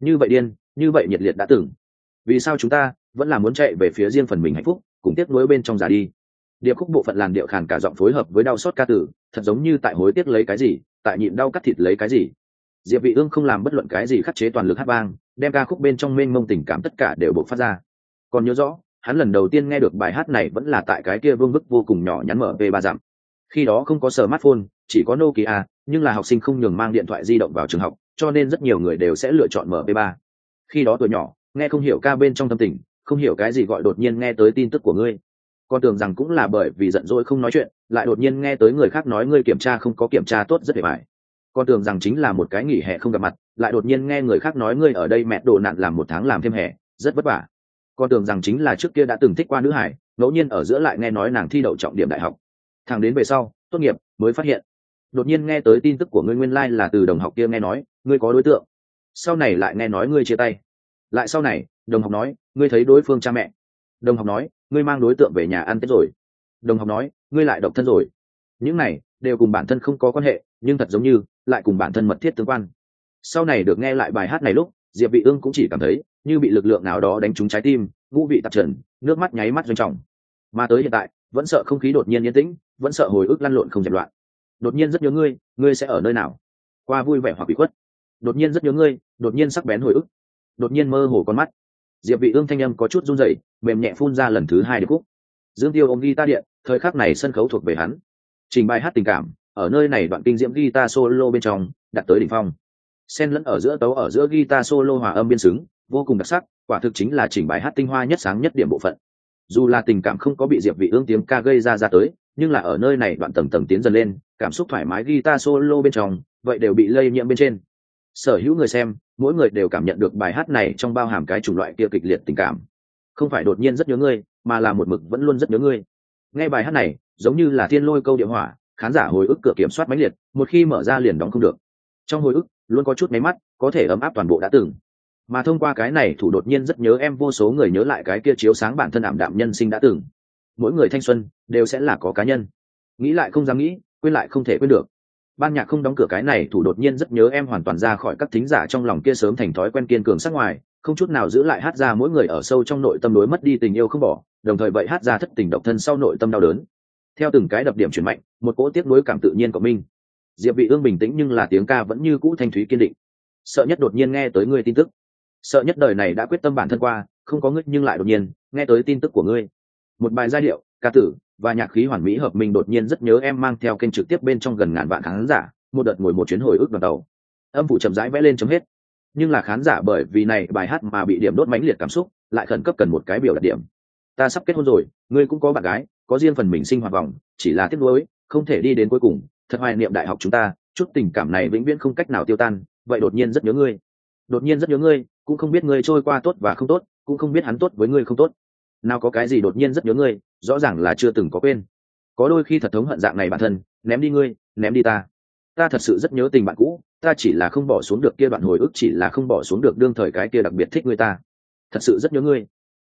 A: Như vậy điên, như vậy nhiệt liệt đã từng. Vì sao chúng ta vẫn là muốn chạy về phía riêng phần mình hạnh phúc, cùng tiếc nuối bên trong giả đi? Điệp khúc bộ phận làn điệu khàn cả giọng phối hợp với đau xót ca tử, thật giống như tại hối tiếc lấy cái gì, tại nhịn đau cắt thịt lấy cái gì. Diệp vị ương không làm bất luận cái gì khắc chế toàn lực hát vang, đem ca khúc bên trong mênh mông tình cảm tất cả đều bộc phát ra. Còn nhớ rõ hắn lần đầu tiên nghe được bài hát này vẫn là tại cái kia vương bức vô cùng nhỏ nhắn mở về ba dặm khi đó không có smartphone, chỉ có nokia, nhưng là học sinh không nhường mang điện thoại di động vào trường học, cho nên rất nhiều người đều sẽ lựa chọn mở mp 3 khi đó tuổi nhỏ, nghe không hiểu ca bên trong tâm tình, không hiểu cái gì gọi đột nhiên nghe tới tin tức của ngươi. Con tưởng rằng cũng là bởi vì giận dỗi không nói chuyện, lại đột nhiên nghe tới người khác nói ngươi kiểm tra không có kiểm tra tốt rất hề bài. Con tưởng rằng chính là một cái nghỉ hè không gặp mặt, lại đột nhiên nghe người khác nói ngươi ở đây mẹ đồ nạn làm một tháng làm thêm hè, rất vất vả con tưởng rằng chính là trước kia đã từng thích qua nữ hải, ngẫu nhiên ở giữa lại nghe nói nàng thi đậu trọng điểm đại học. Thằng đến về sau, tốt nghiệp, mới phát hiện. Đột nhiên nghe tới tin tức của ngươi nguyên lai、like、là từ đồng học kia nghe nói, ngươi có đối tượng. Sau này lại nghe nói ngươi chia tay. Lại sau này, đồng học nói, ngươi thấy đối phương cha mẹ. Đồng học nói, ngươi mang đối tượng về nhà ăn tết rồi. Đồng học nói, ngươi lại độc thân rồi. Những này, đều cùng bản thân không có quan hệ, nhưng thật giống như, lại cùng bản thân mật thiết tương quan. Sau này được nghe lại bài hát này lúc, diệp vị ương cũng chỉ cảm thấy như bị lực lượng nào đó đánh trúng trái tim, ngũ vị tạp trần, nước mắt nháy mắt doanh trọng. Mà tới hiện tại, vẫn sợ không khí đột nhiên yên tĩnh, vẫn sợ hồi ức lăn lộn không dẹp loạn. Đột nhiên rất nhớ ngươi ngươi sẽ ở nơi nào? Qua vui vẻ hoặc bị khuất. Đột nhiên rất nhớ ngươi, đột nhiên sắc bén hồi ức. Đột nhiên mơ hồ con mắt. Diệp vị ương thanh âm có chút run rẩy, mềm nhẹ phun ra lần thứ hai điệp khúc. Dương tiêu ôm guitar điện, thời khắc này sân khấu thuộc về hắn. Trình bày hát tình cảm, ở nơi này đoạn kinh diễm guitar solo bên trong đặt tới đỉnh phong. Xen lẫn ở giữa tấu ở giữa guitar solo hòa âm biên xứng vô cùng đặc sắc, quả thực chính là chỉnh bài hát tinh hoa nhất sáng nhất điểm bộ phận. Dù là tình cảm không có bị diệp vị ương tiếng ca gây ra ra tới, nhưng là ở nơi này đoạn tầng tầng tiến dần lên, cảm xúc thoải mái guitar solo bên trong, vậy đều bị lây nhiễm bên trên. Sở hữu người xem, mỗi người đều cảm nhận được bài hát này trong bao hàm cái chủng loại kia kịch liệt tình cảm. Không phải đột nhiên rất nhớ ngươi, mà là một mực vẫn luôn rất nhớ ngươi. Nghe bài hát này, giống như là thiên lôi câu địa hỏa, khán giả hồi ức cửa kiểm soát mãnh liệt, một khi mở ra liền đóng không được. Trong hồi ức, luôn có chút máy mắt, có thể ấm áp toàn bộ đã từng mà thông qua cái này thủ đột nhiên rất nhớ em vô số người nhớ lại cái kia chiếu sáng bản thân ảm đạm nhân sinh đã từng. Mỗi người thanh xuân đều sẽ là có cá nhân. Nghĩ lại không dám nghĩ, quên lại không thể quên được. Ban nhạc không đóng cửa cái này thủ đột nhiên rất nhớ em hoàn toàn ra khỏi các thính giả trong lòng kia sớm thành thói quen kiên cường sắc ngoài, không chút nào giữ lại hát ra mỗi người ở sâu trong nội tâm đối mất đi tình yêu không bỏ, đồng thời vậy hát ra thất tình độc thân sau nội tâm đau đớn. Theo từng cái đập điểm chuyển mạnh, một cỗ tiếc nuối cảm tự nhiên của minh diệp vị ương bình tĩnh nhưng là tiếng ca vẫn như cũ thanh thúy kiên định. Sợ nhất đột nhiên nghe tới ngươi tin tức sợ nhất đời này đã quyết tâm bản thân qua, không có ngươi nhưng lại đột nhiên, nghe tới tin tức của ngươi. Một bài giai điệu, ca tử, và nhạc khí hoàn mỹ hợp mình đột nhiên rất nhớ em mang theo kênh trực tiếp bên trong gần ngàn vạn khán giả, một đợt ngồi một chuyến hồi ức đoàn tàu. Âm phủ chậm rãi vẽ lên chấm hết. Nhưng là khán giả bởi vì này bài hát mà bị điểm đốt mãnh liệt cảm xúc, lại khẩn cấp cần một cái biểu đạt điểm. Ta sắp kết hôn rồi, ngươi cũng có bạn gái, có riêng phần mình sinh hoạt vòng, chỉ là tiếc nuối, không thể đi đến cuối cùng. Thật hoài niệm đại học chúng ta, chút tình cảm này vĩnh viễn không cách nào tiêu tan, vậy đột nhiên rất nhớ ngươi. Đột nhiên rất nhớ ngươi cũng không biết ngươi trôi qua tốt và không tốt, cũng không biết hắn tốt với ngươi không tốt. Nào có cái gì đột nhiên rất nhớ ngươi, rõ ràng là chưa từng có quên. Có đôi khi thật thống hận dạng này bản thân, ném đi ngươi, ném đi ta. Ta thật sự rất nhớ tình bạn cũ, ta chỉ là không bỏ xuống được kia đoạn hồi ức, chỉ là không bỏ xuống được đương thời cái kia đặc biệt thích ngươi ta. Thật sự rất nhớ ngươi.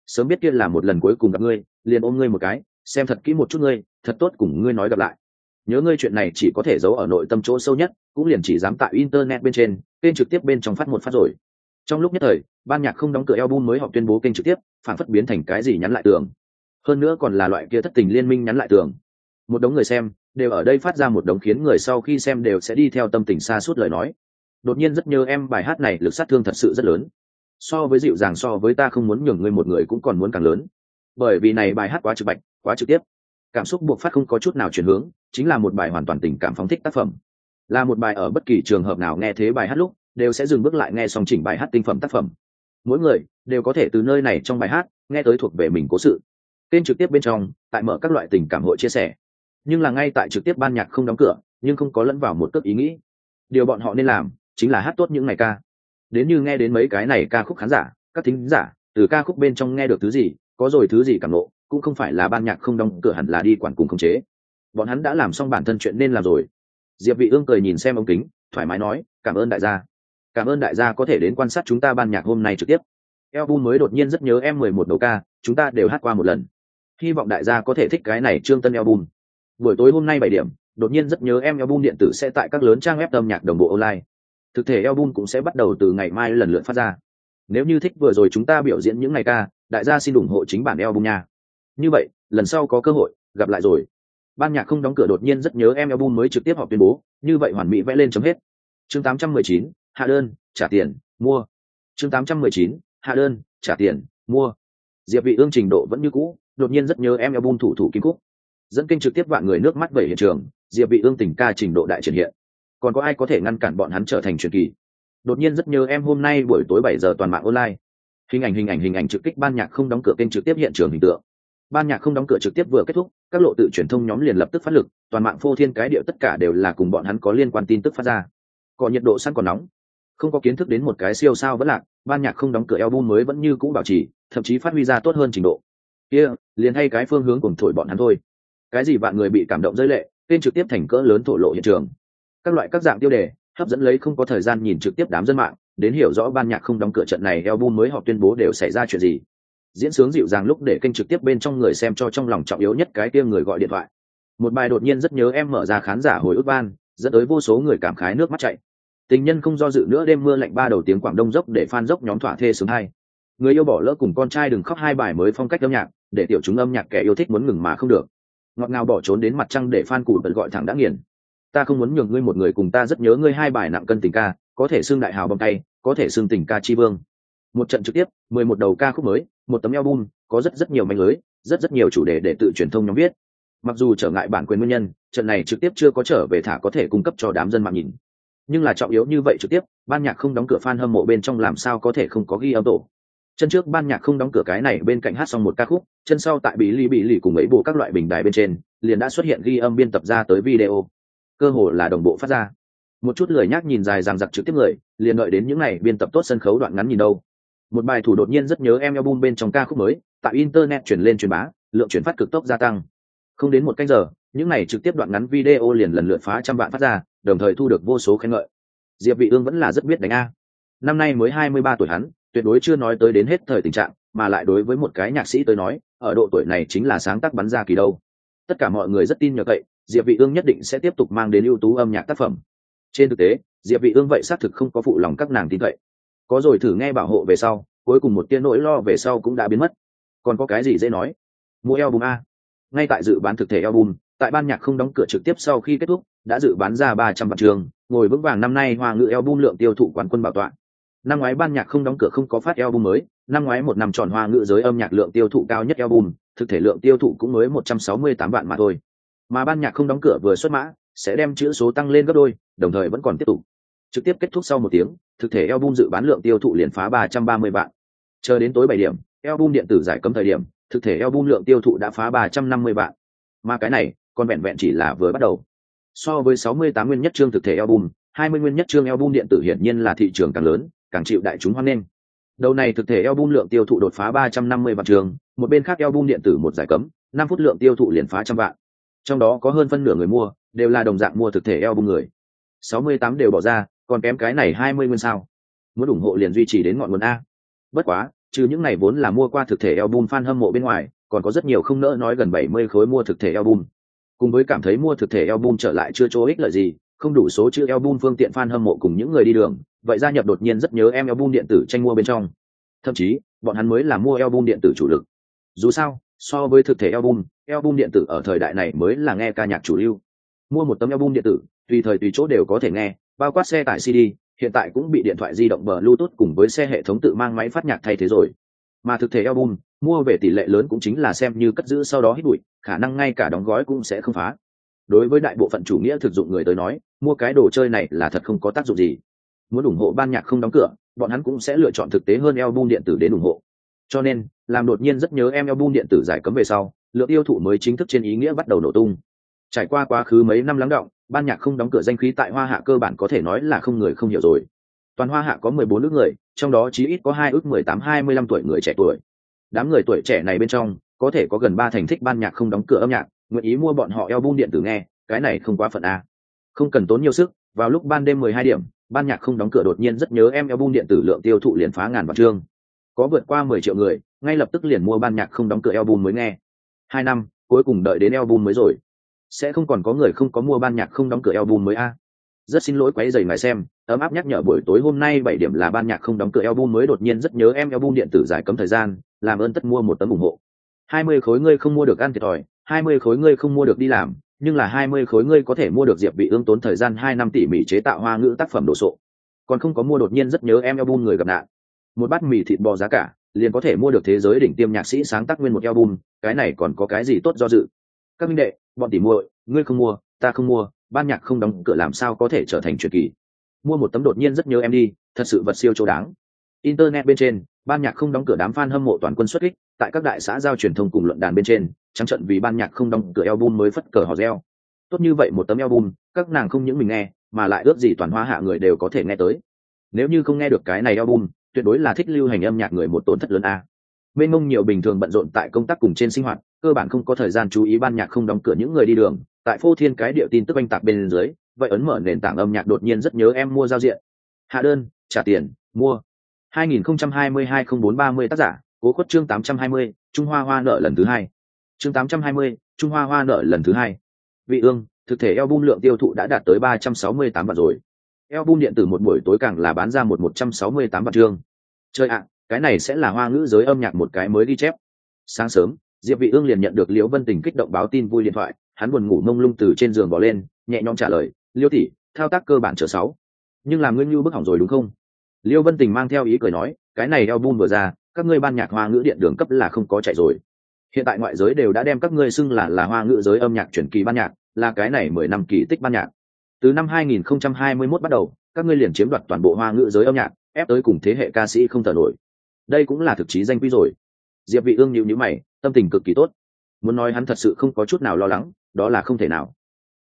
A: Sớm biết kia là một lần cuối cùng gặp ngươi, liền ôm ngươi một cái, xem thật kỹ một chút ngươi, thật tốt cùng ngươi nói gặp lại. Nhớ ngươi chuyện này chỉ có thể giấu ở nội tâm chỗ sâu nhất, cũng liền chỉ dám tại internet bên trên, kênh trực tiếp bên trong phát một phát rồi trong lúc nhất thời, ban nhạc không đóng cửa album mới họ tuyên bố kênh trực tiếp phản phất biến thành cái gì nhắn lại tường. Hơn nữa còn là loại kia thất tình liên minh nhắn lại tường. Một đống người xem, đều ở đây phát ra một đống khiến người sau khi xem đều sẽ đi theo tâm tình xa suốt lời nói. Đột nhiên rất nhớ em bài hát này, lực sát thương thật sự rất lớn. So với dịu dàng so với ta không muốn nhường ngươi một người cũng còn muốn càng lớn. Bởi vì này bài hát quá trực bạch, quá trực tiếp. Cảm xúc buộc phát không có chút nào chuyển hướng, chính là một bài hoàn toàn tình cảm phóng thích tác phẩm. Là một bài ở bất kỳ trường hợp nào nghe thế bài hát lúc đều sẽ dừng bước lại nghe xong chỉnh bài hát tinh phẩm tác phẩm. Mỗi người đều có thể từ nơi này trong bài hát nghe tới thuộc về mình cố sự. Kênh trực tiếp bên trong tại mở các loại tình cảm hội chia sẻ. Nhưng là ngay tại trực tiếp ban nhạc không đóng cửa nhưng không có lẫn vào một cước ý nghĩ. Điều bọn họ nên làm chính là hát tốt những ngày ca. Đến như nghe đến mấy cái này ca khúc khán giả các thính giả từ ca khúc bên trong nghe được thứ gì có rồi thứ gì cảm ngộ, cũng không phải là ban nhạc không đóng cửa hẳn là đi quản cùng khống chế. Bọn hắn đã làm xong bản thân chuyện nên làm rồi. Diệp vị ương cười nhìn xem ống kính thoải mái nói cảm ơn đại gia cảm ơn đại gia có thể đến quan sát chúng ta ban nhạc hôm nay trực tiếp. Album mới đột nhiên rất nhớ em 11 đầu ca chúng ta đều hát qua một lần. Hy vọng đại gia có thể thích cái này trương tân album buổi tối hôm nay bảy điểm đột nhiên rất nhớ em album điện tử sẽ tại các lớn trang web âm nhạc đồng bộ online. Thực thể album cũng sẽ bắt đầu từ ngày mai lần lượt phát ra. Nếu như thích vừa rồi chúng ta biểu diễn những ngày ca đại gia xin ủng hộ chính bản album nha. Như vậy lần sau có cơ hội gặp lại rồi. Ban nhạc không đóng cửa đột nhiên rất nhớ em album mới trực tiếp họp tuyên bố như vậy hoàn mỹ vẽ lên chấm hết. Chương 819, hạ đơn trả tiền mua. Chương 819, hạ đơn trả tiền mua. Diệp vị ương trình độ vẫn như cũ đột nhiên rất nhớ em album thủ thủ kim cúc dẫn kênh trực tiếp vạn người nước mắt về hiện trường diệp vị ương tình ca trình độ đại triển hiện. Còn có ai có thể ngăn cản bọn hắn trở thành truyền kỳ? Đột nhiên rất nhớ em hôm nay buổi tối 7 giờ toàn mạng online. Hình ảnh hình ảnh hình ảnh trực kích ban nhạc không đóng cửa kênh trực tiếp hiện trường hình tượng. Ban nhạc không đóng cửa trực tiếp vừa kết thúc các lộ tự truyền thông nhóm liền lập tức phát lực toàn mạng phô thiên cái điệu tất cả đều là cùng bọn hắn có liên quan tin tức phát ra. Còn nhiệt độ sẵn còn nóng không có kiến thức đến một cái siêu sao vẫn lạc ban nhạc không đóng cửa album mới vẫn như cũ bảo trì thậm chí phát huy ra tốt hơn trình độ. Kia、yeah, liền hay cái phương hướng cùng thổi bọn hắn thôi. Cái gì bạn người bị cảm động rơi lệ tên trực tiếp thành cỡ lớn thổ lộ hiện trường. Các loại các dạng tiêu đề hấp dẫn lấy không có thời gian nhìn trực tiếp đám dân mạng đến hiểu rõ ban nhạc không đóng cửa trận này album mới họp tuyên bố đều xảy ra chuyện gì. Diễn sướng dịu dàng lúc để kênh trực tiếp bên trong người xem cho trong lòng trọng yếu nhất cái kia người gọi điện thoại. Một bài đột nhiên rất nhớ em mở ra khán giả hồi ức ban dẫn tới vô số người cảm khái nước mắt chạy tình nhân không do dự nữa đêm mưa lạnh ba đầu tiếng quảng đông dốc để phan dốc nhóm thỏa thê sướng hai. Người yêu bỏ lỡ cùng con trai đừng khóc hai bài mới phong cách âm nhạc, để tiểu chúng âm nhạc kẻ yêu thích muốn ngừng mà không được. Ngọt ngào bỏ trốn đến mặt trăng để phan cụ bật gọi thẳng đã nghiền. Ta không muốn nhường ngươi một người cùng ta rất nhớ ngươi hai bài nặng cân tình ca, có thể xưng đại hào bằng tay, có thể xưng tình ca chi vương. Một trận trực tiếp, mười một đầu ca khúc mới, một tấm album, có rất rất nhiều manh lưới, rất rất nhiều chủ đề để tự truyền thông nhóm viết. Mặc dù trở ngại bản quyền nguyên nhân, trận này trực tiếp chưa có trở về thả có thể cung cấp cho đám dân mạng nhìn nhưng là trọng yếu như vậy trực tiếp, ban nhạc không đóng cửa fan hâm mộ bên trong làm sao có thể không có ghi âm tổ. Chân trước ban nhạc không đóng cửa cái này, bên cạnh hát xong một ca khúc, chân sau tại bị ly bị lì cùng ấy bộ các loại bình đài bên trên, liền đã xuất hiện ghi âm biên tập ra tới video. Cơ hồ là đồng bộ phát ra. Một chút lười nhác nhìn dài rằng giặc trực tiếp người, liền đợi đến những ngày biên tập tốt sân khấu đoạn ngắn nhìn đâu. Một bài thủ đột nhiên rất nhớ em album bên trong ca khúc mới, tại internet chuyển lên truyền bá, lượng chuyển phát cực tốc gia tăng. Không đến một canh giờ, những này trực tiếp đoạn ngắn video liền lần lượt phá trăm vạn phát ra đồng thời thu được vô số khen ngợi. Diệp vị ương vẫn là rất biết đánh a. Năm nay mới 23 tuổi hắn, tuyệt đối chưa nói tới đến hết thời tình trạng, mà lại đối với một cái nhạc sĩ tới nói, ở độ tuổi này chính là sáng tác bắn ra kỳ đâu. Tất cả mọi người rất tin nhờ cậy, diệp vị ương nhất định sẽ tiếp tục mang đến ưu tú âm nhạc tác phẩm. Trên thực tế, diệp vị ương vậy xác thực không có phụ lòng các nàng tin cậy. Có rồi thử nghe bảo hộ về sau, cuối cùng một tia nỗi lo về sau cũng đã biến mất. Còn có cái gì dễ nói? Mua album a. Ngay tại dự bán thực thể album tại ban nhạc không đóng cửa trực tiếp sau khi kết thúc, đã dự bán ra ba trăm vạn trường, ngồi vững vàng năm nay hoa ngữ album lượng tiêu thụ quán quân bảo tọa năm ngoái ban nhạc không đóng cửa không có phát album mới, năm ngoái một năm tròn hoa ngữ giới âm nhạc lượng tiêu thụ cao nhất album, thực thể lượng tiêu thụ cũng mới một trăm sáu mươi tám vạn mà thôi. Mà ban nhạc không đóng cửa vừa xuất mã, sẽ đem chữ số tăng lên gấp đôi, đồng thời vẫn còn tiếp tục. Trực tiếp kết thúc sau một tiếng, thực thể album dự bán lượng tiêu thụ liền phá ba trăm ba mươi vạn. Chờ đến tối bảy điểm, album điện tử giải cấm thời điểm, thực thể album lượng tiêu thụ đã phá ba trăm năm mươi vạn. Mà cái này còn vẹn vẹn chỉ là vừa bắt đầu. So với sáu mươi tám nguyên nhất trương thực thể album, hai mươi nguyên nhất trương album điện tử hiển nhiên là thị trường càng lớn, càng chịu đại chúng hoan nghênh. Đầu này thực thể album lượng tiêu thụ đột phá ba trăm năm mươi vạn trường một bên khác album điện tử một giải cấm, năm phút lượng tiêu thụ liền phá trăm vạn. Trong đó có hơn phân nửa người mua, đều là đồng dạng mua thực thể album người. Sáu mươi tám đều bỏ ra, còn kém cái này hai mươi nguyên sao? Muốn ủng hộ liền duy trì đến ngọn nguồn a. Bất quá, trừ những này vốn là mua qua thực thể album fan hâm mộ bên ngoài, còn có rất nhiều không nỡ nói gần bảy mươi khối mua thực thể album cùng với cảm thấy mua thực thể album trở lại chưa chỗ ích lợi gì, không đủ số chữ album phương tiện fan hâm mộ cùng những người đi đường, vậy gia nhập đột nhiên rất nhớ em album điện tử tranh mua bên trong. Thậm chí, bọn hắn mới là mua album điện tử chủ lực. Dù sao, so với thực thể album album điện tử ở thời đại này mới là nghe ca nhạc chủ lưu. Mua một tấm album điện tử, tùy thời tùy chỗ đều có thể nghe, bao quát xe tải cd, hiện tại cũng bị điện thoại di động bluetooth cùng với xe hệ thống tự mang máy phát nhạc thay thế rồi. Mà thực thể album mua về tỷ lệ lớn cũng chính là xem như cất giữ sau đó hít bụi, khả năng ngay cả đóng gói cũng sẽ không phá. Đối với đại bộ phận chủ nghĩa thực dụng người tới nói, mua cái đồ chơi này là thật không có tác dụng gì. Muốn ủng hộ ban nhạc không đóng cửa, bọn hắn cũng sẽ lựa chọn thực tế hơn album điện tử đến ủng hộ. Cho nên, làm đột nhiên rất nhớ em album điện tử giải cấm về sau, lượng tiêu thụ mới chính thức trên ý nghĩa bắt đầu nổ tung. Trải qua quá khứ mấy năm lắng động, ban nhạc không đóng cửa danh khí tại hoa hạ cơ bản có thể nói là không người không hiểu rồi. Toàn hoa hạ có mười bốn ước người, trong đó chí ít có hai ước mười tám, hai mươi lăm tuổi người trẻ tuổi đám người tuổi trẻ này bên trong, có thể có gần ba thành thích ban nhạc không đóng cửa âm nhạc, nguyện ý mua bọn họ eo bung điện tử nghe, cái này không quá phận a. Không cần tốn nhiều sức, vào lúc ban đêm mười hai điểm, ban nhạc không đóng cửa đột nhiên rất nhớ em eo bung điện tử lượng tiêu thụ liền phá ngàn vạn chương. Có vượt qua mười triệu người, ngay lập tức liền mua ban nhạc không đóng cửa eo bung mới nghe. Hai năm, cuối cùng đợi đến eo bung mới rồi. Sẽ không còn có người không có mua ban nhạc không đóng cửa album mới a rất xin lỗi quấy rầy ngài xem, ấm áp nhắc nhở buổi tối hôm nay bảy điểm là ban nhạc không đóng cửa album mới đột nhiên rất nhớ em album điện tử giải cấm thời gian, làm ơn tất mua một tấm ủng hộ. Hai mươi khối ngươi không mua được ăn thiệt thòi, hai mươi khối ngươi không mua được đi làm, nhưng là hai mươi khối ngươi có thể mua được diệp bị ương tốn thời gian hai năm tỉ mỉ chế tạo hoa ngữ tác phẩm đồ sộ. Còn không có mua đột nhiên rất nhớ em album người gặp nạn. Một bát mì thịt bò giá cả, liền có thể mua được thế giới đỉnh tiêm nhạc sĩ sáng tác nguyên một album, cái này còn có cái gì tốt do dự? Các minh đệ, bọn tỉ muội, ngươi không mua, ta không mua ban nhạc không đóng cửa làm sao có thể trở thành truyền kỳ. Mua một tấm đột nhiên rất nhớ em đi, thật sự vật siêu chỗ đáng. Internet bên trên, ban nhạc không đóng cửa đám fan hâm mộ toàn quân xuất kích, tại các đại xã giao truyền thông cùng luận đàn bên trên, trắng trận vì ban nhạc không đóng cửa album mới phất cờ hò reo. Tốt như vậy một tấm album, các nàng không những mình nghe, mà lại ước gì toàn hoa hạ người đều có thể nghe tới. Nếu như không nghe được cái này album, tuyệt đối là thích lưu hành âm nhạc người một tổn thất lớn a. Mênh mông nhiều bình thường bận rộn tại công tác cùng trên sinh hoạt, cơ bản không có thời gian chú ý ban nhạc không đóng cửa những người đi đường tại phô thiên cái địa tin tức oanh tạc bên dưới vậy ấn mở nền tảng âm nhạc đột nhiên rất nhớ em mua giao diện. Hạ đơn trả tiền mua. 2022-0430 tác giả cố khuất chương 820, trung hoa hoa nợ lần thứ hai. Chương 820, trung hoa hoa nợ lần thứ hai. Vị ương thực thể album lượng tiêu thụ đã đạt tới 368 vạn rồi. Album điện tử một buổi tối càng là bán ra một 168 vạn chương. Chơi ạ cái này sẽ là hoa ngữ giới âm nhạc một cái mới đi chép. Sáng sớm diệp vị ương liền nhận được liễu vân tình kích động báo tin vui điện thoại hắn buồn ngủ mông lung từ trên giường bỏ lên, nhẹ nhõm trả lời, liêu tỷ, thao tác cơ bản chờ sáu. Nhưng làm ngươi như bức hỏng rồi đúng không? Liêu vân tình mang theo ý cười nói, cái này eo bun vừa ra, các ngươi ban nhạc hoa ngữ điện đường cấp là không có chạy rồi. Hiện tại ngoại giới đều đã đem các ngươi xưng là là hoa ngữ giới âm nhạc chuyển kỳ ban nhạc, là cái này mười năm kỳ tích ban nhạc. Từ năm 2021 bắt đầu, các ngươi liền chiếm đoạt toàn bộ hoa ngữ giới âm nhạc, ép tới cùng thế hệ ca sĩ không thở nổi. Đây cũng là thực chí danh quý rồi. Diệp vị ương nhíu nhíu mày, tâm tình cực kỳ tốt. Muốn nói hắn thật sự không có chút nào lo lắng đó là không thể nào.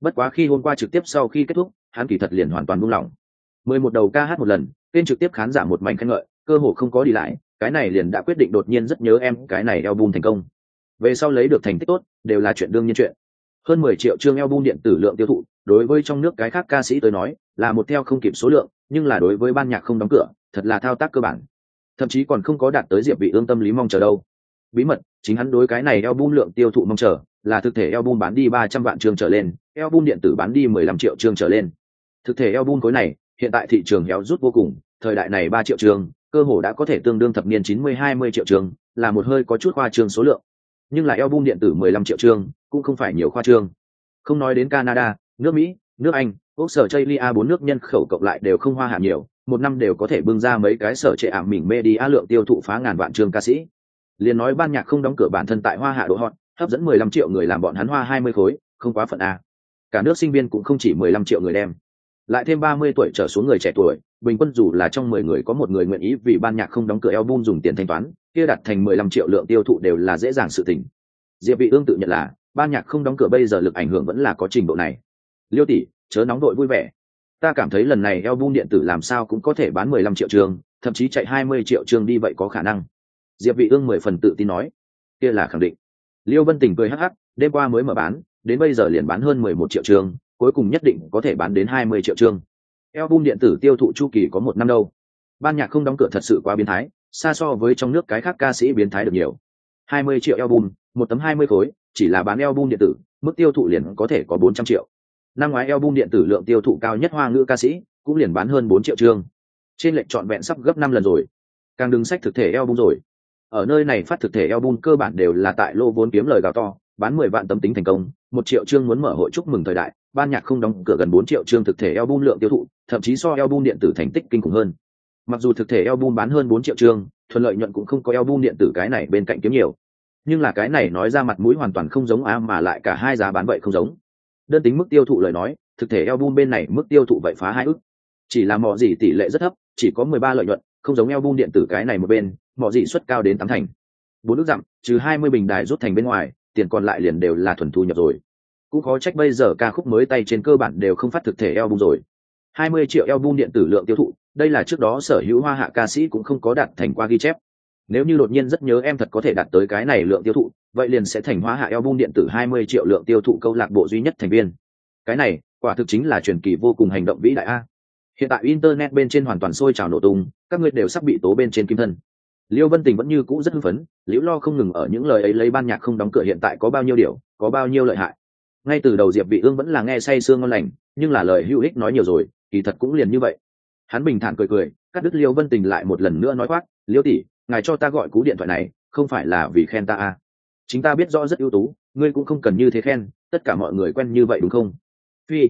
A: Bất quá khi hôm qua trực tiếp sau khi kết thúc, hắn kỳ thật liền hoàn toàn buông lỏng. Mười một đầu ca hát một lần, kênh trực tiếp khán giả một mảnh khen ngợi, cơ hồ không có đi lại, cái này liền đã quyết định đột nhiên rất nhớ em cái này album thành công. Về sau lấy được thành tích tốt, đều là chuyện đương nhiên chuyện. Hơn mười triệu chương album điện tử lượng tiêu thụ, đối với trong nước cái khác ca sĩ tới nói, là một theo không kịp số lượng, nhưng là đối với ban nhạc không đóng cửa, thật là thao tác cơ bản. Thậm chí còn không có đạt tới diệp vị ương tâm lý mong chờ đâu. Bí mật, chính hắn đối cái này album lượng tiêu thụ mong chờ là thực thể album bán đi ba trăm vạn chương trở lên, album điện tử bán đi mười lăm triệu chương trở lên. Thực thể album khối này, hiện tại thị trường héo rút vô cùng, thời đại này ba triệu chương, cơ hồ đã có thể tương đương thập niên chín mươi, hai mươi triệu chương, là một hơi có chút khoa trương số lượng. Nhưng là album điện tử mười lăm triệu chương, cũng không phải nhiều khoa trương. Không nói đến canada, nước mỹ, nước anh, úc sở chây lia bốn nước nhân khẩu cộng lại đều không hoa hạ nhiều, một năm đều có thể bưng ra mấy cái sở trệ ảm mình media lượng tiêu thụ phá ngàn vạn chương ca sĩ. Liền nói ban nhạc không đóng cửa bản thân tại hoa hạ độ hot hấp dẫn mười lăm triệu người làm bọn hắn hoa hai mươi khối, không quá phận a. Cả nước sinh viên cũng không chỉ mười lăm triệu người đem. Lại thêm ba mươi tuổi trở xuống người trẻ tuổi, bình quân dù là trong mười người có một người nguyện ý vì ban nhạc không đóng cửa album dùng tiền thanh toán, kia đặt thành mười lăm triệu lượng tiêu thụ đều là dễ dàng sự tình. Diệp vị ương tự nhận là, ban nhạc không đóng cửa bây giờ lực ảnh hưởng vẫn là có trình độ này. Liêu tỷ, chớ nóng đội vui vẻ. Ta cảm thấy lần này album điện tử làm sao cũng có thể bán mười lăm triệu trường, thậm chí chạy hai mươi triệu trường đi vậy có khả năng. Diệp vị ương mười phần tự tin nói. Kia là khẳng định liêu vân tình cười hắc hắc, đêm qua mới mở bán, đến bây giờ liền bán hơn mười một triệu trường, cuối cùng nhất định có thể bán đến hai mươi triệu trường. Album điện tử tiêu thụ chu kỳ có một năm đâu. Ban nhạc không đóng cửa thật sự quá biến thái, xa so với trong nước cái khác ca sĩ biến thái được nhiều. hai mươi triệu album, một tấm hai mươi khối, chỉ là bán album điện tử, mức tiêu thụ liền có thể có bốn trăm triệu. Năm ngoái album điện tử lượng tiêu thụ cao nhất hoa ngữ ca sĩ, cũng liền bán hơn bốn triệu chương trên lệnh trọn vẹn sắp gấp năm lần rồi. Càng đừng sách thực thể album rồi ở nơi này phát thực thể album cơ bản đều là tại lô vốn kiếm lời gào to, bán mười vạn tấm tính thành công, một triệu chương muốn mở hội chúc mừng thời đại, ban nhạc không đóng cửa gần bốn triệu chương thực thể album lượng tiêu thụ, thậm chí so album điện tử thành tích kinh khủng hơn. Mặc dù thực thể album bán hơn bốn triệu chương, thuận lợi nhuận cũng không có album điện tử cái này bên cạnh kiếm nhiều. Nhưng là cái này nói ra mặt mũi hoàn toàn không giống á mà lại cả hai giá bán vậy không giống. Đơn tính mức tiêu thụ lời nói, thực thể album bên này mức tiêu thụ vậy phá hai ức. Chỉ là mỏ gì tỷ lệ rất thấp, chỉ có mười ba lợi nhuận, không giống album điện tử cái này một bên mỏ dị suất cao đến tám thành. Bốn nước dặm trừ hai mươi bình đài rút thành bên ngoài, tiền còn lại liền đều là thuần thu nhập rồi. Cũng khó trách bây giờ ca khúc mới tay trên cơ bản đều không phát thực thể album rồi. Hai mươi triệu album điện tử lượng tiêu thụ, đây là trước đó sở hữu hoa hạ ca sĩ cũng không có đạt thành qua ghi chép. Nếu như đột nhiên rất nhớ em thật có thể đạt tới cái này lượng tiêu thụ, vậy liền sẽ thành hoa hạ album điện tử 20 triệu lượng tiêu thụ câu lạc bộ duy nhất thành viên. Cái này, quả thực chính là truyền kỳ vô cùng hành động vĩ đại a. Hiện tại internet bên trên hoàn toàn sôi trào nổ tung, các ngươi đều sắp bị tố bên trên kim thân liêu vân tình vẫn như cũ rất hưng phấn, liễu lo không ngừng ở những lời ấy lấy ban nhạc không đóng cửa hiện tại có bao nhiêu điều, có bao nhiêu lợi hại. Ngay từ đầu diệp vị ương vẫn là nghe say sương ngon lành, nhưng là lời hữu ích nói nhiều rồi, kỳ thật cũng liền như vậy. Hắn bình thản cười cười, cắt đứt liêu vân tình lại một lần nữa nói khoác, liêu tỷ, ngài cho ta gọi cú điện thoại này, không phải là vì khen ta à. chính ta biết rõ rất ưu tú, ngươi cũng không cần như thế khen, tất cả mọi người quen như vậy đúng không? Phi.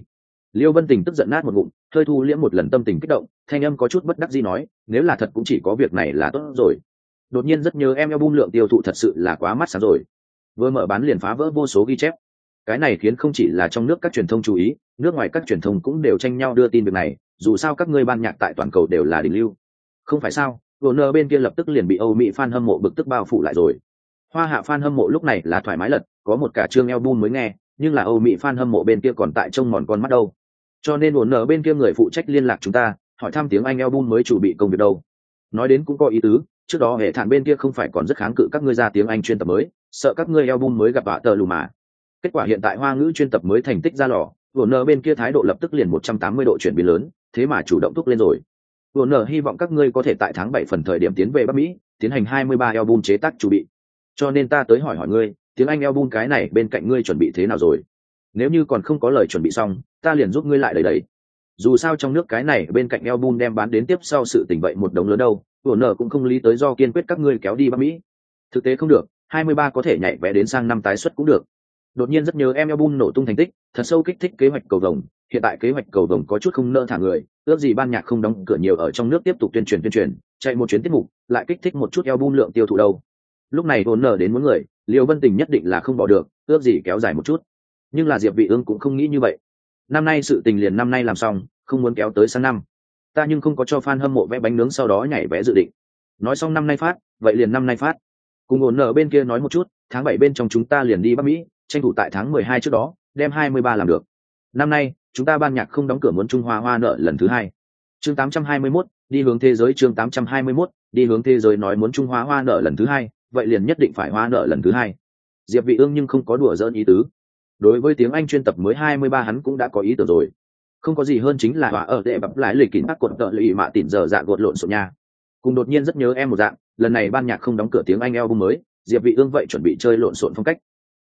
A: Liêu vân tình tức giận nát một ngụm, hơi thu liễm một lần tâm tình kích động, thanh âm có chút bất đắc gì nói, nếu là thật cũng chỉ có việc này là tốt rồi đột nhiên rất nhớ em album lượng tiêu thụ thật sự là quá mắt sáng rồi vừa mở bán liền phá vỡ vô số ghi chép cái này khiến không chỉ là trong nước các truyền thông chú ý nước ngoài các truyền thông cũng đều tranh nhau đưa tin việc này dù sao các ngươi ban nhạc tại toàn cầu đều là đỉnh lưu không phải sao Warner bên kia lập tức liền bị Âu Mỹ fan hâm mộ bực tức bao phủ lại rồi. Hoa hạ fan hâm mộ lúc này là thoải mái lật, có một cả chương album mới nghe, nhưng là Âu Mỹ fan hâm mộ bên kia còn tại trông mòn con mắt đâu. Cho nên Warner bên kia người phụ trách liên lạc chúng ta, hỏi thăm tiếng Anh album mới chuẩn bị công việc đâu. Nói đến cũng có ý tứ, trước đó hệ thản bên kia không phải còn rất kháng cự các ngươi ra tiếng Anh chuyên tập mới, sợ các ngươi album mới gặp vạ tờ lù mà. Kết quả hiện tại hoa ngữ chuyên tập mới thành tích ra lò, Warner bên kia thái độ lập tức liền 180 độ chuyển biến lớn, thế mà chủ động thúc lên rồi. Vừa nở hy vọng các ngươi có thể tại tháng bảy phần thời điểm tiến về bắc mỹ tiến hành hai mươi ba album chế tác chuẩn bị. Cho nên ta tới hỏi hỏi ngươi tiếng anh album cái này bên cạnh ngươi chuẩn bị thế nào rồi? Nếu như còn không có lời chuẩn bị xong ta liền giúp ngươi lại đầy đầy. Dù sao trong nước cái này bên cạnh album đem bán đến tiếp sau sự tình vậy một đống lớn đâu vừa nở cũng không lý tới do kiên quyết các ngươi kéo đi bắc mỹ. Thực tế không được, hai mươi ba có thể nhảy vẽ đến sang năm tái xuất cũng được. Đột nhiên rất nhớ em album nổ tung thành tích, thật sâu kích thích kế hoạch cầu vồng. Hiện tại kế hoạch cầu vồng có chút không nỡ thả người, ước gì ban nhạc không đóng cửa nhiều ở trong nước tiếp tục tuyên truyền tuyên truyền, chạy một chuyến tiết mục, lại kích thích một chút eo lượng tiêu thụ đâu. Lúc này vốn nở đến muốn người liều vân tình nhất định là không bỏ được, ước gì kéo dài một chút. Nhưng là diệp vị ương cũng không nghĩ như vậy. Năm nay sự tình liền năm nay làm xong, không muốn kéo tới sang năm ta nhưng không có cho fan hâm mộ vẽ bánh nướng sau đó nhảy vẽ dự định. Nói xong năm nay phát vậy liền năm nay phát. Cùng ổn nở bên kia nói một chút tháng bảy bên trong chúng ta liền đi bắc mỹ tranh thủ tại tháng mười hai trước đó đem hai mươi ba làm được. Năm nay chúng ta ban nhạc không đóng cửa muốn trung hoa hoa nợ lần thứ hai. Chương 821, đi hướng thế giới chương 821, đi hướng thế giới nói muốn trung hoa hoa nợ lần thứ hai vậy liền nhất định phải hoa nợ lần thứ hai. Diệp vị ương nhưng không có đùa dỡn ý tứ. Đối với tiếng anh chuyên tập mới 23 hắn cũng đã có ý tưởng rồi không có gì hơn chính là hòa ở đệ bập lại lịch kín các cuộn tợ lụy mạ tỉn giờ dạ gột lộn xộn nha cùng đột nhiên rất nhớ em một dạng, lần này ban nhạc không đóng cửa tiếng anh album mới, diệp vị ương vậy chuẩn bị chơi lộn xộn phong cách.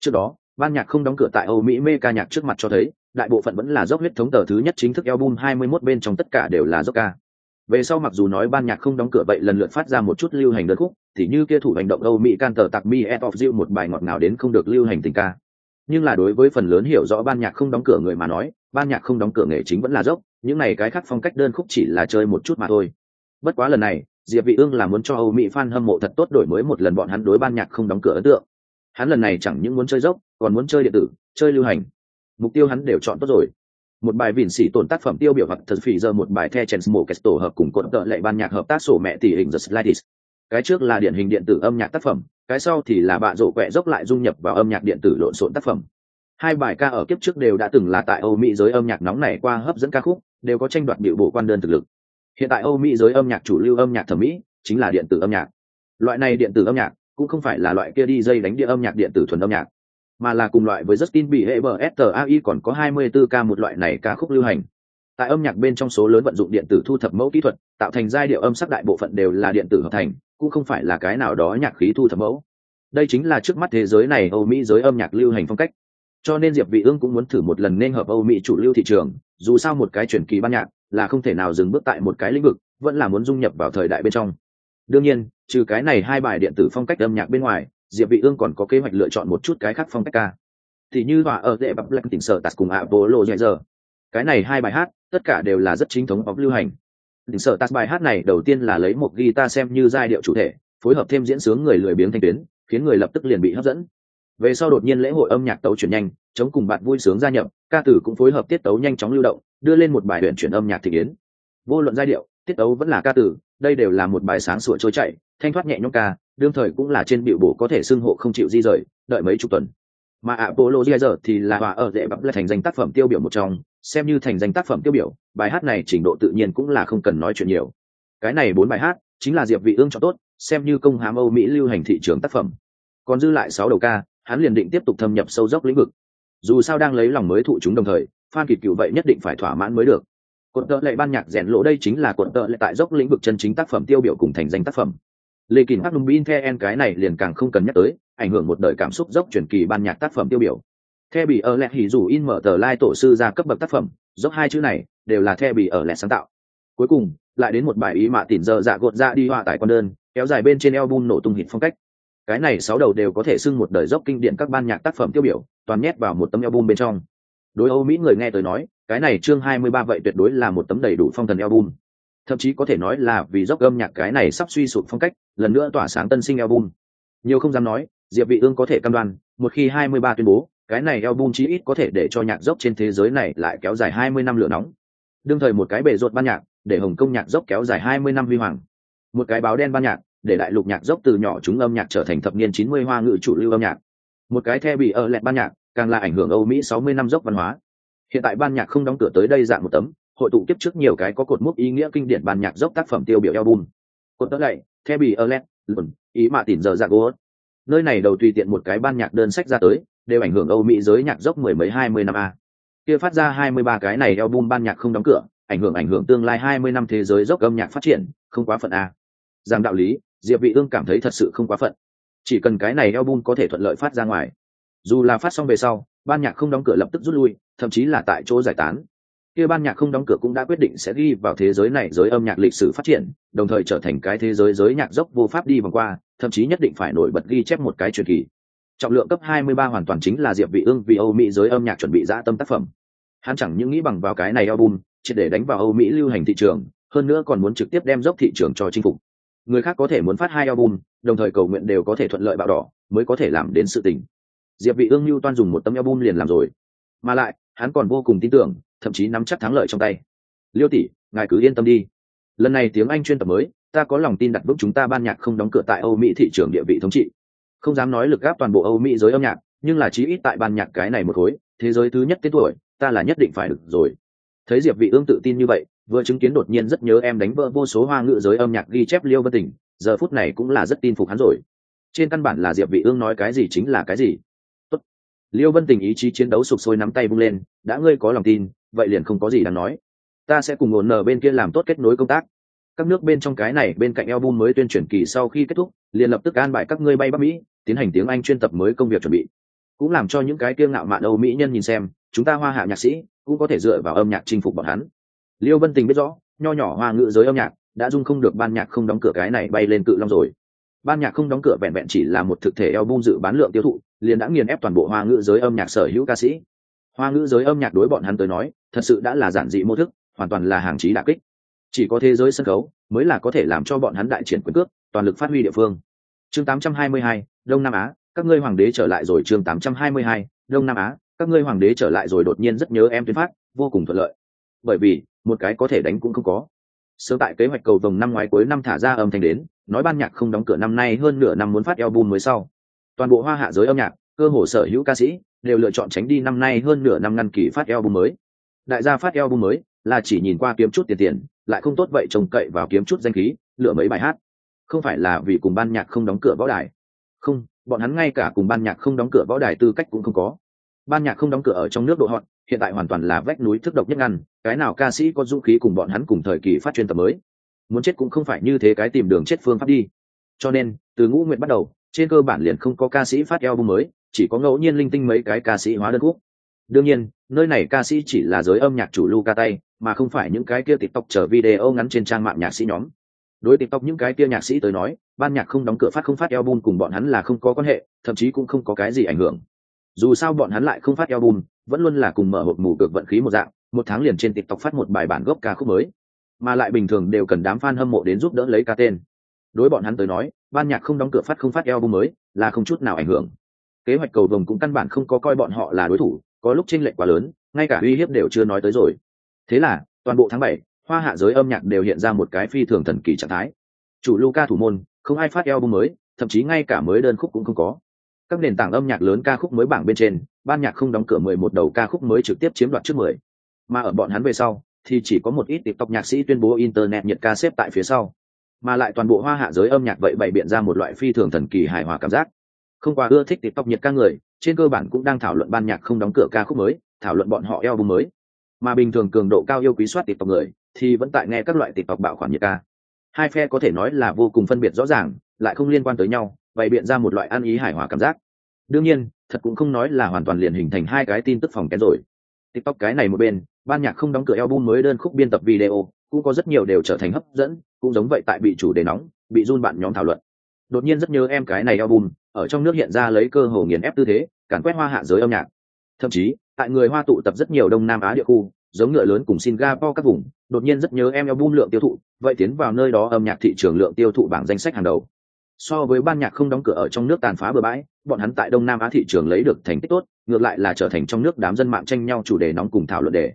A: Trước đó, ban nhạc không đóng cửa tại âu mỹ mê ca nhạc trước mặt cho thấy, đại bộ phận vẫn là dốc huyết thống tờ thứ nhất chính thức album 21 bên trong tất cả đều là dốc ca. Về sau mặc dù nói ban nhạc không đóng cửa vậy lần lượt phát ra một chút lưu hành đơn khúc, thì như kia thủ hành động âu mỹ can tờ tặc mi et of you một bài ngọt ngào đến không được lưu hành tình ca. Nhưng là đối với phần lớn hiểu rõ ban nhạc không đóng cửa người mà nói ban nhạc không đóng cửa nghề chính vẫn là dốc, những này cái khác phong cách đơn khúc chỉ là chơi một chút mà thôi. Bất quá lần này, diệp vị ương là muốn cho âu mỹ fan hâm mộ thật tốt đổi mới một lần bọn hắn đối ban nhạc không đóng cửa ấn tượng. Hắn lần này chẳng những muốn chơi dốc, còn muốn chơi điện tử, chơi lưu hành. Mục tiêu hắn đều chọn tốt rồi. Một bài vỉn xỉ tổn tác phẩm tiêu biểu hoặc thật phỉ giờ một bài the chen mổ kết tổ hợp cùng cột tợ lệ ban nhạc hợp tác sổ mẹ tỷ hình the slides cái trước là điển hình điện tử âm nhạc tác phẩm, cái sau thì là bạ rổ quẹ dốc lại dung nhập vào âm nhạc điện tử lộn xộn tác phẩm hai bài ca ở kiếp trước đều đã từng là tại âu mỹ giới âm nhạc nóng này qua hấp dẫn ca khúc đều có tranh đoạt biểu bộ quan đơn thực lực hiện tại âu mỹ giới âm nhạc chủ lưu âm nhạc thẩm mỹ chính là điện tử âm nhạc loại này điện tử âm nhạc cũng không phải là loại kia đi dây đánh địa âm nhạc điện tử thuần âm nhạc mà là cùng loại với Justin Bieber STAI còn có 24K một loại này ca khúc lưu hành. Tại âm nhạc bên trong số lớn vận dụng điện tử thu thập mẫu kỹ thuật, tạo thành giai điệu âm sắc đại bộ phận đều là điện tử hợp thành, cũng không phải là cái nào đó nhạc khí thu thập mẫu. Đây chính là trước mắt thế giới này Âu Mỹ giới âm nhạc lưu hành phong cách. Cho nên Diệp Vị Ương cũng muốn thử một lần nên hợp Âu Mỹ chủ lưu thị trường, dù sao một cái chuyển kỳ ban nhạc là không thể nào dừng bước tại một cái lĩnh vực, vẫn là muốn dung nhập vào thời đại bên trong. Đương nhiên, trừ cái này hai bài điện tử phong cách âm nhạc bên ngoài, diệp vị ương còn có kế hoạch lựa chọn một chút cái khác phong cách ca. Thì như hòa ở dễ bập black tỉnh sở tạt cùng apollo dạy giờ. Cái này hai bài hát tất cả đều là rất chính thống bóng lưu hành. Tỉnh sở tạt bài hát này đầu tiên là lấy một guitar xem như giai điệu chủ thể phối hợp thêm diễn sướng người lười biếng thanh tuyến khiến người lập tức liền bị hấp dẫn về sau đột nhiên lễ hội âm nhạc tấu chuyển nhanh, chống cùng bạn vui sướng gia nhập, ca tử cũng phối hợp tiết tấu nhanh chóng lưu động, đưa lên một bài luyện chuyển âm nhạc thị kiến vô luận giai điệu, tiết tấu vẫn là ca tử, đây đều là một bài sáng sủa trôi chảy, thanh thoát nhẹ nhõm ca, đương thời cũng là trên biểu bổ có thể xưng hộ không chịu di rời, đợi mấy chục tuần. Mà apollo giờ thì là hòa ở dễ bắp là thành danh tác phẩm tiêu biểu một trong, xem như thành danh tác phẩm tiêu biểu, bài hát này trình độ tự nhiên cũng là không cần nói chuyện nhiều. Cái này bốn bài hát, chính là diệp vị ương cho tốt, xem như công hám âu mỹ lưu hành thị trường tác phẩm. Còn dư lại sáu đầu ca hắn liền định tiếp tục thâm nhập sâu dốc lĩnh vực. Dù sao đang lấy lòng mới thụ chúng đồng thời, phan kịch cựu vậy nhất định phải thỏa mãn mới được. Cuộn tợ lệ ban nhạc rèn lỗ đây chính là cuộn tợ lệ tại dốc lĩnh vực chân chính tác phẩm tiêu biểu cùng thành danh tác phẩm. Lê kỳn hắc nung bin the en cái này liền càng không cần nhắc tới, ảnh hưởng một đời cảm xúc dốc truyền kỳ ban nhạc tác phẩm tiêu biểu. The bị ở lẹ hỉ dù in mở tờ lai tổ sư ra cấp bậc tác phẩm, dốc hai chữ này đều là the bị ở lẹ sáng tạo. Cuối cùng, lại đến một bài ý mạ tỉn giờ dạ gột ra đi họa tại con đơn, kéo dài bên trên album nổ tung hịt phong cách cái này sáu đầu đều có thể xưng một đời dốc kinh điển các ban nhạc tác phẩm tiêu biểu, toàn nhét vào một tấm album bên trong. Đối âu mỹ người nghe tới nói, cái này chương 23 vậy tuyệt đối là một tấm đầy đủ phong thần album. Thậm chí có thể nói là vì dốc âm nhạc cái này sắp suy sụp phong cách, lần nữa tỏa sáng tân sinh album. Nhiều không dám nói, diệp vị ương có thể cam đoan, một khi 23 tuyên bố, cái này album chí ít có thể để cho nhạc dốc trên thế giới này lại kéo dài 20 năm lửa nóng. Đương thời một cái bể ruột ban nhạc, để hồng công nhạc dốc kéo dài 20 năm huy hoàng. Một cái báo đen ban nhạc để đại lục nhạc dốc từ nhỏ chúng âm nhạc trở thành thập niên 90 hoa ngữ chủ lưu âm nhạc. Một cái the bị ở lẹt ban nhạc, càng là ảnh hưởng âu mỹ 60 năm dốc văn hóa. Hiện tại ban nhạc không đóng cửa tới đây dạng một tấm, hội tụ kiếp trước nhiều cái có cột mốc ý nghĩa kinh điển ban nhạc dốc tác phẩm tiêu biểu album. Cột tớ lạy, the bị alert lùn ý mạ tỉn giờ dạng gỗ nơi này đầu tùy tiện một cái ban nhạc đơn sách ra tới, đều ảnh hưởng âu mỹ giới nhạc dốc mười mấy, hai mươi năm a. Kia phát ra hai mươi ba cái này album ban nhạc không đóng cửa, ảnh hưởng ảnh hưởng tương lai hai mươi năm thế giới dốc âm nhạc phát triển, không quá phận a. Rằng đạo lý diệp vị ương cảm thấy thật sự không quá phận. Chỉ cần cái này album có thể thuận lợi phát ra ngoài. Dù là phát xong về sau, ban nhạc không đóng cửa lập tức rút lui, thậm chí là tại chỗ giải tán. Kia ban nhạc không đóng cửa cũng đã quyết định sẽ ghi vào thế giới này giới âm nhạc lịch sử phát triển, đồng thời trở thành cái thế giới giới nhạc dốc vô pháp đi vòng qua, thậm chí nhất định phải nổi bật ghi chép một cái truyền kỳ. Trọng lượng cấp 23 hoàn toàn chính là diệp vị ương vì âu mỹ giới âm nhạc chuẩn bị ra tâm tác phẩm. Hắn chẳng những nghĩ bằng vào cái này album, chỉ để đánh vào âu mỹ lưu hành thị trường, hơn nữa còn muốn trực tiếp đem dốc thị trường cho chinh phục người khác có thể muốn phát hai album, đồng thời cầu nguyện đều có thể thuận lợi bạo đỏ, mới có thể làm đến sự tình. Diệp vị ương lưu toan dùng một tấm album liền làm rồi. Mà lại, hắn còn vô cùng tin tưởng, thậm chí nắm chắc thắng lợi trong tay. Liêu tỷ, ngài cứ yên tâm đi. Lần này tiếng anh chuyên tập mới, ta có lòng tin đặt vững chúng ta ban nhạc không đóng cửa tại âu mỹ thị trường địa vị thống trị. Không dám nói lực gáp toàn bộ âu mỹ giới âm nhạc, nhưng là chí ít tại ban nhạc cái này một khối, thế giới thứ nhất tên tuổi, ta là nhất định phải được rồi thấy diệp vị ương tự tin như vậy, vừa chứng kiến đột nhiên rất nhớ em đánh vỡ vô số hoa ngữ giới âm nhạc ghi chép liêu vân tình, giờ phút này cũng là rất tin phục hắn rồi. Trên căn bản là diệp vị ương nói cái gì chính là cái gì. Tốt. liêu vân tình ý chí chiến đấu sục sôi nắm tay vung lên, đã ngươi có lòng tin, vậy liền không có gì đáng nói. Ta sẽ cùng ổn nở bên kia làm tốt kết nối công tác. Các nước bên trong cái này bên cạnh album mới tuyên truyền kỳ sau khi kết thúc, liền lập tức an bài các ngươi bay bắc mỹ, tiến hành tiếng anh chuyên tập mới công việc chuẩn bị. Cũng làm cho những cái kiêng ngạo mạn âu mỹ nhân nhìn xem chúng ta hoa hạ nhạc sĩ cũng có thể dựa vào âm nhạc chinh phục bọn hắn. Liêu vân tình biết rõ nho nhỏ hoa ngữ giới âm nhạc đã dung không được ban nhạc không đóng cửa cái này bay lên cự long rồi. Ban nhạc không đóng cửa vẹn vẹn chỉ là một thực thể album dự bán lượng tiêu thụ liền đã nghiền ép toàn bộ hoa ngữ giới âm nhạc sở hữu ca sĩ. Hoa ngữ giới âm nhạc đối bọn hắn tới nói thật sự đã là giản dị mô thức hoàn toàn là hàng trí đà kích. Chỉ có thế giới sân khấu mới là có thể làm cho bọn hắn đại triển quyền cước toàn lực phát huy địa phương. Chương 822, đông nam á các ngươi hoàng đế trở lại rồi chương 822, đông nam á các ngươi hoàng đế trở lại rồi đột nhiên rất nhớ em tuyến phát, vô cùng thuận lợi. Bởi vì, một cái có thể đánh cũng không có. Sớm tại kế hoạch cầu vồng năm ngoái cuối năm thả ra âm thanh đến, nói ban nhạc không đóng cửa năm nay hơn nửa năm muốn phát album mới sau. Toàn bộ hoa hạ giới âm nhạc, cơ hồ sở hữu ca sĩ, đều lựa chọn tránh đi năm nay hơn nửa năm ngăn kỳ phát album mới. Đại gia phát album mới, là chỉ nhìn qua kiếm chút tiền tiền, lại không tốt vậy trông cậy vào kiếm chút danh khí, lựa mấy bài hát. Không phải là vì cùng ban nhạc không đóng cửa võ đài. Không, bọn hắn ngay cả cùng ban nhạc không đóng cửa võ đài tư cách cũng không có ban nhạc không đóng cửa ở trong nước độ hot, hiện tại hoàn toàn là vách núi thức độc nhất ngăn, cái nào ca sĩ có dũng khí cùng bọn hắn cùng thời kỳ phát chuyên tập mới. Muốn chết cũng không phải như thế cái tìm đường chết phương pháp đi. Cho nên, từ ngũ nguyện bắt đầu, trên cơ bản liền không có ca sĩ phát album mới, chỉ có ngẫu nhiên linh tinh mấy cái ca sĩ hóa đơn quốc đương nhiên, nơi này ca sĩ chỉ là giới âm nhạc chủ lưu ca tay, mà không phải những cái kia tiktok chờ video ngắn trên trang mạng nhạc sĩ nhóm. Đối tiktok những cái kia nhạc sĩ tới nói, ban nhạc không đóng cửa phát không phát album cùng bọn hắn là không có quan hệ, thậm chí cũng không có cái gì ảnh hưởng dù sao bọn hắn lại không phát album, vẫn luôn là cùng mở hộp mù cực vận khí một dạng, một tháng liền trên tiktok phát một bài bản gốc ca khúc mới. Mà lại bình thường đều cần đám fan hâm mộ đến giúp đỡ lấy ca tên. Đối bọn hắn tới nói, ban nhạc không đóng cửa phát không phát album mới là không chút nào ảnh hưởng. Kế hoạch cầu vồng cũng căn bản không có coi bọn họ là đối thủ, có lúc tranh lệch quá lớn, ngay cả uy hiếp đều chưa nói tới rồi. Thế là, toàn bộ tháng bảy, hoa hạ giới âm nhạc đều hiện ra một cái phi thường thần kỳ trạng thái. Chủ Luca thủ môn, không ai phát album mới, thậm chí ngay cả mới đơn khúc cũng không có các nền tảng âm nhạc lớn ca khúc mới bảng bên trên, ban nhạc không đóng cửa mười một đầu ca khúc mới trực tiếp chiếm đoạt trước mười. Mà ở bọn hắn về sau, thì chỉ có một ít tiktok nhạc sĩ tuyên bố internet nhiệt ca xếp tại phía sau. Mà lại toàn bộ hoa hạ giới âm nhạc vậy bày biện ra một loại phi thường thần kỳ hài hòa cảm giác. Không qua ưa thích tiktok nhiệt ca người, trên cơ bản cũng đang thảo luận ban nhạc không đóng cửa ca khúc mới, thảo luận bọn họ eo album mới. Mà bình thường cường độ cao yêu quý soát tiktok người, thì vẫn tại nghe các loại tiktok bạo khoản nhiệt ca. Hai phe có thể nói là vô cùng phân biệt rõ ràng, lại không liên quan tới nhau bày biện ra một loại ăn ý hài hòa cảm giác. Đương nhiên, thật cũng không nói là hoàn toàn liền hình thành hai cái tin tức phòng kén rồi. Tiktok cái này một bên, ban nhạc không đóng cửa album mới đơn khúc biên tập video, cũng có rất nhiều đều trở thành hấp dẫn, cũng giống vậy tại bị chủ đề nóng, bị run bạn nhóm thảo luận. Đột nhiên rất nhớ em cái này album, ở trong nước hiện ra lấy cơ hồ nghiền ép tư thế, càn quét hoa hạ giới âm nhạc. Thậm chí, tại người hoa tụ tập rất nhiều đông nam á địa khu, giống ngựa lớn cùng singapore các vùng, đột nhiên rất nhớ em album lượng tiêu thụ, vậy tiến vào nơi đó âm nhạc thị trường lượng tiêu thụ bảng danh sách hàng đầu so với ban nhạc không đóng cửa ở trong nước tàn phá bừa bãi, bọn hắn tại đông nam á thị trường lấy được thành tích tốt, ngược lại là trở thành trong nước đám dân mạng tranh nhau chủ đề nóng cùng thảo luận đề.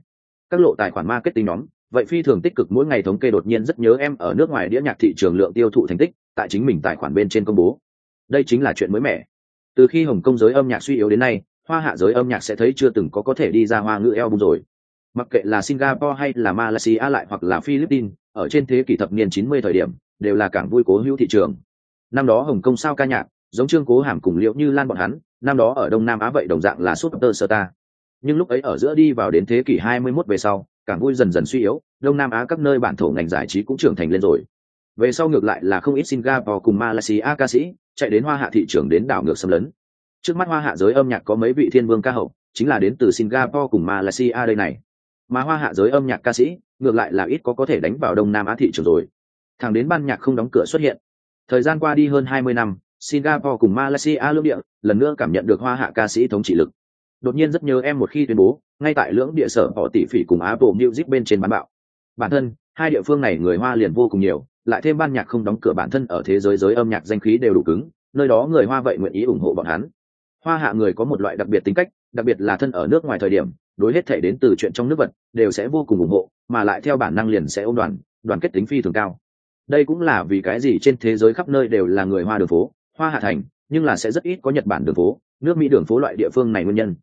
A: Các lộ tài khoản marketing nhóm, vậy phi thường tích cực mỗi ngày thống kê đột nhiên rất nhớ em ở nước ngoài đĩa nhạc thị trường lượng tiêu thụ thành tích, tại chính mình tài khoản bên trên công bố. Đây chính là chuyện mới mẻ. Từ khi hồng kông giới âm nhạc suy yếu đến nay, hoa hạ giới âm nhạc sẽ thấy chưa từng có có thể đi ra hoa ngữ album rồi. Mặc kệ là singapore hay là malaysia lại hoặc là philippines, ở trên thế kỷ thập niên 90 thời điểm, đều là cảng vui cố hữu thị trường năm đó hồng kông sao ca nhạc, giống trương cố hàm cùng liệu như lan bọn hắn, năm đó ở đông nam á vậy đồng dạng là super star nhưng lúc ấy ở giữa đi vào đến thế kỷ 21 về sau cảng vui dần dần suy yếu, đông nam á các nơi bản thổ ngành giải trí cũng trưởng thành lên rồi. Về sau ngược lại là không ít singapore cùng malaysia ca sĩ chạy đến hoa hạ thị trường đến đảo ngược xâm lấn. Trước mắt hoa hạ giới âm nhạc có mấy vị thiên vương ca hậu, chính là đến từ singapore cùng malaysia đây này. Mà hoa hạ giới âm nhạc ca sĩ, ngược lại là ít có có thể đánh vào đông nam á thị trường rồi. Thẳng đến ban nhạc không đóng cửa xuất hiện thời gian qua đi hơn 20 năm, singapore cùng malaysia lưỡng địa lần nữa cảm nhận được hoa hạ ca sĩ thống trị lực. Đột nhiên rất nhớ em một khi tuyên bố, ngay tại lưỡng địa sở họ tỷ phỉ cùng apple music bên trên bán bạo. Bản thân, hai địa phương này người hoa liền vô cùng nhiều, lại thêm ban nhạc không đóng cửa bản thân ở thế giới giới âm nhạc danh khí đều đủ cứng, nơi đó người hoa vậy nguyện ý ủng hộ bọn hắn. Hoa hạ người có một loại đặc biệt tính cách, đặc biệt là thân ở nước ngoài thời điểm, đối hết thể đến từ chuyện trong nước vật, đều sẽ vô cùng ủng hộ, mà lại theo bản năng liền sẽ ôm đoàn đoàn kết tính phi thường cao đây cũng là vì cái gì trên thế giới khắp nơi đều là người hoa đường phố hoa hạ thành nhưng là sẽ rất ít có nhật bản đường phố nước mỹ đường phố loại địa phương này nguyên nhân.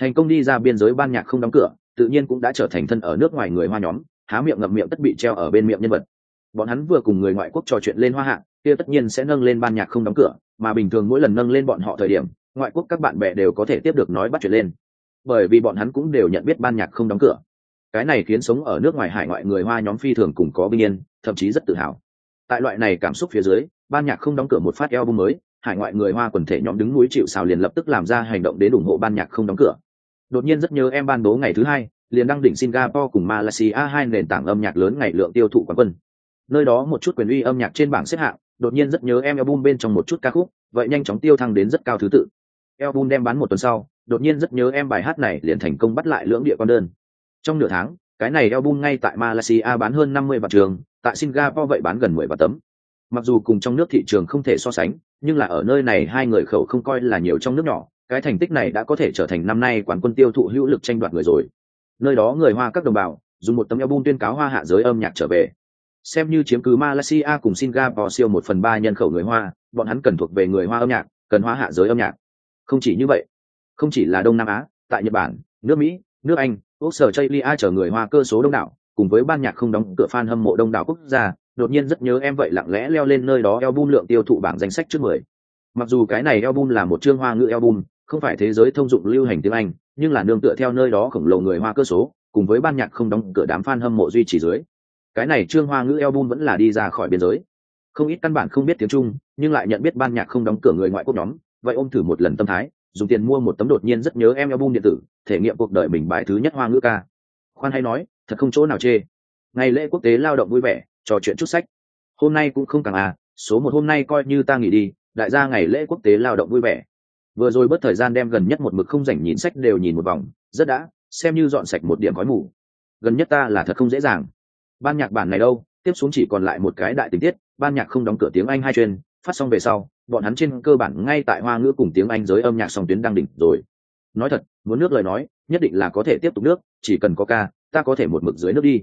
A: Thành công đi ra biên giới ban nhạc không đóng cửa tự nhiên cũng đã trở thành thân ở nước ngoài người hoa nhóm há miệng ngậm miệng tất bị treo ở bên miệng nhân vật. Bọn hắn vừa cùng người ngoại quốc trò chuyện lên hoa hạ, kia tất nhiên sẽ nâng lên ban nhạc không đóng cửa mà bình thường mỗi lần nâng lên bọn họ thời điểm ngoại quốc các bạn bè đều có thể tiếp được nói bắt chuyện lên. Bởi vì bọn hắn cũng đều nhận biết ban nhạc không đóng cửa. Cái này khiến sống ở nước ngoài hải ngoại người hoa nhóm phi thường cùng có bình yên thậm chí rất tự hào. Tại loại này cảm xúc phía dưới, ban nhạc không đóng cửa một phát album mới, hải ngoại người hoa quần thể nhóm đứng núi chịu xào liền lập tức làm ra hành động đến ủng hộ ban nhạc không đóng cửa. Đột nhiên rất nhớ em ban bố ngày thứ hai, liền đăng đỉnh singapore cùng malaysia hai nền tảng âm nhạc lớn ngày lượng tiêu thụ quán quân. Nơi đó một chút quyền uy âm nhạc trên bảng xếp hạng, đột nhiên rất nhớ em album bên trong một chút ca khúc, vậy nhanh chóng tiêu thăng đến rất cao thứ tự. Album đem bán một tuần sau, đột nhiên rất nhớ em bài hát này liền thành công bắt lại lưỡng địa con đơn. Trong nửa tháng cái này album ngay tại malaysia bán hơn năm mươi vạn trường, tại singapore vậy bán gần mười vạn tấm. Mặc dù cùng trong nước thị trường không thể so sánh, nhưng là ở nơi này hai người khẩu không coi là nhiều trong nước nhỏ, cái thành tích này đã có thể trở thành năm nay quán quân tiêu thụ hữu lực tranh đoạt người rồi. Nơi đó người hoa các đồng bào, dùng một tấm album tuyên cáo hoa hạ giới âm nhạc trở về. Xem như chiếm cứ malaysia cùng singapore siêu một phần ba nhân khẩu người hoa, bọn hắn cần thuộc về người hoa âm nhạc, cần hoa hạ giới âm nhạc. Không chỉ như vậy, không chỉ là đông nam á, tại nhật bản, nước mỹ, nước anh quốc sở chây lia chở người hoa cơ số đông đảo, cùng với ban nhạc không đóng cửa fan hâm mộ đông đảo quốc gia, đột nhiên rất nhớ em vậy lặng lẽ leo lên nơi đó album lượng tiêu thụ bảng danh sách trước mười. Mặc dù cái này album là một chương hoa ngữ album, không phải thế giới thông dụng lưu hành tiếng anh, nhưng là nương tựa theo nơi đó khổng lồ người hoa cơ số, cùng với ban nhạc không đóng cửa đám fan hâm mộ duy trì dưới. Cái này trương hoa ngữ album vẫn là đi ra khỏi biên giới. Không ít căn bản không biết tiếng trung, nhưng lại nhận biết ban nhạc không đóng cửa người ngoại quốc nhóm, vậy ôm thử một lần tâm thái dùng tiền mua một tấm đột nhiên rất nhớ em album điện tử, thể nghiệm cuộc đời mình bài thứ nhất hoa ngữ ca. Khoan hay nói, thật không chỗ nào chê. Ngày lễ quốc tế lao động vui vẻ, trò chuyện chút sách. Hôm nay cũng không càng à số một hôm nay coi như ta nghỉ đi, đại gia ngày lễ quốc tế lao động vui vẻ. Vừa rồi bớt thời gian đem gần nhất một mực không dành nhìn sách đều nhìn một vòng, rất đã, xem như dọn sạch một điểm khói mù. Gần nhất ta là thật không dễ dàng. Ban nhạc bản này đâu, tiếp xuống chỉ còn lại một cái đại tình tiết, ban nhạc không đóng cửa tiếng anh hai chuyên phát xong về sau, bọn hắn trên cơ bản ngay tại hoa ngữ cùng tiếng anh giới âm nhạc song tuyến đang đỉnh rồi. Nói thật, muốn nước lời nói, nhất định là có thể tiếp tục nước, chỉ cần có ca, ta có thể một mực dưới nước đi.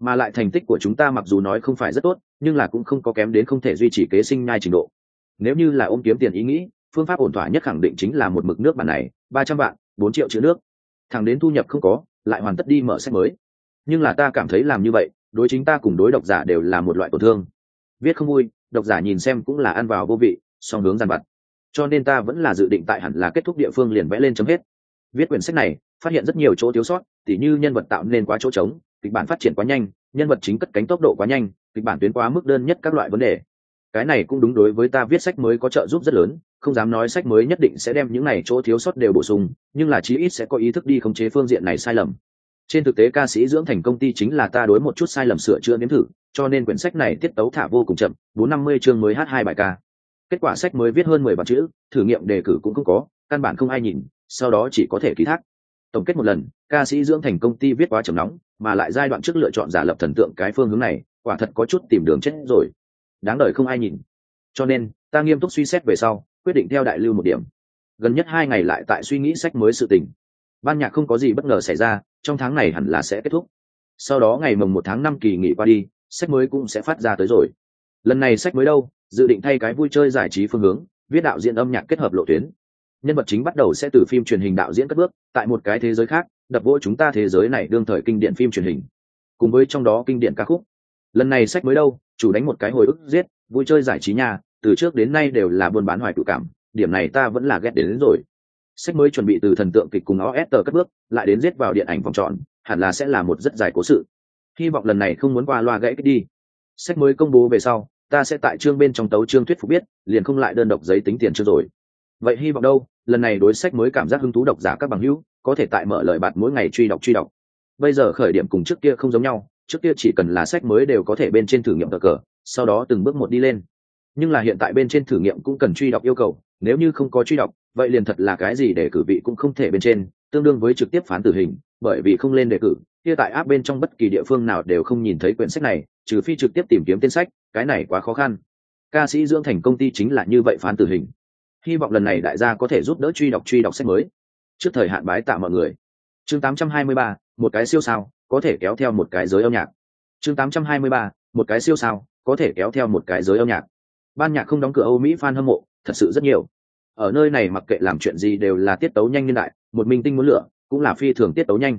A: Mà lại thành tích của chúng ta mặc dù nói không phải rất tốt, nhưng là cũng không có kém đến không thể duy trì kế sinh nhai trình độ. Nếu như là ôm kiếm tiền ý nghĩ, phương pháp ổn thỏa nhất khẳng định chính là một mực nước bản này, ba trăm vạn, bốn triệu chữ nước. Thẳng đến thu nhập không có, lại hoàn tất đi mở sách mới. Nhưng là ta cảm thấy làm như vậy, đối chính ta cùng đối độc giả đều là một loại tổn thương. Viết không vui độc giả nhìn xem cũng là ăn vào vô vị, song hướng gian vặt. Cho nên ta vẫn là dự định tại hẳn là kết thúc địa phương liền vẽ lên chấm hết. Viết quyển sách này, phát hiện rất nhiều chỗ thiếu sót, tỉ như nhân vật tạo nên quá chỗ trống, kịch bản phát triển quá nhanh, nhân vật chính cất cánh tốc độ quá nhanh, kịch bản tuyến quá mức đơn nhất các loại vấn đề. Cái này cũng đúng đối với ta viết sách mới có trợ giúp rất lớn, không dám nói sách mới nhất định sẽ đem những này chỗ thiếu sót đều bổ sung, nhưng là chí ít sẽ có ý thức đi khống chế phương diện này sai lầm. Trên thực tế ca sĩ dưỡng thành công ty chính là ta đối một chút sai lầm sửa chữa nếm thử cho nên quyển sách này tiết tấu thả vô cùng chậm, bốn năm mươi chương mới hát hai bài ca. Kết quả sách mới viết hơn mười bản chữ, thử nghiệm đề cử cũng không có, căn bản không ai nhìn, sau đó chỉ có thể ký thác. Tổng kết một lần, ca sĩ dưỡng thành công ty viết quá chầm nóng, mà lại giai đoạn trước lựa chọn giả lập thần tượng cái phương hướng này, quả thật có chút tìm đường chết rồi. Đáng đời không ai nhìn. Cho nên, ta nghiêm túc suy xét về sau, quyết định theo đại lưu một điểm. Gần nhất hai ngày lại tại suy nghĩ sách mới sự tình. Ban nhạc không có gì bất ngờ xảy ra, trong tháng này hẳn là sẽ kết thúc. Sau đó ngày mồng một tháng năm kỳ nghỉ qua đi sách mới cũng sẽ phát ra tới rồi. Lần này sách mới đâu dự định thay cái vui chơi giải trí phương hướng viết đạo diễn âm nhạc kết hợp lộ tuyến. Nhân vật chính bắt đầu sẽ từ phim truyền hình đạo diễn cất bước tại một cái thế giới khác đập vỗ chúng ta thế giới này đương thời kinh điển phim truyền hình. Cùng với trong đó kinh điển ca khúc. Lần này sách mới đâu chủ đánh một cái hồi ức giết vui chơi giải trí nhà từ trước đến nay đều là buôn bán hoài cự cảm điểm này ta vẫn là ghét đến, đến rồi. Sách mới chuẩn bị từ thần tượng kịch cùng os tờ cất bước lại đến giết vào điện ảnh vòng tròn hẳn là sẽ là một rất dài cố sự hy vọng lần này không muốn qua loa gãy cái đi. Sách mới công bố về sau, ta sẽ tại chương bên trong tấu chương thuyết phục biết, liền không lại đơn độc giấy tính tiền chưa rồi. Vậy hy vọng đâu, lần này đối sách mới cảm giác hứng thú độc giả các bằng hữu, có thể tại mở lời bạn mỗi ngày truy đọc truy đọc. Bây giờ khởi điểm cùng trước kia không giống nhau, trước kia chỉ cần là sách mới đều có thể bên trên thử nghiệm cờ cờ, sau đó từng bước một đi lên. Nhưng là hiện tại bên trên thử nghiệm cũng cần truy đọc yêu cầu, nếu như không có truy đọc, vậy liền thật là cái gì để cử vị cũng không thể bên trên, tương đương với trực tiếp phán tử hình bởi vì không lên đề cử kia tại áp bên trong bất kỳ địa phương nào đều không nhìn thấy quyển sách này trừ phi trực tiếp tìm kiếm tên sách cái này quá khó khăn. Ca sĩ dưỡng thành công ty chính là như vậy phán tử hình. Hy vọng lần này đại gia có thể giúp đỡ truy đọc truy đọc sách mới. Trước thời hạn bái tạ mọi người. Chương 823, một cái siêu sao có thể kéo theo một cái giới âm nhạc. Chương 823, một cái siêu sao có thể kéo theo một cái giới âm nhạc. Ban nhạc không đóng cửa âu mỹ fan hâm mộ thật sự rất nhiều. Ở nơi này mặc kệ làm chuyện gì đều là tiết tấu nhanh như đại một minh tinh muốn lựa cũng là phi thường tiết tấu nhanh.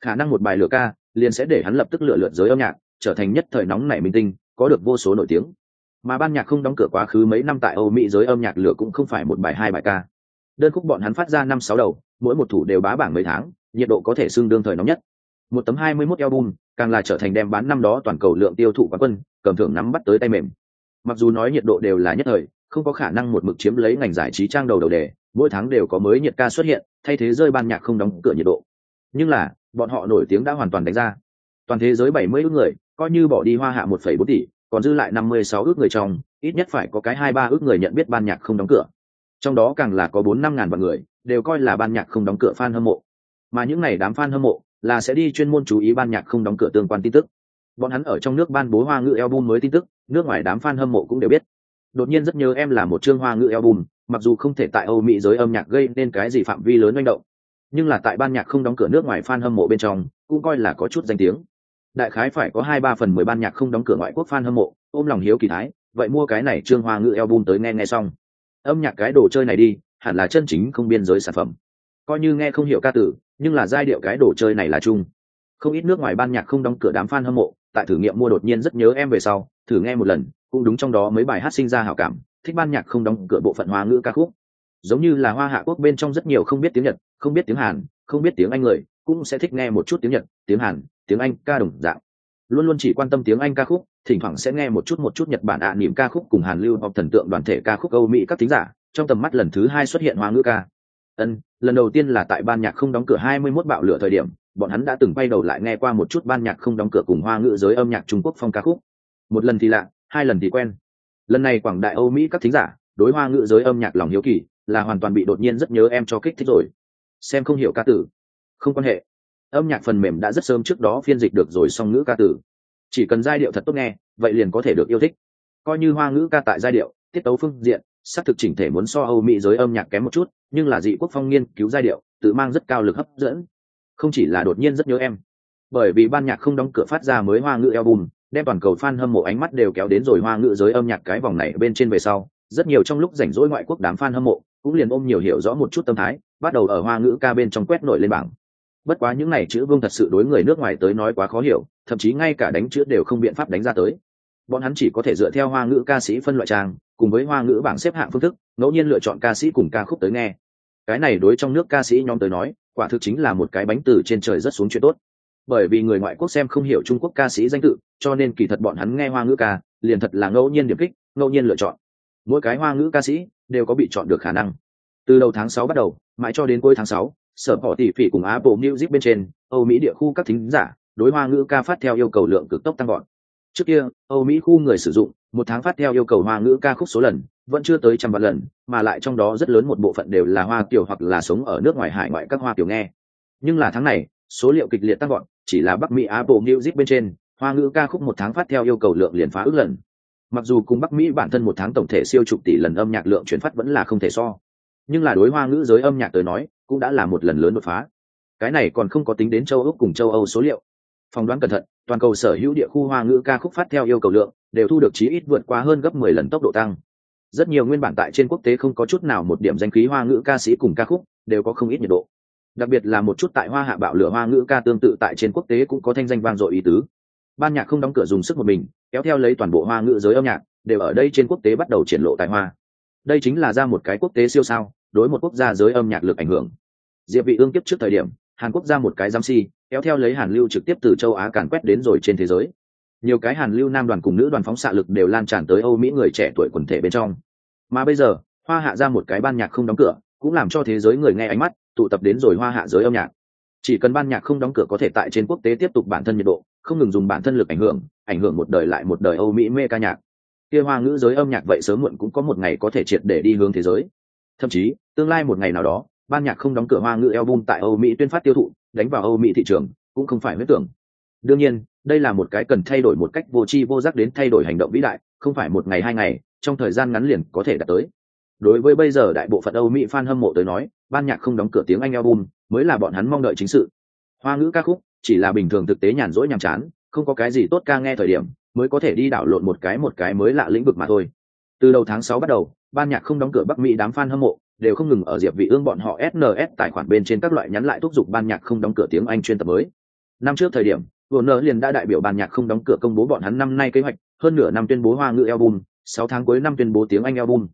A: Khả năng một bài lửa ca liền sẽ để hắn lập tức lựa lượt giới âm nhạc, trở thành nhất thời nóng nảy minh tinh, có được vô số nổi tiếng. Mà ban nhạc không đóng cửa quá khứ mấy năm tại âu mỹ giới âm nhạc lửa cũng không phải một bài, hai bài ca. Đơn khúc bọn hắn phát ra năm sáu đầu, mỗi một thủ đều bá bảng mấy tháng, nhiệt độ có thể xưng đương thời nóng nhất. Một tấm hai mươi 21 album, càng là trở thành đem bán năm đó toàn cầu lượng tiêu thụ quán quân, cầm thưởng nắm bắt tới tay mềm. Mặc dù nói nhiệt độ đều là nhất thời, không có khả năng một mực chiếm lấy ngành giải trí trang đầu đầu đề, mỗi tháng đều có mới nhiệt ca xuất hiện thay thế rơi ban nhạc không đóng cửa nhiệt độ. Nhưng là, bọn họ nổi tiếng đã hoàn toàn đánh ra. Toàn thế giới bảy mươi ước người, coi như bỏ đi hoa hạ một phẩy bốn tỷ, còn dư lại năm mươi sáu ước người trong, ít nhất phải có cái hai ba ước người nhận biết ban nhạc không đóng cửa. Trong đó càng là có bốn năm ngàn vạn người, đều coi là ban nhạc không đóng cửa fan hâm mộ. Mà những này đám fan hâm mộ, là sẽ đi chuyên môn chú ý ban nhạc không đóng cửa tương quan tin tức. Bọn hắn ở trong nước ban bố hoa ngữ album mới tin tức, nước ngoài đám fan hâm mộ cũng đều biết. Đột nhiên rất nhớ em là một chương hoa ngữ album mặc dù không thể tại âu mỹ giới âm nhạc gây nên cái gì phạm vi lớn manh động nhưng là tại ban nhạc không đóng cửa nước ngoài fan hâm mộ bên trong cũng coi là có chút danh tiếng. Đại khái phải có hai ba phần mười ban nhạc không đóng cửa ngoại quốc fan hâm mộ ôm lòng hiếu kỳ thái vậy mua cái này trương hoa ngữ album tới nghe nghe xong. Âm nhạc cái đồ chơi này đi hẳn là chân chính không biên giới sản phẩm. Coi như nghe không hiểu ca từ, nhưng là giai điệu cái đồ chơi này là chung. Không ít nước ngoài ban nhạc không đóng cửa đám fan hâm mộ tại thử nghiệm mua đột nhiên rất nhớ em về sau thử nghe một lần cũng đúng trong đó mấy bài hát sinh ra hảo cảm thích ban nhạc không đóng cửa bộ phận hoa ngữ ca khúc. Giống như là hoa hạ quốc bên trong rất nhiều không biết tiếng nhật, không biết tiếng hàn, không biết tiếng anh người, cũng sẽ thích nghe một chút tiếng nhật, tiếng hàn, tiếng anh ca đồng dạng. Luôn luôn chỉ quan tâm tiếng anh ca khúc, thỉnh thoảng sẽ nghe một chút một chút nhật bản ạ à niệm ca khúc cùng hàn lưu hoặc thần tượng đoàn thể ca khúc âu mỹ các thính giả, trong tầm mắt lần thứ hai xuất hiện hoa ngữ ca. Ân, lần đầu tiên là tại ban nhạc không đóng cửa hai mươi 21 bạo lửa thời điểm, bọn hắn đã từng bay đầu lại nghe qua một chút ban nhạc không đóng cửa cùng hoa ngữ giới âm nhạc trung quốc phong ca khúc. Một lần thì lạ, hai lần thì quen lần này quảng đại âu mỹ các thính giả đối hoa ngữ giới âm nhạc lòng hiếu kỳ là hoàn toàn bị đột nhiên rất nhớ em cho kích thích rồi. Xem không hiểu ca tử. Không quan hệ. Âm nhạc phần mềm đã rất sớm trước đó phiên dịch được rồi song ngữ ca tử. Chỉ cần giai điệu thật tốt nghe, vậy liền có thể được yêu thích. Coi như hoa ngữ ca tại giai điệu, tiết tấu phương diện, xác thực chỉnh thể muốn so âu mỹ giới âm nhạc kém một chút, nhưng là dị quốc phong nghiên cứu giai điệu, tự mang rất cao lực hấp dẫn. Không chỉ là đột nhiên rất nhớ em, bởi vì ban nhạc không đóng cửa phát ra mới hoa ngữ album đem toàn cầu fan hâm mộ ánh mắt đều kéo đến rồi hoa ngữ giới âm nhạc cái vòng này bên trên về sau, rất nhiều trong lúc rảnh rỗi ngoại quốc đám fan hâm mộ cũng liền ôm nhiều hiểu rõ một chút tâm thái, bắt đầu ở hoa ngữ ca bên trong quét nổi lên bảng. Bất quá những này chữ vương thật sự đối người nước ngoài tới nói quá khó hiểu, thậm chí ngay cả đánh chữ đều không biện pháp đánh ra tới. Bọn hắn chỉ có thể dựa theo hoa ngữ ca sĩ phân loại trang, cùng với hoa ngữ bảng xếp hạng phương thức, ngẫu nhiên lựa chọn ca sĩ cùng ca khúc tới nghe. Cái này đối trong nước ca sĩ nhóm tới nói, quả thực chính là một cái bánh từ trên trời rất xuống chuyện tốt bởi vì người ngoại quốc xem không hiểu trung quốc ca sĩ danh tự, cho nên kỳ thật bọn hắn nghe hoa ngữ ca liền thật là ngẫu nhiên điểm kích, ngẫu nhiên lựa chọn. Mỗi cái hoa ngữ ca sĩ đều có bị chọn được khả năng. Từ đầu tháng sáu bắt đầu, mãi cho đến cuối tháng sáu, sở họ tỷ phỉ cùng apple music bên trên, âu mỹ địa khu các thính giả đối hoa ngữ ca phát theo yêu cầu lượng cực tốc tăng gọn trước kia, âu mỹ khu người sử dụng, một tháng phát theo yêu cầu hoa ngữ ca khúc số lần, vẫn chưa tới trăm vạn lần, mà lại trong đó rất lớn một bộ phận đều là hoa kiểu hoặc là sống ở nước ngoài hải ngoại các hoa kiểu nghe. Nhưng là tháng này số liệu kịch liệt tăng gọn chỉ là bắc mỹ apple music bên trên, hoa ngữ ca khúc một tháng phát theo yêu cầu lượng liền phá ước lần. Mặc dù cùng bắc mỹ bản thân một tháng tổng thể siêu chục tỷ lần âm nhạc lượng chuyển phát vẫn là không thể so. Nhưng là đối hoa ngữ giới âm nhạc tới nói, cũng đã là một lần lớn đột phá. Cái này còn không có tính đến châu Âu cùng châu âu số liệu. Phỏng đoán cẩn thận, toàn cầu sở hữu địa khu hoa ngữ ca khúc phát theo yêu cầu lượng đều thu được chí ít vượt qua hơn gấp mười lần tốc độ tăng. Rất nhiều nguyên bản tại trên quốc tế không có chút nào một điểm danh khí hoa ngữ ca sĩ cùng ca khúc đều có không ít nhiệt độ đặc biệt là một chút tại hoa hạ bạo lửa hoa ngữ ca tương tự tại trên quốc tế cũng có thanh danh vang dội ý tứ. Ban nhạc không đóng cửa dùng sức một mình, kéo theo lấy toàn bộ hoa ngữ giới âm nhạc, đều ở đây trên quốc tế bắt đầu triển lộ tài hoa. Đây chính là ra một cái quốc tế siêu sao, đối một quốc gia giới âm nhạc lực ảnh hưởng. Diệp vị ương tiếp trước thời điểm, hàn quốc ra một cái giám si, kéo theo lấy hàn lưu trực tiếp từ châu á càn quét đến rồi trên thế giới. Nhiều cái hàn lưu nam đoàn cùng nữ đoàn phóng xạ lực đều lan tràn tới âu mỹ người trẻ tuổi quần thể bên trong. Mà bây giờ, hoa hạ ra một cái ban nhạc không đóng cửa cũng làm cho thế giới người nghe ánh mắt, tụ tập đến rồi hoa hạ giới âm nhạc. Chỉ cần ban nhạc không đóng cửa có thể tại trên quốc tế tiếp tục bản thân nhiệt độ, không ngừng dùng bản thân lực ảnh hưởng ảnh hưởng một đời lại một đời âu mỹ mê ca nhạc. Kia hoa ngữ giới âm nhạc vậy sớm muộn cũng có một ngày có thể triệt để đi hướng thế giới. Thậm chí, tương lai một ngày nào đó, ban nhạc không đóng cửa hoa ngữ album tại âu mỹ tuyên phát tiêu thụ, đánh vào âu mỹ thị trường, cũng không phải huyết tưởng. Đương nhiên, đây là một cái cần thay đổi một cách vô tri vô giác đến thay đổi hành động vĩ đại, không phải một ngày hai ngày, trong thời gian ngắn liền có thể đạt tới đối với bây giờ đại bộ phận âu mỹ fan hâm mộ tới nói, ban nhạc không đóng cửa tiếng anh album mới là bọn hắn mong đợi chính sự. Hoa ngữ ca khúc chỉ là bình thường thực tế nhàn rỗi nhàm chán, không có cái gì tốt ca nghe thời điểm mới có thể đi đảo lộn một cái một cái mới lạ lĩnh vực mà thôi. Từ đầu tháng sáu bắt đầu, ban nhạc không đóng cửa bắc mỹ đám fan hâm mộ đều không ngừng ở diệp vị ương bọn họ sns tài khoản bên trên các loại nhắn lại thúc giục ban nhạc không đóng cửa tiếng anh chuyên tập mới. Năm trước thời điểm Warner liền đã đại biểu ban nhạc không đóng cửa công bố bọn hắn năm nay kế hoạch, hơn nửa năm tuyên bố hoa ngữ album, sáu tháng cuối năm tuyên bố tiếng anh album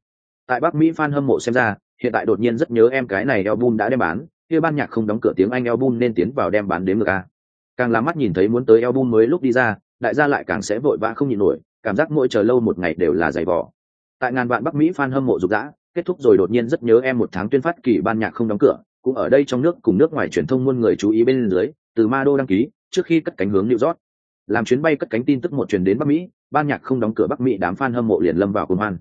A: tại bắc mỹ fan hâm mộ xem ra, hiện tại đột nhiên rất nhớ em cái này album đã đem bán, kia ban nhạc không đóng cửa tiếng anh album nên tiến vào đem bán đến ngược a. Càng làm mắt nhìn thấy muốn tới album mới lúc đi ra, đại gia lại càng sẽ vội vã không nhịn nổi, cảm giác mỗi chờ lâu một ngày đều là dày vỏ tại ngàn vạn bắc mỹ fan hâm mộ rục rã, kết thúc rồi đột nhiên rất nhớ em một tháng tuyên phát kỳ ban nhạc không đóng cửa, cũng ở đây trong nước cùng nước ngoài truyền thông muôn người chú ý bên dưới, từ ma đô đăng ký, trước khi cất cánh hướng New York. Làm chuyến bay cất cánh tin tức một truyền đến Bắc Mỹ, ban nhạc không đóng cửa Bắc Mỹ đám fan hâm mộ liền lâm vào cuồng hoan.